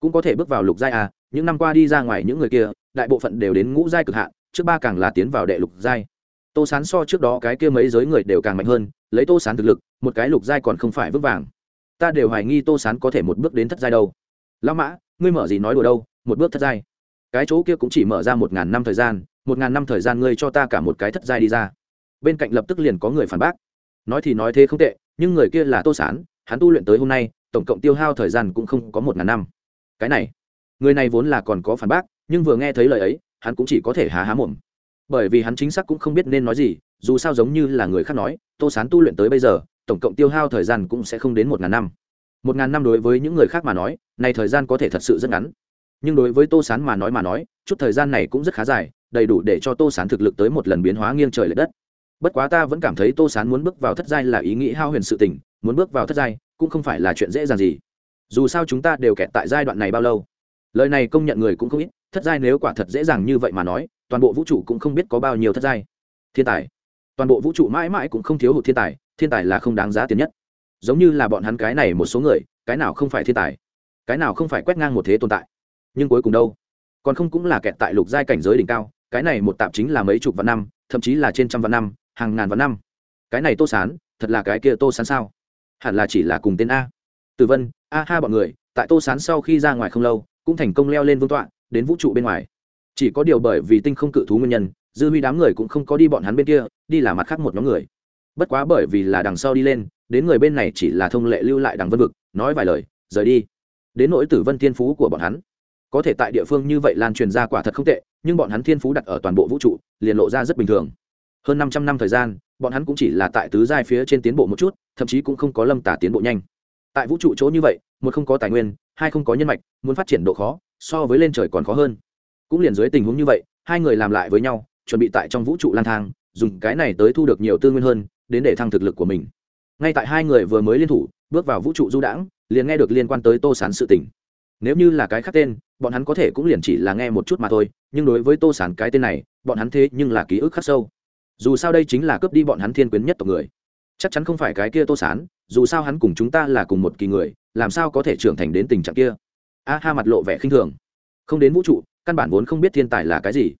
cũng có thể bước vào lục giai à những năm qua đi ra ngoài những người kia, đại bộ phận đều đến ngũ giai cực hạn, trước ba càng là tiến vào đệ lục giai. Tô sán so trước đó cái kia mấy giới người đều càng mạnh hơn, lấy tô sán thực lực, một cái lục giai còn không phải vững vàng. Ta đều hoài nghi tô sán có thể một bước đến thất giai đâu. Lão mã, ngươi mở gì nói đùa đâu, một bước thất giai. Cái chỗ kia cũng chỉ mở ra một ngàn năm thời gian, một ngàn năm thời gian ngươi cho ta cả một cái thất giai đi ra. Bên cạnh lập tức liền có người phản bác. Nói thì nói thế không tệ, nhưng người kia là tô sán, hắn tu luyện tới hôm nay, tổng cộng tiêu hao thời gian cũng không có một ngàn năm cái này, người này vốn là còn có phản bác, nhưng vừa nghe thấy lời ấy, hắn cũng chỉ có thể há há mồm. Bởi vì hắn chính xác cũng không biết nên nói gì, dù sao giống như là người khác nói, tô sán tu luyện tới bây giờ, tổng cộng tiêu hao thời gian cũng sẽ không đến một ngàn năm. Một ngàn năm đối với những người khác mà nói, này thời gian có thể thật sự rất ngắn. Nhưng đối với tô sán mà nói mà nói, chút thời gian này cũng rất khá dài, đầy đủ để cho tô sán thực lực tới một lần biến hóa nghiêng trời l ệ đất. Bất quá ta vẫn cảm thấy tô sán muốn bước vào thất giai là ý nghĩ hao huyền sự tình, muốn bước vào thất giai cũng không phải là chuyện dễ dàng gì dù sao chúng ta đều kẹt tại giai đoạn này bao lâu. Lời này công nhận người cũng không ít, thất giai nếu quả thật dễ dàng như vậy mà nói, toàn bộ vũ trụ cũng không biết có bao nhiêu thất giai. Thiên tài. Toàn bộ vũ trụ mãi mãi cũng không thiếu hụt thiên tài thiên tài là không đáng giá tiền nhất. Giống như là bọn hắn cái này một số người, cái nào không phải thiên tài? Cái nào không phải quét ngang một thế tồn tại? Nhưng cuối cùng đâu? Còn không cũng là kẹt tại lục giai cảnh giới đỉnh cao, cái này một tạp chính là mấy chục vạn năm, thậm chí là trên trăm vạn năm, hàng ngàn vạn năm. Cái này tô sán, thật là cái kia tô sán sao? Hẳn là chỉ là cùng tên a. Từ vân a ha bọn người, tại tô sán sau khi ra ngoài không lâu, cũng thành công leo lên vương tọa, đến vũ trụ bên ngoài. Chỉ có điều bởi vì tinh không cự thú nguyên nhân, dư huy đám người cũng không có đi bọn hắn bên kia, đi là mặt khác một nhóm người. Bất quá bởi vì là đằng sau đi lên, đến người bên này chỉ là thông lệ lưu lại đằng vân vực, nói vài lời, rời đi. Đến nỗi tử vân thiên phú của bọn hắn. Có thể tại địa phương như vậy lan truyền ra quả thật không tệ, nhưng bọn hắn thiên phú đặt ở toàn bộ vũ trụ, liền lộ ra rất bình thường. Hơn 500 năm thời gian, bọn hắn cũng chỉ là tại tứ giai phía trên tiến bộ một chút, thậm chí cũng không có lâm tả tiến bộ nhanh tại vũ trụ chỗ như vậy, một không có tài nguyên, hai không có nhân mạch, muốn phát triển độ khó, so với lên trời còn khó hơn. Cũng liền dưới tình huống như vậy, hai người làm lại với nhau, chuẩn bị tại trong vũ trụ lang thang, dùng cái này tới thu được nhiều tư nguyên hơn, đến để thăng thực lực của mình. Ngay tại hai người vừa mới liên thủ, bước vào vũ trụ du đãng, liền nghe được liên quan tới tô sán sự tình. Nếu như là cái khác tên, bọn hắn có thể cũng liền chỉ là nghe một chút mà thôi, nhưng đối với tô sán cái tên này, bọn hắn thế nhưng là ký ức khắc sâu. Dù sao đây chính là cướp đi bọn hắn thiên quyến nhất tộc người. Chắc chắn không phải cái kia tô sán dù sao hắn cùng chúng ta là cùng một kỳ người, làm sao có thể trưởng thành đến tình trạng kia? A ha mặt lộ vẻ khinh thường. Không đến vũ trụ, căn bản vốn không biết thiên tài là cái gì.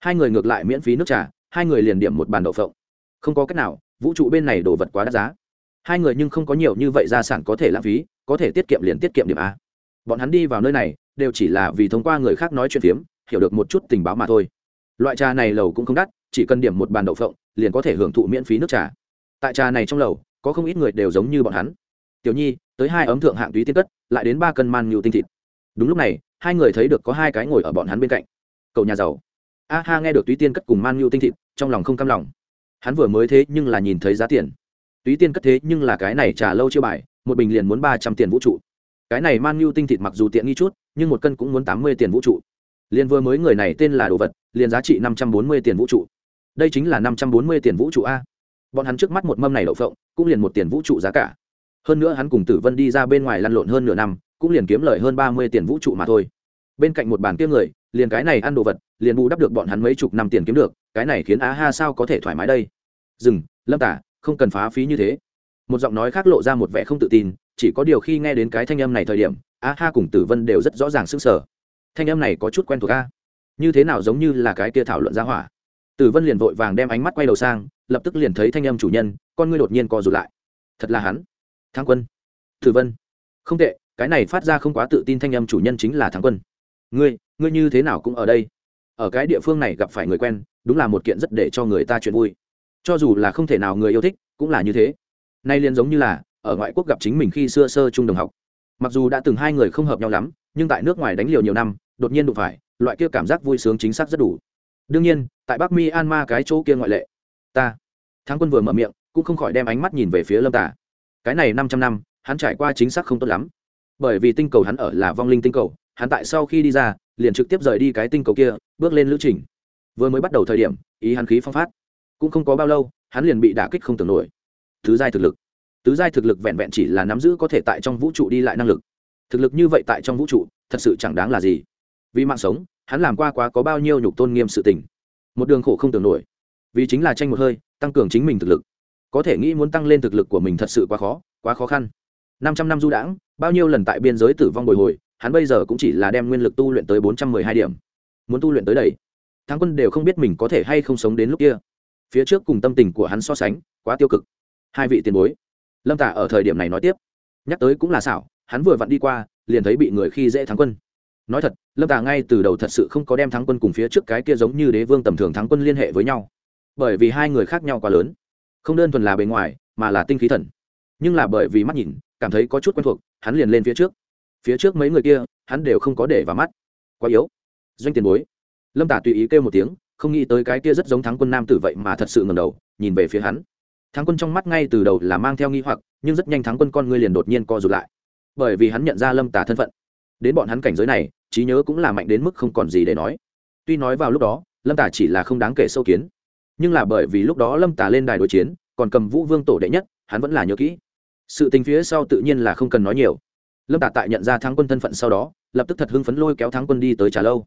Hai người ngược lại miễn phí nước trà, hai người liền điểm một bàn đậu phộng. Không có cách nào, vũ trụ bên này đồ vật quá đắt giá. Hai người nhưng không có nhiều như vậy gia sản có thể lãng phí, có thể tiết kiệm liền tiết kiệm điểm a. Bọn hắn đi vào nơi này, đều chỉ là vì thông qua người khác nói chuyện phiếm, hiểu được một chút tình báo mà thôi. Loại trà này lầu cũng không đắt, chỉ cần điểm một bàn đậu phộng, liền có thể hưởng thụ miễn phí nước trà. Tại trà này trong lầu có không ít người đều giống như bọn hắn. Tiểu nhi, tới hai ấm thượng hạng túy tiên cất, lại đến ba cân man nhu tinh thịt. Đúng lúc này, hai người thấy được có hai cái ngồi ở bọn hắn bên cạnh. Cậu nhà giàu. A ha, nghe được túy tiên cất cùng man nhu tinh thịt, trong lòng không cam lòng. Hắn vừa mới thế nhưng là nhìn thấy giá tiền. Túy tiên cất thế nhưng là cái này trả lâu chưa bài, một bình liền muốn ba trăm tiền vũ trụ. Cái này man nhu tinh thịt mặc dù tiện nghi chút, nhưng một cân cũng muốn tám mươi tiền vũ trụ. Liền vừa mới người này tên là đồ vật, liền giá trị năm trăm bốn mươi tiền vũ trụ. Đây chính là năm trăm bốn mươi tiền vũ trụ a bọn hắn trước mắt một mâm này đậu phộng, cũng liền một tiền vũ trụ giá cả. Hơn nữa hắn cùng tử vân đi ra bên ngoài lăn lộn hơn nửa năm, cũng liền kiếm lời hơn ba mươi tiền vũ trụ mà thôi. Bên cạnh một bàn kia người, liền cái này ăn đồ vật, liền bù đắp được bọn hắn mấy chục năm tiền kiếm được, cái này khiến á ha sao có thể thoải mái đây? Dừng, lâm tả, không cần phá phí như thế. Một giọng nói khác lộ ra một vẻ không tự tin, chỉ có điều khi nghe đến cái thanh âm này thời điểm á ha cùng tử vân đều rất rõ ràng sức sở thanh âm này có chút quen thuộc a. Như thế nào giống như là cái kia thảo luận ra hỏa. Tử vân liền vội vàng đem ánh mắt quay đầu sang lập tức liền thấy thanh âm chủ nhân, con ngươi đột nhiên co rụt lại. Thật là hắn. Thắng quân. Thử vân. Không tệ, cái này phát ra không quá tự tin thanh âm chủ nhân chính là thắng quân. Ngươi ngươi như thế nào cũng ở đây. Ở cái địa phương này gặp phải người quen, đúng là một kiện rất để cho người ta chuyện vui. Cho dù là không thể nào người yêu thích, cũng là như thế. Nay liền giống như là, ở ngoại quốc gặp chính mình khi xưa sơ trung đồng học. Mặc dù đã từng hai người không hợp nhau lắm, nhưng tại nước ngoài đánh liều nhiều năm, đột nhiên đụng phải, loại kia cảm giác vui sướng chính xác rất đủ. Đương nhiên, tại bắc Mi Alma cái chỗ kia ngoại lệ ta. Thắng quân vừa mở miệng, cũng không khỏi đem ánh mắt nhìn về phía lâm tả cái này năm trăm năm, hắn trải qua chính xác không tốt lắm. Bởi vì tinh cầu hắn ở là vong linh tinh cầu, hắn tại sau khi đi ra, liền trực tiếp rời đi cái tinh cầu kia, bước lên lữ trình. Vừa mới bắt đầu thời điểm, ý hắn khí phong phát. Cũng không có bao lâu, hắn liền bị đả kích không tưởng nổi. Thứ giai thực lực. Tứ giai thực lực vẹn vẹn chỉ là nắm giữ có thể tại trong vũ trụ đi lại năng lực. Thực lực như vậy tại trong vũ trụ, thật sự chẳng đáng là gì. Vì mạng sống, hắn làm qua quá có bao nhiêu nhục tôn nghiêm sự tình. Một đường khổ không tưởng nổi vì chính là tranh một hơi, tăng cường chính mình thực lực. Có thể nghĩ muốn tăng lên thực lực của mình thật sự quá khó quá khó khăn. Năm trăm năm du đãng, bao nhiêu lần tại biên giới tử vong bồi hồi, hắn bây giờ cũng chỉ là đem nguyên lực tu luyện tới bốn trăm mười hai điểm. Muốn tu luyện tới đây, thắng quân đều không biết mình có thể hay không sống đến lúc kia. Phía trước cùng tâm tình của hắn so sánh, quá tiêu cực. Hai vị tiền bối, lâm tả ở thời điểm này nói tiếp. Nhắc tới cũng là xảo, hắn vừa vặn đi qua, liền thấy bị người khi dễ thắng quân. Nói thật, lâm tả ngay từ đầu thật sự không có đem thắng quân cùng phía trước cái kia giống như đế vương tầm thường thắng quân liên hệ với nhau bởi vì hai người khác nhau quá lớn. Không đơn thuần là bề ngoài, mà là tinh khí thần. Nhưng là bởi vì mắt nhìn, cảm thấy có chút quen thuộc, hắn liền lên phía trước. Phía trước mấy người kia, hắn đều không có để vào mắt. Quá yếu. Doanh tiền bối. Lâm tả tùy ý kêu một tiếng, không nghĩ tới cái kia rất giống thắng quân nam tử vậy mà thật sự ngầm đầu, nhìn về phía hắn. Thắng quân trong mắt ngay từ đầu là mang theo nghi hoặc, nhưng rất nhanh thắng quân con ngươi liền đột nhiên co rụt lại. Bởi vì hắn nhận ra lâm tả thân phận. Đến bọn hắn cảnh giới này, trí nhớ cũng là mạnh đến mức không còn gì để nói. Tuy nói vào lúc đó, lâm tả chỉ là không đáng kể sâu kiến nhưng là bởi vì lúc đó lâm tả lên đài đối chiến, còn cầm vũ vương tổ đệ nhất, hắn vẫn là nhớ kỹ. Sự tình phía sau tự nhiên là không cần nói nhiều. Lâm tả tại nhận ra thắng quân thân phận sau đó, lập tức thật hưng phấn lôi kéo thắng quân đi tới trà lâu.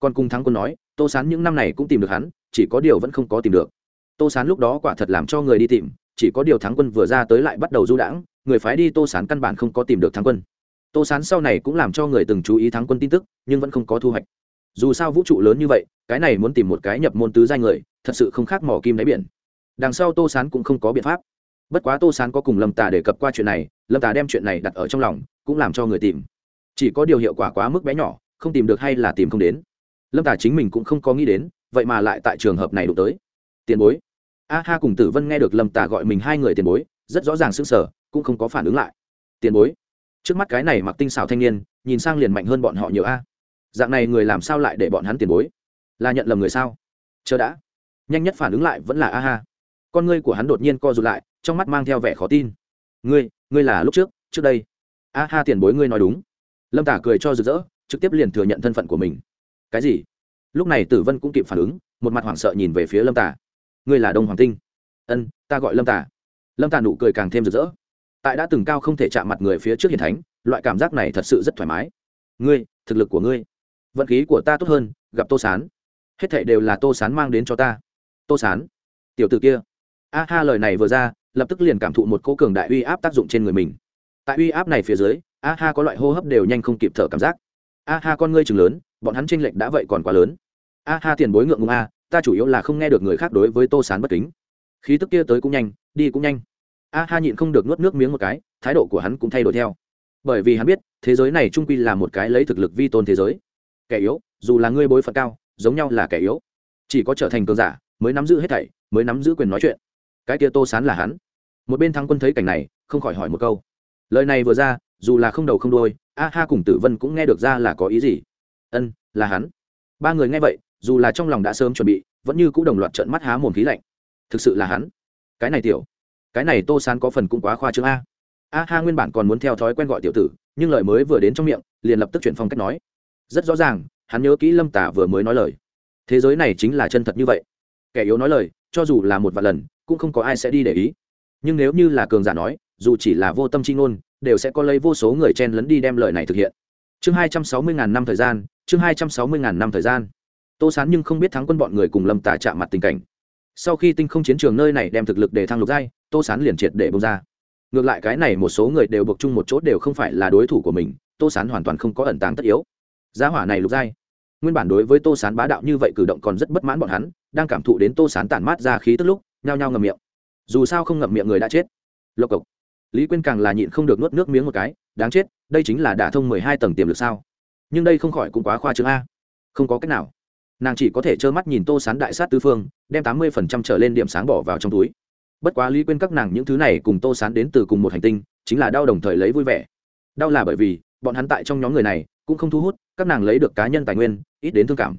Còn cùng thắng quân nói, tô sán những năm này cũng tìm được hắn, chỉ có điều vẫn không có tìm được. Tô sán lúc đó quả thật làm cho người đi tìm, chỉ có điều thắng quân vừa ra tới lại bắt đầu du đãng, người phái đi tô sán căn bản không có tìm được thắng quân. Tô sán sau này cũng làm cho người từng chú ý thắng quân tin tức, nhưng vẫn không có thu hoạch. Dù sao vũ trụ lớn như vậy cái này muốn tìm một cái nhập môn tứ danh người, thật sự không khác mỏ kim đáy biển. Đằng sau tô sán cũng không có biện pháp. Bất quá tô sán có cùng lâm tà đề cập qua chuyện này, lâm tà đem chuyện này đặt ở trong lòng, cũng làm cho người tìm. Chỉ có điều hiệu quả quá mức bé nhỏ, không tìm được hay là tìm không đến. Lâm tà chính mình cũng không có nghĩ đến, vậy mà lại tại trường hợp này đụng tới. Tiền bối. A ha cùng tử vân nghe được lâm tà gọi mình hai người tiền bối, rất rõ ràng s ư n g sở cũng không có phản ứng lại. Tiền bối. Trước mắt cái này mặc tinh xào thanh niên, nhìn sang liền mạnh hơn bọn họ nhiều a. Dạng này người làm sao lại để bọn hắn tiền bối? Là nhận lầm người sao? Chờ đã. Nhanh nhất phản ứng lại vẫn là a ha. Con ngươi của hắn đột nhiên co rụt lại, trong mắt mang theo vẻ khó tin. Ngươi ngươi là lúc trước trước đây. A ha tiền bối ngươi nói đúng. Lâm tả cười cho rực rỡ, trực tiếp liền thừa nhận thân phận của mình. Cái gì? Lúc này tử vân cũng kịp phản ứng, một mặt hoảng sợ nhìn về phía lâm tả. Ngươi là đông hoàng tinh. Ân, ta gọi lâm tả. Lâm tả nụ cười càng thêm rực rỡ. Tại đã từng cao không thể chạm mặt người phía trước hiền thánh, loại cảm giác này thật sự rất thoải mái. Ngươi, thực lực của ngươi, vận khí của ta tốt hơn, gặp tô sán hết thảy đều là tô sán mang đến cho ta. Tô sán, tiểu t ử kia. A ha, lời này vừa ra, lập tức liền cảm thụ một cô cường đại uy áp tác dụng trên người mình. Tại uy áp này phía dưới, a ha có loại hô hấp đều nhanh không kịp thở cảm giác. A ha, con ngươi chừng lớn, bọn hắn tranh lệch đã vậy còn quá lớn. A ha, tiền bối ngượng ngùng a, ta chủ yếu là không nghe được người khác đối với tô sán bất kính. Khí tức kia tới cũng nhanh, đi cũng nhanh. A ha nhịn không được nuốt nước miếng một cái, thái độ của hắn cũng thay đổi theo. Bởi vì hắn biết, thế giới này trung quy là một cái lấy thực lực vi tôn thế giới. Kẻ yếu, dù là ngươi bối phận cao giống nhau là kẻ yếu. Chỉ có trở thành cường giả mới nắm giữ hết thảy, mới nắm giữ quyền nói chuyện. Cái kia tô sán là hắn. Một bên thắng quân thấy cảnh này, không khỏi hỏi một câu. Lời này vừa ra, dù là không đầu không đôi a ha cùng tử vân cũng nghe được ra là có ý gì. Ân, là hắn. Ba người nghe vậy, dù là trong lòng đã sớm chuẩn bị, vẫn như c ũ đồng loạt trận mắt há mồm khí lạnh. Thực sự là hắn. Cái này tiểu, cái này tô sán có phần cũng quá khoa trương a. A ha nguyên bản còn muốn theo thói quen gọi tiểu tử, nhưng lời mới vừa đến trong miệng, liền lập tức chuyển phong cách nói. Rất rõ ràng hắn nhớ kỹ lâm tả vừa mới nói lời. Thế giới này chính là chân thật như vậy. Kẻ yếu nói lời, cho dù là một vài lần, cũng không có ai sẽ đi để ý. Nhưng nếu như là cường giả nói, dù chỉ là vô tâm chi ngôn, đều sẽ có lấy vô số người chen lấn đi đem lời này thực hiện. Chương hai trăm sáu mươi ngàn năm thời gian, chương hai trăm sáu mươi ngàn năm thời gian. Tô sán nhưng không biết thắng quân bọn người cùng lâm tả chạm mặt tình cảnh. Sau khi tinh không chiến trường nơi này đem thực lực để thăng lục giai, tô sán liền triệt để bông ra. Ngược lại cái này một số người đều buộc chung một chỗ đều không phải là đối thủ của mình, tô sán hoàn toàn không có ẩn tàng tất yếu. Giá hỏa này lục giai nguyên bản đối với tô sán bá đạo như vậy cử động còn rất bất mãn bọn hắn, đang cảm thụ đến tô sán tản mát ra khí tức lúc, nhao nhao ngậm miệng. Dù sao không ngậm miệng người đã chết. Lộc cộc. Lý quyên càng là nhịn không được nuốt nước miếng một cái, đáng chết, đây chính là đả thông mười hai tầng tiềm lực sao? Nhưng đây không khỏi cũng quá khoa trương a. Không có cách nào. Nàng chỉ có thể trơ mắt nhìn tô sán đại sát tư phương, đem tám mươi phần trăm trở lên điểm sáng bỏ vào trong túi. Bất quá lý quên các nàng những thứ này cùng tô sán đến từ cùng một hành tinh, chính là đau đồng thời lấy vui vẻ. Đau là bởi vì, bọn hắn tại trong nhóm người này, cũng không thu hút các nàng lấy được cá nhân tài nguyên, ít đến thương cảm.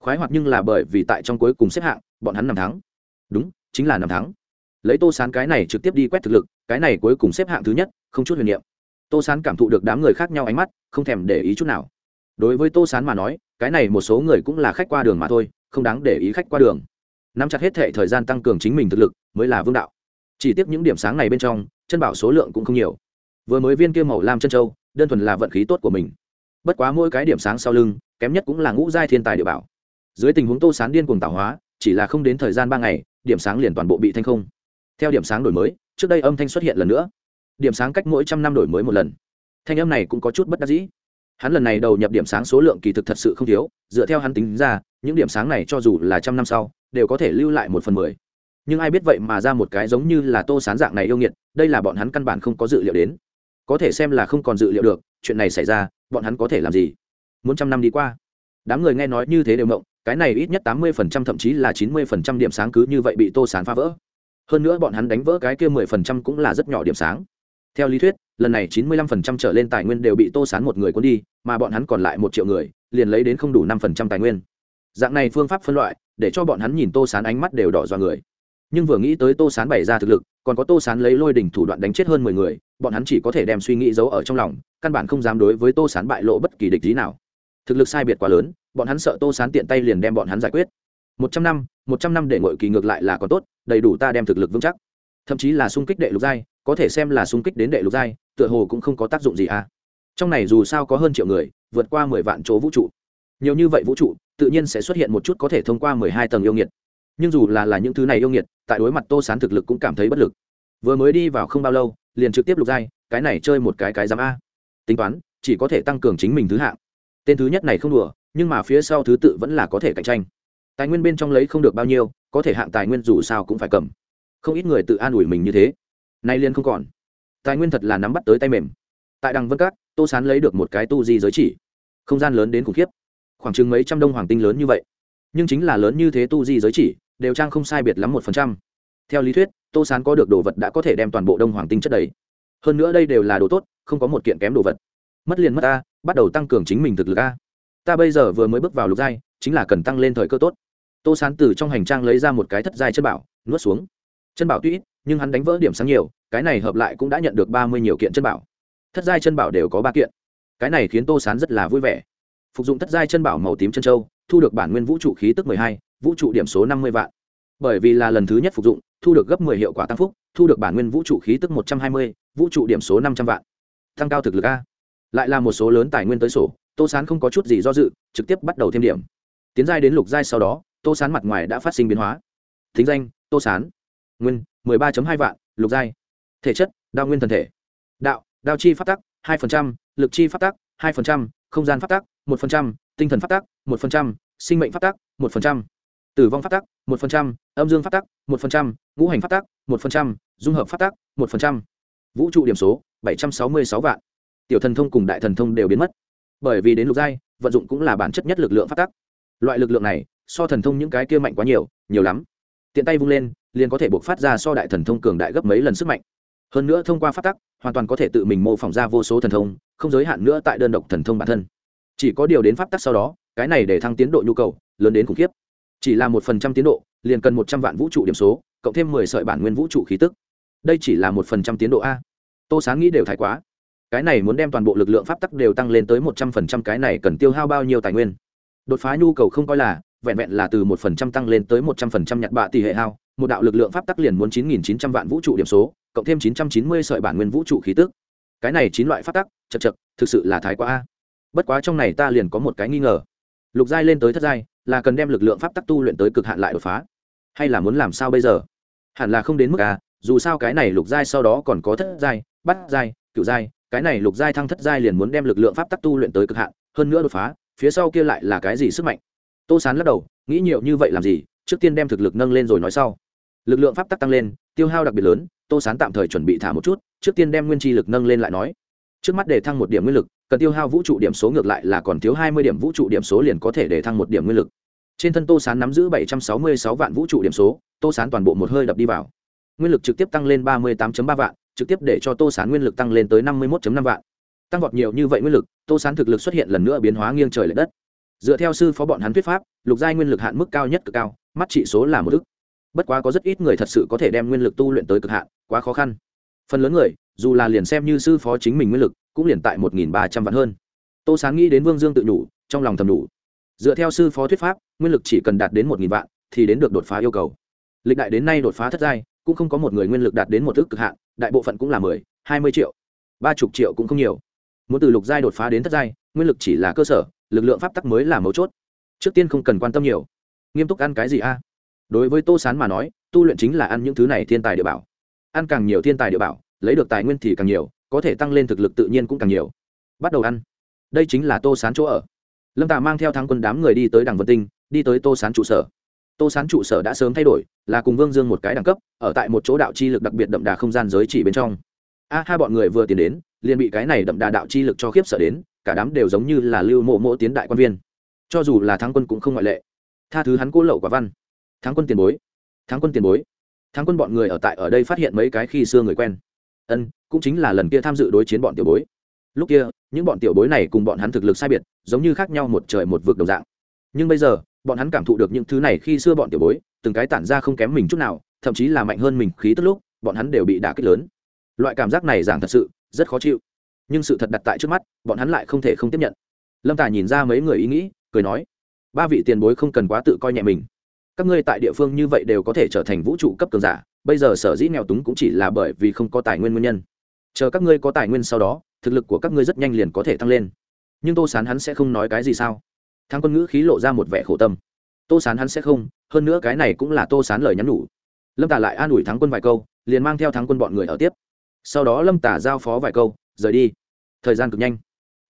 Khoái hoạt nhưng là bởi vì tại trong cuối cùng xếp hạng, bọn hắn nằm thắng. Đúng, chính là nằm thắng. Lấy tô sán cái này trực tiếp đi quét thực lực, cái này cuối cùng xếp hạng thứ nhất, không chút huyền niệm. Tô sán cảm thụ được đám người khác nhau ánh mắt, không thèm để ý chút nào. Đối với tô sán mà nói, cái này một số người cũng là khách qua đường mà thôi, không đáng để ý khách qua đường. Nắm chặt hết thệ thời gian tăng cường chính mình thực lực, mới là vương đạo. Chỉ tiếc những điểm sáng này bên trong, chân bảo số lượng cũng không nhiều. Vừa mới viên kia màu lam chân châu, đơn thuần là vận khí tốt của mình bất quá mỗi cái điểm sáng sau lưng, kém nhất cũng là ngũ giai thiên tài địa bảo. Dưới tình huống tô sán điên cuồng tạo hóa, chỉ là không đến thời gian ba ngày, điểm sáng liền toàn bộ bị thanh không. Theo điểm sáng đổi mới, trước đây âm thanh xuất hiện lần nữa. Điểm sáng cách mỗi trăm năm đổi mới một lần. Thanh âm này cũng có chút bất đắc dĩ. Hắn lần này đầu nhập điểm sáng số lượng kỳ thực thật sự không thiếu, dựa theo hắn tính ra, những điểm sáng này cho dù là trăm năm sau, đều có thể lưu lại một phần mười. Nhưng ai biết vậy mà ra một cái giống như là tô sán dạng này yêu nghiệt, đây là bọn hắn căn bản không có dự liệu đến. Có thể xem là không còn dự liệu được, chuyện này xảy ra bọn hắn có thể làm gì? Muốn trăm năm đi qua. Đám người nghe nói như thế đều mộng cái này ít nhất tám mươi phần trăm, thậm chí là chín mươi phần trăm điểm sáng cứ như vậy bị tô sán phá vỡ. Hơn nữa bọn hắn đánh vỡ cái kia mười phần trăm cũng là rất nhỏ điểm sáng. Theo lý thuyết, lần này chín mươi lăm phần trăm trở lên tài nguyên đều bị tô sán một người cuốn đi, mà bọn hắn còn lại một triệu người, liền lấy đến không đủ năm phần trăm tài nguyên. Dạng này phương pháp phân loại, để cho bọn hắn nhìn tô sán ánh mắt đều đỏ do người. Nhưng vừa nghĩ tới tô sán bày ra thực lực còn có tô sán lấy lôi đỉnh thủ đoạn đánh chết hơn mười người, bọn hắn chỉ có thể đem suy nghĩ giấu ở trong lòng, căn bản không dám đối với tô sán bại lộ bất kỳ địch lý nào. Thực lực sai biệt quá lớn, bọn hắn sợ tô sán tiện tay liền đem bọn hắn giải quyết. Một trăm năm, một trăm năm để ngội kỳ ngược lại là còn tốt, đầy đủ ta đem thực lực vững chắc. Thậm chí là xung kích đệ lục giai, có thể xem là xung kích đến đệ lục giai, tựa hồ cũng không có tác dụng gì à. Trong này dù sao có hơn triệu người, vượt qua mười vạn chỗ vũ trụ. Nhiều như vậy vũ trụ, tự nhiên sẽ xuất hiện một chút có thể thông qua mười hai tầng yêu nghiệt nhưng dù là là những thứ này yêu nghiệt tại đối mặt tô sán thực lực cũng cảm thấy bất lực. Vừa mới đi vào không bao lâu liền trực tiếp lục giai cái này chơi một cái cái giám a. Tính toán chỉ có thể tăng cường chính mình thứ hạng. Tên thứ nhất này không đùa nhưng mà phía sau thứ tự vẫn là có thể cạnh tranh. Tài nguyên bên trong lấy không được bao nhiêu có thể hạng tài nguyên dù sao cũng phải cầm. Không ít người tự an ủi mình như thế. Nay liên không còn. Tài nguyên thật là nắm bắt tới tay mềm. Tại đằng vân cát, tô sán lấy được một cái tu di giới chỉ. Không gian lớn đến khủng khiếp. Khoảng chừng mấy trăm đông hoàng tinh lớn như vậy. Nhưng chính là lớn như thế tu di giới chỉ đều trang không sai biệt lắm một phần trăm. Theo lý thuyết, tô sán có được đồ vật đã có thể đem toàn bộ đông hoàng tinh chất đầy. Hơn nữa đây đều là đồ tốt, không có một kiện kém đồ vật. Mất liền mất ta, bắt đầu tăng cường chính mình thực lực a. Ta bây giờ vừa mới bước vào lục giai, chính là cần tăng lên thời cơ tốt. Tô sán từ trong hành trang lấy ra một cái thất giai chân bảo, nuốt xuống. Chân bảo tuy ít, nhưng hắn đánh vỡ điểm sáng nhiều, cái này hợp lại cũng đã nhận được ba mươi nhiều kiện chân bảo. Thất giai chân bảo đều có ba kiện. Cái này khiến tô sán rất là vui vẻ. Phục dụng thất giai chân bảo màu tím chân châu thu được bản nguyên vũ trụ khí tức mười hai, vũ trụ điểm số năm mươi vạn. Bởi vì là lần thứ nhất phục dụng, thu được gấp mười hiệu quả tăng phúc, thu được bản nguyên vũ trụ khí tức một trăm hai mươi, vũ trụ điểm số năm trăm vạn. Tăng cao thực lực a. Lại là một số lớn tài nguyên tới sổ, tô sán không có chút gì do dự, trực tiếp bắt đầu thêm điểm. Tiến giai đến lục giai sau đó, tô sán mặt ngoài đã phát sinh biến hóa. Thính danh, tô sán. Nguyên, mười ba hai vạn, lục giai. Thể chất, đao nguyên thần thể. Đạo, đao chi phát tắc, hai phần trăm, lực chi phát tắc, hai phần trăm, không gian phát tắc một phần trăm tinh thần phát tác, một phần trăm sinh mệnh phát tác, một phần trăm tử vong phát tác, một phần trăm âm dương phát tác, một phần trăm ngũ hành phát tác, một phần trăm dung hợp phát tác, một phần trăm. Vũ trụ điểm số bảy trăm sáu mươi sáu vạn. Tiểu thần thông cùng đại thần thông đều biến mất. Bởi vì đến lục giai vận dụng cũng là bản chất nhất lực lượng phát tác, loại lực lượng này so thần thông những cái kia mạnh quá nhiều nhiều lắm. Tiện tay vung lên liền có thể buộc phát ra so đại thần thông cường đại gấp mấy lần sức mạnh. Hơn nữa thông qua phát tắc hoàn toàn có thể tự mình mô phỏng ra vô số thần thông không giới hạn nữa tại đơn độc thần thông bản thân chỉ có điều đến pháp tắc sau đó, cái này để thăng tiến độ nhu cầu, lớn đến khủng khiếp. Chỉ là một phần trăm tiến độ, liền cần một trăm vạn vũ trụ điểm số, cộng thêm mười sợi bản nguyên vũ trụ khí tức. Đây chỉ là một phần trăm tiến độ a. Tô sáng nghĩ đều thái quá. Cái này muốn đem toàn bộ lực lượng pháp tắc đều tăng lên tới một trăm phần trăm, cái này cần tiêu hao bao nhiêu tài nguyên? Đột phá nhu cầu không coi là, vẹn vẹn là từ một phần trăm tăng lên tới một trăm phần trăm nhặt bạ tỷ hệ hao. Một đạo lực lượng pháp tắc liền muốn chín nghìn chín trăm vạn vũ trụ điểm số, cộng thêm chín trăm chín mươi sợi bản nguyên vũ trụ khí tức. Cái này chín loại pháp tắc, chật chật, thực sự là thái quá a bất quá trong này ta liền có một cái nghi ngờ. Lục giai lên tới thất giai, là cần đem lực lượng pháp tắc tu luyện tới cực hạn lại đột phá? Hay là muốn làm sao bây giờ? Hẳn là không đến mức à dù sao cái này lục giai sau đó còn có thất giai bắt giai cựu giai, cái này lục giai thăng thất giai liền muốn đem lực lượng pháp tắc tu luyện tới cực hạn, hơn nữa đột phá, phía sau kia lại là cái gì sức mạnh? Tô sán lắc đầu, nghĩ nhiều như vậy làm gì? Trước tiên đem thực lực nâng lên rồi nói sau. Lực lượng pháp tắc tăng lên, tiêu hao đặc biệt lớn, tô sán tạm thời chuẩn bị thả một chút, trước tiên đem nguyên chi lực nâng lên lại nói trước mắt để thăng một điểm nguyên lực, cần tiêu hao vũ trụ điểm số ngược lại là còn thiếu hai mươi điểm vũ trụ điểm số liền có thể để thăng một điểm nguyên lực. Trên thân tô sán nắm giữ bảy trăm sáu mươi sáu vạn vũ trụ điểm số, tô sán toàn bộ một hơi đập đi vào. Nguyên lực trực tiếp tăng lên ba mươi tám ba vạn, trực tiếp để cho tô sán nguyên lực tăng lên tới năm mươi một năm vạn. Tăng vọt nhiều như vậy nguyên lực, tô sán thực lực xuất hiện lần nữa biến hóa nghiêng trời l ệ đất. Dựa theo sư phó bọn hắn thuyết pháp, lục giai nguyên lực hạn mức cao nhất cực cao, mắt trị số là một ức. Bất quá có rất ít người thật sự có thể đem nguyên lực tu luyện tới cực hạn, quá khó khăn. Phần lớn người dù là liền xem như sư phó chính mình nguyên lực, cũng liền tại một nghìn ba trăm vạn hơn. Tô sáng nghĩ đến vương dương tự nhủ, trong lòng thầm đủ dựa theo sư phó thuyết pháp, nguyên lực chỉ cần đạt đến một nghìn vạn, thì đến được đột phá yêu cầu. Lịch đại đến nay đột phá thất giai, cũng không có một người nguyên lực đạt đến một ước cực hạn, đại bộ phận cũng là mười, hai mươi triệu, ba chục triệu cũng không nhiều. Muốn từ lục giai đột phá đến thất giai, nguyên lực chỉ là cơ sở, lực lượng pháp tắc mới là mấu chốt. Trước tiên không cần quan tâm nhiều. Nghiêm túc ăn cái gì a? Đối với tô sán mà nói, tu luyện chính là ăn những thứ này thiên tài địa bảo. Ăn càng nhiều thiên tài địa bảo lấy được tài nguyên thì càng nhiều, có thể tăng lên thực lực tự nhiên cũng càng nhiều. Bắt đầu ăn. Đây chính là tô sán chỗ ở. Lâm tà mang theo thắng quân đám người đi tới đảng vân tinh, đi tới tô sán trụ sở. Tô sán trụ sở đã sớm thay đổi, là cùng vương dương một cái đẳng cấp, ở tại một chỗ đạo chi lực đặc biệt đậm đà không gian giới chỉ bên trong. A hai bọn người vừa tiến đến, liền bị cái này đậm đà đạo chi lực cho khiếp sợ đến, cả đám đều giống như là lưu mộ mộ tiến đại quan viên. Cho dù là thắng quân cũng không ngoại lệ. Tha thứ hắn cố lậu quả văn. Thắng quân tiền bối. Thắng quân tiền bối. Thắng quân bọn người ở tại ở đây phát hiện mấy cái khi xưa người quen ân, cũng chính là lần kia tham dự đối chiến bọn tiểu bối. Lúc kia, những bọn tiểu bối này cùng bọn hắn thực lực sai biệt, giống như khác nhau một trời một vực đồng dạng. Nhưng bây giờ, bọn hắn cảm thụ được những thứ này khi xưa bọn tiểu bối, từng cái tản ra không kém mình chút nào, thậm chí là mạnh hơn mình khí tức lúc, bọn hắn đều bị đả kích lớn. Loại cảm giác này giảng thật sự, rất khó chịu. Nhưng sự thật đặt tại trước mắt, bọn hắn lại không thể không tiếp nhận. Lâm tài nhìn ra mấy người ý nghĩ, cười nói, ba vị tiền bối không cần quá tự coi nhẹ mình các ngươi tại địa phương như vậy đều có thể trở thành vũ trụ cấp cường giả, bây giờ sở dĩ nghèo túng cũng chỉ là bởi vì không có tài nguyên nguyên nhân. Chờ các ngươi có tài nguyên sau đó, thực lực của các ngươi rất nhanh liền có thể tăng lên. Nhưng tô sán hắn sẽ không nói cái gì sao? Thắng quân ngữ khí lộ ra một vẻ khổ tâm. Tô sán hắn sẽ không, hơn nữa cái này cũng là tô sán lời nhắn nhủ. Lâm tả lại an ủi thắng quân vài câu, liền mang theo thắng quân bọn người ở tiếp. Sau đó lâm tả giao phó vài câu, rời đi. Thời gian cực nhanh.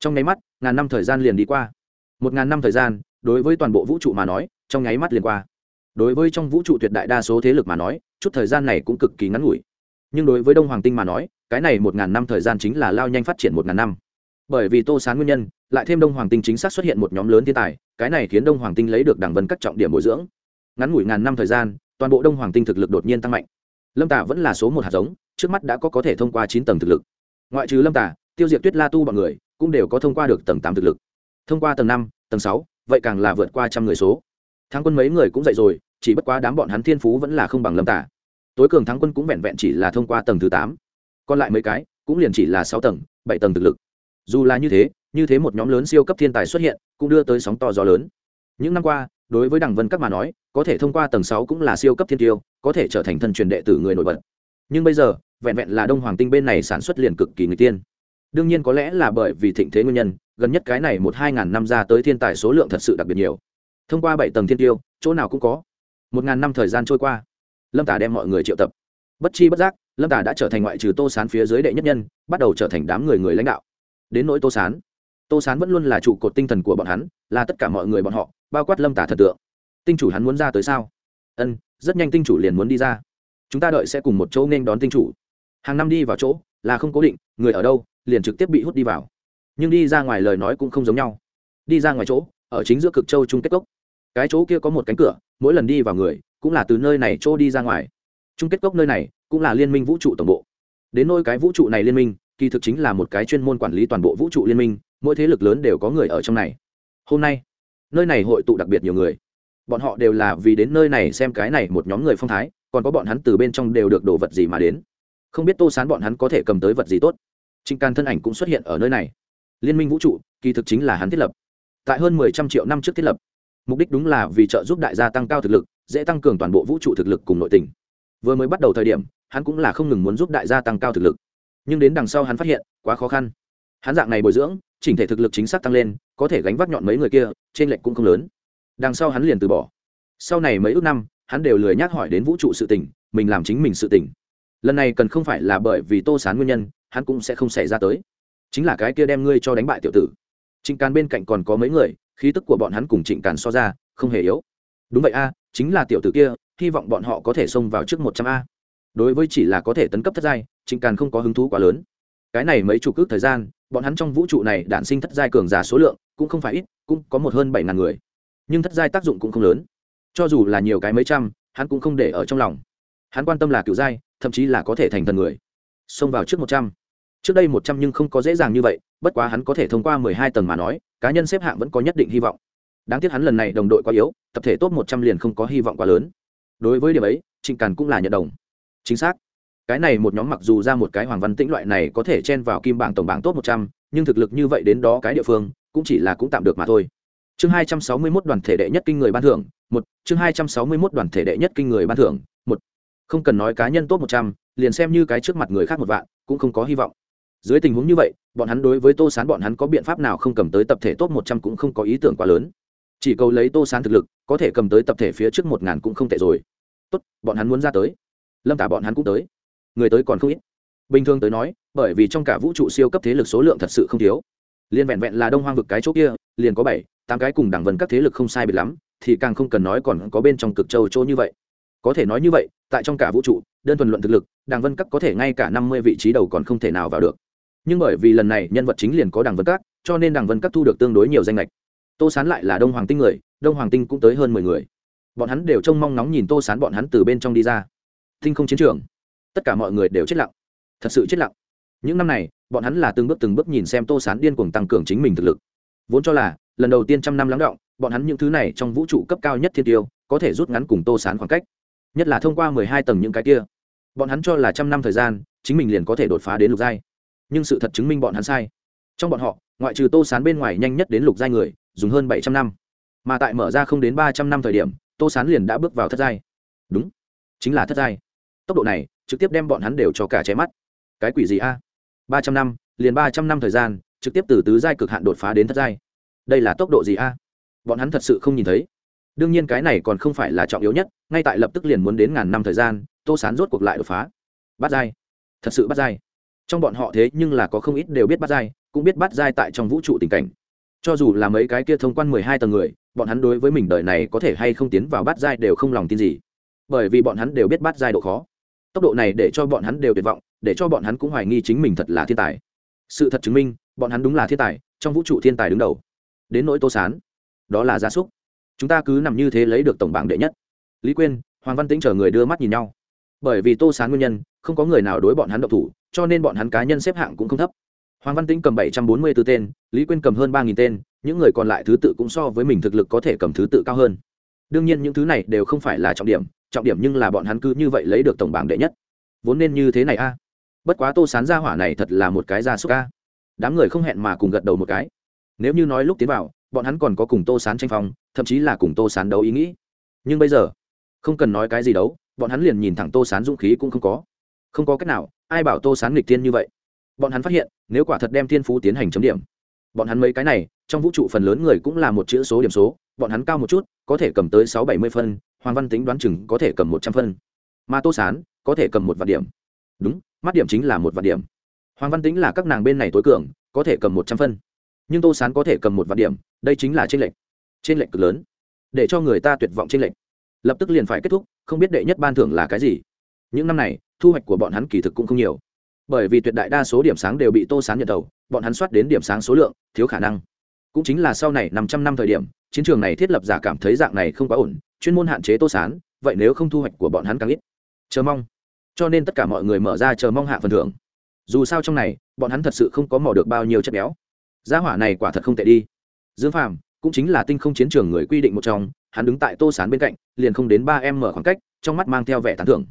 Trong nháy mắt, ngàn năm thời gian liền đi qua. Một ngàn năm thời gian, đối với toàn bộ vũ trụ mà nói, trong nháy mắt liền qua đối với trong vũ trụ tuyệt đại đa số thế lực mà nói, chút thời gian này cũng cực kỳ ngắn ngủi. Nhưng đối với đông hoàng tinh mà nói, cái này một ngàn năm thời gian chính là lao nhanh phát triển một ngàn năm. Bởi vì tô sán nguyên nhân, lại thêm đông hoàng tinh chính xác xuất hiện một nhóm lớn thiên tài, cái này khiến đông hoàng tinh lấy được đảng vân các trọng điểm bồi dưỡng. Ngắn ngủi ngàn năm thời gian, toàn bộ đông hoàng tinh thực lực đột nhiên tăng mạnh. Lâm tả vẫn là số một hạt giống, trước mắt đã có có thể thông qua chín tầng thực lực. Ngoại trừ lâm tả tiêu diệt tuyết la tu b người, cũng đều có thông qua được tầng tám thực lực. Thông qua tầng năm, tầng sáu, vậy càng là vượt qua trăm người số thắng quân mấy người cũng dậy rồi, chỉ bất quá đám bọn hắn thiên phú vẫn là không bằng lâm tả. Tối cường thắng quân cũng vẹn vẹn chỉ là thông qua tầng thứ tám, còn lại mấy cái cũng liền chỉ là sáu tầng, bảy tầng thực lực. Dù là như thế như thế một nhóm lớn siêu cấp thiên tài xuất hiện, cũng đưa tới sóng to gió lớn. Những năm qua, đối với đằng vân các mà nói, có thể thông qua tầng sáu cũng là siêu cấp thiên tiêu, có thể trở thành thân truyền đệ tử người nổi bật. Nhưng bây giờ, vẹn vẹn là đông hoàng tinh bên này sản xuất liền cực kỳ người tiên. Đương nhiên có lẽ là bởi vì thịnh thế nguyên nhân, gần nhất cái này một hai ngàn năm ra tới thiên tài số lượng thật sự đặc biệt nhiều thông qua bảy tầng thiên tiêu, chỗ nào cũng có. Một ngàn năm thời gian trôi qua, lâm tả đem mọi người triệu tập. Bất chi bất giác, lâm tả đã trở thành ngoại trừ tô sán phía dưới đệ nhất nhân, bắt đầu trở thành đám người người lãnh đạo. Đến nỗi tô sán tô sán vẫn luôn là trụ cột tinh thần của bọn hắn, là tất cả mọi người bọn họ, bao quát lâm tả thần tượng. Tinh chủ hắn muốn ra tới sao? Ân, rất nhanh tinh chủ liền muốn đi ra. Chúng ta đợi sẽ cùng một chỗ nên đón tinh chủ. Hàng năm đi vào chỗ, là không cố định, người ở đâu, liền trực tiếp bị hút đi vào. Nhưng đi ra ngoài lời nói cũng không giống nhau. Đi ra ngoài chỗ, ở chính giữa cực châu trung kết cốc cái chỗ kia có một cánh cửa, mỗi lần đi vào người, cũng là từ nơi này chỗ đi ra ngoài. Chung kết cốc nơi này, cũng là liên minh vũ trụ tổng bộ. Đến nôi cái vũ trụ này liên minh, kỳ thực chính là một cái chuyên môn quản lý toàn bộ vũ trụ liên minh, mỗi thế lực lớn đều có người ở trong này. Hôm nay, nơi này hội tụ đặc biệt nhiều người. Bọn họ đều là vì đến nơi này xem cái này một nhóm người phong thái, còn có bọn hắn từ bên trong đều được đồ vật gì mà đến. Không biết tô sán bọn hắn có thể cầm tới vật gì tốt. Trịnh can thân ảnh cũng xuất hiện ở nơi này. Liên minh vũ trụ, kỳ thực chính là hắn thiết lập. Tại hơn mười trăm triệu năm trước thiết lập mục đích đúng là vì trợ giúp đại gia tăng cao thực lực, dễ tăng cường toàn bộ vũ trụ thực lực cùng nội tình. Vừa mới bắt đầu thời điểm, hắn cũng là không ngừng muốn giúp đại gia tăng cao thực lực. Nhưng đến đằng sau hắn phát hiện, quá khó khăn. Hắn dạng này bồi dưỡng, chỉnh thể thực lực chính xác tăng lên, có thể gánh vác nhọn mấy người kia, trên lệnh cũng không lớn. Đằng sau hắn liền từ bỏ. Sau này mấy ước năm, hắn đều lười nhắc hỏi đến vũ trụ sự tình, mình làm chính mình sự tình. Lần này cần không phải là bởi vì tô sán nguyên nhân, hắn cũng sẽ không xảy ra tới. Chính là cái kia đem ngươi cho đánh bại tiểu tử. Trịnh càn bên cạnh còn có mấy người khí tức của bọn hắn cùng trịnh càn so ra, không hề yếu. Đúng vậy a, chính là tiểu tử kia, hy vọng bọn họ có thể xông vào trước một trăm a. Đối với chỉ là có thể tấn cấp thất giai, trịnh càn không có hứng thú quá lớn. Cái này mấy chục ước thời gian, bọn hắn trong vũ trụ này đản sinh thất giai cường giả số lượng cũng không phải ít, cũng có một hơn bảy ngàn người. Nhưng thất giai tác dụng cũng không lớn. Cho dù là nhiều cái mấy trăm, hắn cũng không để ở trong lòng. Hắn quan tâm là cựu giai, thậm chí là có thể thành thần người. Xông vào trước một trăm trước đây một trăm nhưng không có dễ dàng như vậy, bất quá hắn có thể thông qua mười hai tầng mà nói, cá nhân xếp hạng vẫn có nhất định hy vọng. Đáng tiếc hắn lần này đồng đội quá yếu, tập thể top một trăm liền không có hy vọng quá lớn. Đối với điểm ấy, trịnh càn cũng là nhận đồng. Chính xác. Cái này một nhóm mặc dù ra một cái hoàng văn tĩnh loại này có thể chen vào kim bảng tổng bảng top một trăm, nhưng thực lực như vậy đến đó cái địa phương, cũng chỉ là cũng tạm được mà thôi. Chương hai trăm sáu mươi 261 đoàn thể đệ nhất kinh người ban thưởng, một, chương hai trăm sáu mươi 261 đoàn thể đệ nhất kinh người ban thưởng, một. Không cần nói cá nhân top một trăm, liền xem như cái trước mặt người khác một vạn, cũng không có hy vọng dưới tình huống như vậy, bọn hắn đối với tô sán bọn hắn có biện pháp nào không cầm tới tập thể top một trăm cũng không có ý tưởng quá lớn. Chỉ cầu lấy tô sán thực lực, có thể cầm tới tập thể phía trước một ngàn cũng không tệ rồi. Tốt, bọn hắn muốn ra tới. Lâm tả bọn hắn cũng tới. Người tới còn không ít. Bình thường tới nói, bởi vì trong cả vũ trụ siêu cấp thế lực số lượng thật sự không thiếu. Liên vẹn vẹn là đông hoang vực cái chỗ kia, liền có bảy, tám cái cùng đẳng vân các thế lực không sai biệt lắm, thì càng không cần nói còn có bên trong cực châu chỗ như vậy. Có thể nói như vậy, tại trong cả vũ trụ, đơn thuần luận thực lực đảng vân các có thể ngay cả năm mươi vị trí đầu còn không thể nào vào được nhưng bởi vì lần này nhân vật chính liền có đảng vân các, cho nên đảng vân các thu được tương đối nhiều danh lệch tô sán lại là đông hoàng tinh người, đông hoàng tinh cũng tới hơn mười người. Bọn hắn đều trông mong nóng nhìn tô sán bọn hắn từ bên trong đi ra. Tinh không chiến trường. Tất cả mọi người đều chết lặng. Thật sự chết lặng. Những năm này, bọn hắn là từng bước từng bước nhìn xem tô sán điên cuồng tăng cường chính mình thực lực. Vốn cho là, lần đầu tiên trăm năm lắng động, bọn hắn những thứ này trong vũ trụ cấp cao nhất thiên tiêu, có thể rút ngắn cùng tô sán khoảng cách. Nhất là thông qua mười hai tầng những cái kia. Bọn hắn cho là trăm năm thời gian, chính mình liền có thể đột phá đến lục giai nhưng sự thật chứng minh bọn hắn sai. Trong bọn họ, ngoại trừ tô sán bên ngoài nhanh nhất đến lục giai người, dùng hơn bảy trăm năm. Mà tại mở ra không đến ba trăm năm thời điểm, tô sán liền đã bước vào thất giai. Đúng, chính là thất giai. Tốc độ này, trực tiếp đem bọn hắn đều cho cả trái mắt. Cái quỷ gì a? Ba trăm năm, liền ba trăm năm thời gian, trực tiếp từ tứ giai cực hạn đột phá đến thất giai. Đây là tốc độ gì a? Bọn hắn thật sự không nhìn thấy. Đương nhiên cái này còn không phải là trọng yếu nhất, ngay tại lập tức liền muốn đến ngàn năm thời gian, tô sán rốt cuộc lại đột phá. Bắt giai. Thật sự bắt giai trong bọn họ thế nhưng là có không ít đều biết bắt dai cũng biết bắt dai tại trong vũ trụ tình cảnh. Cho dù là mấy cái kia thông quan mười hai tầng người, bọn hắn đối với mình đời này có thể hay không tiến vào bắt dai đều không lòng tin gì. Bởi vì bọn hắn đều biết bắt dai độ khó. Tốc độ này để cho bọn hắn đều tuyệt vọng, để cho bọn hắn cũng hoài nghi chính mình thật là thiên tài. Sự thật chứng minh, bọn hắn đúng là thiên tài, trong vũ trụ thiên tài đứng đầu. Đến nỗi tô sán, đó là gia súc. Chúng ta cứ nằm như thế lấy được tổng bảng đệ nhất. Lý quyên, hoàng văn tĩnh chờ người đưa mắt nhìn nhau. Bởi vì tô sán nguyên nhân, không có người nào đối bọn hắn độc thủ cho nên bọn hắn cá nhân xếp hạng cũng không thấp. Hoàng văn tĩnh cầm bảy trăm bốn mươi b ố tên, lý quyên cầm hơn ba nghìn tên, những người còn lại thứ tự cũng so với mình thực lực có thể cầm thứ tự cao hơn. Đương nhiên những thứ này đều không phải là trọng điểm trọng điểm nhưng là bọn hắn cứ như vậy lấy được tổng bảng đệ nhất. Vốn nên như thế này a. Bất quá tô sán ra hỏa này thật là một cái gia súc a. Đám người không hẹn mà cùng gật đầu một cái. Nếu như nói lúc tiến vào, bọn hắn còn có cùng tô sán tranh phong, thậm chí là cùng tô sán đấu ý nghĩ. Nhưng bây giờ, không cần nói cái gì đấu, bọn hắn liền nhìn thẳng tô sán dũng khí cũng không có. Không có cách nào ai bảo tô sán nghịch tiên như vậy? Bọn hắn phát hiện, nếu quả thật đem thiên phú tiến hành chấm điểm. Bọn hắn mấy cái này, trong vũ trụ phần lớn người cũng là một chữ số điểm số, bọn hắn cao một chút, có thể cầm tới sáu bảy mươi phân, hoàng văn tính đoán chừng có thể cầm một trăm phân. Mà tô sán, có thể cầm một vạn điểm. Đúng, mắt điểm chính là một vạn điểm. Hoàng văn tính là các nàng bên này tối cường, có thể cầm một trăm phân. Nhưng tô sán có thể cầm một vạn điểm, đây chính là trên lệnh trên lệnh cực lớn. Để cho người ta tuyệt vọng trên lệnh lập tức liền phải kết thúc, không biết đệ nhất ban thưởng là cái gì. Những năm này thu hoạch của bọn hắn kỳ thực cũng không nhiều. Bởi vì tuyệt đại đa số điểm sáng đều bị tô sán nhận đầu, bọn hắn soát đến điểm sáng số lượng, thiếu khả năng. Cũng chính là sau này năm trăm năm thời điểm, chiến trường này thiết lập giả cảm thấy dạng này không quá ổn, chuyên môn hạn chế tô sán, vậy nếu không thu hoạch của bọn hắn càng ít. Chờ mong. Cho nên tất cả mọi người mở ra chờ mong hạ phần thưởng. Dù sao trong này, bọn hắn thật sự không có mỏ được bao nhiêu chất béo. Gia hỏa này quả thật không tệ đi. Dương phàm, cũng chính là tinh không chiến trường người quy định một trong, hắn đứng tại tô sán bên cạnh, liền không đến ba em mở khoảng cách, trong mắt mang theo vẻ tán thưởng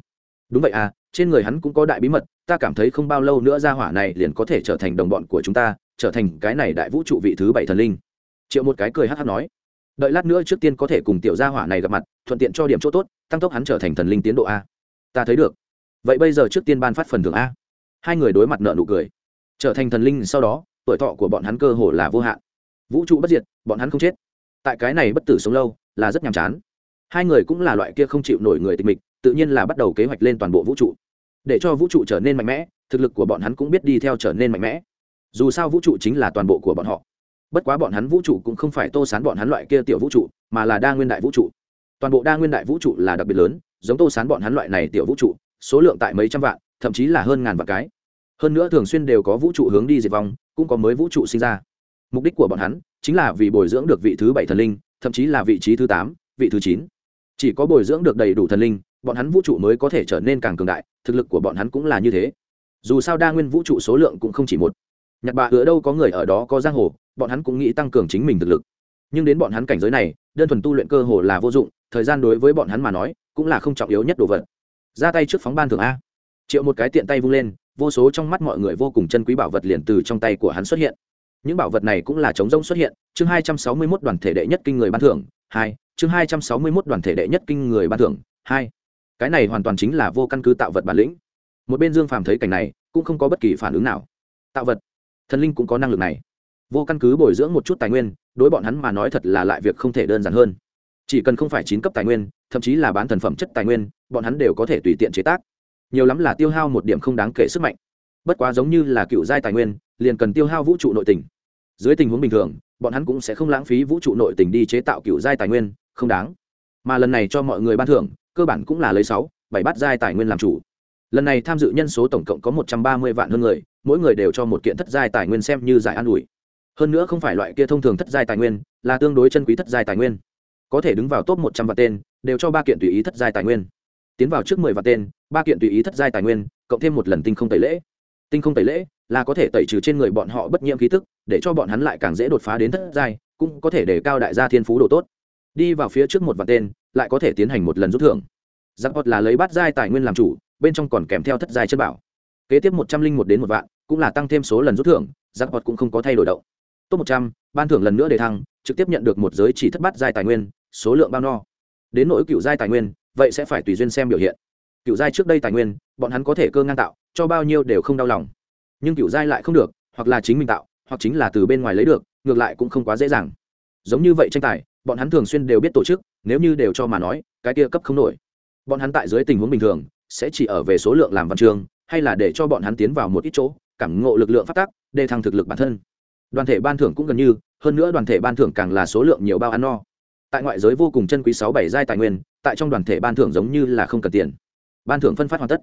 đúng vậy à trên người hắn cũng có đại bí mật, ta cảm thấy không bao lâu nữa gia hỏa này liền có thể trở thành đồng bọn của chúng ta, trở thành cái này đại vũ trụ vị thứ bảy thần linh. Triệu một cái cười hát hát nói. Đợi lát nữa trước tiên có thể cùng tiểu gia hỏa này gặp mặt, thuận tiện cho điểm chỗ tốt, tăng tốc hắn trở thành thần linh tiến độ a. Ta thấy được. Vậy bây giờ trước tiên ban phát phần thưởng a. Hai người đối mặt nợ nụ cười. Trở thành thần linh sau đó, tuổi thọ của bọn hắn cơ hồ là vô hạn. Vũ trụ bất diệt, bọn hắn không chết. Tại cái này bất tử sống lâu, là rất nhàm chán. Hai người cũng là loại kia không chịu nổi người tịch mịch tự nhiên là bắt đầu kế hoạch lên toàn bộ vũ trụ. Để cho vũ trụ trở nên mạnh mẽ, thực lực của bọn hắn cũng biết đi theo trở nên mạnh mẽ. Dù sao vũ trụ chính là toàn bộ của bọn họ. Bất quá bọn hắn vũ trụ cũng không phải tô sán bọn hắn loại kia tiểu vũ trụ, mà là đa nguyên đại vũ trụ. Toàn bộ đa nguyên đại vũ trụ là đặc biệt lớn, giống tô sán bọn hắn loại này tiểu vũ trụ, số lượng tại mấy trăm vạn, thậm chí là hơn ngàn vạn cái. Hơn nữa thường xuyên đều có vũ trụ hướng đi diệt vong, cũng có mới vũ trụ sinh ra. Mục đích của bọn hắn chính là vì bồi dưỡng được vị thứ bảy thần linh, thậm chí là vị trí thứ tám, vị thứ chín. Chỉ có bồi dưỡng được đầy đủ thần linh bọn hắn vũ trụ mới có thể trở nên càng cường đại, thực lực của bọn hắn cũng là như thế. Dù sao đa nguyên vũ trụ số lượng cũng không chỉ một. Nhặt bạ hứa đâu có người ở đó có giang hồ, bọn hắn cũng nghĩ tăng cường chính mình thực lực. Nhưng đến bọn hắn cảnh giới này, đơn thuần tu luyện cơ hồ là vô dụng, thời gian đối với bọn hắn mà nói, cũng là không trọng yếu nhất đồ vật. Ra tay trước phóng ban thường a. Triệu một cái tiện tay vung lên, vô số trong mắt mọi người vô cùng chân quý bảo vật liền từ trong tay của hắn xuất hiện. Những bảo vật này cũng là chống rông xuất hiện, chương hai trăm sáu mươi mốt đoàn thể đệ nhất kinh người ban thưởng, hai, chương hai trăm sáu mươi mốt đoàn thể đệ nhất kinh người ban thưởng, hai cái này hoàn toàn chính là vô căn cứ tạo vật bản lĩnh. Một bên dương phàm thấy cảnh này, cũng không có bất kỳ phản ứng nào. Tạo vật? Thần linh cũng có năng lực này. Vô căn cứ bồi dưỡng một chút tài nguyên, đối bọn hắn mà nói thật là lại việc không thể đơn giản hơn. Chỉ cần không phải chín cấp tài nguyên, thậm chí là bán thần phẩm chất tài nguyên, bọn hắn đều có thể tùy tiện chế tác. Nhiều lắm là tiêu hao một điểm không đáng kể sức mạnh. Bất quá giống như là cựu giai tài nguyên, liền cần tiêu hao vũ trụ nội tình. Dưới tình huống bình thường, bọn hắn cũng sẽ không lãng phí vũ trụ nội tình đi chế tạo cựu giai tài nguyên, không đáng. Mà lần này cho mọi người ban thưởng cơ bản cũng là lấy sáu, bảy bát giai tài nguyên làm chủ. Lần này tham dự nhân số tổng cộng có một trăm ba mươi vạn hơn người, mỗi người đều cho một kiện thất giai tài nguyên xem như giải an ủi. Hơn nữa không phải loại kia thông thường thất giai tài nguyên, là tương đối chân quý thất giai tài nguyên. Có thể đứng vào top một trăm vạn tên, đều cho ba kiện tùy ý thất giai tài nguyên. Tiến vào trước mười vạn tên, ba kiện tùy ý thất giai tài nguyên, cộng thêm một lần tinh không tẩy lễ. Tinh không tẩy lễ là có thể tẩy trừ trên người bọn họ bất nhiễm khí tức, để cho bọn hắn lại càng dễ đột phá đến thất giai, cũng có thể để cao đại gia thiên phú đồ tốt đi vào phía trước một vạn tên, lại có thể tiến hành một lần rút thưởng. Giặc bọt là lấy bát giai tài nguyên làm chủ, bên trong còn kèm theo thất giai chân bảo. Kế tiếp một trăm linh một đến một vạn, cũng là tăng thêm số lần rút thưởng giặc bọt cũng không có thay đổi động. Top một trăm, ban thưởng lần nữa để thăng, trực tiếp nhận được một giới chỉ thất bát giai tài nguyên, số lượng bao no. Đến nỗi cựu giai tài nguyên, vậy sẽ phải tùy duyên xem biểu hiện. Cựu giai trước đây tài nguyên, bọn hắn có thể cơ ngang tạo, cho bao nhiêu đều không đau lòng. Nhưng cựu giai lại không được, hoặc là chính mình tạo, hoặc chính là từ bên ngoài lấy được, ngược lại cũng không quá dễ dàng. Giống như vậy tranh tài bọn hắn thường xuyên đều biết tổ chức nếu như đều cho mà nói cái kia cấp không nổi. Bọn hắn tại dưới tình huống bình thường sẽ chỉ ở về số lượng làm văn trường, hay là để cho bọn hắn tiến vào một ít chỗ cảm ngộ lực lượng phát tác để thăng thực lực bản thân. Đoàn thể ban thưởng cũng gần như hơn nữa đoàn thể ban thưởng càng là số lượng nhiều bao ăn no. Tại ngoại giới vô cùng chân quý sáu bảy giai tài nguyên tại trong đoàn thể ban thưởng giống như là không cần tiền. Ban thưởng phân phát hoàn tất.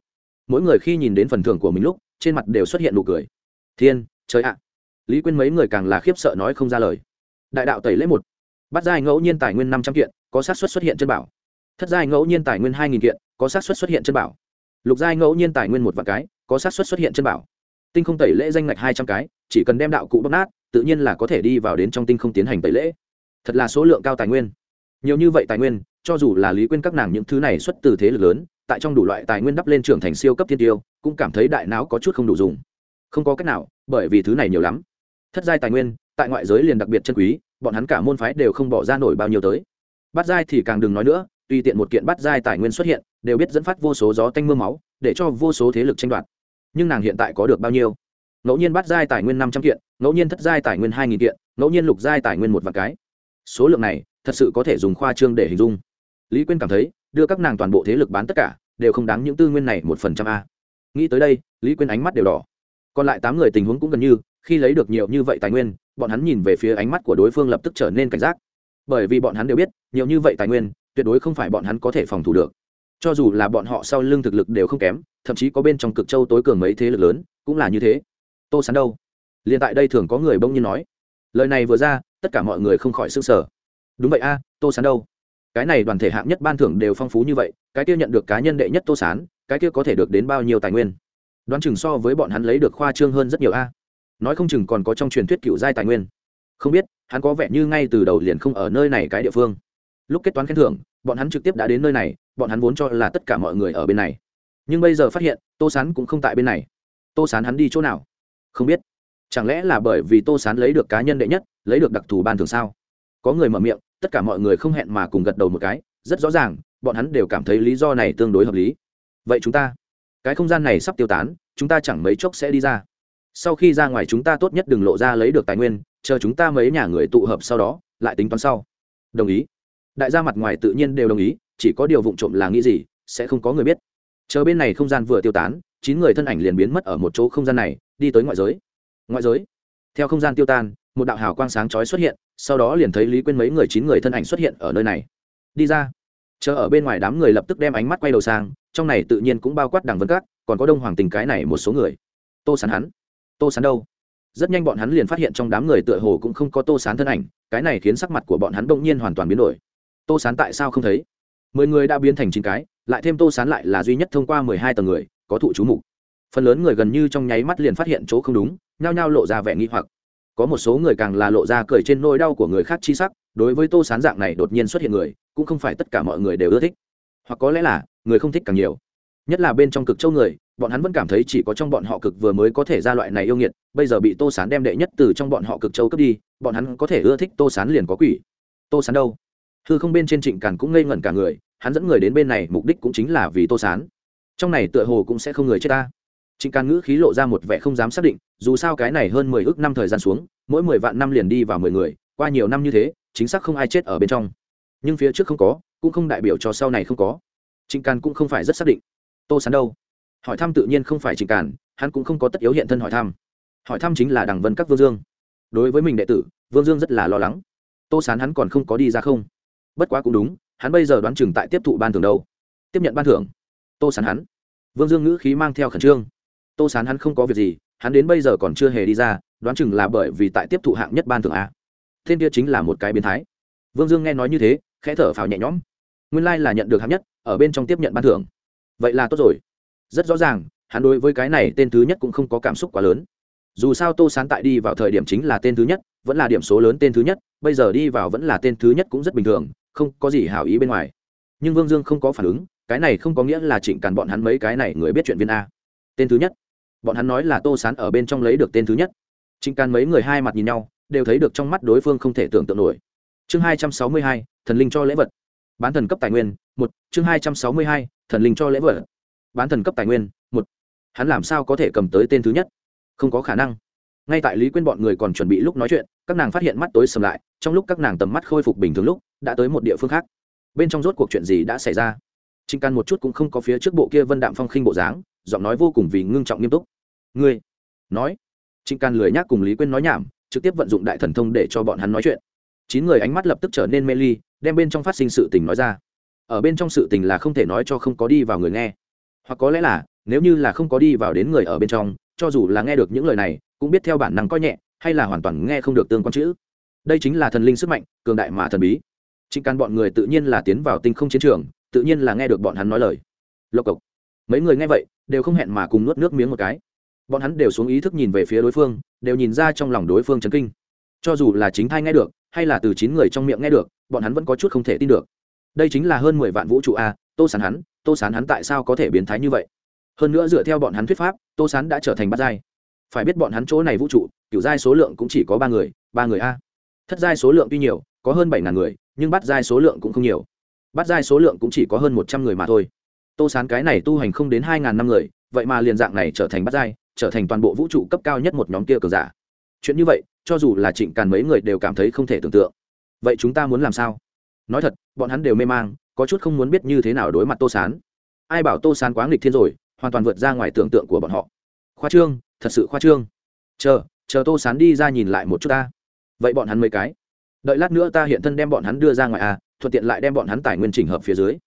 Mỗi người khi nhìn đến phần thưởng của mình lúc trên mặt đều xuất hiện nụ cười. Thiên trời ạ. Lý quyên mấy người càng là khiếp sợ nói không ra lời. Đại đạo tẩy lễ một bắt giai ngẫu nhiên tài nguyên năm trăm kiện, có sát xuất xuất hiện chân bảo. Thất giai ngẫu nhiên tài nguyên hai nghìn kiện, có sát xuất xuất hiện chân bảo. Lục giai ngẫu nhiên tài nguyên một vạn cái, có sát xuất xuất hiện chân bảo. Tinh không tẩy lễ danh ngạch hai trăm cái, chỉ cần đem đạo cụ bóc nát, tự nhiên là có thể đi vào đến trong tinh không tiến hành tẩy lễ. Thật là số lượng cao tài nguyên. Nhiều như vậy tài nguyên, cho dù là lý quên các nàng những thứ này xuất từ thế lực lớn, tại trong đủ loại tài nguyên đắp lên trưởng thành siêu cấp thiên tiêu, cũng cảm thấy đại não có chút không đủ dùng. Không có cách nào, bởi vì thứ này nhiều lắm. Thất giai tài nguyên tại ngoại giới liền đặc biệt chân quý, bọn hắn cả môn phái đều không bỏ ra nổi bao nhiêu tới. Bắt giai thì càng đừng nói nữa, tùy tiện một kiện bắt giai tài nguyên xuất hiện, đều biết dẫn phát vô số gió tanh m ư a máu, để cho vô số thế lực tranh đoạt. Nhưng nàng hiện tại có được bao nhiêu? Ngẫu nhiên bắt giai tài nguyên năm trăm kiện, ngẫu nhiên thất giai tài nguyên hai nghìn kiện, ngẫu nhiên lục giai tài nguyên một vạn cái. Số lượng này, thật sự có thể dùng khoa trương để hình dung. Lý quyên cảm thấy, đưa các nàng toàn bộ thế lực bán tất cả, đều không đáng những tư nguyên này một phần trăm a. Nghĩ tới đây, lý quyên ánh mắt đều đỏ. Còn lại tám người tình huống cũng gần như, khi lấy được nhiều như vậy tài nguyên bọn hắn nhìn về phía ánh mắt của đối phương lập tức trở nên cảnh giác. Bởi vì bọn hắn đều biết, nhiều như vậy tài nguyên, tuyệt đối không phải bọn hắn có thể phòng thủ được. Cho dù là bọn họ sau lưng thực lực đều không kém, thậm chí có bên trong cực châu tối cường mấy thế lực lớn, cũng là như thế. Tô sán đâu? Liền tại đây thường có người bỗng nhiên nói. Lời này vừa ra, tất cả mọi người không khỏi s ư n g sở đúng vậy a, tô sán đâu? Cái này đoàn thể hạng nhất ban thưởng đều phong phú như vậy, cái kia nhận được cá nhân đệ nhất tô sán, cái kia có thể được đến bao nhiêu tài nguyên? Đoán chừng so với bọn hắn lấy được khoa trương hơn rất nhiều a nói không chừng còn có trong truyền thuyết cựu giai tài nguyên. Không biết, hắn có vẻ như ngay từ đầu liền không ở nơi này cái địa phương. Lúc kết toán khen thưởng, bọn hắn trực tiếp đã đến nơi này, bọn hắn vốn cho là tất cả mọi người ở bên này. Nhưng bây giờ phát hiện, tô sán cũng không tại bên này. Tô sán hắn đi chỗ nào? Không biết. Chẳng lẽ là bởi vì tô sán lấy được cá nhân đệ nhất, lấy được đặc thù ban thường sao? Có người mở miệng, tất cả mọi người không hẹn mà cùng gật đầu một cái, rất rõ ràng, bọn hắn đều cảm thấy lý do này tương đối hợp lý. Vậy chúng ta, cái không gian này sắp tiêu tán, chúng ta chẳng mấy chốc sẽ đi ra sau khi ra ngoài chúng ta tốt nhất đừng lộ ra lấy được tài nguyên, chờ chúng ta mấy nhà người tụ hợp sau đó, lại tính toán sau. Đồng ý. Đại gia mặt ngoài tự nhiên đều đồng ý, chỉ có điều vụ trộm là nghĩ gì, sẽ không có người biết. Chờ bên này không gian vừa tiêu tán, chín người thân ảnh liền biến mất ở một chỗ không gian này, đi tới ngoại giới. Ngoại giới? Theo không gian tiêu tan, một đạo hào quang sáng chói xuất hiện, sau đó liền thấy lý quên mấy người chín người thân ảnh xuất hiện ở nơi này. Đi ra. Chờ ở bên ngoài đám người lập tức đem ánh mắt quay đầu sang, trong này tự nhiên cũng bao quát đằng vân các, còn có đông hoàng tình cái này một số người. Tô sán hắn tô sán đâu? Rất nhanh bọn hắn liền phát hiện trong đám người tựa hồ cũng không có tô sán thân ảnh, cái này khiến sắc mặt của bọn hắn bỗng nhiên hoàn toàn biến đổi. Tô sán tại sao không thấy? Mười người đã biến thành chín cái, lại thêm tô sán lại là duy nhất thông qua mười hai tầng người, có thụ chú mục. Phần lớn người gần như trong nháy mắt liền phát hiện chỗ không đúng, nhao nhao lộ ra vẻ nghi hoặc. Có một số người càng là lộ ra cười trên nỗi đau của người khác chi sắc, đối với tô sán dạng này đột nhiên xuất hiện người, cũng không phải tất cả mọi người đều ưa thích. Hoặc có lẽ là, người không thích càng nhiều. Nhất là bên trong cực châu người bọn hắn vẫn cảm thấy chỉ có trong bọn họ cực vừa mới có thể ra loại này yêu nghiệt, bây giờ bị tô sán đem đệ nhất từ trong bọn họ cực châu cướp đi, bọn hắn có thể ưa thích tô sán liền có quỷ. Tô sán đâu? Thư không bên trên trịnh càn cũng ngây ngẩn cả người, hắn dẫn người đến bên này, mục đích cũng chính là vì tô sán. Trong này tựa hồ cũng sẽ không người chết ta. Trịnh càn ngữ khí lộ ra một vẻ không dám xác định, dù sao cái này hơn mười ước năm thời gian xuống, mỗi mười vạn năm liền đi vào mười người, qua nhiều năm như thế, chính xác không ai chết ở bên trong. Nhưng phía trước không có, cũng không đại biểu cho sau này không có. Trịnh càn cũng không phải rất xác định. Tô sán đâu? Hỏi thăm tự nhiên không phải trịnh cản, hắn cũng không có tất yếu hiện thân hỏi thăm. Hỏi thăm chính là đằng vân các vương dương. Đối với mình đệ tử vương dương rất là lo lắng. Tô sán hắn còn không có đi ra không? Bất quá cũng đúng hắn bây giờ đoán chừng tại tiếp thụ ban thưởng đâu. Tiếp nhận ban thưởng. Tô sán hắn. Vương dương ngữ khí mang theo khẩn trương. Tô sán hắn không có việc gì hắn đến bây giờ còn chưa hề đi ra đoán chừng là bởi vì tại tiếp thụ hạng nhất ban thưởng a. Tên kia chính là một cái biến thái. Vương dương nghe nói như thế khẽ thở phào nhẹ nhõm. Nguyên lai là nhận được hạng nhất ở bên trong tiếp nhận ban thưởng. Vậy là tốt rồi rất rõ ràng, hắn đối với cái này tên thứ nhất cũng không có cảm xúc quá lớn. Dù sao tô sán tại đi vào thời điểm chính là tên thứ nhất, vẫn là điểm số lớn tên thứ nhất, bây giờ đi vào vẫn là tên thứ nhất cũng rất bình thường, không có gì hảo ý bên ngoài. Nhưng vương dương không có phản ứng, cái này không có nghĩa là trịnh càn bọn hắn mấy cái này người biết chuyện viên a. Tên thứ nhất. Bọn hắn nói là tô sán ở bên trong lấy được tên thứ nhất. Trịnh càn mấy người hai mặt nhìn nhau, đều thấy được trong mắt đối phương không thể tưởng tượng nổi. Chương hai trăm sáu mươi hai, thần linh cho lễ vật. Bán thần cấp tài nguyên, một, chương hai trăm sáu mươi hai, thần linh cho lễ vật bán thần cấp tài nguyên, một, hắn làm sao có thể cầm tới tên thứ nhất? Không có khả năng. Ngay tại lý quyên bọn người còn chuẩn bị lúc nói chuyện, các nàng phát hiện mắt tối sầm lại, trong lúc các nàng tầm mắt khôi phục bình thường lúc, đã tới một địa phương khác. Bên trong rốt cuộc chuyện gì đã xảy ra? Trinh căn một chút cũng không có phía trước bộ kia vân đạm phong khinh bộ dáng, giọng nói vô cùng vì ngưng trọng nghiêm túc. Ngươi, nói. Trinh căn lười nhác cùng lý quyên nói nhảm, trực tiếp vận dụng đại thần thông để cho bọn hắn nói chuyện. Chín người ánh mắt lập tức trở nên mê ly, đem bên trong phát sinh sự tình nói ra. Ở bên trong sự tình là không thể nói cho không có đi vào người nghe hoặc có lẽ là, nếu như là không có đi vào đến người ở bên trong, cho dù là nghe được những lời này, cũng biết theo bản năng coi nhẹ, hay là hoàn toàn nghe không được tương quan chữ. Đây chính là thần linh sức mạnh, cường đại mà thần bí. Trịnh can bọn người tự nhiên là tiến vào tinh không chiến trường, tự nhiên là nghe được bọn hắn nói lời. Lộc cộc. Mấy người nghe vậy, đều không hẹn mà cùng nuốt nước miếng một cái. Bọn hắn đều xuống ý thức nhìn về phía đối phương, đều nhìn ra trong lòng đối phương chấn kinh. Cho dù là chính thai nghe được, hay là từ chín người trong miệng nghe được, bọn hắn vẫn có chút không thể tin được. Đây chính là hơn mười vạn vũ trụ a tô sán hắn, tô sán hắn tại sao có thể biến thái như vậy? Hơn nữa dựa theo bọn hắn thuyết pháp, tô sán đã trở thành bát giai. Phải biết bọn hắn chỗ này vũ trụ, kiểu giai số lượng cũng chỉ có ba người ba người a. Thất giai số lượng tuy nhiều, có hơn bảy ngàn người, nhưng bắt giai số lượng cũng không nhiều. Bắt giai số lượng cũng chỉ có hơn một trăm người mà thôi. Tô sán cái này tu hành không đến hai ngàn năm người, vậy mà liền dạng này trở thành bắt giai, trở thành toàn bộ vũ trụ cấp cao nhất một nhóm kia cường giả. Chuyện như vậy, cho dù là trịnh càn mấy người đều cảm thấy không thể tưởng tượng. Vậy chúng ta muốn làm sao? Nói thật, bọn hắn đều mê mang có chút không muốn biết như thế nào đối mặt tô sán. Ai bảo tô sán quá nghịch thiên rồi, hoàn toàn vượt ra ngoài tưởng tượng của bọn họ. Khoa trương, thật sự khoa trương. Chờ chờ tô sán đi ra nhìn lại một chút ta. Vậy bọn hắn mấy cái? Đợi lát nữa ta hiện thân đem bọn hắn đưa ra ngoài à thuận tiện lại đem bọn hắn tài nguyên chỉnh hợp phía dưới.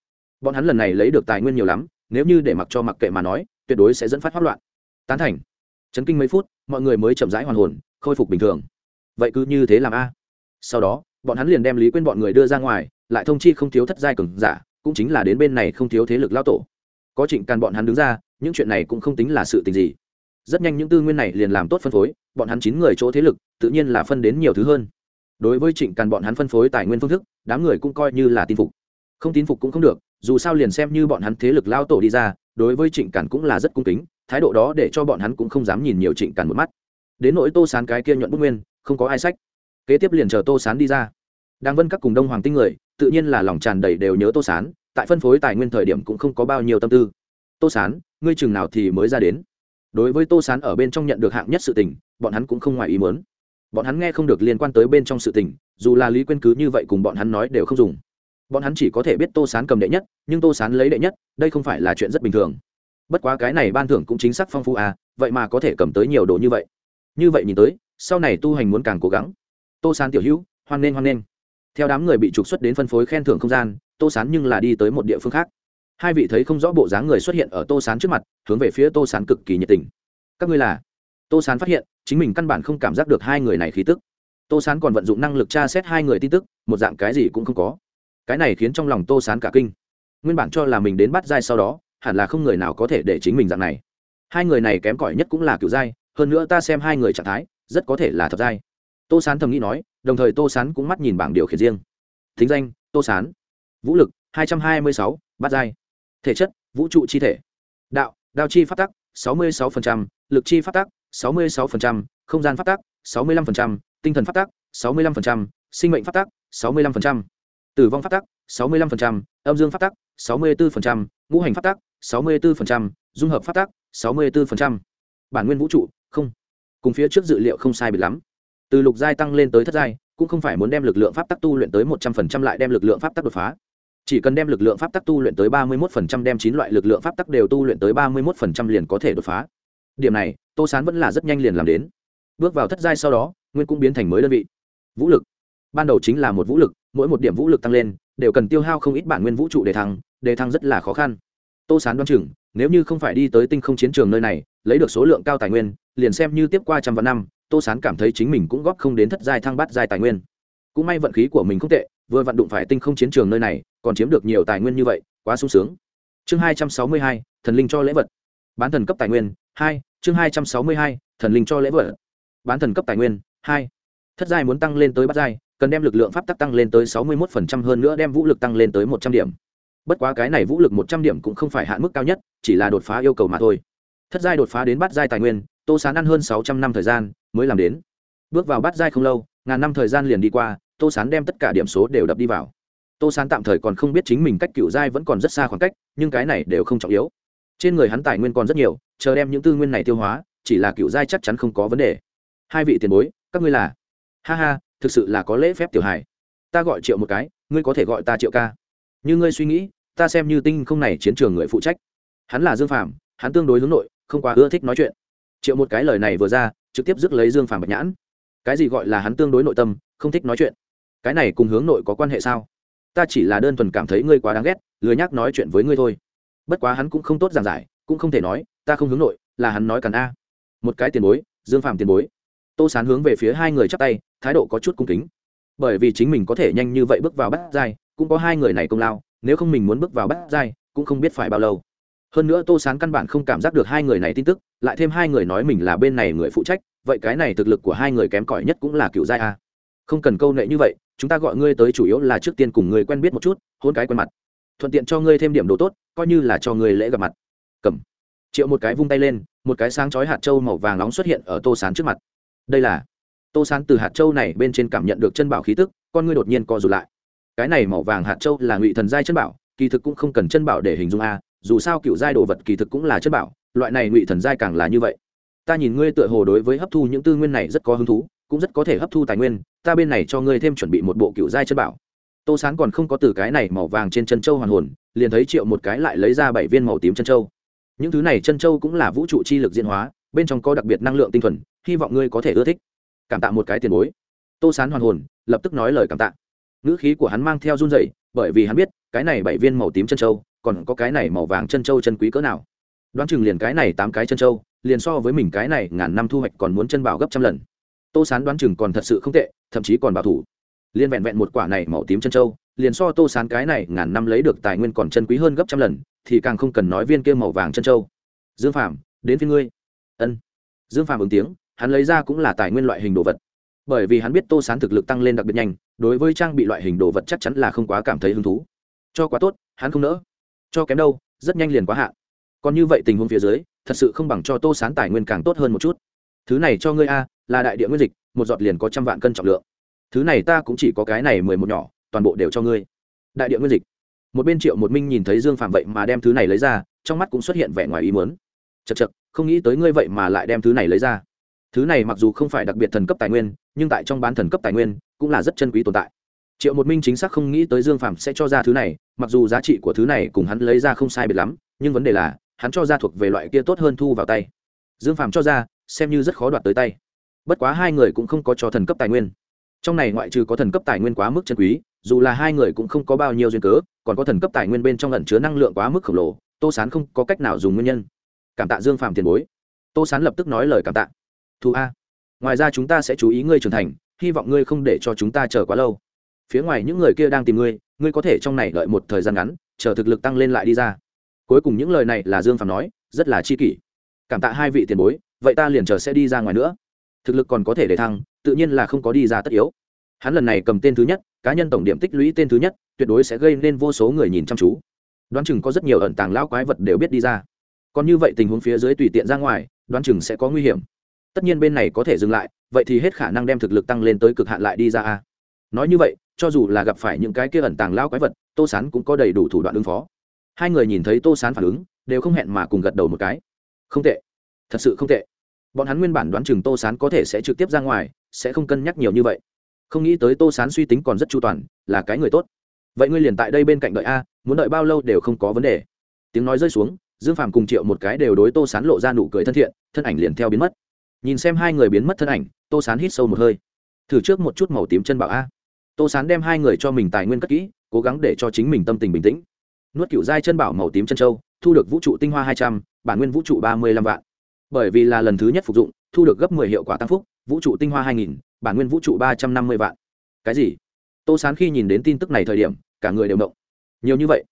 Bọn hắn lần này lấy được tài nguyên nhiều lắm, nếu như để mặc cho mặc kệ mà nói, tuyệt đối sẽ dẫn phát hoát loạn. Tán thành. Chấn kinh mấy phút, mọi người mới chậm rãi hoàn hồn, khôi phục bình thường. Vậy cứ như thế làm a. Sau đó, bọn hắn liền đem lý quên bọn người đưa ra ngoài lại thông chi không thiếu thất giai cường giả, cũng chính là đến bên này không thiếu thế lực lao tổ. Có trịnh càn bọn hắn đứng ra, những chuyện này cũng không tính là sự tình gì. Rất nhanh những tư nguyên này liền làm tốt phân phối, bọn hắn chín người chỗ thế lực, tự nhiên là phân đến nhiều thứ hơn. Đối với trịnh càn bọn hắn phân phối tài nguyên phương thức, đám người cũng coi như là tin phục. Không tin phục cũng không được, dù sao liền xem như bọn hắn thế lực lao tổ đi ra, đối với trịnh càn cũng là rất cung kính, thái độ đó để cho bọn hắn cũng không dám nhìn nhiều trịnh càn một mắt. Đến nỗi tô sán cái kia nhuận bút nguyên, không có ai sách. Kế tiếp liền chờ tô sán đi ra. Đang vân các cùng đông hoàng tinh người tự nhiên là lòng tràn đầy đều nhớ tô sán, tại phân phối tài nguyên thời điểm cũng không có bao nhiêu tâm tư. Tô sán, ngươi chừng nào thì mới ra đến? Đối với tô sán ở bên trong nhận được hạng nhất sự tình, bọn hắn cũng không ngoài ý muốn. Bọn hắn nghe không được liên quan tới bên trong sự tình, dù là lý quên cứ như vậy cùng bọn hắn nói đều không dùng. Bọn hắn chỉ có thể biết tô sán cầm đệ nhất, nhưng tô sán lấy đệ nhất, đây không phải là chuyện rất bình thường. Bất quá cái này ban thưởng cũng chính xác phong phú à vậy mà có thể cầm tới nhiều đồ như vậy. Như vậy nhìn tới, sau này tu hành muốn càng cố gắng. Tô sán tiểu hữu, hoan nghênh hoan nghênh theo đám người bị trục xuất đến phân phối khen thưởng không gian, tô sán nhưng là đi tới một địa phương khác. Hai vị thấy không rõ bộ dáng người xuất hiện ở tô sán trước mặt, hướng về phía tô sán cực kỳ nhiệt tình. Các ngươi là? Tô sán phát hiện, chính mình căn bản không cảm giác được hai người này khí tức. Tô sán còn vận dụng năng lực tra xét hai người tin tức, một dạng cái gì cũng không có. Cái này khiến trong lòng tô sán cả kinh. Nguyên bản cho là mình đến bắt giai sau đó, hẳn là không người nào có thể để chính mình dạng này. Hai người này kém cỏi nhất cũng là kiểu giai, hơn nữa ta xem hai người trạng thái, rất có thể là thật giai. Tô sán thầm nghĩ nói đồng thời tô sán cũng mắt nhìn bảng điều khiển riêng. Thính danh, tô sán. Vũ lực, hai trăm hai mươi sáu, bát giai. Thể chất, vũ trụ chi thể. Đạo, đao chi phát tắc, sáu mươi sáu lực chi phát tắc, sáu mươi sáu không gian phát tắc, sáu mươi năm tinh thần phát tắc, sáu mươi năm sinh mệnh phát tắc, sáu mươi năm tử vong phát tắc, sáu mươi năm âm dương phát tắc, sáu mươi bốn ngũ hành phát tắc, sáu mươi bốn dung hợp phát tắc, sáu mươi bốn bản nguyên vũ trụ, không. Cùng phía trước dự liệu không sai biệt lắm từ lục giai tăng lên tới thất giai, cũng không phải muốn đem lực lượng pháp tắc tu luyện tới một trăm phần trăm lại đem lực lượng pháp tắc đột phá. Chỉ cần đem lực lượng pháp tắc tu luyện tới ba mươi một phần trăm, đem chín loại lực lượng pháp tắc đều tu luyện tới ba mươi một phần trăm liền có thể đột phá. Điểm này, tô sán vẫn là rất nhanh liền làm đến. Bước vào thất giai sau đó, nguyên cũng biến thành mới đơn vị. Vũ lực. Ban đầu chính là một vũ lực, mỗi một điểm vũ lực tăng lên, đều cần tiêu hao không ít bản nguyên vũ trụ để thăng để thăng rất là khó khăn. Tô sán đoán chừng, nếu như không phải đi tới tinh không chiến trường nơi này, lấy được số lượng cao tài nguyên, liền xem như tiếp qua trăm vạn năm tô sán cảm thấy chính mình cũng góp không đến thất giai thăng bát giai tài nguyên. Cũng may vận khí của mình không tệ, vừa vận đụng phải tinh không chiến trường nơi này, còn chiếm được nhiều tài nguyên như vậy, quá sung sướng. Chương hai trăm sáu mươi hai, thần linh cho lễ vật. Bán thần cấp tài nguyên, hai, chương hai trăm sáu mươi hai, thần linh cho lễ vật. Bán thần cấp tài nguyên, hai. Thất giai muốn tăng lên tới bát giai, cần đem lực lượng pháp tắc tăng lên tới sáu mươi một phần trăm hơn nữa đem vũ lực tăng lên tới một trăm điểm. Bất quá cái này vũ lực một trăm điểm cũng không phải hạn mức cao nhất, chỉ là đột phá yêu cầu mà thôi. Thất giai đột phá đến bát giai tài nguyên, tô sán ăn hơn sáu trăm năm thời gian mới làm đến. Bước vào bát giai không lâu ngàn năm thời gian liền đi qua tô sán đem tất cả điểm số đều đập đi vào. Tô sán tạm thời còn không biết chính mình cách cựu giai vẫn còn rất xa khoảng cách nhưng cái này đều không trọng yếu. Trên người hắn tài nguyên còn rất nhiều chờ đem những tư nguyên này tiêu hóa chỉ là cựu giai chắc chắn không có vấn đề. Hai vị tiền bối các ngươi là? Ha ha thực sự là có lễ phép tiểu hài. Ta gọi triệu một cái ngươi có thể gọi ta triệu ca. Như ngươi suy nghĩ ta xem như tinh không này chiến trường người phụ trách. Hắn là dương phạm, hắn tương đối hướng nội không quá ưa thích nói chuyện. Triệu một cái lời này vừa ra trực tiếp dứt lấy dương phàm bạch nhãn. Cái gì gọi là hắn tương đối nội tâm, không thích nói chuyện? Cái này cùng hướng nội có quan hệ sao? Ta chỉ là đơn thuần cảm thấy ngươi quá đáng ghét, lười nhác nói chuyện với ngươi thôi. Bất quá hắn cũng không tốt giảng giải, cũng không thể nói, ta không hướng nội, là hắn nói cần a. Một cái tiền bối, dương phàm tiền bối. Tô sán hướng về phía hai người chắp tay, thái độ có chút cung kính. Bởi vì chính mình có thể nhanh như vậy bước vào bắt giai, cũng có hai người này công lao, nếu không mình muốn bước vào bắt giai, cũng không biết phải bao lâu. Hơn nữa tô sán căn bản không cảm giác được hai người này tin tức lại thêm hai người nói mình là bên này người phụ trách, vậy cái này thực lực của hai người kém cỏi nhất cũng là cựu giai a. Không cần câu nệ như vậy, chúng ta gọi ngươi tới chủ yếu là trước tiên cùng người quen biết một chút, hôn cái quen mặt. Thuận tiện cho ngươi thêm điểm đồ tốt, coi như là cho ngươi lễ gặp mặt. Cầm. Triệu một cái vung tay lên, một cái sáng chói hạt trâu màu vàng nóng xuất hiện ở tô sán trước mặt. Đây là. Tô sán từ hạt trâu này bên trên cảm nhận được chân bảo khí tức, con ngươi đột nhiên co rụt lại. Cái này màu vàng hạt trâu là ngụy thần giai chân bảo, kỳ thực cũng không cần chân bảo để hình dung a, dù sao cựu giai đồ vật kỳ thực cũng là chân bảo loại này ngụy thần giai càng là như vậy. Ta nhìn ngươi tựa hồ đối với hấp thu những tư nguyên này rất có hứng thú, cũng rất có thể hấp thu tài nguyên, ta bên này cho ngươi thêm chuẩn bị một bộ cựu giai chân bảo. Tô sán còn không có từ cái này màu vàng trên chân châu hoàn hồn, liền thấy triệu một cái lại lấy ra bảy viên màu tím chân châu. Những thứ này chân châu cũng là vũ trụ chi lực diễn hóa, bên trong có đặc biệt năng lượng tinh thuần, hy vọng ngươi có thể ưa thích. Cảm tạ một cái tiền bối. Tô sán hoàn hồn, lập tức nói lời cảm tạ. Ngữ khí của hắn mang theo run dậy bởi vì hắn biết, cái này bảy viên màu tím chân châu, còn có cái này màu vàng chân châu chân quý cỡ nào đoán chừng liền cái này tám cái chân châu, liền so với mình cái này ngàn năm thu hoạch còn muốn chân bảo gấp trăm lần. Tô sán đoán chừng còn thật sự không tệ, thậm chí còn bảo thủ. Liên vẹn vẹn một quả này màu tím chân châu, liền so tô sán cái này ngàn năm lấy được tài nguyên còn chân quý hơn gấp trăm lần, thì càng không cần nói viên kia màu vàng chân châu. Dương phạm đến phía ngươi. Ân. Dương phạm ứng tiếng, hắn lấy ra cũng là tài nguyên loại hình đồ vật. Bởi vì hắn biết tô sán thực lực tăng lên đặc biệt nhanh, đối với trang bị loại hình đồ vật chắc chắn là không quá cảm thấy hứng thú. Cho quá tốt, hắn không nỡ. Cho kém đâu, rất nhanh liền quá hạn còn như vậy tình huống phía dưới, thật sự không bằng cho tô sán tài nguyên càng tốt hơn một chút. Thứ này cho ngươi a, là đại địa nguyên dịch, một giọt liền có trăm vạn cân trọng lượng. Thứ này ta cũng chỉ có cái này mười một nhỏ, toàn bộ đều cho ngươi. Đại địa nguyên dịch. Một bên triệu một minh nhìn thấy dương phạm vậy mà đem thứ này lấy ra, trong mắt cũng xuất hiện vẻ ngoài ý muốn. Chật chật không nghĩ tới ngươi vậy mà lại đem thứ này lấy ra. Thứ này mặc dù không phải đặc biệt thần cấp tài nguyên, nhưng tại trong bán thần cấp tài nguyên, cũng là rất chân quý tồn tại. Triệu một minh chính xác không nghĩ tới dương phạm sẽ cho ra thứ này, mặc dù giá trị của thứ này cùng hắn lấy ra không sai biệt lắm, nhưng vấn đề là hắn cho ra thuộc về loại kia tốt hơn thu vào tay. Dương phạm cho ra, xem như rất khó đoạt tới tay. Bất quá hai người cũng không có cho thần cấp tài nguyên. Trong này ngoại trừ có thần cấp tài nguyên quá mức chân quý, dù là hai người cũng không có bao nhiêu duyên cớ, còn có thần cấp tài nguyên bên trong lẩn chứa năng lượng quá mức khổng lồ, tô sán không có cách nào dùng nguyên nhân. Cảm tạ dương phạm tiền bối. Tô sán lập tức nói lời cảm tạ. Thu a, ngoài ra chúng ta sẽ chú ý ngươi trưởng thành, hy vọng ngươi không để cho chúng ta chờ quá lâu. Phía ngoài những người kia đang tìm ngươi ngươi có thể trong này đợi một thời gian ngắn, chờ thực lực tăng lên lại đi ra cuối cùng những lời này là dương Phàm nói, rất là chi kỷ. Cảm tạ hai vị tiền bối, vậy ta liền chờ sẽ đi ra ngoài nữa. Thực lực còn có thể để thăng, tự nhiên là không có đi ra tất yếu. Hắn lần này cầm tên thứ nhất, cá nhân tổng điểm tích lũy tên thứ nhất, tuyệt đối sẽ gây nên vô số người nhìn chăm chú. Đoán chừng có rất nhiều ẩn tàng lão quái vật đều biết đi ra. Còn như vậy tình huống phía dưới tùy tiện ra ngoài, đoán chừng sẽ có nguy hiểm. Tất nhiên bên này có thể dừng lại, vậy thì hết khả năng đem thực lực tăng lên tới cực hạn lại đi ra a. Nói như vậy, cho dù là gặp phải những cái kia ẩn tàng lão quái vật, tô sán cũng có đầy đủ thủ đoạn ứng phó hai người nhìn thấy tô sán phản ứng, đều không hẹn mà cùng gật đầu một cái. Không tệ. Thật sự không tệ. Bọn hắn nguyên bản đoán chừng tô sán có thể sẽ trực tiếp ra ngoài, sẽ không cân nhắc nhiều như vậy. Không nghĩ tới tô sán suy tính còn rất chu toàn, là cái người tốt. Vậy ngươi liền tại đây bên cạnh đợi a, muốn đợi bao lâu đều không có vấn đề. Tiếng nói rơi xuống, dương phàm cùng triệu một cái đều đối tô sán lộ ra nụ cười thân thiện, thân ảnh liền theo biến mất. Nhìn xem hai người biến mất thân ảnh, tô sán hít sâu một hơi. Thử trước một chút màu tím chân bảo a. Tô sán đem hai người cho mình tài nguyên cất kỹ, cố gắng để cho chính mình tâm tình bình tĩnh nuốt cựu giai chân bảo màu tím chân châu, thu được vũ trụ tinh hoa hai trăm, bản nguyên vũ trụ ba mươi lăm vạn. Bởi vì là lần thứ nhất phục dụng, thu được gấp mười hiệu quả tăng phúc, vũ trụ tinh hoa hai nghìn, bản nguyên vũ trụ ba trăm năm mươi vạn. Cái gì? Tô sán khi nhìn đến tin tức này thời điểm, cả người đều động. Nhiều như vậy,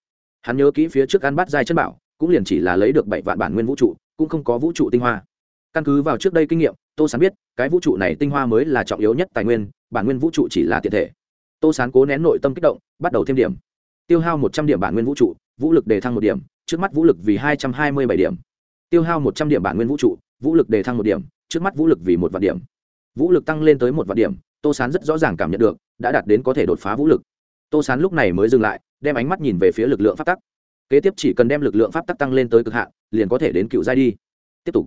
hắn nhớ kỹ phía trước ăn bát giai chân bảo, cũng liền chỉ là lấy được bảy vạn bản nguyên vũ trụ, cũng không có vũ trụ tinh hoa. Căn cứ vào trước đây kinh nghiệm, tô sán biết, cái vũ trụ này tinh hoa mới là trọng yếu nhất tài nguyên, bản nguyên vũ trụ chỉ là tiện thể. Tô sán cố nén nội tâm kích động, bắt đầu thêm điểm tiêu hao một trăm điểm bản nguyên vũ trụ, vũ lực đề thăng một điểm, trước mắt vũ lực vì hai trăm hai mươi bảy điểm. Tiêu hao một trăm điểm bản nguyên vũ trụ, vũ lực đề thăng một điểm, trước mắt vũ lực vì một vạn điểm. Vũ lực tăng lên tới một vạn điểm, tô sán rất rõ ràng cảm nhận được, đã đạt đến có thể đột phá vũ lực. Tô sán lúc này mới dừng lại, đem ánh mắt nhìn về phía lực lượng pháp tắc. Kế tiếp chỉ cần đem lực lượng pháp tắc tăng lên tới cực hạn, liền có thể đến cựu giai đi. Tiếp tục.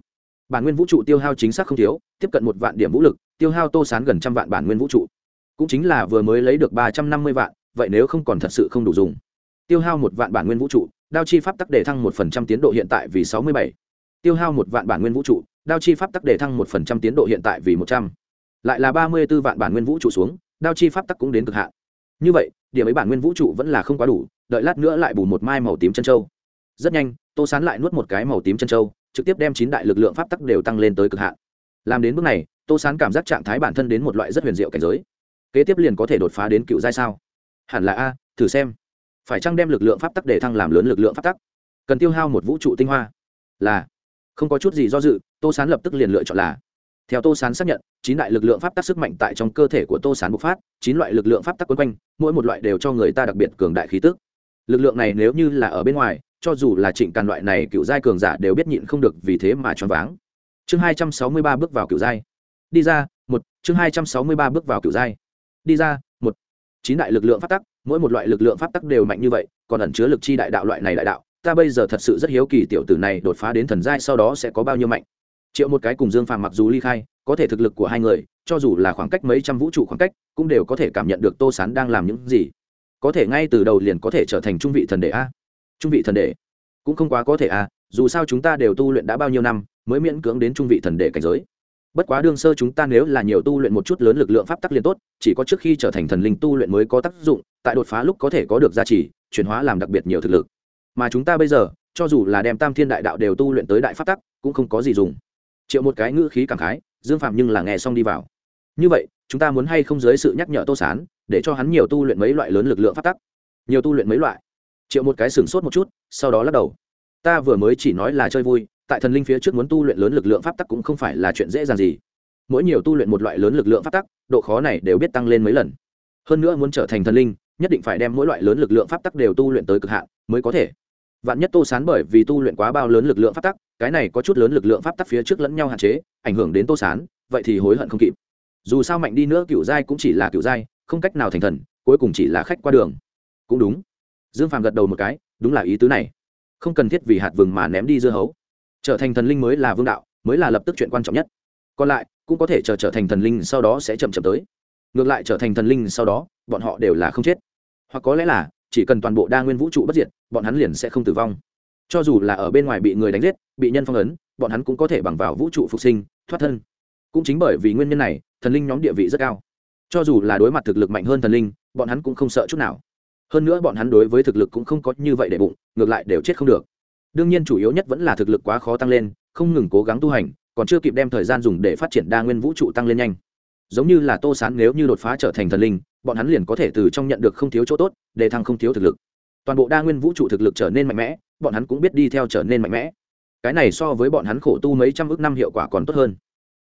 Bản nguyên vũ trụ tiêu hao chính xác không thiếu, tiếp cận một vạn điểm vũ lực, tiêu hao tô sán gần trăm vạn bản nguyên vũ trụ. Cũng chính là vừa mới lấy được ba trăm năm mươi vạn vậy nếu không còn thật sự không đủ dùng. Tiêu hao một vạn bản nguyên vũ trụ, đao chi pháp tắc để thăng một phần trăm tiến độ hiện tại vì sáu mươi bảy. Tiêu hao một vạn bản nguyên vũ trụ, đao chi pháp tắc để thăng một phần trăm tiến độ hiện tại vì một trăm. Lại là ba mươi b ố vạn bản nguyên vũ trụ xuống, đao chi pháp tắc cũng đến cực hạn. Như vậy, điểm ấy bản nguyên vũ trụ vẫn là không quá đủ, đợi lát nữa lại bù một mai màu tím chân châu. Rất nhanh, tô sán lại nuốt một cái màu tím chân châu, trực tiếp đem chín đại lực lượng pháp tắc đều tăng lên tới cực hạn. Làm đến bước này, tô sán cảm giác trạng thái bản thân đến một loại rất huyền diệu cảnh giới. Kế tiếp liền có thể đột phá đến cựu giai sao? Hẳn là a, thử xem. Phải chăng đem lực lượng pháp tắc để thăng làm lớn lực lượng pháp tắc? Cần tiêu hao một vũ trụ tinh hoa. Là. Không có chút gì do dự, tô sán lập tức liền lựa chọn là. Theo tô sán xác nhận, chín đại lực lượng pháp tắc sức mạnh tại trong cơ thể của tô sán bộc phát, chín loại lực lượng pháp tắc quấn quanh, mỗi một loại đều cho người ta đặc biệt cường đại khí tức. Lực lượng này nếu như là ở bên ngoài, cho dù là trịnh càn loại này cựu giai cường giả đều biết nhịn không được vì thế mà choáng váng. Chương hai trăm sáu mươi ba bước vào cựu giai. Đi ra, một, chương hai trăm sáu mươi ba bước vào cựu giai. Đi ra chín đại lực lượng pháp tắc, mỗi một loại lực lượng pháp tắc đều mạnh như vậy, còn ẩn chứa lực chi đại đạo loại này đại đạo, ta bây giờ thật sự rất hiếu kỳ tiểu tử này đột phá đến thần giai sau đó sẽ có bao nhiêu mạnh. Triệu một cái cùng dương phàm mặc dù ly khai, có thể thực lực của hai người, cho dù là khoảng cách mấy trăm vũ trụ khoảng cách, cũng đều có thể cảm nhận được tô sán đang làm những gì. Có thể ngay từ đầu liền có thể trở thành trung vị thần đệ a. Trung vị thần đệ? Cũng không quá có thể a, dù sao chúng ta đều tu luyện đã bao nhiêu năm, mới miễn cưỡng đến trung vị thần đệ cảnh giới bất quá đương sơ chúng ta nếu là nhiều tu luyện một chút lớn lực lượng pháp tắc liền tốt, chỉ có trước khi trở thành thần linh tu luyện mới có tác dụng, tại đột phá lúc có thể có được giá trị chuyển hóa làm đặc biệt nhiều thực lực. Mà chúng ta bây giờ, cho dù là đem tam thiên đại đạo đều tu luyện tới đại pháp tắc, cũng không có gì dùng. Triệu một cái ngữ khí cảm khái, dương phạm nhưng là nghe xong đi vào. Như vậy, chúng ta muốn hay không dưới sự nhắc nhở tô sán, để cho hắn nhiều tu luyện mấy loại lớn lực lượng pháp tắc? Nhiều tu luyện mấy loại. Triệu một cái sửng sốt một chút, sau đó lắc đầu. Ta vừa mới chỉ nói là chơi vui tại thần linh phía trước muốn tu luyện lớn lực lượng pháp tắc cũng không phải là chuyện dễ dàng gì. Mỗi nhiều tu luyện một loại lớn lực lượng pháp tắc, độ khó này đều biết tăng lên mấy lần. Hơn nữa muốn trở thành thần linh, nhất định phải đem mỗi loại lớn lực lượng pháp tắc đều tu luyện tới cực hạn mới có thể. Vạn nhất tô sán bởi vì tu luyện quá bao lớn lực lượng pháp tắc, cái này có chút lớn lực lượng pháp tắc phía trước lẫn nhau hạn chế, ảnh hưởng đến tô sán, vậy thì hối hận không kịp. Dù sao mạnh đi nữa cựu giai cũng chỉ là cựu giai, không cách nào thành thần, cuối cùng chỉ là khách qua đường. Cũng đúng. Dương phàm gật đầu một cái, đúng là ý tứ này. Không cần thiết vì hạt vừng mà ném đi dưa hấu trở thành thần linh mới là vương đạo, mới là lập tức chuyện quan trọng nhất. Còn lại, cũng có thể chờ trở thành thần linh sau đó sẽ chậm chậm tới. Ngược lại trở thành thần linh sau đó, bọn họ đều là không chết. Hoặc có lẽ là, chỉ cần toàn bộ đa nguyên vũ trụ bất diệt, bọn hắn liền sẽ không tử vong. Cho dù là ở bên ngoài bị người đánh giết, bị nhân phong ấn, bọn hắn cũng có thể bằng vào vũ trụ phục sinh, thoát thân. Cũng chính bởi vì nguyên nhân này, thần linh nhóm địa vị rất cao. Cho dù là đối mặt thực lực mạnh hơn thần linh, bọn hắn cũng không sợ chút nào. Hơn nữa bọn hắn đối với thực lực cũng không có như vậy để bụng, ngược lại đều chết không được đương nhiên chủ yếu nhất vẫn là thực lực quá khó tăng lên, không ngừng cố gắng tu hành, còn chưa kịp đem thời gian dùng để phát triển đa nguyên vũ trụ tăng lên nhanh. Giống như là tô sán nếu như đột phá trở thành thần linh, bọn hắn liền có thể từ trong nhận được không thiếu chỗ tốt, để thăng không thiếu thực lực. Toàn bộ đa nguyên vũ trụ thực lực trở nên mạnh mẽ, bọn hắn cũng biết đi theo trở nên mạnh mẽ. Cái này so với bọn hắn khổ tu mấy trăm ước năm hiệu quả còn tốt hơn.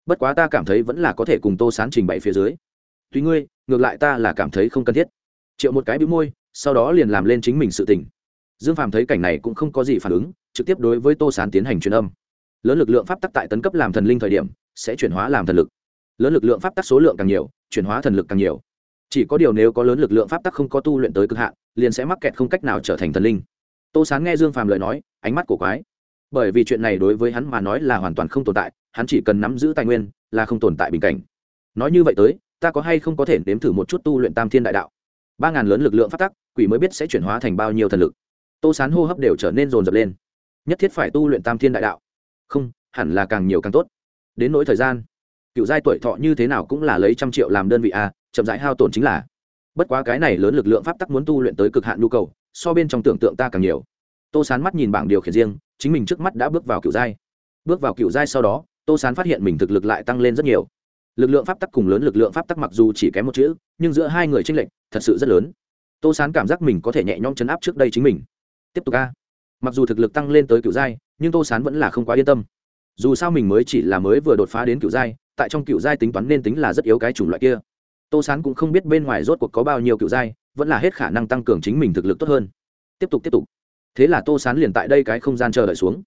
Bất quá ta cảm thấy vẫn là có thể cùng tô sán trình bày phía dưới. Tuy ngươi, ngược lại ta là cảm thấy không cần thiết. Triệu một cái bĩu môi, sau đó liền làm lên chính mình sự tình. Dương phàm thấy cảnh này cũng không có gì phản ứng trực tiếp đối với tô sán tiến hành truyền âm. Lớn lực lượng pháp tắc tại tấn cấp làm thần linh thời điểm, sẽ chuyển hóa làm thần lực. Lớn lực lượng pháp tắc số lượng càng nhiều, chuyển hóa thần lực càng nhiều. Chỉ có điều nếu có lớn lực lượng pháp tắc không có tu luyện tới cực hạn, liền sẽ mắc kẹt không cách nào trở thành thần linh. Tô sán nghe dương phàm lời nói, ánh mắt của quái. Bởi vì chuyện này đối với hắn mà nói là hoàn toàn không tồn tại, hắn chỉ cần nắm giữ tài nguyên là không tồn tại bình cảnh. Nói như vậy tới, ta có hay không có thể nếm thử một chút tu luyện tam thiên đại đạo? Ba ngàn lớn lực lượng phát tắc, quỷ mới biết sẽ chuyển hóa thành bao nhiêu thần lực. Tô sán hô hấp đều trở nên rồn rập lên nhất thiết phải tu luyện tam thiên đại đạo. Không, hẳn là càng nhiều càng tốt. Đến nỗi thời gian, cựu giai tuổi thọ như thế nào cũng là lấy trăm triệu làm đơn vị a, chậm rãi hao tổn chính là. Bất quá cái này lớn lực lượng pháp tắc muốn tu luyện tới cực hạn nhu cầu, so bên trong tưởng tượng ta càng nhiều. Tô sán mắt nhìn bảng điều khiển riêng, chính mình trước mắt đã bước vào cựu giai. Bước vào cựu giai sau đó, tô sán phát hiện mình thực lực lại tăng lên rất nhiều. Lực lượng pháp tắc cùng lớn lực lượng pháp tắc mặc dù chỉ kém một chữ, nhưng giữa hai người tranh lệch thật sự rất lớn. Tô sán cảm giác mình có thể nhẹ nhõm chấn áp trước đây chính mình. Tiếp tục a mặc dù thực lực tăng lên tới cựu giai, nhưng tô sán vẫn là không quá yên tâm. Dù sao mình mới chỉ là mới vừa đột phá đến cựu giai, tại trong cựu giai tính toán nên tính là rất yếu cái chủng loại kia. Tô sán cũng không biết bên ngoài rốt cuộc có bao nhiêu cựu giai, vẫn là hết khả năng tăng cường chính mình thực lực tốt hơn. Tiếp tục tiếp tục. Thế là tô sán liền tại đây cái không gian chờ đợi xuống.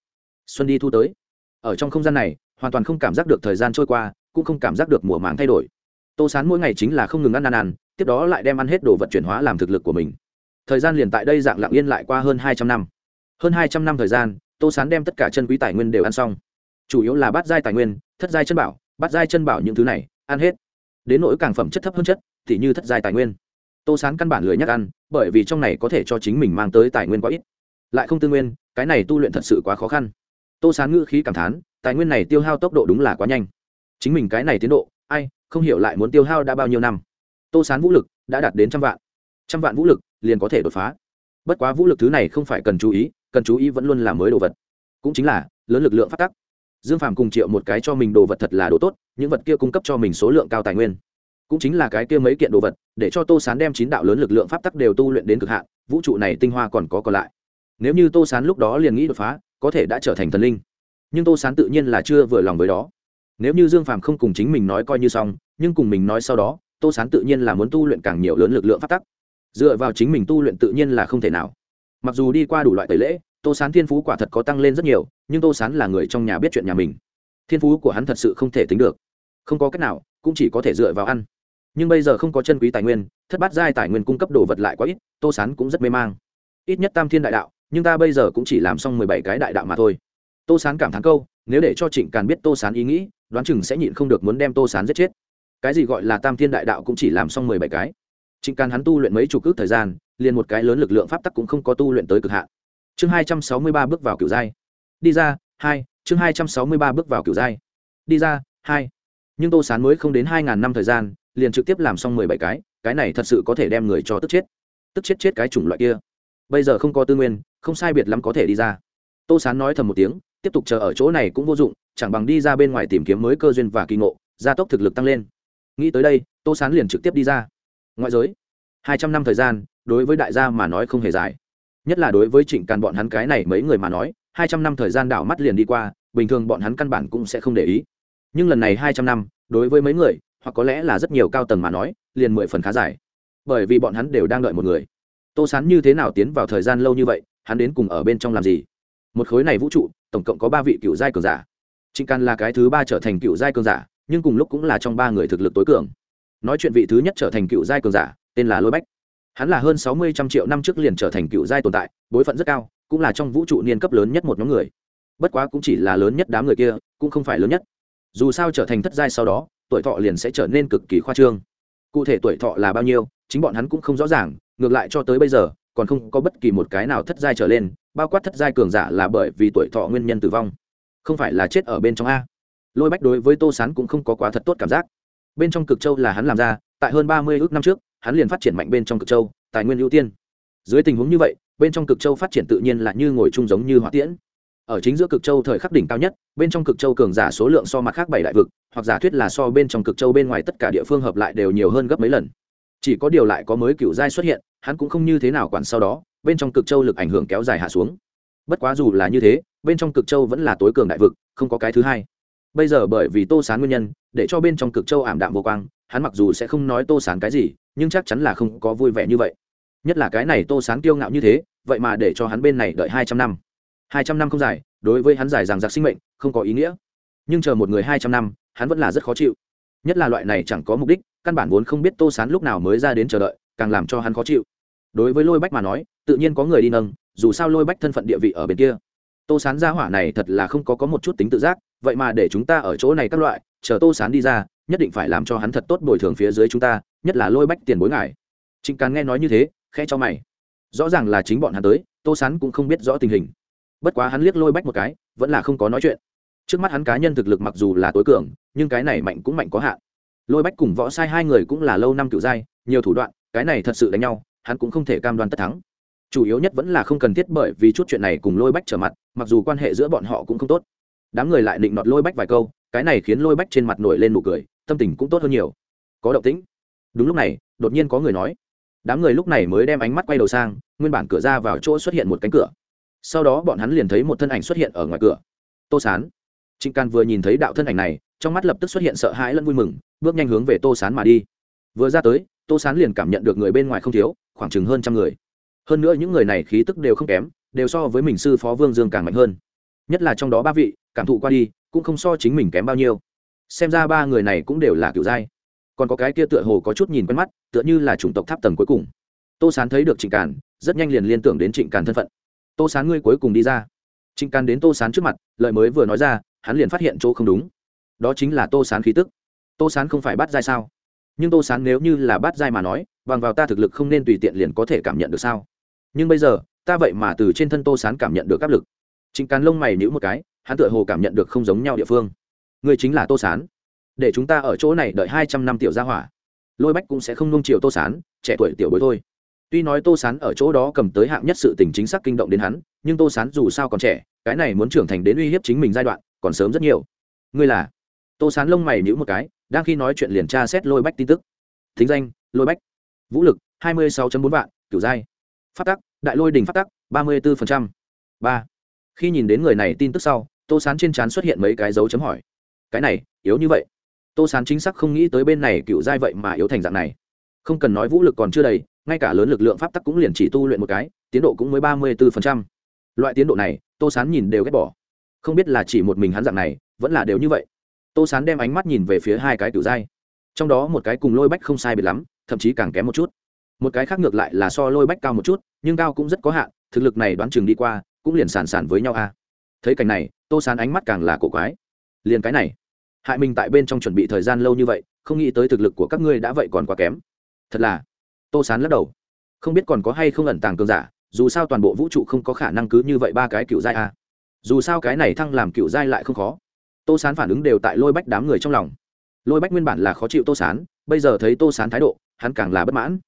Xuân đi thu tới. Ở trong không gian này, hoàn toàn không cảm giác được thời gian trôi qua, cũng không cảm giác được mùa màng thay đổi. Tô sán mỗi ngày chính là không ngừng ăn ăn ăn, tiếp đó lại đem ăn hết đồ vật chuyển hóa làm thực lực của mình. Thời gian liền tại đây dạng lặng yên lại qua hơn hai trăm năm hơn hai trăm năm thời gian, tô sán đem tất cả chân quý tài nguyên đều ăn xong. Chủ yếu là bát giai tài nguyên, thất giai chân bảo, bát giai chân bảo những thứ này, ăn hết. Đến nỗi càng phẩm chất thấp hơn chất, thì như thất giai tài nguyên. Tô sán căn bản lười nhắc ăn, bởi vì trong này có thể cho chính mình mang tới tài nguyên quá ít. Lại không tư nguyên, cái này tu luyện thật sự quá khó khăn. Tô sán ngữ khí cảm thán, tài nguyên này tiêu hao tốc độ đúng là quá nhanh. Chính mình cái này tiến độ, ai, không hiểu lại muốn tiêu hao đã bao nhiêu năm. Tô sán vũ lực đã đạt đến trăm vạn. Trăm vạn vũ lực liền có thể đột phá. Bất quá vũ lực thứ này không phải cần chú ý cần chú ý vẫn luôn là mới đồ vật. Cũng chính là, lớn lực lượng phát tắc. Dương phàm cùng triệu một cái cho mình đồ vật thật là đồ tốt, những vật kia cung cấp cho mình số lượng cao tài nguyên. Cũng chính là cái kia mấy kiện đồ vật, để cho tô sán đem chín đạo lớn lực lượng pháp tắc đều tu luyện đến cực hạn, vũ trụ này tinh hoa còn có còn lại. Nếu như tô sán lúc đó liền nghĩ đột phá, có thể đã trở thành thần linh. Nhưng tô sán tự nhiên là chưa vừa lòng với đó. Nếu như dương phàm không cùng chính mình nói coi như xong, nhưng cùng mình nói sau đó, tô sán tự nhiên là muốn tu luyện càng nhiều lớn lực lượng pháp tắc. Dựa vào chính mình tu luyện tự nhiên là không thể nào mặc dù đi qua đủ loại tẩy lễ, tô sán thiên phú quả thật có tăng lên rất nhiều, nhưng tô sán là người trong nhà biết chuyện nhà mình. Thiên phú của hắn thật sự không thể tính được. Không có cách nào, cũng chỉ có thể dựa vào ăn. Nhưng bây giờ không có chân quý tài nguyên, thất bát giai tài nguyên cung cấp đồ vật lại quá ít, tô sán cũng rất mê mang. Ít nhất tam thiên đại đạo, nhưng ta bây giờ cũng chỉ làm xong mười bảy cái đại đạo mà thôi. Tô sán cảm thán câu, nếu để cho trịnh càn biết tô sán ý nghĩ, đoán chừng sẽ nhịn không được muốn đem tô sán giết chết. Cái gì gọi là tam thiên đại đạo cũng chỉ làm xong mười bảy cái trịnh càn hắn tu luyện mấy chục cước thời gian, liền một cái lớn lực lượng pháp tắc cũng không có tu luyện tới cực hạn. Chương hai trăm sáu mươi ba bước vào cửu giai. Đi ra, hai, chương hai trăm sáu mươi ba bước vào cửu giai. Đi ra, hai. Nhưng tô sán mới không đến 2000 năm thời gian, liền trực tiếp làm xong mười bảy cái cái này thật sự có thể đem người cho tức chết. Tức chết chết cái chủng loại kia. Bây giờ không có tư nguyên, không sai biệt lắm có thể đi ra. Tô sán nói thầm một tiếng, tiếp tục chờ ở chỗ này cũng vô dụng, chẳng bằng đi ra bên ngoài tìm kiếm mới cơ duyên và kỳ ngộ, gia tốc thực lực tăng lên. Nghĩ tới đây, tô sán liền trực tiếp đi ra ngoại giới. Hai trăm năm thời gian, đối với đại gia mà nói không hề dài. Nhất là đối với trịnh càn bọn hắn cái này mấy người mà nói, hai trăm năm thời gian đảo mắt liền đi qua, bình thường bọn hắn căn bản cũng sẽ không để ý. Nhưng lần này hai trăm năm, đối với mấy người, hoặc có lẽ là rất nhiều cao tầng mà nói, liền mười phần khá dài. Bởi vì bọn hắn đều đang đợi một người. Tô sán như thế nào tiến vào thời gian lâu như vậy, hắn đến cùng ở bên trong làm gì? Một khối này vũ trụ, tổng cộng có ba vị cựu giai cường giả. Trịnh càn là cái thứ ba trở thành cựu giai cường giả, nhưng cùng lúc cũng là trong ba người thực lực tối cường nói chuyện vị thứ nhất trở thành cựu giai cường giả, tên là lôi bách. Hắn là hơn sáu mươi trăm triệu năm trước liền trở thành cựu giai tồn tại, bối phận rất cao, cũng là trong vũ trụ niên cấp lớn nhất một nhóm người. Bất quá cũng chỉ là lớn nhất đám người kia, cũng không phải lớn nhất. Dù sao trở thành thất giai sau đó, tuổi thọ liền sẽ trở nên cực kỳ khoa trương. Cụ thể tuổi thọ là bao nhiêu, chính bọn hắn cũng không rõ ràng, ngược lại cho tới bây giờ, còn không có bất kỳ một cái nào thất giai trở lên, bao quát thất giai cường giả là bởi vì tuổi thọ nguyên nhân tử vong. Không phải là chết ở bên trong a. Lôi bách đối với tô sán cũng không có quá thật tốt cảm giác bên trong cực châu là hắn làm ra, tại hơn ba mươi ước năm trước, hắn liền phát triển mạnh bên trong cực châu, tài nguyên ưu tiên. Dưới tình huống như vậy, bên trong cực châu phát triển tự nhiên là như ngồi chung giống như hỏa tiễn. Ở chính giữa cực châu thời khắc đỉnh cao nhất, bên trong cực châu cường giả số lượng so mặt khác bảy đại vực, hoặc giả thuyết là so bên trong cực châu bên ngoài tất cả địa phương hợp lại đều nhiều hơn gấp mấy lần. Chỉ có điều lại có mới cựu giai xuất hiện, hắn cũng không như thế nào quản sau đó, bên trong cực châu lực ảnh hưởng kéo dài hạ xuống. Bất quá dù là như thế, bên trong cực châu vẫn là tối cường đại vực, không có cái thứ hai bây giờ bởi vì tô sán nguyên nhân, để cho bên trong cực châu ảm đạm vô quang, hắn mặc dù sẽ không nói tô sán cái gì, nhưng chắc chắn là không có vui vẻ như vậy. Nhất là cái này tô sán kiêu ngạo như thế, vậy mà để cho hắn bên này đợi hai trăm năm. Hai trăm năm không dài, đối với hắn dài rằng giặc sinh mệnh, không có ý nghĩa. Nhưng chờ một người hai trăm năm, hắn vẫn là rất khó chịu. Nhất là loại này chẳng có mục đích, căn bản vốn không biết tô sán lúc nào mới ra đến chờ đợi, càng làm cho hắn khó chịu. Đối với lôi bách mà nói, tự nhiên có người đi nâng, dù sao lôi bách thân phận địa vị ở bên kia tô sán ra hỏa này thật là không có có một chút tính tự giác, vậy mà để chúng ta ở chỗ này các loại, chờ tô sán đi ra, nhất định phải làm cho hắn thật tốt bồi thường phía dưới chúng ta, nhất là lôi bách tiền bối ngài. Trịnh càn nghe nói như thế, khẽ cho mày. Rõ ràng là chính bọn hắn tới, tô sán cũng không biết rõ tình hình. Bất quá hắn liếc lôi bách một cái, vẫn là không có nói chuyện. Trước mắt hắn cá nhân thực lực mặc dù là tối cường, nhưng cái này mạnh cũng mạnh có hạn. Lôi bách cùng võ sai hai người cũng là lâu năm cựu giai, nhiều thủ đoạn, cái này thật sự đánh nhau, hắn cũng không thể cam đoan tất thắng chủ yếu nhất vẫn là không cần thiết bởi vì chút chuyện này cùng lôi bách trở mặt, mặc dù quan hệ giữa bọn họ cũng không tốt. Đám người lại định nọt lôi bách vài câu, cái này khiến lôi bách trên mặt nổi lên nụ cười, tâm tình cũng tốt hơn nhiều. Có động tĩnh. Đúng lúc này, đột nhiên có người nói. Đám người lúc này mới đem ánh mắt quay đầu sang, nguyên bản cửa ra vào chỗ xuất hiện một cánh cửa. Sau đó bọn hắn liền thấy một thân ảnh xuất hiện ở ngoài cửa. Tô sán. Trịnh can vừa nhìn thấy đạo thân ảnh này, trong mắt lập tức xuất hiện sợ hãi lẫn vui mừng, bước nhanh hướng về tô sán mà đi. Vừa ra tới, tô sán liền cảm nhận được người bên ngoài không thiếu, khoảng chừng hơn trăm người hơn nữa những người này khí tức đều không kém, đều so với mình sư phó vương dương càng mạnh hơn. Nhất là trong đó ba vị, cảm thụ qua đi, cũng không so chính mình kém bao nhiêu. Xem ra ba người này cũng đều là kiểu giai còn có cái kia tựa hồ có chút nhìn quen mắt, tựa như là chủng tộc tháp tầng cuối cùng. Tô sán thấy được trịnh càn, rất nhanh liền liên tưởng đến trịnh càn thân phận. Tô sán ngươi cuối cùng đi ra. Trịnh càn đến tô sán trước mặt lợi mới vừa nói ra, hắn liền phát hiện chỗ không đúng. Đó chính là tô sán khí tức. Tô sán không phải bắt giai sao? Nhưng tô sán nếu như là bắt giai mà nói, bằng vào ta thực lực không nên tùy tiện liền có thể cảm nhận được sao? Nhưng bây giờ, ta vậy mà từ trên thân tô sán cảm nhận được áp lực. Chính càn lông mày nhữ một cái, hắn tựa hồ cảm nhận được không giống nhau địa phương. Người chính là tô sán. Để chúng ta ở chỗ này đợi hai trăm năm tiểu gia hỏa. Lôi bách cũng sẽ không nung chiều tô sán, trẻ tuổi tiểu bối thôi. Tuy nói tô sán ở chỗ đó cầm tới hạng nhất sự tình chính xác kinh động đến hắn, nhưng tô sán dù sao còn trẻ, cái này muốn trưởng thành đến uy hiếp chính mình giai đoạn, còn sớm rất nhiều. Ngươi là? Tô sán lông mày nhữ một cái, đang khi nói chuyện liền tra xét lôi bách tin tức. Thính danh, lôi bách. Vũ lực, hai mươi sáu bốn vạn, kiểu giai phát tắc, đại lôi đình phát tắc, ba mươi bốn ba. Khi nhìn đến người này tin tức sau, tô sán trên trán xuất hiện mấy cái dấu chấm hỏi. Cái này, yếu như vậy. Tô sán chính xác không nghĩ tới bên này cựu giai vậy mà yếu thành dạng này. Không cần nói vũ lực còn chưa đầy, ngay cả lớn lực lượng pháp tắc cũng liền chỉ tu luyện một cái, tiến độ cũng mới ba mươi bốn loại tiến độ này, tô sán nhìn đều ghét bỏ. Không biết là chỉ một mình hắn dạng này, vẫn là đều như vậy. Tô sán đem ánh mắt nhìn về phía hai cái cựu giai. Trong đó một cái cùng lôi bách không sai biệt lắm, thậm chí càng kém một chút một cái khác ngược lại là so lôi bách cao một chút, nhưng cao cũng rất có hạn, thực lực này đoán chừng đi qua, cũng liền sàn sàn với nhau a. Thấy cảnh này, tô sán ánh mắt càng là cổ quái. Liền cái này, hại mình tại bên trong chuẩn bị thời gian lâu như vậy, không nghĩ tới thực lực của các ngươi đã vậy còn quá kém. Thật là, tô sán lắc đầu. Không biết còn có hay không ẩn tàng cường giả, dù sao toàn bộ vũ trụ không có khả năng cứ như vậy ba cái cựu giai a. Dù sao cái này thăng làm cựu giai lại không khó. Tô sán phản ứng đều tại lôi bách đám người trong lòng. Lôi bách nguyên bản là khó chịu tô sán, bây giờ thấy tô sán thái độ, hắn càng là bất mãn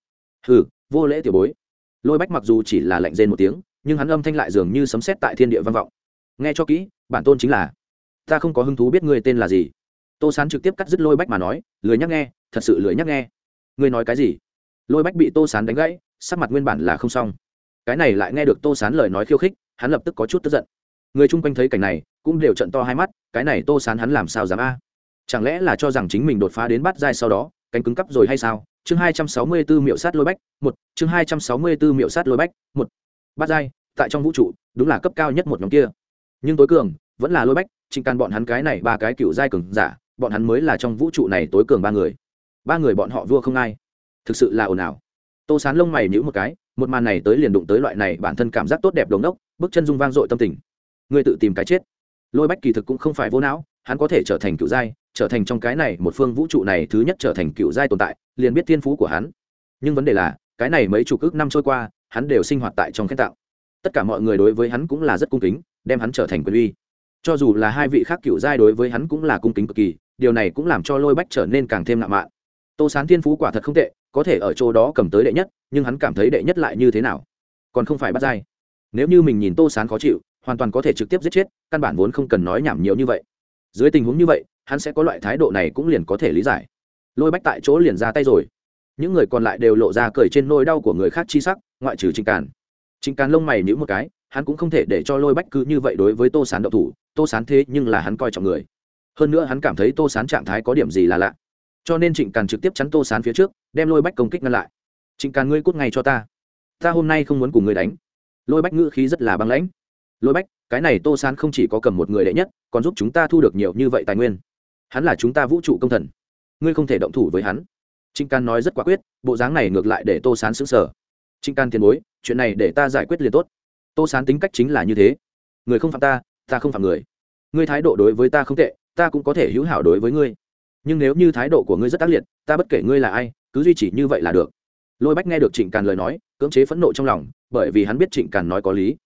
hừ, vô lễ tiểu bối. Lôi bách mặc dù chỉ là lạnh rên một tiếng, nhưng hắn âm thanh lại dường như sấm sét tại thiên địa văn vọng. Nghe cho kỹ, bản tôn chính là, ta không có hứng thú biết ngươi tên là gì. Tô sán trực tiếp cắt dứt lôi bách mà nói, lười nhắc nghe, thật sự lười nhắc nghe. Ngươi nói cái gì? Lôi bách bị tô sán đánh gãy, sắc mặt nguyên bản là không xong. Cái này lại nghe được tô sán lời nói khiêu khích, hắn lập tức có chút tức giận. Người chung quanh thấy cảnh này, cũng đều trận to hai mắt, cái này tô sán hắn làm sao dám a? Chẳng lẽ là cho rằng chính mình đột phá đến bát giai sau đó, cánh cứng cắp rồi hay sao? Chương hai trăm sáu mươi bốn miệu sát lôi bách, một, chương hai trăm sáu mươi bốn miệu sát lôi bách, một. Bát giai, tại trong vũ trụ, đúng là cấp cao nhất một nhóm kia. Nhưng tối cường, vẫn là lôi bách trịnh can bọn hắn cái này ba cái cựu giai cường giả, bọn hắn mới là trong vũ trụ này tối cường ba người. Ba người bọn họ vua không ai. Thực sự là ồn ào. Tô sán lông mày nhíu một cái, một màn này tới liền đụng tới loại này bản thân cảm giác tốt đẹp đồng đốc, bước chân dung vang dội tâm tình. Người tự tìm cái chết. Lôi bách kỳ thực cũng không phải vô não, hắn có thể trở thành cựu giai trở thành trong cái này một phương vũ trụ này thứ nhất trở thành cựu giai tồn tại, liền biết thiên phú của hắn. Nhưng vấn đề là, cái này mấy chục ước năm trôi qua, hắn đều sinh hoạt tại trong khen tạo. Tất cả mọi người đối với hắn cũng là rất cung kính, đem hắn trở thành quyền uy. Cho dù là hai vị khác cựu giai đối với hắn cũng là cung kính cực kỳ, điều này cũng làm cho lôi bách trở nên càng thêm lạ mạn. Tô sán thiên phú quả thật không tệ, có thể ở chỗ đó cầm tới đệ nhất, nhưng hắn cảm thấy đệ nhất lại như thế nào? Còn không phải bắt dai nếu như mình nhìn tô sán khó chịu, hoàn toàn có thể trực tiếp giết chết, căn bản vốn không cần nói nhảm nhiều như vậy. Dưới tình huống như vậy hắn sẽ có loại thái độ này cũng liền có thể lý giải. Lôi bách tại chỗ liền ra tay rồi. Những người còn lại đều lộ ra cười trên nôi đau của người khác chi sắc, ngoại trừ trịnh càn. Trịnh càn lông mày nhữ một cái, hắn cũng không thể để cho lôi bách cứ như vậy đối với tô sán đậu thủ, tô sán thế nhưng là hắn coi trọng người. Hơn nữa hắn cảm thấy tô sán trạng thái có điểm gì là lạ. Cho nên trịnh càn trực tiếp chắn tô sán phía trước, đem lôi bách công kích ngăn lại. Trịnh càn ngươi cút ngay cho ta. Ta hôm nay không muốn cùng ngươi đánh. Lôi bách ngữ khí rất là băng lãnh. Lôi bách, cái này tô sán không chỉ có cầm một người đệ nhất, còn giúp chúng ta thu được nhiều như vậy tài nguyên hắn là chúng ta vũ trụ công thần. Ngươi không thể động thủ với hắn. Trịnh Can nói rất quả quyết, bộ dáng này ngược lại để tô sán xứng sở trịnh Can tiền bối, chuyện này để ta giải quyết liền tốt. Tô sán tính cách chính là như thế. Người không phạm ta ta không phạm người. Ngươi thái độ đối với ta không tệ, ta cũng có thể hữu hảo đối với ngươi. Nhưng nếu như thái độ của ngươi rất tác liệt, ta bất kể ngươi là ai, cứ duy trì như vậy là được. Lôi bách nghe được trịnh càn lời nói, cưỡng chế phẫn nộ trong lòng, bởi vì hắn biết trịnh càn nói có lý.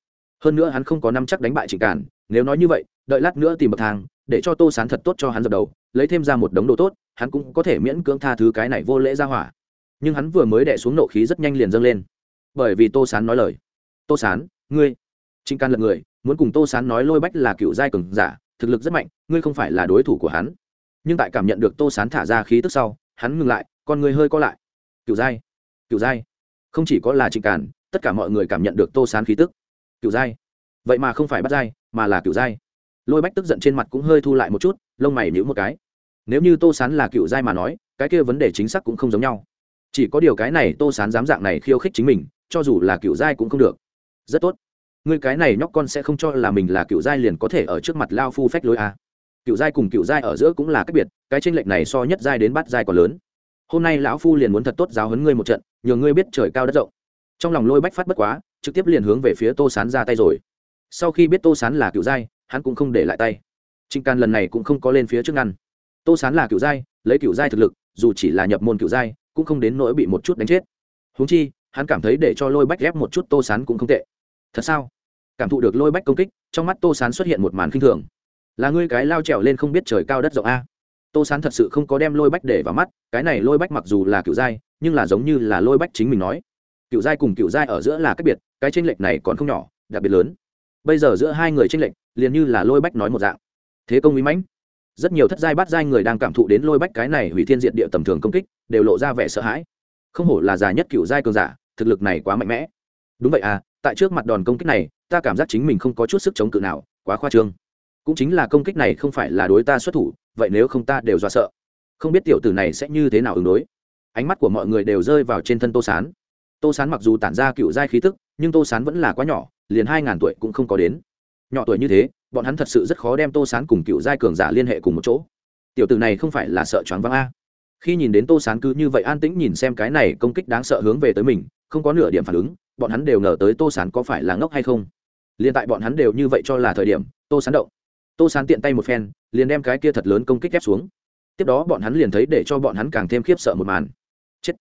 Hơn nữa hắn không có năm chắc đánh bại trịnh càn nếu nói như vậy đợi lát nữa tìm bậc thang, để cho tô sán thật tốt cho hắn dập đầu, lấy thêm ra một đống đồ tốt, hắn cũng có thể miễn cưỡng tha thứ cái này vô lễ ra hỏa. Nhưng hắn vừa mới đẻ xuống nộ khí rất nhanh liền dâng lên. Bởi vì tô sán nói lời, tô sán, ngươi trinh can lật người, muốn cùng tô sán nói lôi bách là cựu giai cường giả, thực lực rất mạnh, ngươi không phải là đối thủ của hắn. Nhưng tại cảm nhận được tô sán thả ra khí tức sau, hắn ngừng lại, con người hơi co lại. Cựu giai cựu giai. Không chỉ có là trịnh càn tất cả mọi người cảm nhận được tô sán khí tức. Cựu giai. Vậy mà không phải bắt giai, mà là cựu giai lôi bách tức giận trên mặt cũng hơi thu lại một chút, lông mày nhữ một cái. Nếu như tô sán là cựu giai mà nói, cái kia vấn đề chính xác cũng không giống nhau. Chỉ có điều cái này tô sán dám dạng này khiêu khích chính mình, cho dù là cựu giai cũng không được. Rất tốt. Ngươi cái này nhóc con sẽ không cho là mình là cựu giai liền có thể ở trước mặt lao phu phách lối à. cựu giai cùng cựu giai ở giữa cũng là cách biệt, cái tranh lệch này so nhất giai đến bắt giai còn lớn. Hôm nay lão phu liền muốn thật tốt giáo huấn ngươi một trận, nhờ ngươi biết trời cao đất rộng. Trong lòng lôi bách phát bất quá, trực tiếp liền hướng về phía tô sán ra tay rồi. Sau khi biết tô sán là cựu giai hắn cũng không để lại tay. Trịnh can lần này cũng không có lên phía trước ngăn. Tô sán là cựu giai lấy cựu giai thực lực, dù chỉ là nhập môn cựu giai cũng không đến nỗi bị một chút đánh chết. Húng chi, hắn cảm thấy để cho lôi bách ghép một chút tô sán cũng không tệ. Thật sao? Cảm thụ được lôi bách công kích, trong mắt tô sán xuất hiện một màn khinh thường. Là ngươi cái lao trèo lên không biết trời cao đất rộng a. Tô sán thật sự không có đem lôi bách để vào mắt, cái này lôi bách mặc dù là cựu giai nhưng là giống như là lôi bách chính mình nói. Cựu giai cùng cựu giai ở giữa là cách biệt, cái tranh lệch này còn không nhỏ, đặc biệt lớn bây giờ giữa hai người tranh lệch, liền như là lôi bách nói một dạng. Thế công mỹ mãnh. Rất nhiều thất giai bát giai người đang cảm thụ đến lôi bách cái này hủy thiên diện địa tầm thường công kích, đều lộ ra vẻ sợ hãi. Không hổ là già nhất cựu giai cường giả, thực lực này quá mạnh mẽ. Đúng vậy à tại trước mặt đòn công kích này, ta cảm giác chính mình không có chút sức chống cự nào, quá khoa trương. Cũng chính là công kích này không phải là đối ta xuất thủ, vậy nếu không ta đều do sợ. Không biết tiểu tử này sẽ như thế nào ứng đối. Ánh mắt của mọi người đều rơi vào trên thân tô sán. Tô sán mặc dù tản ra cựu giai khí tức, nhưng tô sán vẫn là quá nhỏ liền hai ngàn tuổi cũng không có đến. Nhỏ tuổi như thế, bọn hắn thật sự rất khó đem tô sán cùng cựu giai cường giả liên hệ cùng một chỗ. Tiểu tử này không phải là sợ choáng váng a. Khi nhìn đến tô sán cứ như vậy an tĩnh nhìn xem cái này công kích đáng sợ hướng về tới mình, không có nửa điểm phản ứng, bọn hắn đều ngờ tới tô sán có phải là ngốc hay không. Liền tại bọn hắn đều như vậy cho là thời điểm, tô sán động. Tô sán tiện tay một phen, liền đem cái kia thật lớn công kích ép xuống. Tiếp đó bọn hắn liền thấy để cho bọn hắn càng thêm khiếp sợ một màn. Chết.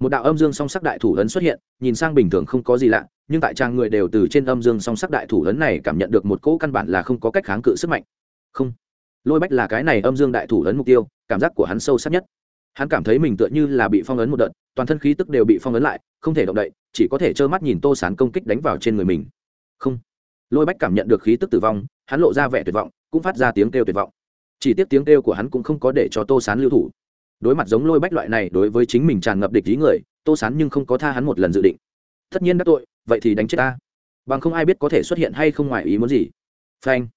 Một đạo âm dương song sắc đại thủ ấn xuất hiện, nhìn sang bình thường không có gì lạ nhưng tại trang người đều từ trên âm dương song sắc đại thủ ấn này cảm nhận được một cỗ căn bản là không có cách kháng cự sức mạnh. Không. Lôi bách là cái này âm dương đại thủ ấn mục tiêu, cảm giác của hắn sâu sắc nhất. Hắn cảm thấy mình tựa như là bị phong ấn một đợt, toàn thân khí tức đều bị phong ấn lại, không thể động đậy, chỉ có thể trơ mắt nhìn tô sán công kích đánh vào trên người mình. Không. Lôi bách cảm nhận được khí tức tử vong, hắn lộ ra vẻ tuyệt vọng, cũng phát ra tiếng kêu tuyệt vọng. Chỉ tiếc tiếng kêu của hắn cũng không có để cho tô sán lưu thủ. Đối mặt giống lôi bách loại này đối với chính mình tràn ngập địch ý người, tô sán nhưng không có tha hắn một lần dự định tất nhiên đắc tội, vậy thì đánh chết ta. Bằng không ai biết có thể xuất hiện hay không ngoài ý muốn gì. Phanh.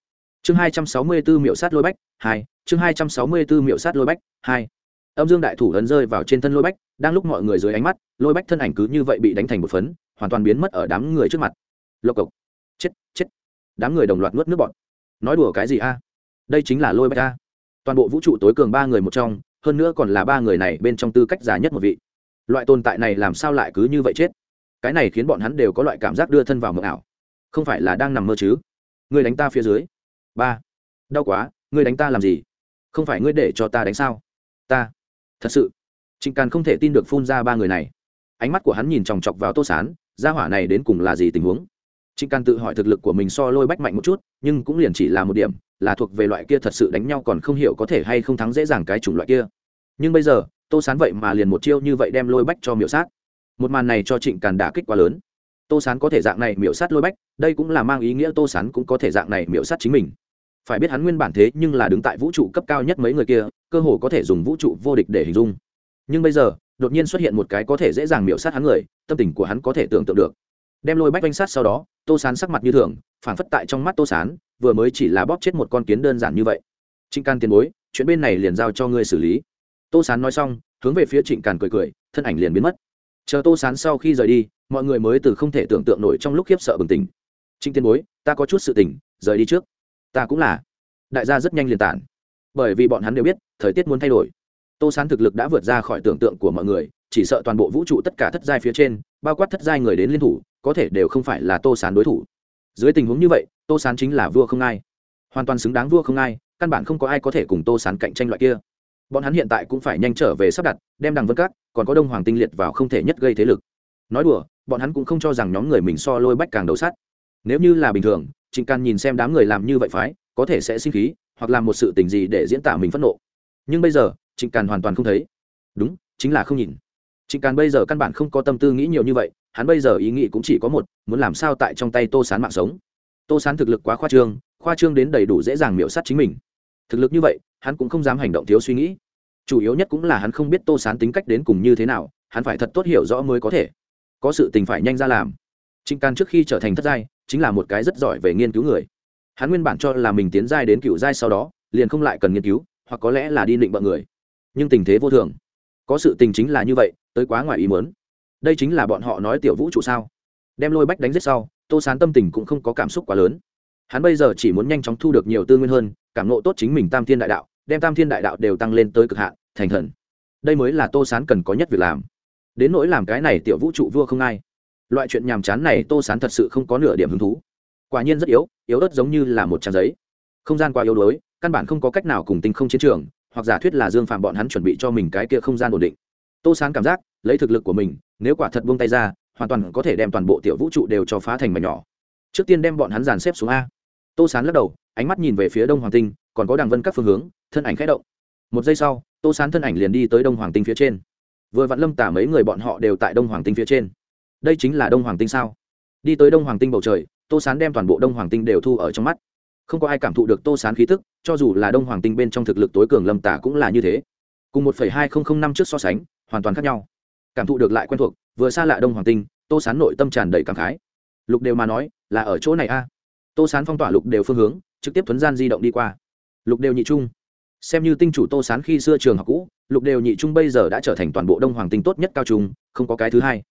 Chương hai trăm sáu mươi bốn miệu sát lôi bách, hai. Chương hai trăm sáu mươi bốn miệu sát lôi bách, hai. Âm dương đại thủ ấn rơi vào trên thân lôi bách, đang lúc mọi người dưới ánh mắt, lôi bách thân ảnh cứ như vậy bị đánh thành một phấn, hoàn toàn biến mất ở đám người trước mặt. Lộc cộc. Chết chết. Đám người đồng loạt nuốt nước bọt. Nói đùa cái gì a? Đây chính là lôi bách a. Toàn bộ vũ trụ tối cường ba người một trong, hơn nữa còn là ba người này bên trong tư cách già nhất một vị. Loại tồn tại này làm sao lại cứ như vậy chết? Cái này khiến bọn hắn đều có loại cảm giác đưa thân vào mộng ảo. Không phải là đang nằm mơ chứ? Người đánh ta phía dưới. Ba. Đau quá, ngươi đánh ta làm gì? Không phải ngươi để cho ta đánh sao? Ta. Thật sự. Trịnh càn không thể tin được phun ra ba người này. Ánh mắt của hắn nhìn chòng chọc vào tô sán, gia hỏa này đến cùng là gì tình huống? Trịnh càn tự hỏi thực lực của mình so lôi bách mạnh một chút, nhưng cũng liền chỉ là một điểm, là thuộc về loại kia thật sự đánh nhau còn không hiểu có thể hay không thắng dễ dàng cái chủng loại kia. Nhưng bây giờ, tô sán vậy mà liền một chiêu như vậy đem lôi bách cho miểu sát một màn này cho trịnh càn đả kích quá lớn. Tô sán có thể dạng này miễu sát lôi bách, đây cũng là mang ý nghĩa tô sán cũng có thể dạng này miễu sát chính mình. Phải biết hắn nguyên bản thế nhưng là đứng tại vũ trụ cấp cao nhất mấy người kia, cơ hồ có thể dùng vũ trụ vô địch để hình dung. Nhưng bây giờ, đột nhiên xuất hiện một cái có thể dễ dàng miễu sát hắn người, tâm tình của hắn có thể tưởng tượng được. Đem lôi bách danh sát sau đó, tô sán sắc mặt như thường phản phất tại trong mắt tô sán, vừa mới chỉ là bóp chết một con kiến đơn giản như vậy. Trịnh can tiền bối, chuyện bên này liền giao cho ngươi xử lý. Tô sán nói xong, hướng về phía trịnh càn cười cười, thân ảnh liền biến mất chờ tô sán sau khi rời đi, mọi người mới từ không thể tưởng tượng nổi trong lúc khiếp sợ bừng tỉnh. Trinh tiên bối, ta có chút sự tỉnh rời đi trước. Ta cũng là. Đại gia rất nhanh liền tản. Bởi vì bọn hắn đều biết, thời tiết muốn thay đổi. Tô sán thực lực đã vượt ra khỏi tưởng tượng của mọi người, chỉ sợ toàn bộ vũ trụ tất cả thất giai phía trên, bao quát thất giai người đến liên thủ, có thể đều không phải là tô sán đối thủ. Dưới tình huống như vậy, tô sán chính là vua không ai. Hoàn toàn xứng đáng vua không ai, căn bản không có ai có thể cùng tô sán cạnh tranh loại kia bọn hắn hiện tại cũng phải nhanh trở về sắp đặt, đem đằng vân các, còn có đông hoàng tinh liệt vào không thể nhất gây thế lực. Nói đùa, bọn hắn cũng không cho rằng nhóm người mình so lôi bách càng đấu sắt. Nếu như là bình thường, trịnh can nhìn xem đám người làm như vậy phái, có thể sẽ sinh khí, hoặc làm một sự tình gì để diễn tả mình phẫn nộ. Nhưng bây giờ, trịnh càn hoàn toàn không thấy. Đúng, chính là không nhìn. Trịnh càn bây giờ căn bản không có tâm tư nghĩ nhiều như vậy, hắn bây giờ ý nghĩ cũng chỉ có một, muốn làm sao tại trong tay tô sán mạng sống. Tô sán thực lực quá khoa trương khoa trương đến đầy đủ dễ dàng miễu s á t chính mình thực lực như vậy, hắn cũng không dám hành động thiếu suy nghĩ. Chủ yếu nhất cũng là hắn không biết tô sán tính cách đến cùng như thế nào, hắn phải thật tốt hiểu rõ mới có thể. Có sự tình phải nhanh ra làm. Trịnh càn trước khi trở thành thất giai, chính là một cái rất giỏi về nghiên cứu người. Hắn nguyên bản cho là mình tiến giai đến cựu giai sau đó, liền không lại cần nghiên cứu, hoặc có lẽ là đi định bợ người. Nhưng tình thế vô thường. Có sự tình chính là như vậy, tới quá ngoài ý muốn. Đây chính là bọn họ nói tiểu vũ trụ sao. Đem lôi bách đánh giết sau, tô sán tâm tình cũng không có cảm xúc quá lớn. Hắn bây giờ chỉ muốn nhanh chóng thu được nhiều tư nguyên hơn cảm nộ tốt chính mình tam thiên đại đạo, đem tam thiên đại đạo đều tăng lên tới cực hạn, thành thần. Đây mới là tô sán cần có nhất việc làm. Đến nỗi làm cái này tiểu vũ trụ vua không ai. Loại chuyện nhàm chán này tô sán thật sự không có nửa điểm hứng thú. Quả nhiên rất yếu yếu ớt giống như là một trang giấy. Không gian quá yếu đuối, căn bản không có cách nào cùng tinh không chiến trường, hoặc giả thuyết là dương phạm bọn hắn chuẩn bị cho mình cái kia không gian ổn định. Tô sán cảm giác, lấy thực lực của mình, nếu quả thật buông tay ra, hoàn toàn có thể đem toàn bộ tiểu vũ trụ đều cho phá thành mảnh nhỏ. Trước tiên đem bọn hắn dàn xếp xuống a tô sán lắc đầu, ánh mắt nhìn về phía đông hoàng tinh, còn có đàng vân các phương hướng, thân ảnh khẽ động. Một giây sau, tô sán thân ảnh liền đi tới đông hoàng tinh phía trên. Vừa vặn lâm tả mấy người bọn họ đều tại đông hoàng tinh phía trên. Đây chính là đông hoàng tinh sao? Đi tới đông hoàng tinh bầu trời, tô sán đem toàn bộ đông hoàng tinh đều thu ở trong mắt. Không có ai cảm thụ được tô sán khí tức, cho dù là đông hoàng tinh bên trong thực lực tối cường lâm tả cũng là như thế. Cùng một hai nghìn năm trước so sánh, hoàn toàn khác nhau. Cảm thụ được lại quen thuộc, vừa xa lạ đông hoàng tinh, tô sán nội tâm tràn đầy cảm khái. Lục đều mà nói, là ở chỗ này a tô sán phong tỏa lục đều phương hướng, trực tiếp thuấn gian di động đi qua. Lục đều nhị trung. Xem như tinh chủ tô sán khi xưa trường học cũ, lục đều nhị trung bây giờ đã trở thành toàn bộ đông hoàng tinh tốt nhất cao trung, không có cái thứ hai.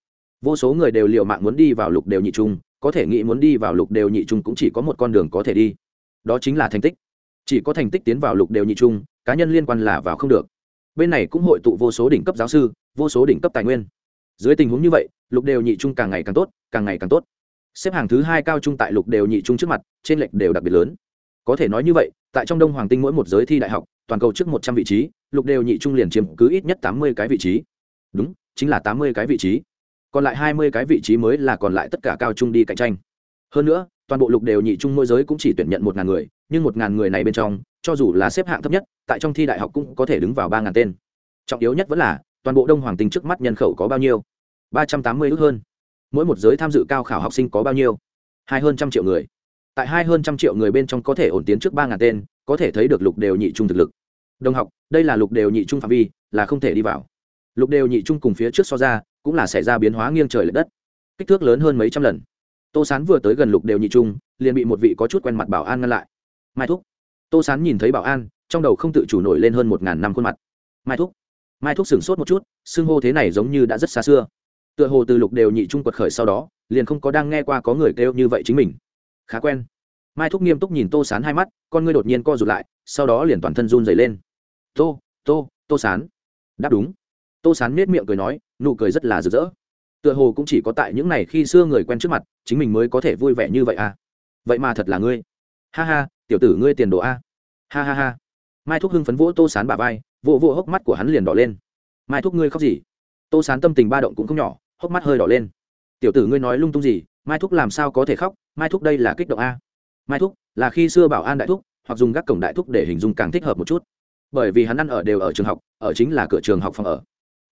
Vô số người đều l i ề u mạng muốn đi vào lục đều nhị trung, có thể nghĩ muốn đi vào lục đều nhị trung cũng chỉ có một con đường có thể đi. Đó chính là thành tích. Chỉ có thành tích tiến vào lục đều nhị trung, cá nhân liên quan là vào không được. Bên này cũng hội tụ vô số đỉnh cấp giáo sư, vô số đỉnh cấp tài nguyên. Dưới tình huống như vậy, lục đều nhị trung càng ngày càng tốt, càng ngày càng tốt xếp hàng thứ hai cao trung tại lục đều nhị trung trước mặt, trên lệch đều đặc biệt lớn. Có thể nói như vậy, tại trong đông hoàng tinh mỗi một giới thi đại học, toàn cầu trước một trăm vị trí, lục đều nhị trung liền chiếm cứ ít nhất tám mươi cái vị trí. Đúng, chính là tám mươi cái vị trí. Còn lại hai mươi cái vị trí mới là còn lại tất cả cao trung đi cạnh tranh. Hơn nữa, toàn bộ lục đều nhị trung môi giới cũng chỉ tuyển nhận một ngàn người, nhưng một ngàn người này bên trong, cho dù là xếp hạng thấp nhất, tại trong thi đại học cũng có thể đứng vào ba ngàn tên. Trọng yếu nhất vẫn là, toàn bộ đông hoàng tinh trước mắt nhân khẩu có bao nhiêu? Ba trăm tám mươi ước hơn mỗi một giới tham dự cao khảo học sinh có bao nhiêu? Hai hơn trăm triệu người. Tại hai hơn trăm triệu người bên trong có thể ổn tiến trước ba ngàn tên, có thể thấy được lục đều nhị trung thực lực. Đồng học, đây là lục đều nhị trung phạm vi, là không thể đi vào. Lục đều nhị trung cùng phía trước so ra, cũng là xảy ra biến hóa nghiêng trời l ệ đất. Kích thước lớn hơn mấy trăm lần. Tô sán vừa tới gần lục đều nhị trung, liền bị một vị có chút quen mặt bảo an ngăn lại. Mai thúc. Tô sán nhìn thấy bảo an, trong đầu không tự chủ nổi lên hơn một ngàn năm khuôn mặt. Mai thúc. Mai thúc sửng sốt một chút, xưng hô thế này giống như đã rất xa xưa tựa hồ từ lục đều nhị trung quật khởi sau đó, liền không có đang nghe qua có người kêu như vậy chính mình. Khá quen. Mai thúc nghiêm túc nhìn tô sán hai mắt, con ngươi đột nhiên co rụt lại, sau đó liền toàn thân run dày lên. Tô tô tô sán. Đáp đúng. Tô sán nết miệng cười nói, nụ cười rất là rực rỡ. Tựa hồ cũng chỉ có tại những ngày khi xưa người quen trước mặt, chính mình mới có thể vui vẻ như vậy à? Vậy mà thật là ngươi. Ha ha, tiểu tử ngươi tiền đồ a. Ha ha ha. Mai thúc hưng phấn vỗ tô sán bà vai, vỗ vỗ hốc mắt của hắn liền đỏ lên. Mai thúc ngươi khóc gì? Tô sán tâm tình ba động cũng không nhỏ hốc mắt hơi đỏ lên. Tiểu tử ngươi nói lung tung gì, mai thúc làm sao có thể khóc, mai thúc đây là kích động a. Mai thúc, là khi xưa bảo an đại thúc, hoặc dùng gác cổng đại thúc để hình dung càng thích hợp một chút. Bởi vì hắn ăn ở đều ở trường học, ở chính là cửa trường học phòng ở.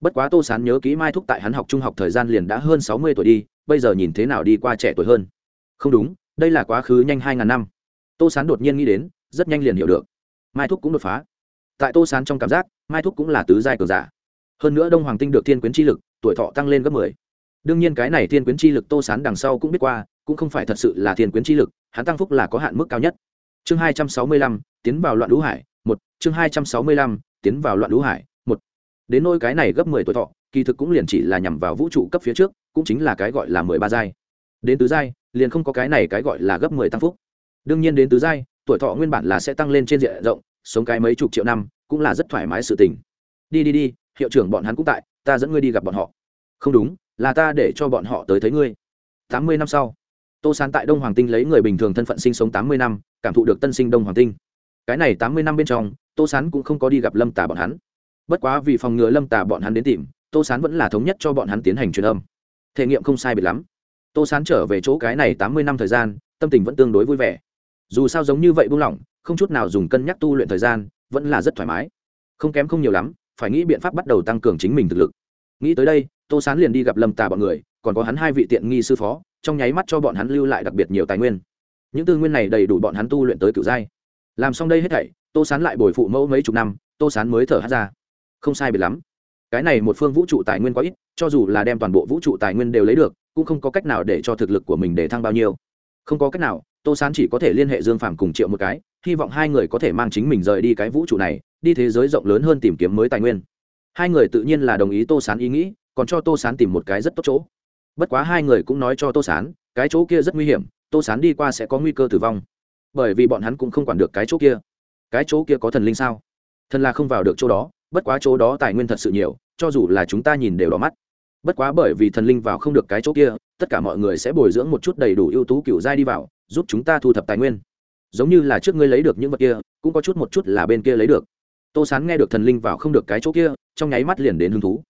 Bất quá tô sán nhớ kỹ mai thúc tại hắn học trung học thời gian liền đã hơn sáu mươi tuổi đi, bây giờ nhìn thế nào đi qua trẻ tuổi hơn. Không đúng, đây là quá khứ nhanh hai ngàn năm. Tô sán đột nhiên nghĩ đến, rất nhanh liền hiểu được. Mai thúc cũng đột phá. Tại tô sán trong cảm giác, mai thúc cũng là tứ giai cường giả. Hơn nữa đông hoàng tinh được thiên quyến chi lực tuổi thọ tăng lên gấp mười. Đương nhiên cái này thiên quyến chi lực tô sán đằng sau cũng biết qua, cũng không phải thật sự là thiên quyến chi lực, hắn tăng phúc là có hạn mức cao nhất. Chương hai trăm sáu mươi lăm, tiến vào loạn lũ hải, một. Chương hai trăm sáu mươi lăm, tiến vào loạn lũ hải, một. Đến nôi cái này gấp mười tuổi thọ, kỳ thực cũng liền chỉ là nhằm vào vũ trụ cấp phía trước, cũng chính là cái gọi là mười ba giai. Đến tứ giai, liền không có cái này cái gọi là gấp mười tăng phúc. Đương nhiên đến tứ giai, tuổi thọ nguyên bản là sẽ tăng lên trên diện rộng, sống cái mấy chục triệu năm, cũng là rất thoải mái sự tình. Đi đi đi hiệu trưởng bọn hắn cũng tại, ta dẫn ngươi đi gặp bọn họ. Không đúng, là ta để cho bọn họ tới thấy ngươi. Tám mươi năm sau, tô sán tại đông hoàng tinh lấy người bình thường thân phận sinh sống tám mươi năm, cảm thụ được tân sinh đông hoàng tinh. Cái này tám mươi năm bên trong, tô sán cũng không có đi gặp lâm tà bọn hắn. Bất quá vì phòng ngừa lâm tà bọn hắn đến tìm, tô sán vẫn là thống nhất cho bọn hắn tiến hành truyền âm. Thể nghiệm không sai biệt lắm. Tô sán trở về chỗ cái này tám mươi năm thời gian, tâm tình vẫn tương đối vui vẻ. Dù sao giống như vậy buông lỏng, không chút nào dùng cân nhắc tu luyện thời gian, vẫn là rất thoải mái. Không kém không nhiều lắm phải nghĩ biện pháp bắt đầu tăng cường chính mình thực lực. Nghĩ tới đây, tô sán liền đi gặp lâm tà bọn người, còn có hắn hai vị tiện nghi sư phó, trong nháy mắt cho bọn hắn lưu lại đặc biệt nhiều tài nguyên. Những tư nguyên này đầy đủ bọn hắn tu luyện tới cựu giai. Làm xong đây hết thảy, tô sán lại bồi phụ mẫu mấy chục năm, tô sán mới thở hát ra. Không sai biệt lắm. Cái này một phương vũ trụ tài nguyên quá ít, cho dù là đem toàn bộ vũ trụ tài nguyên đều lấy được, cũng không có cách nào để cho thực lực của mình để thăng bao nhiêu. Không có cách nào, tô sán chỉ có thể liên hệ dương phàm cùng triệu một cái, hy vọng hai người có thể mang chính mình rời đi cái vũ trụ này đi thế giới rộng lớn hơn tìm kiếm mới tài nguyên. Hai người tự nhiên là đồng ý tô sán ý nghĩ, còn cho tô sán tìm một cái rất tốt chỗ. Bất quá hai người cũng nói cho tô sán, cái chỗ kia rất nguy hiểm, tô sán đi qua sẽ có nguy cơ tử vong. Bởi vì bọn hắn cũng không quản được cái chỗ kia. Cái chỗ kia có thần linh sao? Thần là không vào được chỗ đó, bất quá chỗ đó tài nguyên thật sự nhiều, cho dù là chúng ta nhìn đều đỏ mắt. Bất quá bởi vì thần linh vào không được cái chỗ kia, tất cả mọi người sẽ bồi dưỡng một chút đầy đủ ưu tú cựu giai đi vào, giúp chúng ta thu thập tài nguyên. Giống như là trước ngươi lấy được những vật kia, cũng có chút một chút là bên kia lấy được tô sán nghe được thần linh vào không được cái chỗ kia, trong nháy mắt liền đến hứng thú.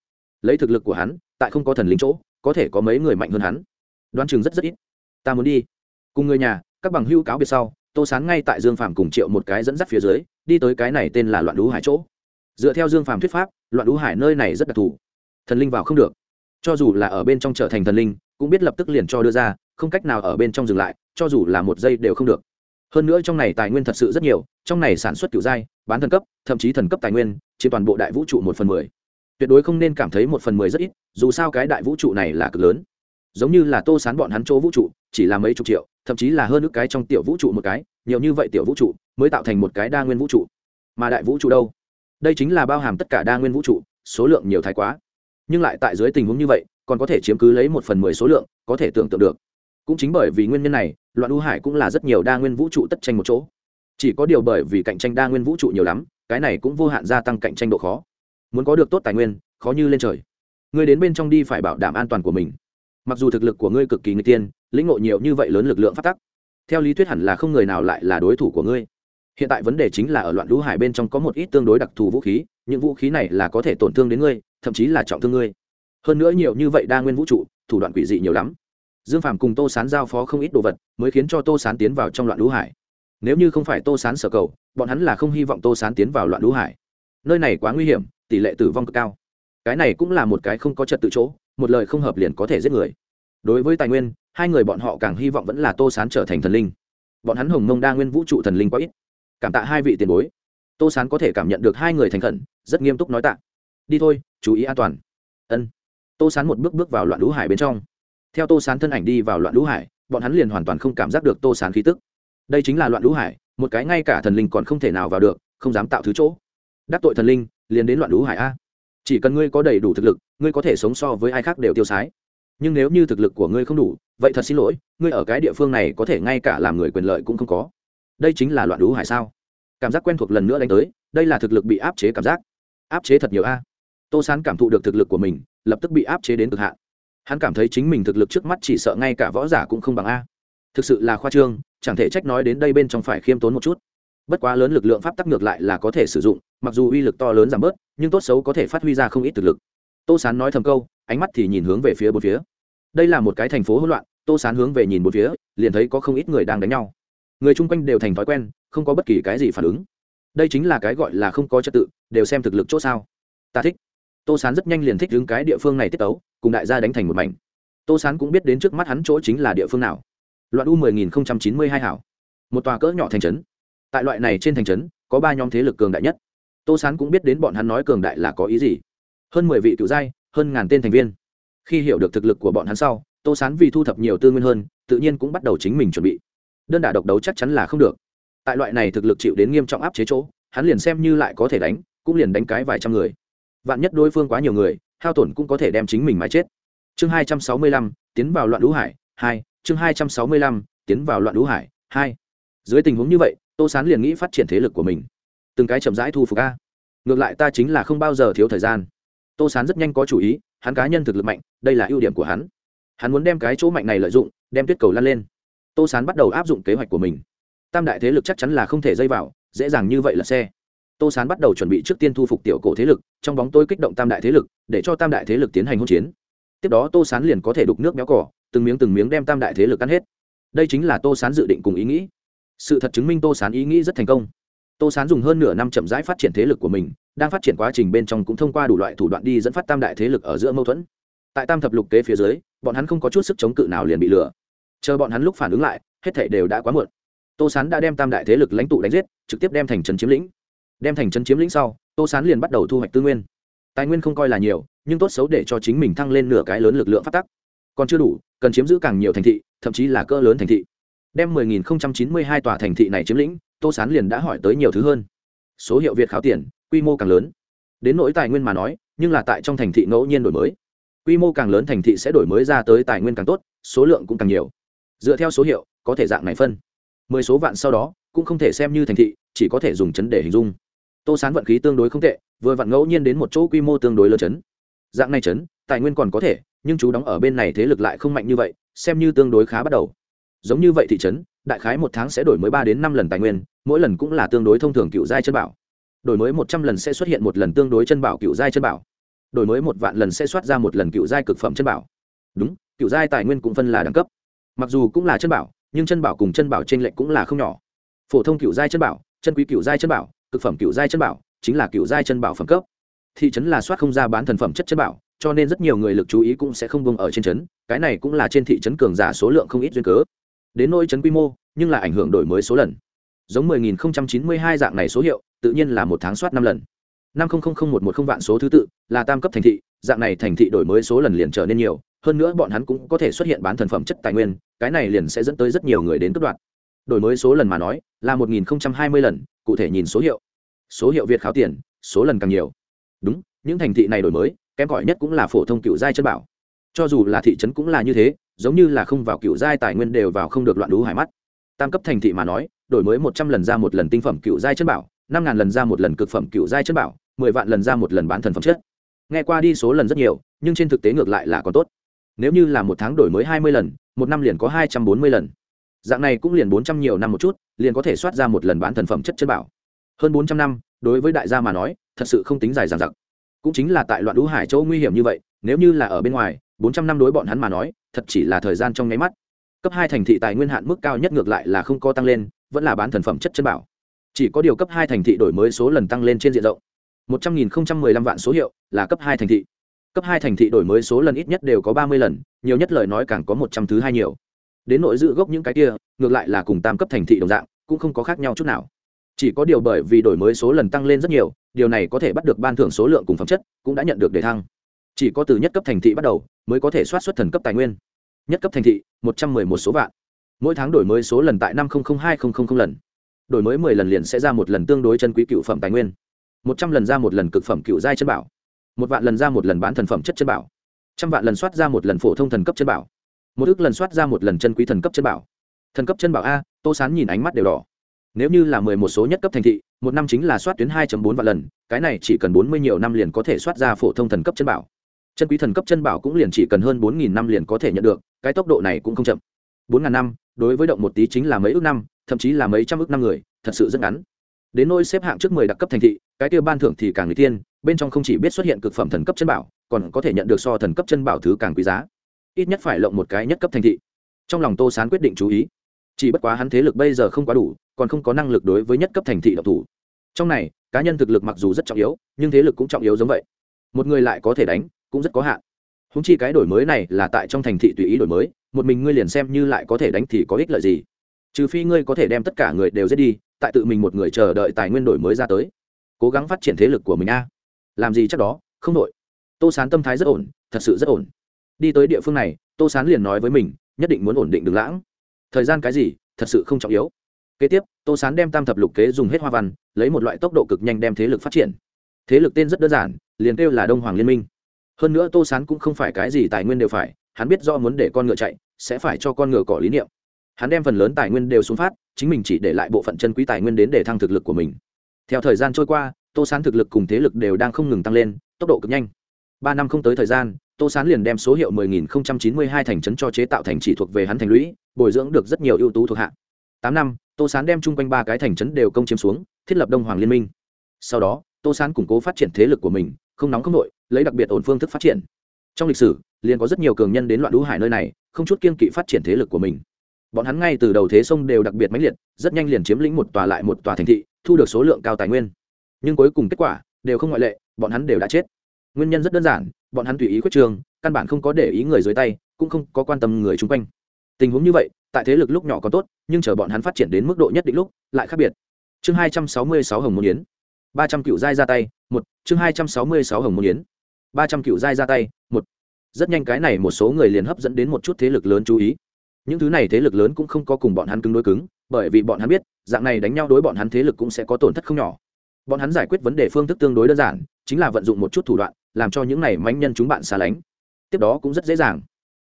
Lấy thực lực của hắn, tại không có thần linh chỗ, có thể có mấy người mạnh hơn hắn. Đoán chừng rất rất ít. Ta muốn đi. Cùng người nhà, các bằng hưu cáo biệt sau, tô sán ngay tại dương phàm cùng triệu một cái dẫn dắt phía dưới, đi tới cái này tên là loạn đú hải chỗ. Dựa theo dương phàm thuyết pháp, loạn đú hải nơi này rất đặc thù. Thần linh vào không được. Cho dù là ở bên trong trở thành thần linh, cũng biết lập tức liền cho đưa ra, không cách nào ở bên trong dừng lại, cho dù là một giây đều không được. Hơn nữa trong này tài nguyên thật sự rất nhiều trong này sản xuất kiểu giai, bán thần cấp, thậm chí thần cấp tài nguyên trên toàn bộ đại vũ trụ một phần mười. Tuyệt đối không nên cảm thấy một phần mười rất ít, dù sao cái đại vũ trụ này là cực lớn. Giống như là tô sán bọn hắn chỗ vũ trụ, chỉ là mấy chục triệu, thậm chí là hơn nước cái trong tiểu vũ trụ một cái, nhiều như vậy tiểu vũ trụ, mới tạo thành một cái đa nguyên vũ trụ. Mà đại vũ trụ đâu? Đây chính là bao hàm tất cả đa nguyên vũ trụ, số lượng nhiều thái quá. Nhưng lại tại dưới tình huống như vậy, còn có thể chiếm cứ lấy một phần mười số lượng, có thể tưởng tượng được. Cũng chính bởi vì nguyên nhân này, loạn u hải cũng là rất nhiều đa nguyên vũ trụ tất tranh một chỗ chỉ có điều bởi vì cạnh tranh đa nguyên vũ trụ nhiều lắm, cái này cũng vô hạn gia tăng cạnh tranh độ khó. Muốn có được tốt tài nguyên, khó như lên trời. Ngươi đến bên trong đi phải bảo đảm an toàn của mình. Mặc dù thực lực của ngươi cực kỳ người tiên, lĩnh ngộ nhiều như vậy lớn lực lượng phát tắc, theo lý thuyết hẳn là không người nào lại là đối thủ của ngươi. Hiện tại vấn đề chính là ở loạn lũ hải bên trong có một ít tương đối đặc thù vũ khí, những vũ khí này là có thể tổn thương đến ngươi, thậm chí là trọng thương ngươi. Hơn nữa nhiều như vậy đa nguyên vũ trụ, thủ đoạn quỷ dị nhiều lắm. Dương phàm cùng tô sán giao phó không ít đồ vật, mới khiến cho tô sán tiến vào trong loạn lũ hải nếu như không phải tô sán sở cầu, bọn hắn là không hy vọng tô sán tiến vào loạn lũ hải. Nơi này quá nguy hiểm, tỷ lệ tử vong cực cao. Cái này cũng là một cái không có trật tự chỗ, một lời không hợp liền có thể giết người. Đối với tài nguyên, hai người bọn họ càng hy vọng vẫn là tô sán trở thành thần linh. Bọn hắn hồng mông đa nguyên vũ trụ thần linh quá ít. Cảm tạ hai vị tiền bối. Tô sán có thể cảm nhận được hai người thành khẩn, rất nghiêm túc nói tạ. Đi thôi, chú ý an toàn. Ân. Tô sán một bước bước vào loạn lũ hải bên trong. Theo tô sán thân ảnh đi vào loạn lũ hải, bọn hắn liền hoàn toàn không cảm giác được tô sán khí tức đây chính là loạn lũ hải, một cái ngay cả thần linh còn không thể nào vào được, không dám tạo thứ chỗ. Đắc tội thần linh, liền đến loạn lũ hải a. Chỉ cần ngươi có đầy đủ thực lực, ngươi có thể sống so với ai khác đều tiêu sái. Nhưng nếu như thực lực của ngươi không đủ, vậy thật xin lỗi, ngươi ở cái địa phương này có thể ngay cả làm người quyền lợi cũng không có. Đây chính là loạn lũ hải sao? Cảm giác quen thuộc lần nữa đánh tới, đây là thực lực bị áp chế cảm giác. Áp chế thật nhiều a. Tô sán cảm thụ được thực lực của mình, lập tức bị áp chế đến cực hạn. Hắn cảm thấy chính mình thực lực trước mắt chỉ sợ ngay cả võ giả cũng không bằng a. Thực sự là khoa trương chẳng thể trách nói đến đây bên trong phải khiêm tốn một chút. Bất quá lớn lực lượng pháp tắc ngược lại là có thể sử dụng, mặc dù uy lực to lớn giảm bớt, nhưng tốt xấu có thể phát huy ra không ít thực lực. Tô sán nói thầm câu, ánh mắt thì nhìn hướng về phía bốn phía. Đây là một cái thành phố hỗn loạn, tô sán hướng về nhìn bốn phía, liền thấy có không ít người đang đánh nhau. Người chung quanh đều thành thói quen, không có bất kỳ cái gì phản ứng. Đây chính là cái gọi là không có trật tự, đều xem thực lực c h ỗ sao. Ta thích. Tô sán rất nhanh liền thích đứng cái địa phương này tiết tấu, cùng đại gia đánh thành một mảnh. Tô sán cũng biết đến trước mắt hắn chỗ chính là địa phương nào loạn u mười nghìn chín mươi hai hảo. Một tòa cỡ nhỏ thành trấn. Tại loại này trên thành trấn, có ba nhóm thế lực cường đại nhất. Tô sán cũng biết đến bọn hắn nói cường đại là có ý gì. Hơn mười vị cựu giai, hơn ngàn tên thành viên. Khi hiểu được thực lực của bọn hắn sau, tô sán vì thu thập nhiều tư nguyên hơn, tự nhiên cũng bắt đầu chính mình chuẩn bị. Đơn đả độc đấu chắc chắn là không được. Tại loại này thực lực chịu đến nghiêm trọng áp chế chỗ, hắn liền xem như lại có thể đánh, cũng liền đánh cái vài trăm người. Vạn nhất đối phương quá nhiều người, hao tổn cũng có thể đem chính mình mà chết. Chương hai trăm sáu mươi lăm, tiến vào loạn lũ hải, hai chương hai trăm sáu mươi lăm, tiến vào loạn lũ hải, hai. Dưới tình huống như vậy, tô sán liền nghĩ phát triển thế lực của mình. Từng cái chậm rãi thu phục a. Ngược lại ta chính là không bao giờ thiếu thời gian. Tô sán rất nhanh có chủ ý, hắn cá nhân thực lực mạnh, đây là ưu điểm của hắn. Hắn muốn đem cái chỗ mạnh này lợi dụng, đem tuyết cầu lan lên. Tô sán bắt đầu áp dụng kế hoạch của mình. Tam đại thế lực chắc chắn là không thể dây vào, dễ dàng như vậy là xe. Tô sán bắt đầu chuẩn bị trước tiên thu phục tiểu cổ thế lực, trong bóng tôi kích động tam đại thế lực, để cho tam đại thế lực tiến hành hỗn chiến. Tiếp đó tô sán liền có thể đục nước béo cỏ từng miếng từng miếng đem tam đại thế lực ăn hết. Đây chính là tô sán dự định cùng ý nghĩ. Sự thật chứng minh tô sán ý nghĩ rất thành công. Tô sán dùng hơn nửa năm chậm rãi phát triển thế lực của mình, đang phát triển quá trình bên trong cũng thông qua đủ loại thủ đoạn đi dẫn phát tam đại thế lực ở giữa mâu thuẫn. Tại tam thập lục kế phía dưới, bọn hắn không có chút sức chống cự nào liền bị lừa. Chờ bọn hắn lúc phản ứng lại, hết thể đều đã quá muộn. Tô sán đã đem tam đại thế lực lãnh tụ đánh giết, trực tiếp đem thành trấn chiếm lĩnh. Đem thành trấn chiếm lĩnh sau, tô sán liền bắt đầu thu hoạch tư nguyên. Tài nguyên không coi là nhiều, nhưng tốt xấu để cho chính mình thăng lên nửa cái lớn lực lượng phát tắc còn chưa đủ, cần chiếm giữ càng nhiều thành thị, thậm chí là cỡ lớn thành thị. Đem 10.092 tòa thành thị này chiếm lĩnh, tô sán liền đã hỏi tới nhiều thứ hơn. Số hiệu việt kháo tiền, quy mô càng lớn. Đến nỗi tài nguyên mà nói, nhưng là tại trong thành thị ngẫu nhiên đổi mới. Quy mô càng lớn thành thị sẽ đổi mới ra tới tài nguyên càng tốt, số lượng cũng càng nhiều. Dựa theo số hiệu, có thể dạng này phân. Mười số vạn sau đó, cũng không thể xem như thành thị, chỉ có thể dùng chấn để hình dung. Tô sán vận khí tương đối không tệ, vừa vặn ngẫu nhiên đến một chỗ quy mô tương đối lớn chấn. Dạng này chấn, tài nguyên còn có thể nhưng chú đóng ở bên này thế lực lại không mạnh như vậy, xem như tương đối khá bắt đầu. Giống như vậy thị trấn, đại khái một tháng sẽ đổi mới ba đến năm lần tài nguyên, mỗi lần cũng là tương đối thông thường cựu giai chân bảo. Đổi mới một trăm lần sẽ xuất hiện một lần tương đối chân bảo cựu giai chân bảo. Đổi mới một vạn lần sẽ soát ra một lần cựu giai cực phẩm chân bảo. Đúng, cựu giai tài nguyên cũng phân là đẳng cấp. Mặc dù cũng là chân bảo, nhưng chân bảo cùng chân bảo trên lệnh cũng là không nhỏ. Phổ thông cựu giai chân bảo, chân quý cựu giai chân bảo, cực phẩm cựu giai chân bảo, chính là cựu giai chân bảo phẩm cấp. Thị trấn là soát không ra bán thần phẩm chất chân bảo cho nên rất nhiều người lực chú ý cũng sẽ không bông ở trên trấn, cái này cũng là trên thị trấn cường giả số lượng không ít duyên cớ. Đến nỗi trấn quy mô, nhưng là ảnh hưởng đổi mới số lần. Giống 10.092 dạng này số hiệu, tự nhiên là một tháng soát năm lần. Năm một một không vạn số thứ tự, là tam cấp thành thị, dạng này thành thị đổi mới số lần liền trở nên nhiều, hơn nữa bọn hắn cũng có thể xuất hiện bán thần phẩm chất tài nguyên, cái này liền sẽ dẫn tới rất nhiều người đến cấp đoạn đổi mới số lần mà nói, là một nghìn hai mươi lần, cụ thể nhìn số hiệu. Số hiệu việt kháo tiền, số lần càng nhiều. Đúng, những thành thị này đổi mới kém cỏi nhất cũng là phổ thông cựu giai chân bảo. Cho dù là thị trấn cũng là như thế, giống như là không vào cựu giai tài nguyên đều vào không được loạn đú hải mắt. Tam cấp thành thị mà nói, đổi mới một trăm lần ra một lần tinh phẩm cựu giai chân bảo, năm ngàn lần ra một lần cực phẩm cựu giai chân bảo, mười vạn lần ra một lần bán thần phẩm chất. Nghe qua đi số lần rất nhiều, nhưng trên thực tế ngược lại là còn tốt. Nếu như là một tháng đổi mới hai mươi lần, một năm liền có hai trăm bốn mươi lần. Dạng này cũng liền bốn trăm nhiều năm một chút, liền có thể soát ra một lần bán thần phẩm chất chân bảo. Hơn bốn trăm năm, đối với đại gia mà nói, thật sự không tính dài dằng giặc cũng chính là tại loạn đũ hải châu nguy hiểm như vậy, nếu như là ở bên ngoài, bốn trăm năm đối bọn hắn mà nói, thật chỉ là thời gian trong nháy mắt. Cấp hai thành thị tài nguyên hạn mức cao nhất ngược lại là không có tăng lên, vẫn là bán thần phẩm chất chân bảo. Chỉ có điều cấp hai thành thị đổi mới số lần tăng lên trên diện rộng. Một trăm nghìn không trăm mười lăm vạn số hiệu là cấp hai thành thị. Cấp hai thành thị đổi mới số lần ít nhất đều có ba mươi lần, nhiều nhất lời nói càng có một trăm thứ hai nhiều. Đến nội dự gốc những cái kia, ngược lại là cùng tam cấp thành thị đồng dạng, cũng không có khác nhau chút nào chỉ có điều bởi vì đổi mới số lần tăng lên rất nhiều, điều này có thể bắt được ban thưởng số lượng cùng phẩm chất, cũng đã nhận được đề thăng. Chỉ có từ nhất cấp thành thị bắt đầu, mới có thể soát xuất thần cấp tài nguyên. Nhất cấp thành thị, một trăm mười một số vạn. Mỗi tháng đổi mới số lần tại năm hai lần. Đổi mới mười lần liền sẽ ra một lần tương đối chân quý cựu phẩm tài nguyên. Một trăm lần ra một lần cực phẩm cựu giai chân bảo. Một vạn lần ra một lần bán thần phẩm chất chân bảo. Trăm vạn lần soát ra một lần phổ thông thần cấp chân bảo. Một ước lần soát ra một lần chân quý thần cấp chân bảo. Thần cấp chân bảo a, tô sán nhìn ánh mắt đều đỏ nếu như là mười một số nhất cấp thành thị, một năm chính là soát tuyến hai bốn vạn lần, cái này chỉ cần bốn mươi nhiều năm liền có thể soát ra phổ thông thần cấp chân bảo. Chân quý thần cấp chân bảo cũng liền chỉ cần hơn bốn nghìn năm liền có thể nhận được, cái tốc độ này cũng không chậm. Bốn ngàn năm, đối với động một tí chính là mấy ước năm, thậm chí là mấy trăm ước năm người, thật sự rất ngắn. Đến nôi xếp hạng trước mười đặc cấp thành thị, cái tiêu ban thưởng thì càng người tiên, bên trong không chỉ biết xuất hiện cực phẩm thần cấp chân bảo, còn có thể nhận được so thần cấp chân bảo thứ càng quý giá. Ít nhất phải lộng một cái nhất cấp thành thị. Trong lòng tô sán quyết định chú ý chỉ bất quá hắn thế lực bây giờ không quá đủ, còn không có năng lực đối với nhất cấp thành thị độc thủ. Trong này, cá nhân thực lực mặc dù rất trọng yếu, nhưng thế lực cũng trọng yếu giống vậy. Một người lại có thể đánh, cũng rất có hạn. Húng chi cái đổi mới này là tại trong thành thị tùy ý đổi mới, một mình ngươi liền xem như lại có thể đánh thì có ích lợi gì. Trừ phi ngươi có thể đem tất cả người đều giết đi, tại tự mình một người chờ đợi tài nguyên đổi mới ra tới. Cố gắng phát triển thế lực của mình a. Làm gì chắc đó, không đội tô sán tâm thái rất ổn, thật sự rất ổn. Đi tới địa phương này, tô sán liền nói với mình, nhất định muốn ổn định đường lãng thời gian cái gì, thật sự không trọng yếu. Kế tiếp, tô sán đem tam thập lục kế dùng hết hoa văn, lấy một loại tốc độ cực nhanh đem thế lực phát triển. Thế lực tên rất đơn giản, liền kêu là đông hoàng liên minh. Hơn nữa tô sán cũng không phải cái gì tài nguyên đều phải, hắn biết do muốn để con ngựa chạy, sẽ phải cho con ngựa cỏ lý niệm. Hắn đem phần lớn tài nguyên đều xuống phát, chính mình chỉ để lại bộ phận chân quý tài nguyên đến để thăng thực lực của mình. Theo thời gian trôi qua, tô sán thực lực cùng thế lực đều đang không ngừng tăng lên, tốc độ cực nhanh. Ba năm không tới thời gian tô sán liền đem số hiệu 10.092 thành trấn cho chế tạo thành chỉ thuộc về hắn thành lũy, bồi dưỡng được rất nhiều ưu tú thuộc hạ. Tám năm, tô sán đem chung quanh ba cái thành trấn đều công chiếm xuống, thiết lập đông hoàng liên minh. Sau đó, tô sán củng cố phát triển thế lực của mình, không nóng không nội lấy đặc biệt ổn phương thức phát triển. Trong lịch sử, liền có rất nhiều cường nhân đến loạn đũ hải nơi này, không chút kiên kỵ phát triển thế lực của mình. Bọn hắn ngay từ đầu thế sông đều đặc biệt mãnh liệt, rất nhanh liền chiếm lĩnh một tòa lại một tòa thành thị, thu được số lượng cao tài nguyên. Nhưng cuối cùng kết quả đều không ngoại lệ, bọn hắn đều đã chết nguyên nhân rất đơn giản, bọn hắn tùy ý quyết trường, căn bản không có để ý người dưới tay, cũng không có quan tâm người chung quanh. Tình huống như vậy, tại thế lực lúc nhỏ còn tốt, nhưng chờ bọn hắn phát triển đến mức độ nhất định lúc, lại khác biệt. Chương hai trăm sáu mươi sáu hồng môn yến. ba trăm cựu giai ra tay, một. Chương hai trăm sáu mươi sáu hồng môn yến. ba trăm cựu giai ra tay, một. Rất nhanh cái này một số người liền hấp dẫn đến một chút thế lực lớn chú ý. Những thứ này thế lực lớn cũng không có cùng bọn hắn cứng đối cứng, bởi vì bọn hắn biết, dạng này đánh nhau đối bọn hắn thế lực cũng sẽ có tổn thất không nhỏ. Bọn hắn giải quyết vấn đề phương thức tương đối đơn giản, chính là vận dụng một chút thủ đoạn làm cho những này mánh nhân chúng bạn xa lánh. Tiếp đó cũng rất dễ dàng.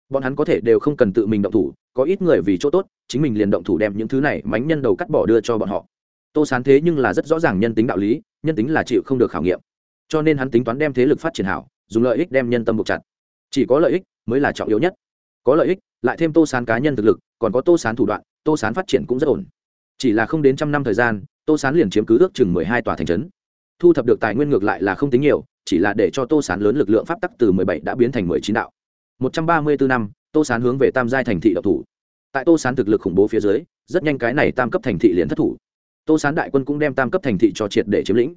Bọn hắn có thể đều không cần tự mình động thủ, có ít người vì chỗ tốt, chính mình liền động thủ đem những thứ này mánh nhân đầu cắt bỏ đưa cho bọn họ. Tô sán thế nhưng là rất rõ ràng nhân tính đạo lý, nhân tính là chịu không được khảo nghiệm. Cho nên hắn tính toán đem thế lực phát triển hảo, dùng lợi ích đem nhân tâm buộc chặt. Chỉ có lợi ích mới là trọng yếu nhất. Có lợi ích, lại thêm tô sán cá nhân thực lực, còn có tô sán thủ đoạn, tô sán phát triển cũng rất ổn. Chỉ là không đến trăm năm thời gian, tô sán liền chiếm cứ ước chừng mười hai tòa thành trấn. Thu thập được tài nguyên ngược lại là không tính nhiều chỉ là để cho tô sán lớn lực lượng pháp tắc từ mười bảy đã biến thành mười chín đạo. một trăm ba mươi bốn năm, tô sán hướng về tam giai thành thị độc thủ. Tại tô sán thực lực khủng bố phía dưới, rất nhanh cái này tam cấp thành thị liền thất thủ. Tô sán đại quân cũng đem tam cấp thành thị cho triệt để chiếm lĩnh.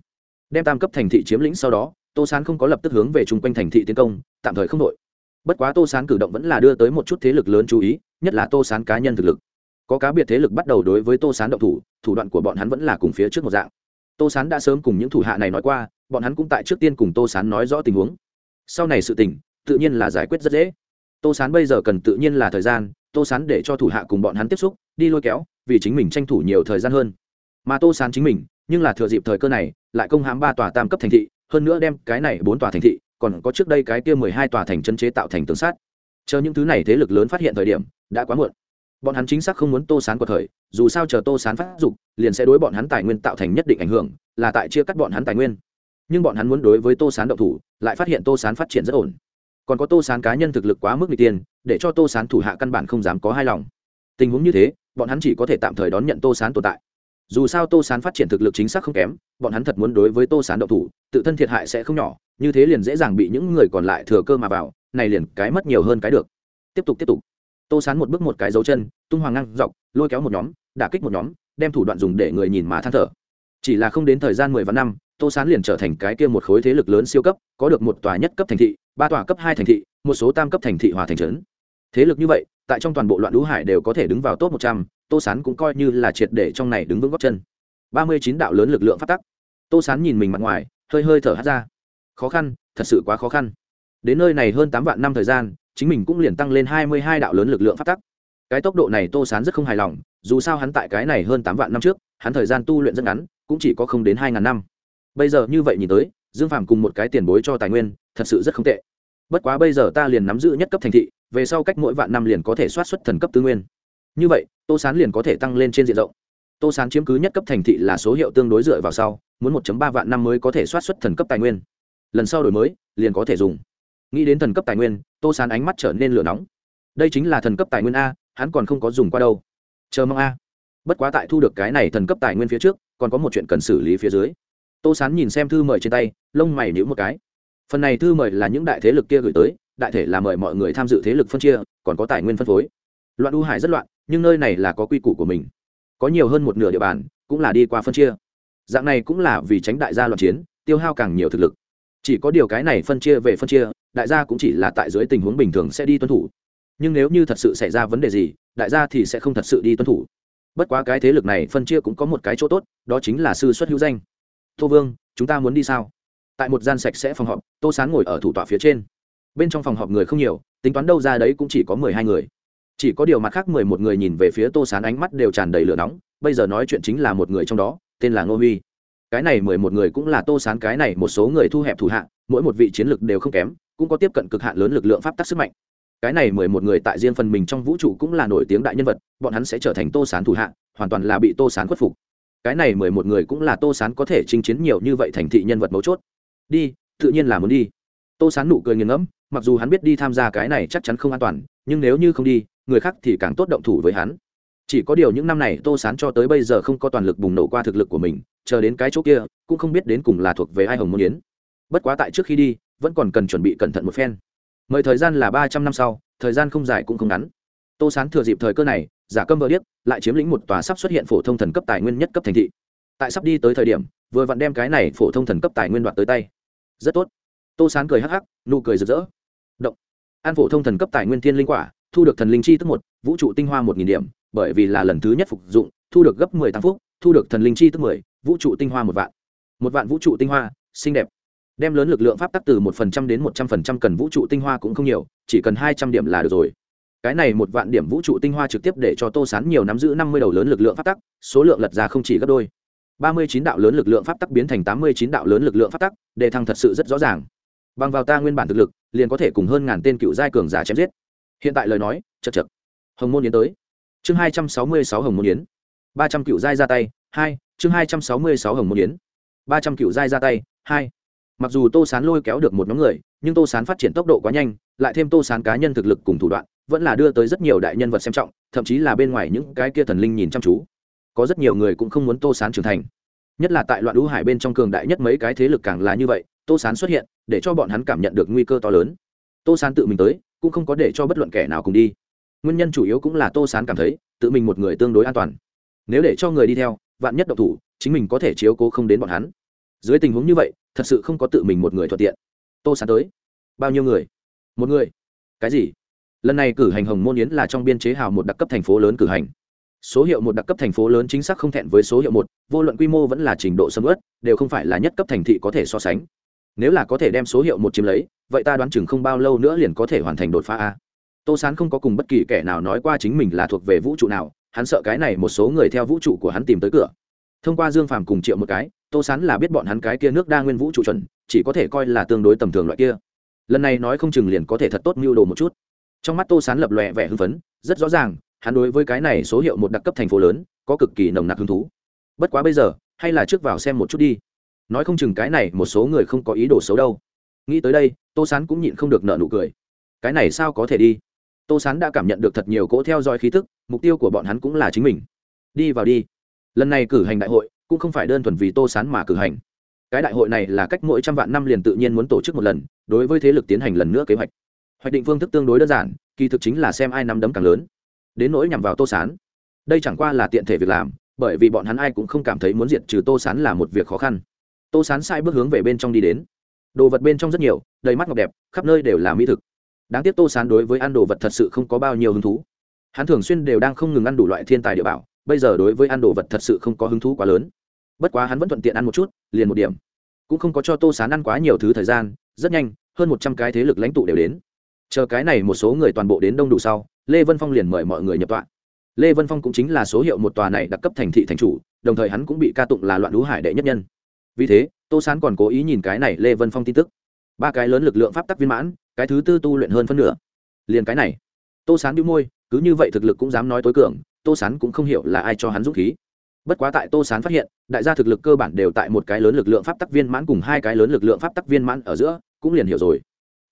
Đem tam cấp thành thị chiếm lĩnh sau đó, tô sán không có lập tức hướng về chung quanh thành thị tiến công, tạm thời không đội. Bất quá tô sán cử động vẫn là đưa tới một chút thế lực lớn chú ý, nhất là tô sán cá nhân thực lực. Có cá biệt thế lực bắt đầu đối với tô sán động thủ thủ đoạn của bọn hắn vẫn là cùng phía trước một dạng tô sán đã sớm cùng những thủ hạ này nói qua, bọn hắn cũng tại trước tiên cùng tô sán nói rõ tình huống. Sau này sự tình, tự nhiên là giải quyết rất dễ. Tô sán bây giờ cần tự nhiên là thời gian, tô sán để cho thủ hạ cùng bọn hắn tiếp xúc, đi lôi kéo, vì chính mình tranh thủ nhiều thời gian hơn. Mà tô sán chính mình, nhưng là thừa dịp thời cơ này, lại công hãm ba tòa tam cấp thành thị, hơn nữa đem cái này bốn tòa thành thị, còn có trước đây cái kia mười hai tòa thành chân chế tạo thành tường sát chờ những thứ này thế lực lớn phát hiện thời điểm, đã quá muộn bọn hắn chính xác không muốn tô sán của thời, dù sao chờ tô sán phát dục, liền sẽ đối bọn hắn tài nguyên tạo thành nhất định ảnh hưởng, là tại chia cắt bọn hắn tài nguyên. Nhưng bọn hắn muốn đối với tô sán động thủ, lại phát hiện tô sán phát triển rất ổn. Còn có tô sán cá nhân thực lực quá mức n g tiền, để cho tô sán thủ hạ căn bản không dám có hài lòng. Tình huống như thế, bọn hắn chỉ có thể tạm thời đón nhận tô sán tồn tại. Dù sao tô sán phát triển thực lực chính xác không kém, bọn hắn thật muốn đối với tô sán động thủ, tự thân thiệt hại sẽ không nhỏ, như thế liền dễ dàng bị những người còn lại thừa cơ mà vào, này liền cái mất nhiều hơn cái được. Tiếp tục tiếp tục tô sán một bước một cái dấu chân, tung hoàng ngăn dọc, lôi kéo một nhóm, đả kích một nhóm, đem thủ đoạn dùng để người nhìn mà than thở. Chỉ là không đến thời gian mười vạn năm, tô sán liền trở thành cái kia một khối thế lực lớn siêu cấp, có được một tòa nhất cấp thành thị, ba tòa cấp hai thành thị, một số tam cấp thành thị hòa thành trấn. Thế lực như vậy, tại trong toàn bộ loạn lũ hải đều có thể đứng vào top một trăm, tô sán cũng coi như là triệt để trong này đứng vững góc chân. Ba mươi chín đạo lớn lực lượng phát tắc. Tô sán nhìn mình mặt ngoài, hơi hơi thở hát ra. Khó khăn, thật sự quá khó khăn. Đến nơi này hơn tám vạn năm thời gian chính mình cũng liền tăng lên hai mươi hai đạo lớn lực lượng phát tắc. Cái tốc độ này tô sán rất không hài lòng, dù sao hắn tại cái này hơn tám vạn năm trước, hắn thời gian tu luyện rất ngắn, cũng chỉ có không đến hai ngàn năm. Bây giờ như vậy nhìn tới, dương phàm cùng một cái tiền bối cho tài nguyên, thật sự rất không tệ. Bất quá bây giờ ta liền nắm giữ nhất cấp thành thị, về sau cách mỗi vạn năm liền có thể soát xuất thần cấp tư nguyên. Như vậy, tô sán liền có thể tăng lên trên diện rộng. Tô sán chiếm cứ nhất cấp thành thị là số hiệu tương đối dựa vào sau, muốn 1 ba vạn năm mới có thể soát xuất thần cấp tài nguyên. Lần sau đổi mới, liền có thể dùng nghĩ đến thần cấp tài nguyên, tô sán ánh mắt trở nên lửa nóng. Đây chính là thần cấp tài nguyên a, hắn còn không có dùng qua đâu. Chờ mong a. Bất quá tại thu được cái này thần cấp tài nguyên phía trước, còn có một chuyện cần xử lý phía dưới. Tô sán nhìn xem thư mời trên tay, lông mày níu một cái. Phần này thư mời là những đại thế lực kia gửi tới, đại thể là mời mọi người tham dự thế lực phân chia, còn có tài nguyên phân phối. Loạn u hải rất loạn, nhưng nơi này là có quy củ của mình. Có nhiều hơn một nửa địa bàn, cũng là đi qua phân chia. Dạng này cũng là vì tránh đại gia loạn chiến, tiêu hao càng nhiều thực lực chỉ có điều cái này phân chia về phân chia, đại gia cũng chỉ là tại dưới tình huống bình thường sẽ đi tuân thủ. Nhưng nếu như thật sự xảy ra vấn đề gì, đại gia thì sẽ không thật sự đi tuân thủ. Bất quá cái thế lực này phân chia cũng có một cái chỗ tốt, đó chính là sư xuất hữu danh. Tô vương, chúng ta muốn đi sao? Tại một gian sạch sẽ phòng họp, tô sán ngồi ở thủ tọa phía trên. Bên trong phòng họp người không nhiều, tính toán đâu ra đấy cũng chỉ có mười hai người. Chỉ có điều mặt khác mười một người nhìn về phía tô sán ánh mắt đều tràn đầy lửa nóng, bây giờ nói chuyện chính là một người trong đó, tên là ngô huy cái này mười một người cũng là tô sán cái này một số người thu hẹp thủ hạ, mỗi một vị chiến lược đều không kém, cũng có tiếp cận cực hạn lớn lực lượng pháp tắc sức mạnh. Cái này mười một người tại riêng phần mình trong vũ trụ cũng là nổi tiếng đại nhân vật, bọn hắn sẽ trở thành tô sán thủ hạ, hoàn toàn là bị tô sán khuất phục. Cái này mười một người cũng là tô sán có thể chinh chiến nhiều như vậy thành thị nhân vật mấu chốt. Đi, tự nhiên là muốn đi. Tô sán nụ cười nghiền ngẫm, mặc dù hắn biết đi tham gia cái này chắc chắn không an toàn, nhưng nếu như không đi, người khác thì càng tốt động thủ với hắn chỉ có điều những năm này tô sán cho tới bây giờ không có toàn lực bùng nổ qua thực lực của mình, chờ đến cái chỗ kia, cũng không biết đến cùng là thuộc về ai hồng môn yến. Bất quá tại trước khi đi, vẫn còn cần chuẩn bị cẩn thận một phen. Mời thời gian là ba trăm năm sau, thời gian không dài cũng không ngắn. Tô sán thừa dịp thời cơ này, giả câm vợ điếc, lại chiếm lĩnh một tòa sắp xuất hiện phổ thông thần cấp tài nguyên nhất cấp thành thị. Tại sắp đi tới thời điểm, vừa vặn đem cái này phổ thông thần cấp tài nguyên đoạt tới tay. Rất tốt. Tô sán cười hắc hắc, nụ cười rực rỡ. Động. An phổ thông thần cấp tài nguyên thiên linh quả, thu được thần linh chi tức một, vũ trụ tinh hoa một nghìn điểm bởi vì là lần thứ nhất phục dụng, thu được gấp mười tăng phúc, thu được thần linh chi tức mười, vũ trụ tinh hoa một vạn. Một vạn vũ trụ tinh hoa, xinh đẹp. Đem lớn lực lượng pháp tắc từ một phần trăm đến một trăm phần trăm cần vũ trụ tinh hoa cũng không nhiều, chỉ cần hai trăm điểm là được rồi. Cái này một vạn điểm vũ trụ tinh hoa trực tiếp để cho tô sán nhiều nắm giữ năm mươi đầu lớn lực lượng pháp tắc, số lượng lật ra không chỉ gấp đôi. Ba mươi chín đạo lớn lực lượng pháp tắc biến thành tám mươi chín đạo lớn lực lượng pháp tắc đề thăng thật sự rất rõ ràng. Bằng vào ta nguyên bản thực lực, liền có thể cùng hơn ngàn tên cựu giai cường giả chém giết. Hiện tại lời nói chật chật hồng môn yến tới chương hai trăm sáu mươi sáu hồng môn yến. ba trăm cựu giai ra tay, hai, chương hai trăm sáu mươi sáu hồng môn yến. ba trăm cựu giai ra tay, hai. Mặc dù tô sán lôi kéo được một nhóm người, nhưng tô sán phát triển tốc độ quá nhanh, lại thêm tô sán cá nhân thực lực cùng thủ đoạn, vẫn là đưa tới rất nhiều đại nhân vật xem trọng, thậm chí là bên ngoài những cái kia thần linh nhìn chăm chú. Có rất nhiều người cũng không muốn tô sán trưởng thành. Nhất là tại loạn lũ hải bên trong cường đại nhất mấy cái thế lực càng là như vậy, tô sán xuất hiện, để cho bọn hắn cảm nhận được nguy cơ to lớn. Tô sán tự mình tới, cũng không có để cho bất luận kẻ nào cùng đi nguyên nhân chủ yếu cũng là tô sán cảm thấy tự mình một người tương đối an toàn. Nếu để cho người đi theo, vạn nhất độc thủ, chính mình có thể chiếu cố không đến bọn hắn. Dưới tình huống như vậy, thật sự không có tự mình một người thuận tiện. Tô sán tới. Bao nhiêu người? Một người. Cái gì? Lần này cử hành hồng môn yến là trong biên chế hào một đặc cấp thành phố lớn cử hành. Số hiệu một đặc cấp thành phố lớn chính xác không thẹn với số hiệu một, vô luận quy mô vẫn là trình độ sâm ớt đều không phải là nhất cấp thành thị có thể so sánh. Nếu là có thể đem số hiệu một chiếm lấy, vậy ta đoán chừng không bao lâu nữa liền có thể hoàn thành đột phá a tô sán không có cùng bất kỳ kẻ nào nói qua chính mình là thuộc về vũ trụ nào, hắn sợ cái này một số người theo vũ trụ của hắn tìm tới cửa. Thông qua dương phàm cùng triệu một cái, tô sán là biết bọn hắn cái kia nước đa nguyên vũ trụ chuẩn, chỉ có thể coi là tương đối tầm thường loại kia. Lần này nói không chừng liền có thể thật tốt mưu đồ một chút. Trong mắt tô sán lập lòe vẻ hưng phấn, rất rõ ràng, hắn đối với cái này số hiệu một đặc cấp thành phố lớn, có cực kỳ nồng nặc hứng thú. Bất quá bây giờ, hay là trước vào xem một chút đi. Nói không chừng cái này một số người không có ý đồ xấu đâu. Nghĩ tới đây, tô sán cũng nhịn không được nợ nụ cười. Cái này sao có thể đi? Tô sán đã cảm nhận được thật nhiều cỗ theo dõi khí tức, mục tiêu của bọn hắn cũng là chính mình. Đi vào đi. Lần này cử hành đại hội, cũng không phải đơn thuần vì tô sán mà cử hành. Cái đại hội này là cách mỗi trăm vạn năm liền tự nhiên muốn tổ chức một lần, đối với thế lực tiến hành lần nữa kế hoạch. Hoạch định phương thức tương đối đơn giản, kỳ thực chính là xem ai nắm đấm càng lớn. Đến nỗi nhằm vào tô sán. Đây chẳng qua là tiện thể việc làm, bởi vì bọn hắn ai cũng không cảm thấy muốn diệt trừ tô sán là một việc khó khăn. Tô sán sai bước hướng về bên trong đi đến. Đồ vật bên trong rất nhiều, đầy mắt ngọc đẹp, khắp nơi đều là mỹ thực đáng tiếc tô sán đối với ăn đồ vật thật sự không có bao nhiêu hứng thú. Hắn thường xuyên đều đang không ngừng ăn đủ loại thiên tài địa bảo, bây giờ đối với ăn đồ vật thật sự không có hứng thú quá lớn. Bất quá hắn vẫn thuận tiện ăn một chút, liền một điểm. Cũng không có cho tô sán ăn quá nhiều thứ thời gian, rất nhanh, hơn một trăm cái thế lực lãnh tụ đều đến. Chờ cái này một số người toàn bộ đến đông đủ sau, lê vân phong liền mời mọi người nhập tọa. Lê vân phong cũng chính là số hiệu một tòa này đặc cấp thành thị thành chủ, đồng thời hắn cũng bị ca tụng là loạn lũ hải đệ nhất nhân. Vì thế, tô sán còn cố ý nhìn cái này lê vân phong tin tức. Ba cái lớn lực lượng pháp tắc viên mãn cái thứ tư tu luyện hơn phân nửa. Liền cái này, tô sán đĩu môi, cứ như vậy thực lực cũng dám nói tối cường, tô sán cũng không hiểu là ai cho hắn dũng khí. Bất quá tại tô sán phát hiện, đại gia thực lực cơ bản đều tại một cái lớn lực lượng pháp tắc viên mãn cùng hai cái lớn lực lượng pháp tắc viên mãn ở giữa, cũng liền hiểu rồi.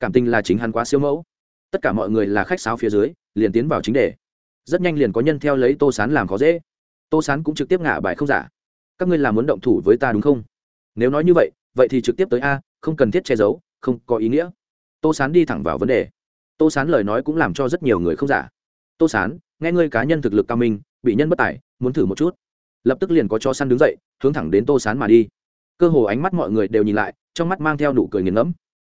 Cảm tình là chính hắn quá siêu mẫu. Tất cả mọi người là khách sáo phía dưới, liền tiến vào chính đề. Rất nhanh liền có nhân theo lấy tô sán làm khó dễ. Tô sán cũng trực tiếp ngả bài không giả. Các ngươi làm muốn động thủ với ta đúng không? Nếu nói như vậy vậy thì trực tiếp tới a, không cần thiết che giấu, không có ý nghĩa tô sán đi thẳng vào vấn đề. Tô sán lời nói cũng làm cho rất nhiều người không giả. Tô sán, nghe ngươi cá nhân thực lực cao minh, bị nhân bất tài, muốn thử một chút. Lập tức liền có cho săn đứng dậy, hướng thẳng đến tô sán mà đi. Cơ hồ ánh mắt mọi người đều nhìn lại, trong mắt mang theo nụ cười nghiền ngẫm.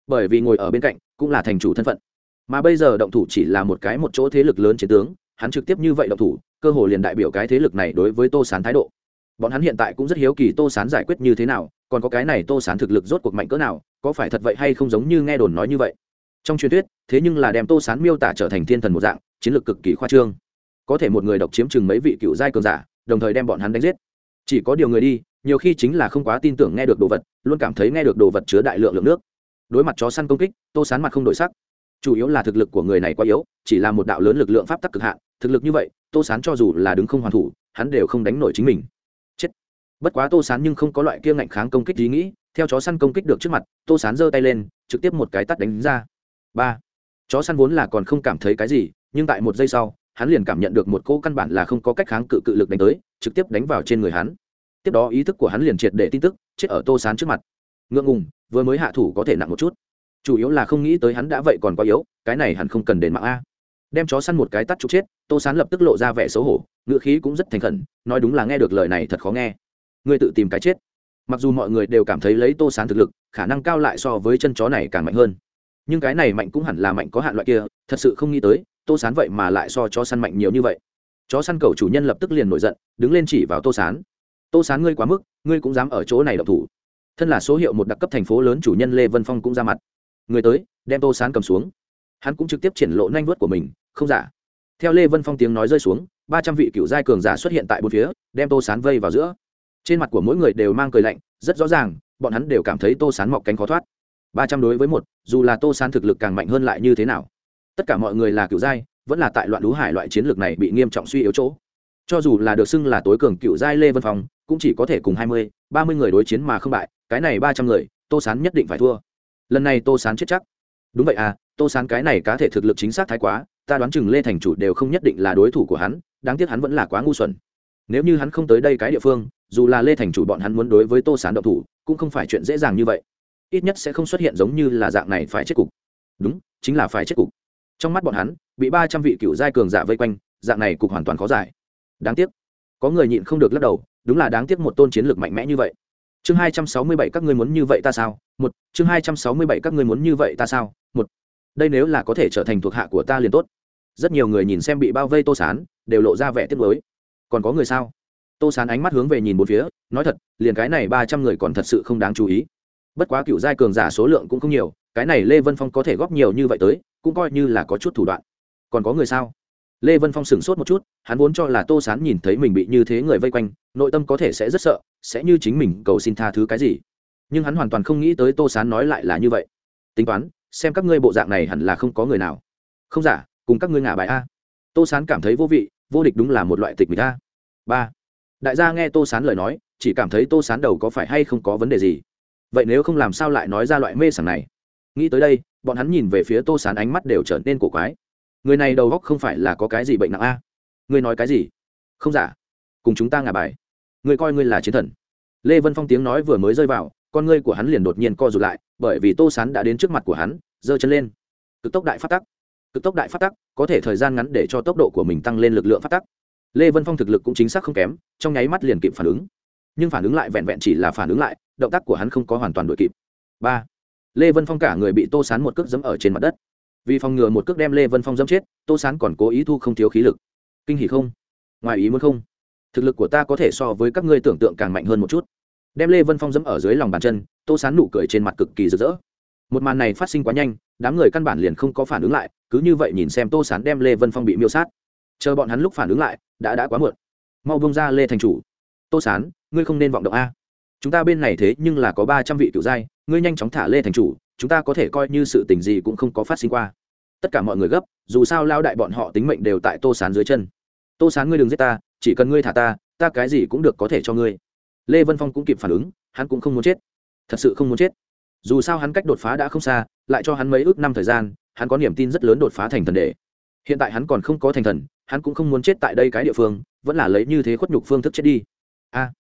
Bởi vì ngồi ở bên cạnh, cũng là thành chủ thân phận. Mà bây giờ động thủ chỉ là một cái một chỗ thế lực lớn chiến tướng, hắn trực tiếp như vậy động thủ, cơ hồ liền đại biểu cái thế lực này đối với tô sán thái độ. Bọn hắn hiện tại cũng rất hiếu kỳ tô sán giải quyết như thế nào, còn có cái này tô sán thực lực rốt cuộc mạnh cỡ nào có phải thật vậy hay không giống như nghe đồn nói như vậy? Trong truyền thuyết, thế nhưng là đem tô sán miêu tả trở thành thiên thần một dạng, chiến lược cực kỳ khoa trương. Có thể một người độc chiếm chừng mấy vị cựu giai cường giả, đồng thời đem bọn hắn đánh giết. Chỉ có điều người đi, nhiều khi chính là không quá tin tưởng nghe được đồ vật, luôn cảm thấy nghe được đồ vật chứa đại lượng lượng nước. Đối mặt chó săn công kích, tô sán mặt không đổi sắc. Chủ yếu là thực lực của người này quá yếu, chỉ là một đạo lớn lực lượng pháp tắc cực hạn, thực lực như vậy, tô sán cho dù là đứng không hoàn thủ, hắn đều không đánh nổi chính mình. Chết. Bất quá tô sán nhưng không có loại kia ngạnh kháng công kích ý nghĩ theo chó săn công kích được trước mặt, tô sán giơ tay lên, trực tiếp một cái tắt đánh ra. Ba. Chó săn vốn là còn không cảm thấy cái gì, nhưng tại một giây sau, hắn liền cảm nhận được một cỗ căn bản là không có cách kháng cự cự lực đánh tới, trực tiếp đánh vào trên người hắn. Tiếp đó ý thức của hắn liền triệt để tin tức, chết ở tô sán trước mặt. Ngượng ngùng, vừa mới hạ thủ có thể nặng một chút. Chủ yếu là không nghĩ tới hắn đã vậy còn quá yếu, cái này hẳn không cần đến mạng a. Đem chó săn một cái tắt trục chết, tô sán lập tức lộ ra vẻ xấu hổ, ngựa khí cũng rất thành khẩn, nói đúng là nghe được lời này thật khó nghe. Ngươi tự tìm cái chết mặc dù mọi người đều cảm thấy lấy tô sán thực lực, khả năng cao lại so với chân chó này càng mạnh hơn. Nhưng cái này mạnh cũng hẳn là mạnh có hạn loại kia, thật sự không nghĩ tới, tô sán vậy mà lại so chó săn mạnh nhiều như vậy. Chó săn cầu chủ nhân lập tức liền nổi giận, đứng lên chỉ vào tô sán. Tô sán ngươi quá mức, ngươi cũng dám ở chỗ này độc thủ. Thân là số hiệu một đặc cấp thành phố lớn chủ nhân lê vân phong cũng ra mặt. Người tới, đem tô sán cầm xuống. Hắn cũng trực tiếp triển lộ nanh vớt của mình, không giả. Theo lê vân phong tiếng nói rơi xuống, ba trăm vị cựu giai cường giả xuất hiện tại bốn phía, đem tô sán vây vào giữa trên mặt của mỗi người đều mang cười lạnh, rất rõ ràng, bọn hắn đều cảm thấy tô sán mọc cánh khó thoát. Ba trăm đối với một, dù là tô sán thực lực càng mạnh hơn lại như thế nào? Tất cả mọi người là cựu giai, vẫn là tại loạn lũ hải loại chiến lược này bị nghiêm trọng suy yếu chỗ. Cho dù là được xưng là tối cường cựu giai lê vân phong, cũng chỉ có thể cùng hai mươi, ba mươi người đối chiến mà không bại, cái này ba trăm người, tô sán nhất định phải thua. Lần này tô sán chết chắc. Đúng vậy à tô sán cái này cá thể thực lực chính xác thái quá, ta đoán chừng lê thành chủ đều không nhất định là đối thủ của hắn, đáng tiếc hắn vẫn là quá ngu xuẩn nếu như hắn không tới đây cái địa phương, dù là lê thành chủ bọn hắn muốn đối với tô sán động thủ, cũng không phải chuyện dễ dàng như vậy. Ít nhất sẽ không xuất hiện giống như là dạng này phải chết cục. Đúng, chính là phải chết cục. Trong mắt bọn hắn, bị ba trăm vị cựu giai cường giả vây quanh, dạng này cục hoàn toàn khó giải. Đáng tiếc. Có người nhịn không được lắc đầu, đúng là đáng tiếc một tôn chiến lược mạnh mẽ như vậy. Chương hai trăm sáu mươi bảy các ngươi muốn như vậy ta sao? Một, chương hai trăm sáu mươi bảy các ngươi muốn như vậy ta sao? Một, đây nếu là có thể trở thành thuộc hạ của ta liền tốt. Rất nhiều người nhìn xem bị bao vây tô sán, đều lộ ra vẻ tiếc lối còn có người sao? Tô sán ánh mắt hướng về nhìn một phía, nói thật, liền cái này ba trăm người còn thật sự không đáng chú ý. Bất quá cựu giai cường giả số lượng cũng không nhiều, cái này lê vân phong có thể góp nhiều như vậy tới, cũng coi như là có chút thủ đoạn. Còn có người sao? Lê vân phong sửng sốt một chút, hắn vốn cho là tô sán nhìn thấy mình bị như thế người vây quanh, nội tâm có thể sẽ rất sợ, sẽ như chính mình cầu xin tha thứ cái gì. Nhưng hắn hoàn toàn không nghĩ tới tô sán nói lại là như vậy. Tính toán, xem các ngươi bộ dạng này hẳn là không có người nào. Không giả, cùng các ngươi ngả bài a. Tô sán cảm thấy vô vị, vô địch đúng là một loại tịch mịch ta ba. Đại gia nghe tô sán lời nói, chỉ cảm thấy tô sán đầu có phải hay không có vấn đề gì? Vậy nếu không làm sao lại nói ra loại mê sảng này? Nghĩ tới đây, bọn hắn nhìn về phía tô sán ánh mắt đều trở nên cổ quái. Người này đầu góc không phải là có cái gì bệnh nặng a? Ngươi nói cái gì? Không giả. Cùng chúng ta ngả bài. Ngươi coi ngươi là chiến thần. Lê vân phong tiếng nói vừa mới rơi vào, con ngươi của hắn liền đột nhiên co rụt lại, bởi vì tô sán đã đến trước mặt của hắn, giơ chân lên. Cực tốc đại phát tắc. Cực tốc đại phát tắc, có thể thời gian ngắn để cho tốc độ của mình tăng lên lực lượng phát tắc lê vân phong thực lực cũng chính xác không kém, trong nháy mắt liền kịp phản ứng. Nhưng phản ứng lại vẹn vẹn chỉ là phản ứng lại, động tác của hắn không có hoàn toàn đội kịp. Ba. Lê vân phong cả người bị tô sán một cước dẫm ở trên mặt đất. Vì phòng ngừa một cước đem lê vân phong dẫm chết, tô sán còn cố ý thu không thiếu khí lực. Kinh hỉ không? Ngoài ý muốn không? Thực lực của ta có thể so với các ngươi tưởng tượng càng mạnh hơn một chút. Đem lê vân phong dẫm ở dưới lòng bàn chân, tô sán nụ cười trên mặt cực kỳ rực rỡ. Một màn này phát sinh quá nhanh, đám người căn bản liền không có phản ứng lại, cứ như vậy nhìn xem tô sán đem lê vân phong bị miêu sát chờ bọn hắn lúc phản ứng lại, đã đã quá muộn. Mau bông ra lê thành chủ. Tô sán, ngươi không nên vọng động a. Chúng ta bên này thế nhưng là có ba trăm vị cựu giai, ngươi nhanh chóng thả lê thành chủ, chúng ta có thể coi như sự tình gì cũng không có phát sinh qua. Tất cả mọi người gấp, dù sao lao đại bọn họ tính mệnh đều tại tô sán dưới chân. Tô sán ngươi đừng giết ta, chỉ cần ngươi thả ta ta cái gì cũng được có thể cho ngươi. Lê vân phong cũng kịp phản ứng, hắn cũng không muốn chết. Thật sự không muốn chết. Dù sao hắn cách đột phá đã không xa, lại cho hắn mấy ước năm thời gian, hắn có niềm tin rất lớn đột phá thành thần đệ. Hiện tại hắn còn không có thành thần hắn cũng không muốn chết tại đây cái địa phương, vẫn là lấy như thế khuất nhục phương thức chết đi. A,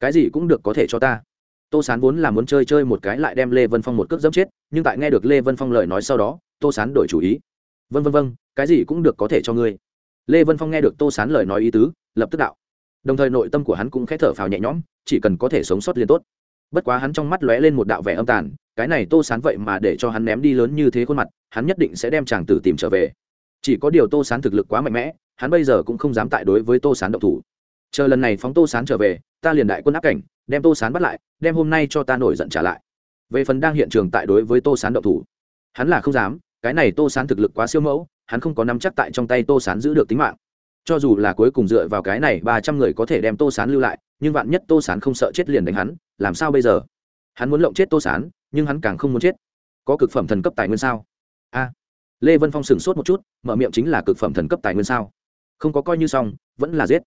cái gì cũng được có thể cho ta. Tô sán vốn là muốn chơi chơi một cái lại đem lê vân phong một cước dẫm chết, nhưng tại nghe được lê vân phong lời nói sau đó, tô sán đổi chủ ý. Vân vân vân cái gì cũng được có thể cho ngươi. Lê vân phong nghe được tô sán lời nói ý tứ, lập tức đạo. Đồng thời nội tâm của hắn cũng khẽ thở phào nhẹ nhõm, chỉ cần có thể sống sót liền tốt. Bất quá hắn trong mắt lóe lên một đạo vẻ âm tàn, cái này tô sán vậy mà để cho hắn ném đi lớn như thế khuôn mặt, hắn nhất định sẽ đem chàng tử tìm trở về chỉ có điều tô sán thực lực quá mạnh mẽ, hắn bây giờ cũng không dám tại đối với tô sán động thủ. Chờ lần này phóng tô sán trở về, ta liền đại quân áp cảnh, đem tô sán bắt lại, đem hôm nay cho ta nổi giận trả lại. Về phần đang hiện trường tại đối với tô sán động thủ, hắn là không dám, cái này tô sán thực lực quá siêu mẫu, hắn không có nắm chắc tại trong tay tô sán giữ được tính mạng. Cho dù là cuối cùng dựa vào cái này ba trăm người có thể đem tô sán lưu lại, nhưng vạn nhất tô sán không sợ chết liền đánh hắn, làm sao bây giờ? Hắn muốn lộng chết tô sán, nhưng hắn càng không muốn chết. Có cực phẩm thần cấp tài nguyên sao? A lê vân phong sửng sốt một chút mở miệng chính là cực phẩm thần cấp tài nguyên sao không có coi như xong vẫn là giết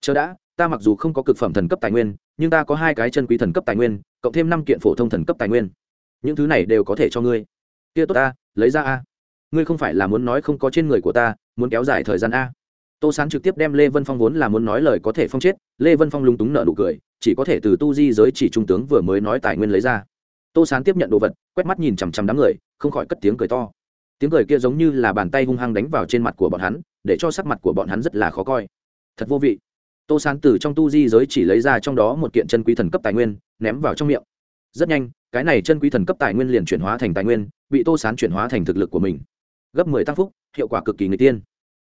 chờ đã ta mặc dù không có cực phẩm thần cấp tài nguyên nhưng ta có hai cái chân quý thần cấp tài nguyên cộng thêm năm kiện phổ thông thần cấp tài nguyên những thứ này đều có thể cho ngươi kia tốt ta lấy ra a ngươi không phải là muốn nói không có trên người của ta muốn kéo dài thời gian a tô sán trực tiếp đem lê vân phong vốn là muốn nói lời có thể phong chết lê vân phong lung túng nợ nụ cười chỉ có thể từ tu di giới chỉ trung tướng vừa mới nói tài nguyên lấy ra tô sán tiếp nhận đồ vật quét mắt nhìn chằm chằm đám người không khỏi cất tiếng cười to tiếng cười kia giống như là bàn tay hung hăng đánh vào trên mặt của bọn hắn, để cho sắc mặt của bọn hắn rất là khó coi. Thật vô vị. Tô sán từ trong tu di giới chỉ lấy ra trong đó một kiện chân quý thần cấp tài nguyên, ném vào trong miệng. Rất nhanh, cái này chân quý thần cấp tài nguyên liền chuyển hóa thành tài nguyên, bị tô sán chuyển hóa thành thực lực của mình. Gấp mười tăng phúc, hiệu quả cực kỳ người tiên.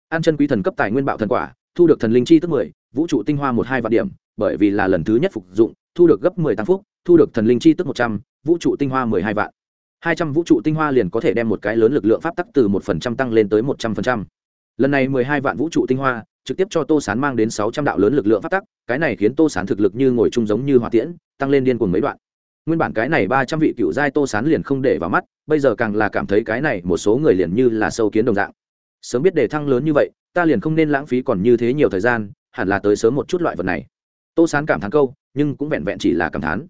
Ăn chân quý thần cấp tài nguyên bạo thần quả, thu được thần linh chi tức mười, vũ trụ tinh hoa một hai vạn điểm, bởi vì là lần thứ nhất phục dụng, thu được gấp mười tăng phúc, thu được thần linh chi tức một trăm, vũ trụ tinh hoa mười hai vạn hai trăm vũ trụ tinh hoa liền có thể đem một cái lớn lực lượng pháp tắc từ một phần trăm tăng lên tới một trăm phần trăm. Lần này mười hai vạn vũ trụ tinh hoa, trực tiếp cho tô sán mang đến sáu trăm đạo lớn lực lượng pháp tắc, cái này khiến tô sán thực lực như ngồi chung giống như hỏa tiễn, tăng lên điên cuồng mấy đoạn. Nguyên bản cái này ba trăm vị cựu giai tô sán liền không để vào mắt, bây giờ càng là cảm thấy cái này một số người liền như là sâu kiến đồng dạng. Sớm biết để thăng lớn như vậy, ta liền không nên lãng phí còn như thế nhiều thời gian, hẳn là tới sớm một chút loại vật này. Tô sán cảm thán câu, nhưng cũng vẹn vẹn chỉ là cảm thán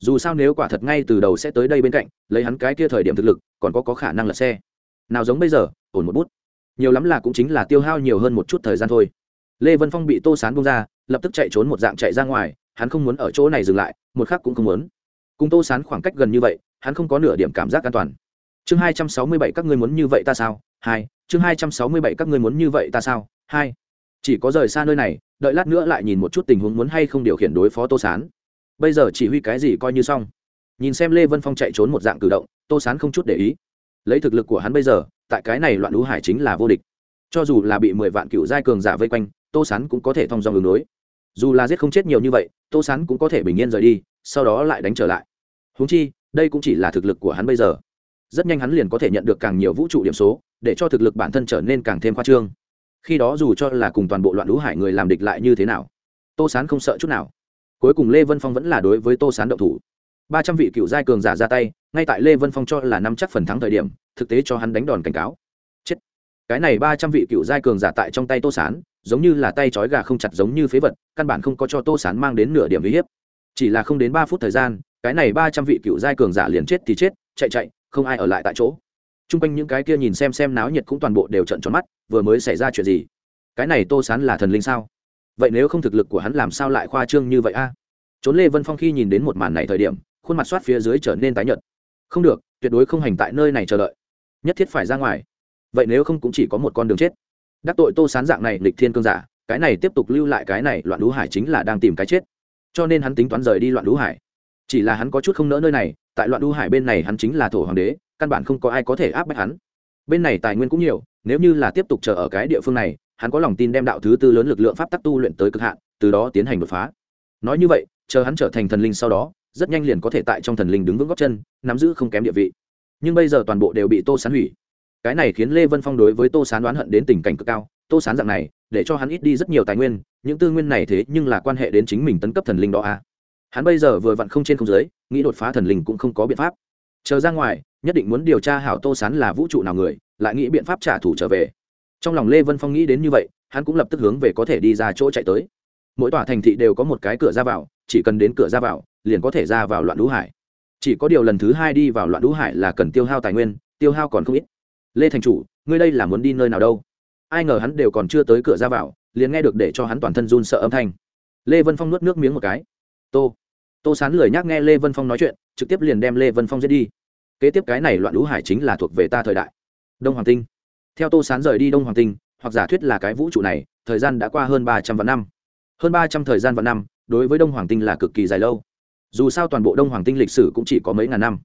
dù sao nếu quả thật ngay từ đầu sẽ tới đây bên cạnh, lấy hắn cái kia thời điểm thực lực, còn có có khả năng là xe. Nào giống bây giờ, ổn một bút. Nhiều lắm là cũng chính là tiêu hao nhiều hơn một chút thời gian thôi. Lê vân phong bị tô sán bung ra, lập tức chạy trốn một dạng chạy ra ngoài, hắn không muốn ở chỗ này dừng lại, một khắc cũng không muốn. Cùng tô sán khoảng cách gần như vậy, hắn không có nửa điểm cảm giác an toàn. Chương hai trăm sáu mươi bảy các ngươi muốn như vậy ta sao? Hai, chương hai trăm sáu mươi bảy các ngươi muốn như vậy ta sao? Hai. Chỉ có rời xa nơi này, đợi lát nữa lại nhìn một chút tình huống muốn hay không điều khiển đối phó tô sán bây giờ chỉ huy cái gì coi như xong. Nhìn xem lê vân phong chạy trốn một dạng cử động, tô sán không chút để ý. Lấy thực lực của hắn bây giờ, tại cái này loạn lũ hải chính là vô địch. Cho dù là bị mười vạn cựu giai cường giả vây quanh, tô sán cũng có thể thong dong đường đối. Dù là giết không chết nhiều như vậy, tô sán cũng có thể bình yên rời đi, sau đó lại đánh trở lại. Húng chi, đây cũng chỉ là thực lực của hắn bây giờ. Rất nhanh hắn liền có thể nhận được càng nhiều vũ trụ điểm số, để cho thực lực bản thân trở nên càng thêm khoa trương. Khi đó dù cho là cùng toàn bộ loạn lũ hải người làm địch lại như thế nào, tô sán không sợ chút nào cuối cùng lê vân phong vẫn là đối với tô sán động thủ. Ba trăm vị cựu giai cường giả ra tay, ngay tại lê vân phong cho là năm chắc phần thắng thời điểm, thực tế cho hắn đánh đòn cảnh cáo. Chết. Cái này ba trăm vị cựu giai cường giả tại trong tay tô sán, giống như là tay trói gà không chặt giống như phế vật, căn bản không có cho tô sán mang đến nửa điểm uy hiếp. Chỉ là không đến ba phút thời gian, cái này ba trăm vị cựu giai cường giả liền chết thì chết, chạy chạy, không ai ở lại tại chỗ. T r u n g quanh những cái kia nhìn xem xem náo nhiệt cũng toàn bộ đều trận tròn mắt, vừa mới xảy ra chuyện gì? Cái này tô sán là thần linh sao? Vậy nếu không thực lực của hắn làm sao lại khoa trương như vậy a? Trốn lê vân phong khi nhìn đến một màn này thời điểm, khuôn mặt soát phía dưới trở nên tái nhợt. Không được, tuyệt đối không hành tại nơi này chờ đợi. Nhất thiết phải ra ngoài. Vậy nếu không cũng chỉ có một con đường chết. Đắc tội tô sán dạng này lịch thiên cương giả, cái này tiếp tục lưu lại cái này, loạn lũ hải chính là đang tìm cái chết. Cho nên hắn tính toán rời đi loạn lũ hải. Chỉ là hắn có chút không nỡ nơi này, tại loạn lũ hải bên này hắn chính là thổ hoàng đế, căn bản không có ai có thể áp bách hắn. Bên này tài nguyên cũng nhiều, nếu như là tiếp tục chờ ở cái địa phương này hắn có lòng tin đem đạo thứ tư lớn lực lượng pháp tắc tu luyện tới cực hạn, từ đó tiến hành đột phá. Nói như vậy, chờ hắn trở thành thần linh sau đó, rất nhanh liền có thể tại trong thần linh đứng vững góc chân, nắm giữ không kém địa vị. Nhưng bây giờ toàn bộ đều bị tô sán hủy. Cái này khiến lê vân phong đối với tô sán đoán hận đến tình cảnh cực cao. Tô sán dạng này, để cho hắn ít đi rất nhiều tài nguyên, những tư nguyên này thế nhưng là quan hệ đến chính mình tấn cấp thần linh đó à. hắn bây giờ vừa vặn không trên không dưới, nghĩ đột phá thần linh cũng không có biện pháp. Chờ ra ngoài, nhất định muốn điều tra hảo tô sán là vũ trụ nào người, lại nghĩ biện pháp trả thù trở về trong lòng lê vân phong nghĩ đến như vậy, hắn cũng lập tức hướng về có thể đi ra chỗ chạy tới. Mỗi tòa thành thị đều có một cái cửa ra vào, chỉ cần đến cửa ra vào, liền có thể ra vào loạn đũ hải. Chỉ có điều lần thứ hai đi vào loạn đũ hải là cần tiêu hao tài nguyên, tiêu hao còn không ít. Lê thành chủ, ngươi đây là muốn đi nơi nào đâu? Ai ngờ hắn đều còn chưa tới cửa ra vào, liền nghe được để cho hắn toàn thân run sợ âm thanh. Lê vân phong nuốt nước miếng một cái. Tô tô sán lười nhắc nghe lê vân phong nói chuyện, trực tiếp liền đem lê vân phong giết đi. Kế tiếp cái này loạn Đũ hải chính là thuộc về ta thời đại. Đông hoàng tinh theo tô sán rời đi đông hoàng tinh, hoặc giả thuyết là cái vũ trụ này, thời gian đã qua hơn ba trăm vạn năm. Hơn ba trăm thời gian vạn năm, đối với đông hoàng tinh là cực kỳ dài lâu. Dù sao toàn bộ đông hoàng tinh lịch sử cũng chỉ có mấy ngàn năm.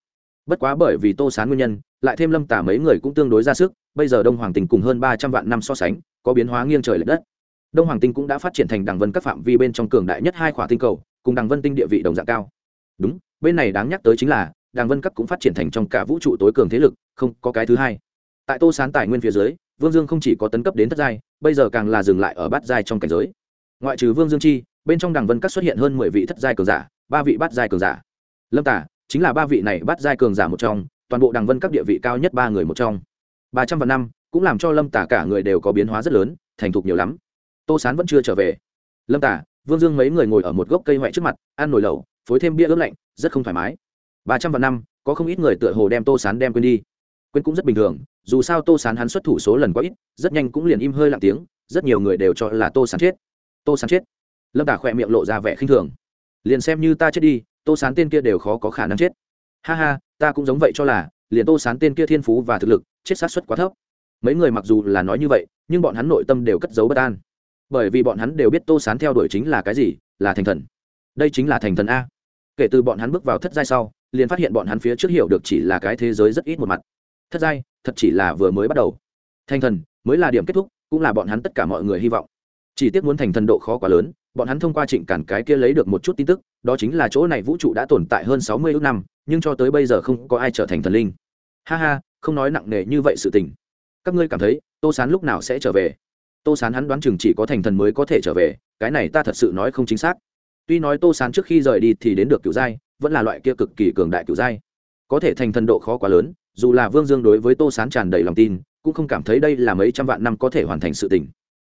Bất quá bởi vì tô sán nguyên nhân, lại thêm lâm tả mấy người cũng tương đối ra sức, bây giờ đông hoàng tinh cùng hơn ba trăm vạn năm so sánh, có biến hóa nghiêng trời l ệ đất. Đông hoàng tinh cũng đã phát triển thành đằng vân các phạm vi bên trong cường đại nhất hai khỏa tinh cầu, cùng đằng vân tinh địa vị đồng dạng cao. Đúng, bên này đáng nhắc tới chính là, đằng vân các cũng phát triển thành trong cả vũ trụ tối cường thế lực, không có cái thứ hai tại tô sán tài nguyên phía dưới, vương dương không chỉ có tấn cấp đến thất giai, bây giờ càng là dừng lại ở bát giai trong cảnh giới. Ngoại trừ vương dương chi, bên trong đằng vân các xuất hiện hơn mười vị thất giai cường giả, ba vị bát giai cường giả. Lâm tả chính là ba vị này bát giai cường giả một trong, toàn bộ đằng vân các địa vị cao nhất ba người một trong. Ba trăm vạn năm, cũng làm cho lâm tả cả người đều có biến hóa rất lớn, thành thục nhiều lắm. Tô sán vẫn chưa trở về. Lâm tả vương dương mấy người ngồi ở một gốc cây ngoại trước mặt, ăn nồi lẩu, phối thêm bia ướp lạnh, rất không thoải mái. Ba trăm vạn năm, có không ít người tựa hồ đem tô sán đem quên đi. Quên cũng rất bình thường dù sao tô sán hắn xuất thủ số lần quá ít, rất nhanh cũng liền im hơi lặng tiếng, rất nhiều người đều cho là tô sán chết. Tô sán chết. Lâm tả khỏe miệng lộ ra vẻ khinh thường. Liền xem như ta chết đi, tô sán tên kia đều khó có khả năng chết. Ha ha, ta cũng giống vậy cho là, liền tô sán tên kia thiên phú và thực lực, chết sát xuất quá thấp. Mấy người mặc dù là nói như vậy, nhưng bọn hắn nội tâm đều cất giấu bất an. Bởi vì bọn hắn đều biết tô sán theo đuổi chính là cái gì, là thành thần. Đây chính là thành thần a. Kể từ bọn hắn bước vào thất giai sau, liền phát hiện bọn hắn phía trước hiểu được chỉ là cái thế giới rất ít một mặt thất giai, thật chỉ là vừa mới bắt đầu. Thành thần, mới là điểm kết thúc, cũng là bọn hắn tất cả mọi người hy vọng. Chỉ tiếc muốn thành thần độ khó quá lớn, bọn hắn thông qua trịnh cản cái kia lấy được một chút tin tức, đó chính là chỗ này vũ trụ đã tồn tại hơn sáu mươi ước năm, nhưng cho tới bây giờ không có ai trở thành thần linh. Ha ha, không nói nặng nề như vậy sự tình. Các ngươi cảm thấy, tô sán lúc nào sẽ trở về? Tô sán hắn đoán chừng chỉ có thành thần mới có thể trở về, cái này ta thật sự nói không chính xác. Tuy nói tô sán trước khi rời đi thì đến được kiểu giai, vẫn là loại kia cực kỳ cường đại kiểu giai. Có thể thành thần độ khó quá lớn dù là vương dương đối với tô sán tràn đầy lòng tin, cũng không cảm thấy đây là mấy trăm vạn năm có thể hoàn thành sự tình.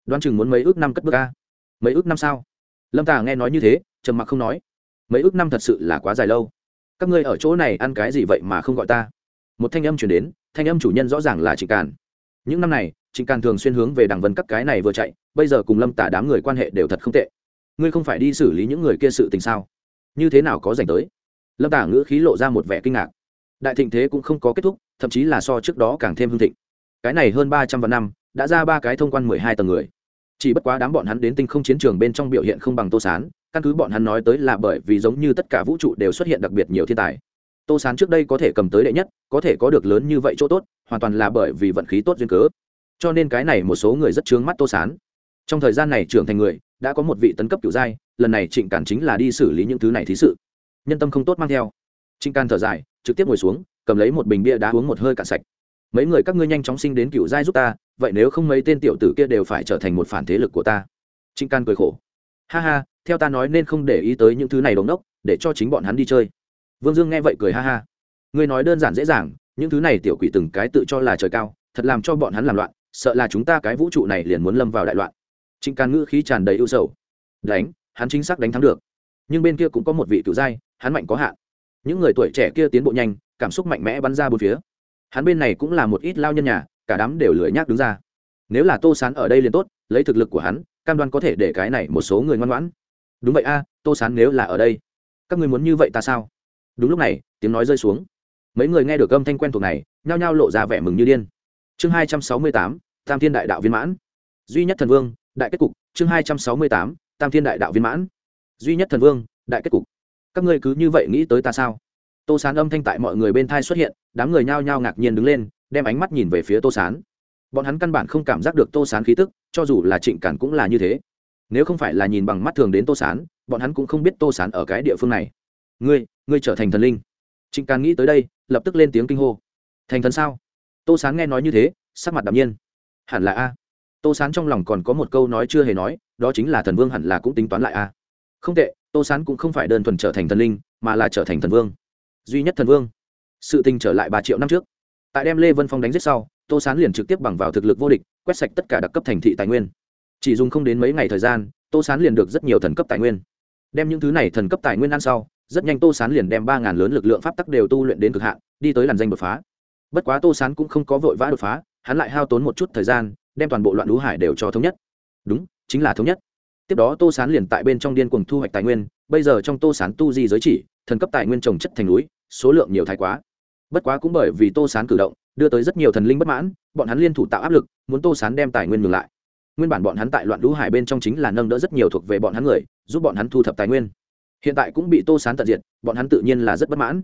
Đoán chừng muốn mấy ước năm cất bước ca mấy ước năm sao? Lâm tà nghe nói như thế, trầm mặc không nói. Mấy ước năm thật sự là quá dài lâu. Các ngươi ở chỗ này ăn cái gì vậy mà không gọi ta? Một thanh âm chuyển đến, thanh âm chủ nhân rõ ràng là trịnh càn. Những năm này, trịnh càn thường xuyên hướng về đằng vân các cái này vừa chạy, bây giờ cùng lâm tả đám người quan hệ đều thật không tệ. Ngươi không phải đi xử lý những người kia sự tình sao? Như thế nào có dành tới? Lâm tả ngữ khí lộ ra một vẻ kinh ngạc đại thịnh thế cũng không có kết thúc, thậm chí là so trước đó càng thêm hưng thịnh. Cái này hơn ba trăm vạn năm, đã ra ba cái thông quan mười hai tầng người. Chỉ bất quá đám bọn hắn đến tinh không chiến trường bên trong biểu hiện không bằng tô sán, căn cứ bọn hắn nói tới là bởi vì giống như tất cả vũ trụ đều xuất hiện đặc biệt nhiều thiên tài. Tô sán trước đây có thể cầm tới đệ nhất, có thể có được lớn như vậy chỗ tốt, hoàn toàn là bởi vì vận khí tốt duyên cớ. Cho nên cái này một số người rất chướng mắt tô sán. Trong thời gian này trưởng thành người, đã có một vị tấn cấp kiểu giai, lần này trịnh cản chính là đi xử lý những thứ này thí sự. Nhân tâm không tốt mang theo. Trình can thở dài, trực tiếp ngồi xuống, cầm lấy một bình bia đá uống một hơi cạn sạch. Mấy người các ngươi nhanh chóng sinh đến cựu giai giúp ta, vậy nếu không mấy tên tiểu tử kia đều phải trở thành một phản thế lực của ta. Trình can cười khổ. Ha ha, theo ta nói nên không để ý tới những thứ này đống đốc, để cho chính bọn hắn đi chơi. Vương dương nghe vậy cười ha ha. Ngươi nói đơn giản dễ dàng, những thứ này tiểu quỷ từng cái tự cho là trời cao, thật làm cho bọn hắn làm loạn, sợ là chúng ta cái vũ trụ này liền muốn lâm vào đại loạn. Trịnh can ngữ khí tràn đầy ưu sầu. Đánh, hắn chính xác đánh thắng được. Nhưng bên kia cũng có một vị cựu giai, hắn mạnh có hạn những người tuổi trẻ kia tiến bộ nhanh, cảm xúc mạnh mẽ bắn ra bốn phía. Hắn bên này cũng là một ít lao nhân nhà, cả đám đều lười nhác đứng ra. Nếu là tô sán ở đây liền tốt, lấy thực lực của hắn, cam đoan có thể để cái này một số người ngoan ngoãn. Đúng vậy a, tô sán nếu là ở đây, các người muốn như vậy ta sao? Đúng lúc này, tiếng nói rơi xuống. Mấy người nghe được âm thanh quen thuộc này, nhao nhao lộ ra vẻ mừng như điên. Chương hai trăm sáu mươi tám, tam thiên đại đạo viên mãn. Duy nhất thần vương, đại kết cục. Chương hai trăm sáu mươi tám, tam thiên đại đạo viên mãn. Duy nhất thần vương, đại kết cục các ngươi cứ như vậy nghĩ tới ta sao? Tô sán âm thanh tại mọi người bên thai xuất hiện, đám người nhao nhao ngạc nhiên đứng lên, đem ánh mắt nhìn về phía tô sán. Bọn hắn căn bản không cảm giác được tô sán khí tức, cho dù là trịnh cản cũng là như thế. Nếu không phải là nhìn bằng mắt thường đến tô sán, bọn hắn cũng không biết tô sán ở cái địa phương này. Ngươi ngươi trở thành thần linh. Trịnh càn nghĩ tới đây, lập tức lên tiếng kinh hô. Thành thần sao? Tô sán nghe nói như thế, sắc mặt đ ạ m nhiên. Hẳn là a. Tô sán trong lòng còn có một câu nói chưa hề nói, đó chính là thần vương hẳn là cũng tính toán lại a không tệ, tô sán cũng không phải đơn thuần trở thành thần linh, mà là trở thành thần vương. Duy nhất thần vương. Sự tình trở lại ba triệu năm trước. Tại đem lê vân phong đánh giết sau, tô sán liền trực tiếp bằng vào thực lực vô địch, quét sạch tất cả đặc cấp thành thị tài nguyên. Chỉ dùng không đến mấy ngày thời gian, tô sán liền được rất nhiều thần cấp tài nguyên. Đem những thứ này thần cấp tài nguyên ăn sau, rất nhanh tô sán liền đem ba ngàn lớn lực lượng pháp tắc đều tu luyện đến cực hạn, đi tới làn danh đột phá. Bất quá tô sán cũng không có vội vã đột phá, hắn lại hao tốn một chút thời gian, đem toàn bộ loạn lũ hải đều cho thống nhất. Đúng, chính là thống nhất tiếp đó tô sán liền tại bên trong điên cuồng thu hoạch tài nguyên, bây giờ trong tô sán tu di giới chỉ, thần cấp tài nguyên trồng chất thành núi, số lượng nhiều thái quá. Bất quá cũng bởi vì tô sán cử động, đưa tới rất nhiều thần linh bất mãn, bọn hắn liên thủ tạo áp lực, muốn tô sán đem tài nguyên ngừng lại. Nguyên bản bọn hắn tại loạn lũ hải bên trong chính là nâng đỡ rất nhiều thuộc về bọn hắn người, giúp bọn hắn thu thập tài nguyên. Hiện tại cũng bị tô sán tận diệt, bọn hắn tự nhiên là rất bất mãn.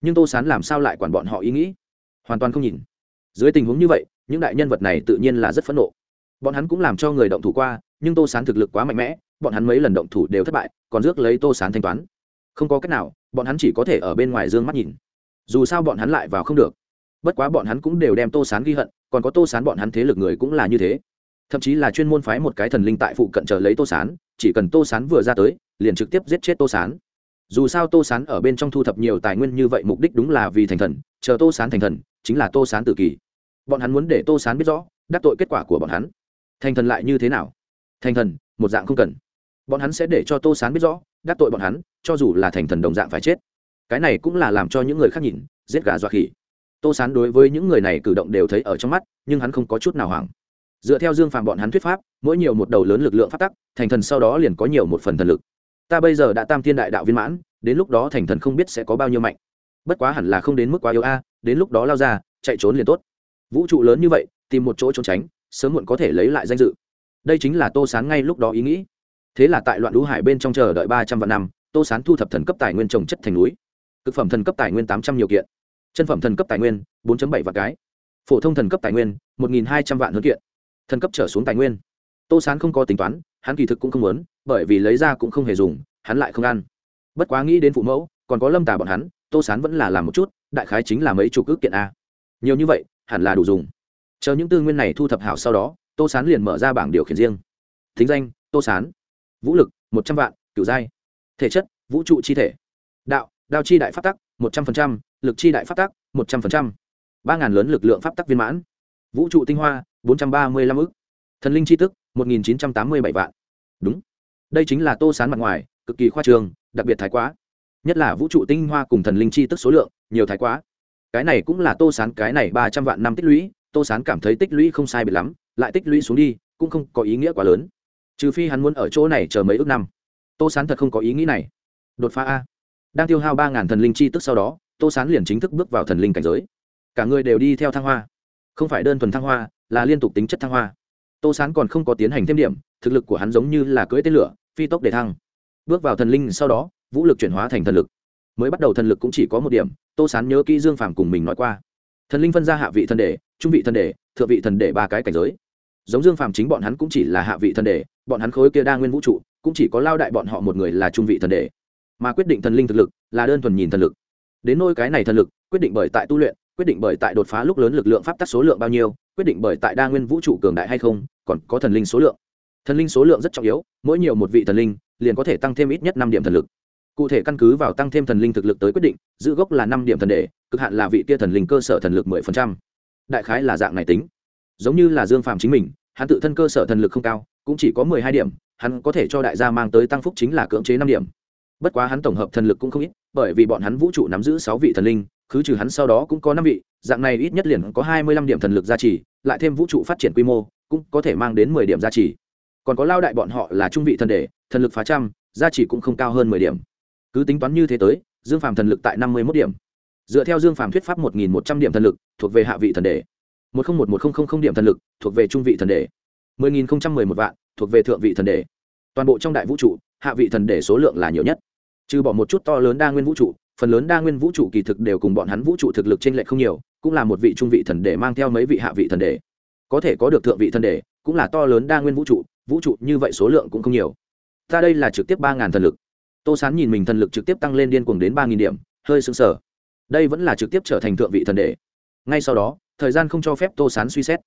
Nhưng tô sán làm sao lại quản bọn họ ý nghĩ? Hoàn toàn không nhìn. Dưới tình huống như vậy, những đại nhân vật này tự nhiên là rất phẫn nộ. Bọn hắn cũng làm cho người động thủ qua nhưng tô sán thực lực quá mạnh mẽ, bọn hắn mấy lần động thủ đều thất bại, còn rước lấy tô sán thanh toán. Không có cách nào, bọn hắn chỉ có thể ở bên ngoài d ư ơ n g mắt nhìn. Dù sao bọn hắn lại vào không được. Bất quá bọn hắn cũng đều đem tô sán ghi hận, còn có tô sán bọn hắn thế lực người cũng là như thế. Thậm chí là chuyên môn phái một cái thần linh tại phụ cận chờ lấy tô sán, chỉ cần tô sán vừa ra tới, liền trực tiếp giết chết tô sán. Dù sao tô sán ở bên trong thu thập nhiều tài nguyên như vậy mục đích đúng là vì thành thần, chờ tô sán thành thần, chính là tô sán tự kỷ. Bọn hắn muốn để tô sán biết rõ, đắc tội kết quả của bọn hắn. Thành thần lại như thế nào? Thành thần, một dạng không cần. Bọn hắn sẽ để cho tô sán biết rõ, đắc tội bọn hắn, cho dù là thành thần đồng dạng phải chết. Cái này cũng là làm cho những người khác nhìn, giết gà dọa khỉ. Tô sán đối với những người này cử động đều thấy ở trong mắt, nhưng hắn không có chút nào hoảng. Dựa theo dương phàm bọn hắn thuyết pháp, mỗi nhiều một đầu lớn lực lượng phát tắc, thành thần sau đó liền có nhiều một phần thần lực. Ta bây giờ đã tam thiên đại đạo viên mãn, đến lúc đó thành thần không biết sẽ có bao nhiêu mạnh. Bất quá hẳn là không đến mức quá yếu a, đến lúc đó lao ra, chạy trốn liền tốt. Vũ trụ lớn như vậy, tìm một chỗ trốn tránh, sớm muộn có thể lấy lại danh dự đây chính là tô sán ngay lúc đó ý nghĩ. Thế là tại loạn lũ hải bên trong chờ đợi ba trăm vạn năm, tô sán thu thập thần cấp tài nguyên trồng chất thành núi. Thực phẩm thần cấp tài nguyên tám trăm nhiều kiện. Chân phẩm thần cấp tài nguyên, bốn bảy vạn cái. Phổ thông thần cấp tài nguyên, một hai trăm vạn hơn kiện. Thần cấp trở xuống tài nguyên. Tô sán không có tính toán, hắn kỳ thực cũng không muốn, bởi vì lấy ra cũng không hề dùng, hắn lại không ăn. Bất quá nghĩ đến phụ mẫu, còn có lâm tà bọn hắn, tô sán vẫn là làm một chút, đại khái chính là mấy chục ước kiện a. Nhiều như vậy, hẳn là đủ dùng. Chờ những tư nguyên này thu thập hảo sau đó tô sán liền mở ra bảng điều khiển riêng. Thính danh, tô sán. Vũ lực, một trăm vạn, cửu giai. Thể chất, vũ trụ chi thể. Đạo, đao chi đại pháp tắc, một trăm linh lực chi đại pháp tắc, một trăm linh ba ngàn lớn lực lượng pháp tắc viên mãn. Vũ trụ tinh hoa, bốn trăm ba mươi lăm ức. Thần linh c h i tức, một nghìn chín trăm tám mươi bảy vạn. Đúng. Đây chính là tô sán mặt ngoài, cực kỳ khoa trường, đặc biệt thái quá. Nhất là vũ trụ tinh hoa cùng thần linh chi tức số lượng, nhiều thái quá. Cái này cũng là tô sán cái này ba trăm vạn năm tích lũy, tô sán cảm thấy tích lũy không sai biệt lắm lại tích lũy xuống đi, cũng không có ý nghĩa quá lớn. Trừ phi hắn muốn ở chỗ này chờ mấy ước năm. Tô sán thật không có ý nghĩ này. Đột phá a. Đang tiêu hao ba ngàn thần linh chi tức sau đó, tô sán liền chính thức bước vào thần linh cảnh giới. Cả người đều đi theo thăng hoa. Không phải đơn thuần thăng hoa, là liên tục tính chất thăng hoa. Tô sán còn không có tiến hành thêm điểm, thực lực của hắn giống như là cưỡi tên lửa, phi tốc để thăng. Bước vào thần linh sau đó, vũ lực chuyển hóa thành thần lực. Mới bắt đầu thần lực cũng chỉ có một điểm, tô sán nhớ kỹ dương phàm cùng mình nói qua. Thần linh phân ra hạ vị thần đề, trung vị thần đề, thượng vị thần đề ba cái cảnh giới giống dương phàm chính bọn hắn cũng chỉ là hạ vị thần đề bọn hắn khối kia đa nguyên vũ trụ, cũng chỉ có lao đại bọn họ một người là trung vị thần đề mà quyết định thần linh thực lực, là đơn thuần nhìn thần lực. Đến nôi cái này thần lực, quyết định bởi tại tu luyện, quyết định bởi tại đột phá lúc lớn lực lượng pháp tắc số lượng bao nhiêu, quyết định bởi tại đa nguyên vũ trụ cường đại hay không, còn có thần linh số lượng. Thần linh số lượng rất trọng yếu, mỗi nhiều một vị thần linh, liền có thể tăng thêm ít nhất năm điểm thần lực. Cụ thể căn cứ vào tăng thêm thần linh thực lực tới quyết định, giữ gốc là năm điểm thần đề cực hạn là vị kia thần linh cơ sở thần lực mười phần trăm. Đại khái là dạng này tính. Giống như là dương phàm chính mình hắn tự thân cơ sở thần lực không cao, cũng chỉ có mười hai điểm, hắn có thể cho đại gia mang tới tăng phúc chính là cưỡng chế năm điểm. Bất quá hắn tổng hợp thần lực cũng không ít, bởi vì bọn hắn vũ trụ nắm giữ sáu vị thần linh, khứ trừ hắn sau đó cũng có năm vị, dạng này ít nhất liền có hai mươi lăm điểm thần lực gia trì, lại thêm vũ trụ phát triển quy mô, cũng có thể mang đến mười điểm gia trì. Còn có lao đại bọn họ là trung vị thần đề thần lực phá trăm, gia trì cũng không cao hơn mười điểm. Cứ tính toán như thế tới, dương phàm thần lực tại năm mươi mốt điểm. Dựa theo dương phàm thuyết pháp một nghìn một trăm điểm thần lực, thuộc về hạ vị thần đề một không một một không không không điểm thần lực, thuộc về trung vị thần đề mười nghìn không trăm mười một vạn, thuộc về thượng vị thần đề toàn bộ trong đại vũ trụ, hạ vị thần đề số lượng là nhiều nhất. Trừ bỏ một chút to lớn đa nguyên vũ trụ, phần lớn đa nguyên vũ trụ kỳ thực đều cùng bọn hắn vũ trụ thực lực t r ê n lệch không nhiều, cũng là một vị trung vị thần đề mang theo mấy vị hạ vị thần đề có thể có được thượng vị thần đề cũng là to lớn đa nguyên vũ trụ vũ trụ như vậy số lượng cũng không nhiều. Ta đây là trực tiếp ba ngàn thần lực. Tô sán nhìn mình thần lực trực tiếp tăng lên điên cuồng đến ba nghìn điểm, hơi sững sờ. Đây vẫn là trực tiếp trở thành thượng vị thần đề ngay sau đó thời gian không cho phép tô sán suy xét.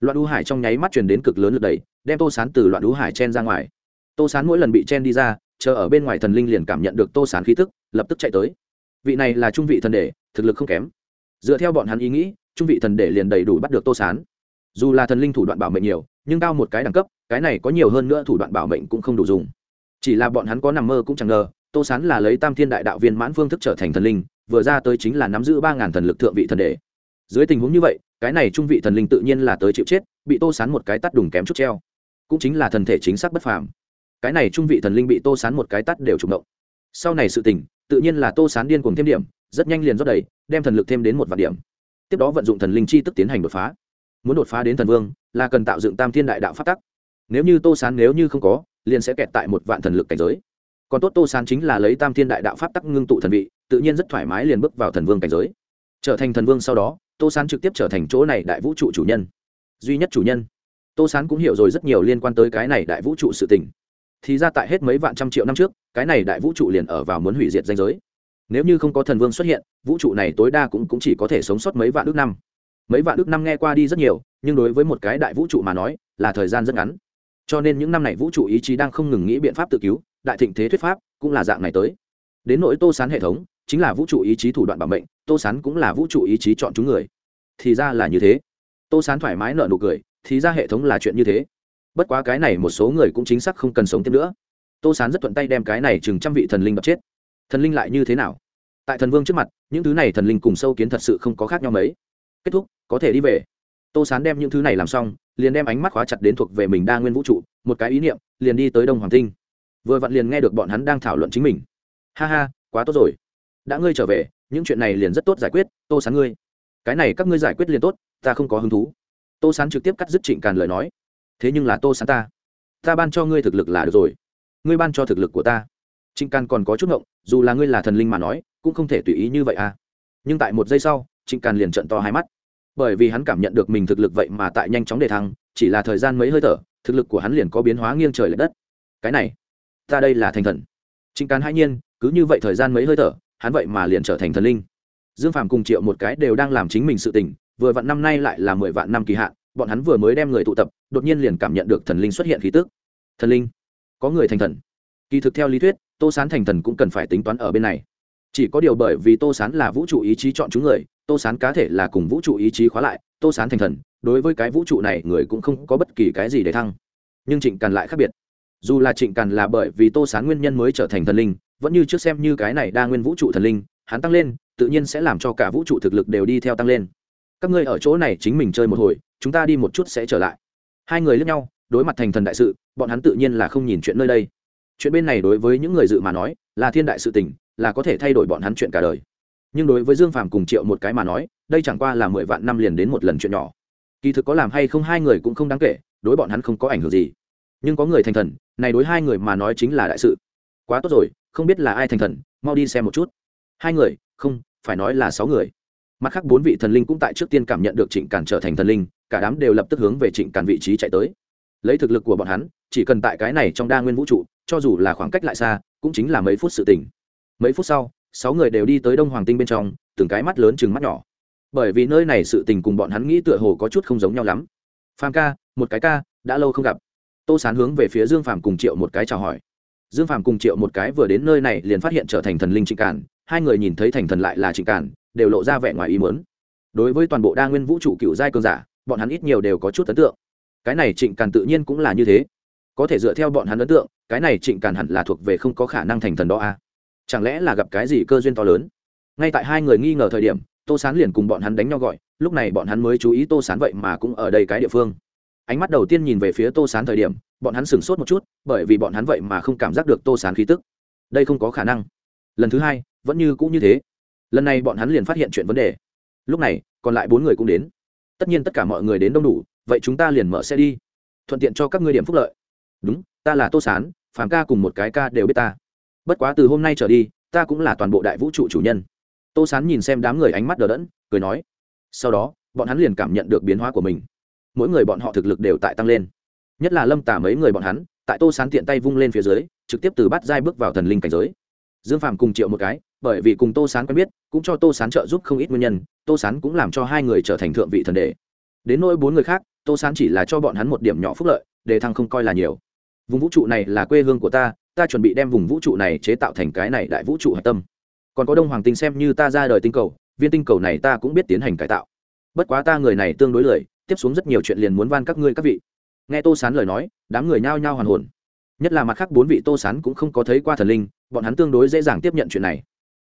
Loạn đũ hải trong nháy mắt truyền đến cực lớn lực đẩy, đem tô sán từ loạn đũ hải chen ra ngoài. Tô sán mỗi lần bị chen đi ra, chờ ở bên ngoài thần linh liền cảm nhận được tô sán khí tức, lập tức chạy tới. Vị này là trung vị thần đệ, thực lực không kém. Dựa theo bọn hắn ý nghĩ, trung vị thần đệ liền đầy đủ bắt được tô sán. Dù là thần linh thủ đoạn bảo mệnh nhiều, nhưng cao một cái đẳng cấp, cái này có nhiều hơn nữa thủ đoạn bảo mệnh cũng không đủ dùng. Chỉ là bọn hắn có nằm mơ cũng chẳng ngờ, tô sán là lấy tam thiên đại đạo viên mãn phương thức trở thành thần linh, vừa ra tới chính là nắm giữ ba ngàn thần lực thượng vị thần đệ dưới tình huống như vậy, cái này trung vị thần linh tự nhiên là tới chịu chết, bị tô sán một cái tắt đùng kém chút treo. Cũng chính là thần thể chính xác bất phàm. Cái này trung vị thần linh bị tô sán một cái tắt đều trùng động. Sau này sự tình, tự nhiên là tô sán điên cùng thêm điểm, rất nhanh liền rót đầy, đem thần lực thêm đến một vạn điểm. Tiếp đó vận dụng thần linh chi tức tiến hành đột phá. Muốn đột phá đến thần vương, là cần tạo dựng tam thiên đại đạo phát tắc. Nếu như tô sán nếu như không có, liền sẽ kẹt tại một vạn thần lực cảnh giới. Còn tốt tô sán chính là lấy tam thiên đại đạo pháp tắc ngưng tụ thần vị, tự nhiên rất thoải mái liền bước vào thần vương cảnh giới. Trở thành thần vương sau đó tô sán trực tiếp trở thành chỗ này đại vũ trụ chủ nhân. Duy nhất chủ nhân. Tô sán cũng hiểu rồi rất nhiều liên quan tới cái này đại vũ trụ sự tình. Thì ra tại hết mấy vạn trăm triệu năm trước cái này đại vũ trụ liền ở vào muốn hủy diệt danh giới. Nếu như không có thần vương xuất hiện vũ trụ này tối đa cũng, cũng chỉ có thể sống sót mấy vạn ước năm. Mấy vạn ước năm nghe qua đi rất nhiều nhưng đối với một cái đại vũ trụ mà nói là thời gian rất ngắn. Cho nên những năm này vũ trụ ý chí đang không ngừng nghĩ biện pháp tự cứu đại thịnh thế thuyết pháp cũng là dạng này tới. Đến nỗi tô sán hệ thống chính là vũ trụ ý chí thủ đoạn bảo mệnh, tô sán cũng là vũ trụ ý chí chọn chúng người. Thì ra là như thế. Tô sán thoải mái nợ nụ cười, thì ra hệ thống là chuyện như thế. Bất quá cái này một số người cũng chính xác không cần sống tiếp nữa. Tô sán rất thuận tay đem cái này chừng trăm vị thần linh đập chết. Thần linh lại như thế nào? Tại thần vương trước mặt, những thứ này thần linh cùng sâu kiến thật sự không có khác nhau mấy. Kết thúc, có thể đi về. Tô sán đem những thứ này làm xong, liền đem ánh mắt khóa chặt đến thuộc về mình đa nguyên vũ trụ, một cái ý niệm, liền đi tới đông hoàng tinh. Vừa vặn liền nghe được bọn hắn đang thảo luận chính mình. Ha ha, quá tốt rồi đã ngươi trở về, những chuyện này liền rất tốt giải quyết, tô sán ngươi. Cái này các ngươi giải quyết liền tốt, ta không có hứng thú. Tô sán trực tiếp cắt dứt trịnh càn lời nói. Thế nhưng là tô sán ta ta ban cho ngươi thực lực là được rồi. Ngươi ban cho thực lực của ta. Trịnh càn còn có chút ngộng, dù là ngươi là thần linh mà nói, cũng không thể tùy ý như vậy à. Nhưng tại một giây sau, trịnh càn liền trận to hai mắt. Bởi vì hắn cảm nhận được mình thực lực vậy mà tại nhanh chóng đề thăng, chỉ là thời gian mấy hơi thở, thực lực của hắn liền có biến hóa nghiêng trời l ệ đất. Cái này, ta đây là thành thần. Trịnh càn hai nhiên, cứ như vậy thời gian mấy hơi thở hắn vậy mà liền trở thành thần linh. Dương phàm cùng triệu một cái đều đang làm chính mình sự tình, vừa vặn năm nay lại là mười vạn năm kỳ hạn, bọn hắn vừa mới đem người tụ tập, đột nhiên liền cảm nhận được thần linh xuất hiện khí tức. Thần linh? Có người thành thần. Kỳ thực theo lý thuyết, tô sán thành thần cũng cần phải tính toán ở bên này. Chỉ có điều bởi vì tô sán là vũ trụ ý chí chọn chúng người, tô sán cá thể là cùng vũ trụ ý chí khóa lại, tô sán thành thần, đối với cái vũ trụ này người cũng không có bất kỳ cái gì để thăng. Nhưng trịnh càn lại khác biệt. Dù là trịnh càn là bởi vì tô sán nguyên nhân mới trở thành thần linh vẫn như trước xem như cái này đa nguyên vũ trụ thần linh, hắn tăng lên, tự nhiên sẽ làm cho cả vũ trụ thực lực đều đi theo tăng lên. Các ngươi ở chỗ này chính mình chơi một hồi, chúng ta đi một chút sẽ trở lại. Hai người lướt nhau, đối mặt thành thần đại sự, bọn hắn tự nhiên là không nhìn chuyện nơi đây. Chuyện bên này đối với những người dự mà nói, là thiên đại sự tình, là có thể thay đổi bọn hắn chuyện cả đời. Nhưng đối với dương phàm cùng triệu một cái mà nói, đây chẳng qua là mười vạn năm liền đến một lần chuyện nhỏ. Kỳ thực có làm hay không hai người cũng không đáng kể, đối bọn hắn không có ảnh hưởng gì. Nhưng có người thành thần, này đối hai người mà nói chính là đại sự. Quá tốt rồi không biết là ai thành thần, mau đi xem một chút. Hai người, không, phải nói là sáu người. Mặt khác bốn vị thần linh cũng tại trước tiên cảm nhận được trịnh càn trở thành thần linh, cả đám đều lập tức hướng về trịnh càn vị trí chạy tới. Lấy thực lực của bọn hắn, chỉ cần tại cái này trong đa nguyên vũ trụ, cho dù là khoảng cách lại xa, cũng chính là mấy phút sự tỉnh mấy phút sau, sáu người đều đi tới đông hoàng tinh bên trong, từng cái mắt lớn chừng mắt nhỏ. Bởi vì nơi này sự tình cùng bọn hắn nghĩ tựa hồ có chút không giống nhau lắm. Phàm ca, một cái ca, đã lâu không gặp. Tô sán hướng về phía dương phàm cùng triệu một cái chào hỏi dương phàm cùng triệu một cái vừa đến nơi này liền phát hiện trở thành thần linh trịnh cản hai người nhìn thấy thành thần lại là trịnh cản đều lộ ra vẻ ngoài ý mớn đối với toàn bộ đa nguyên vũ trụ cựu giai cường giả, bọn hắn ít nhiều đều có chút ấn tượng. Cái này trịnh Cản tự nhiên cũng là như thế. Có thể dựa theo bọn hắn ấn tượng, cái này trịnh Cản hẳn là thuộc về không có khả năng thành thần đó a. À? chẳng lẽ là gặp cái gì cơ duyên to lớn? Ngay tại hai người nghi ngờ thời điểm, tô sán liền cùng bọn hắn đánh nhau gọi, lúc này bọn hắn mới chú ý tô sán vậy mà cũng ở đây cái địa phương. Ánh mắt đầu tiên nhìn về phía tô sán thời điểm bọn hắn sửng sốt một chút, bởi vì bọn hắn vậy mà không cảm giác được tô sán khí tức. Đây không có khả năng. Lần thứ hai, vẫn như cũng như thế. Lần này bọn hắn liền phát hiện chuyện vấn đề. Lúc này, còn lại bốn người cũng đến. Tất nhiên tất cả mọi người đến đông đủ, vậy chúng ta liền mở xe đi. Thuận tiện cho các ngươi điểm phúc lợi. Đúng, ta là tô sán, phàm ca cùng một cái ca đều biết ta. Bất quá từ hôm nay trở đi, ta cũng là toàn bộ đại vũ trụ chủ nhân. Tô sán nhìn xem đám người ánh mắt đờ đẫn, cười nói. Sau đó, bọn hắn liền cảm nhận được biến hóa của mình. Mỗi người bọn họ thực lực đều tại tăng lên nhất là lâm tả mấy người bọn hắn, tại tô sán tiện tay vung lên phía dưới, trực tiếp từ bắt giai bước vào thần linh cảnh giới. Dương phạm cùng triệu một cái, bởi vì cùng tô sán quen biết, cũng cho tô sán trợ giúp không ít nguyên nhân, tô sán cũng làm cho hai người trở thành thượng vị thần đệ. Đến nỗi bốn người khác, tô sán chỉ là cho bọn hắn một điểm nhỏ phúc lợi đề thăng không coi là nhiều. Vùng vũ trụ này là quê hương của ta ta chuẩn bị đem vùng vũ trụ này chế tạo thành cái này đại vũ trụ hạch tâm. Còn có đông hoàng tinh xem như ta ra đời tinh cầu, viên tinh cầu này ta cũng biết tiến hành cải tạo. Bất quá ta người này tương đối lười, tiếp xuống rất nhiều chuyện liền muốn van các ngươi các vị nghe tô sán lời nói, đám người nhao nhao hoàn hồn. Nhất là mặt khác bốn vị tô sán cũng không có thấy qua thần linh, bọn hắn tương đối dễ dàng tiếp nhận chuyện này.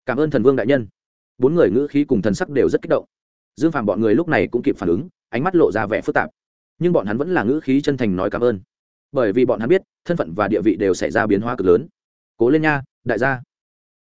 Cảm ơn thần vương đại nhân. Bốn người ngữ khí cùng thần sắc đều rất kích động. Dương phàm bọn người lúc này cũng kịp phản ứng, ánh mắt lộ ra vẻ phức tạp. Nhưng bọn hắn vẫn là ngữ khí chân thành nói cảm ơn. Bởi vì bọn hắn biết, thân phận và địa vị đều xảy ra biến hóa cực lớn. Cố lên nha, đại gia.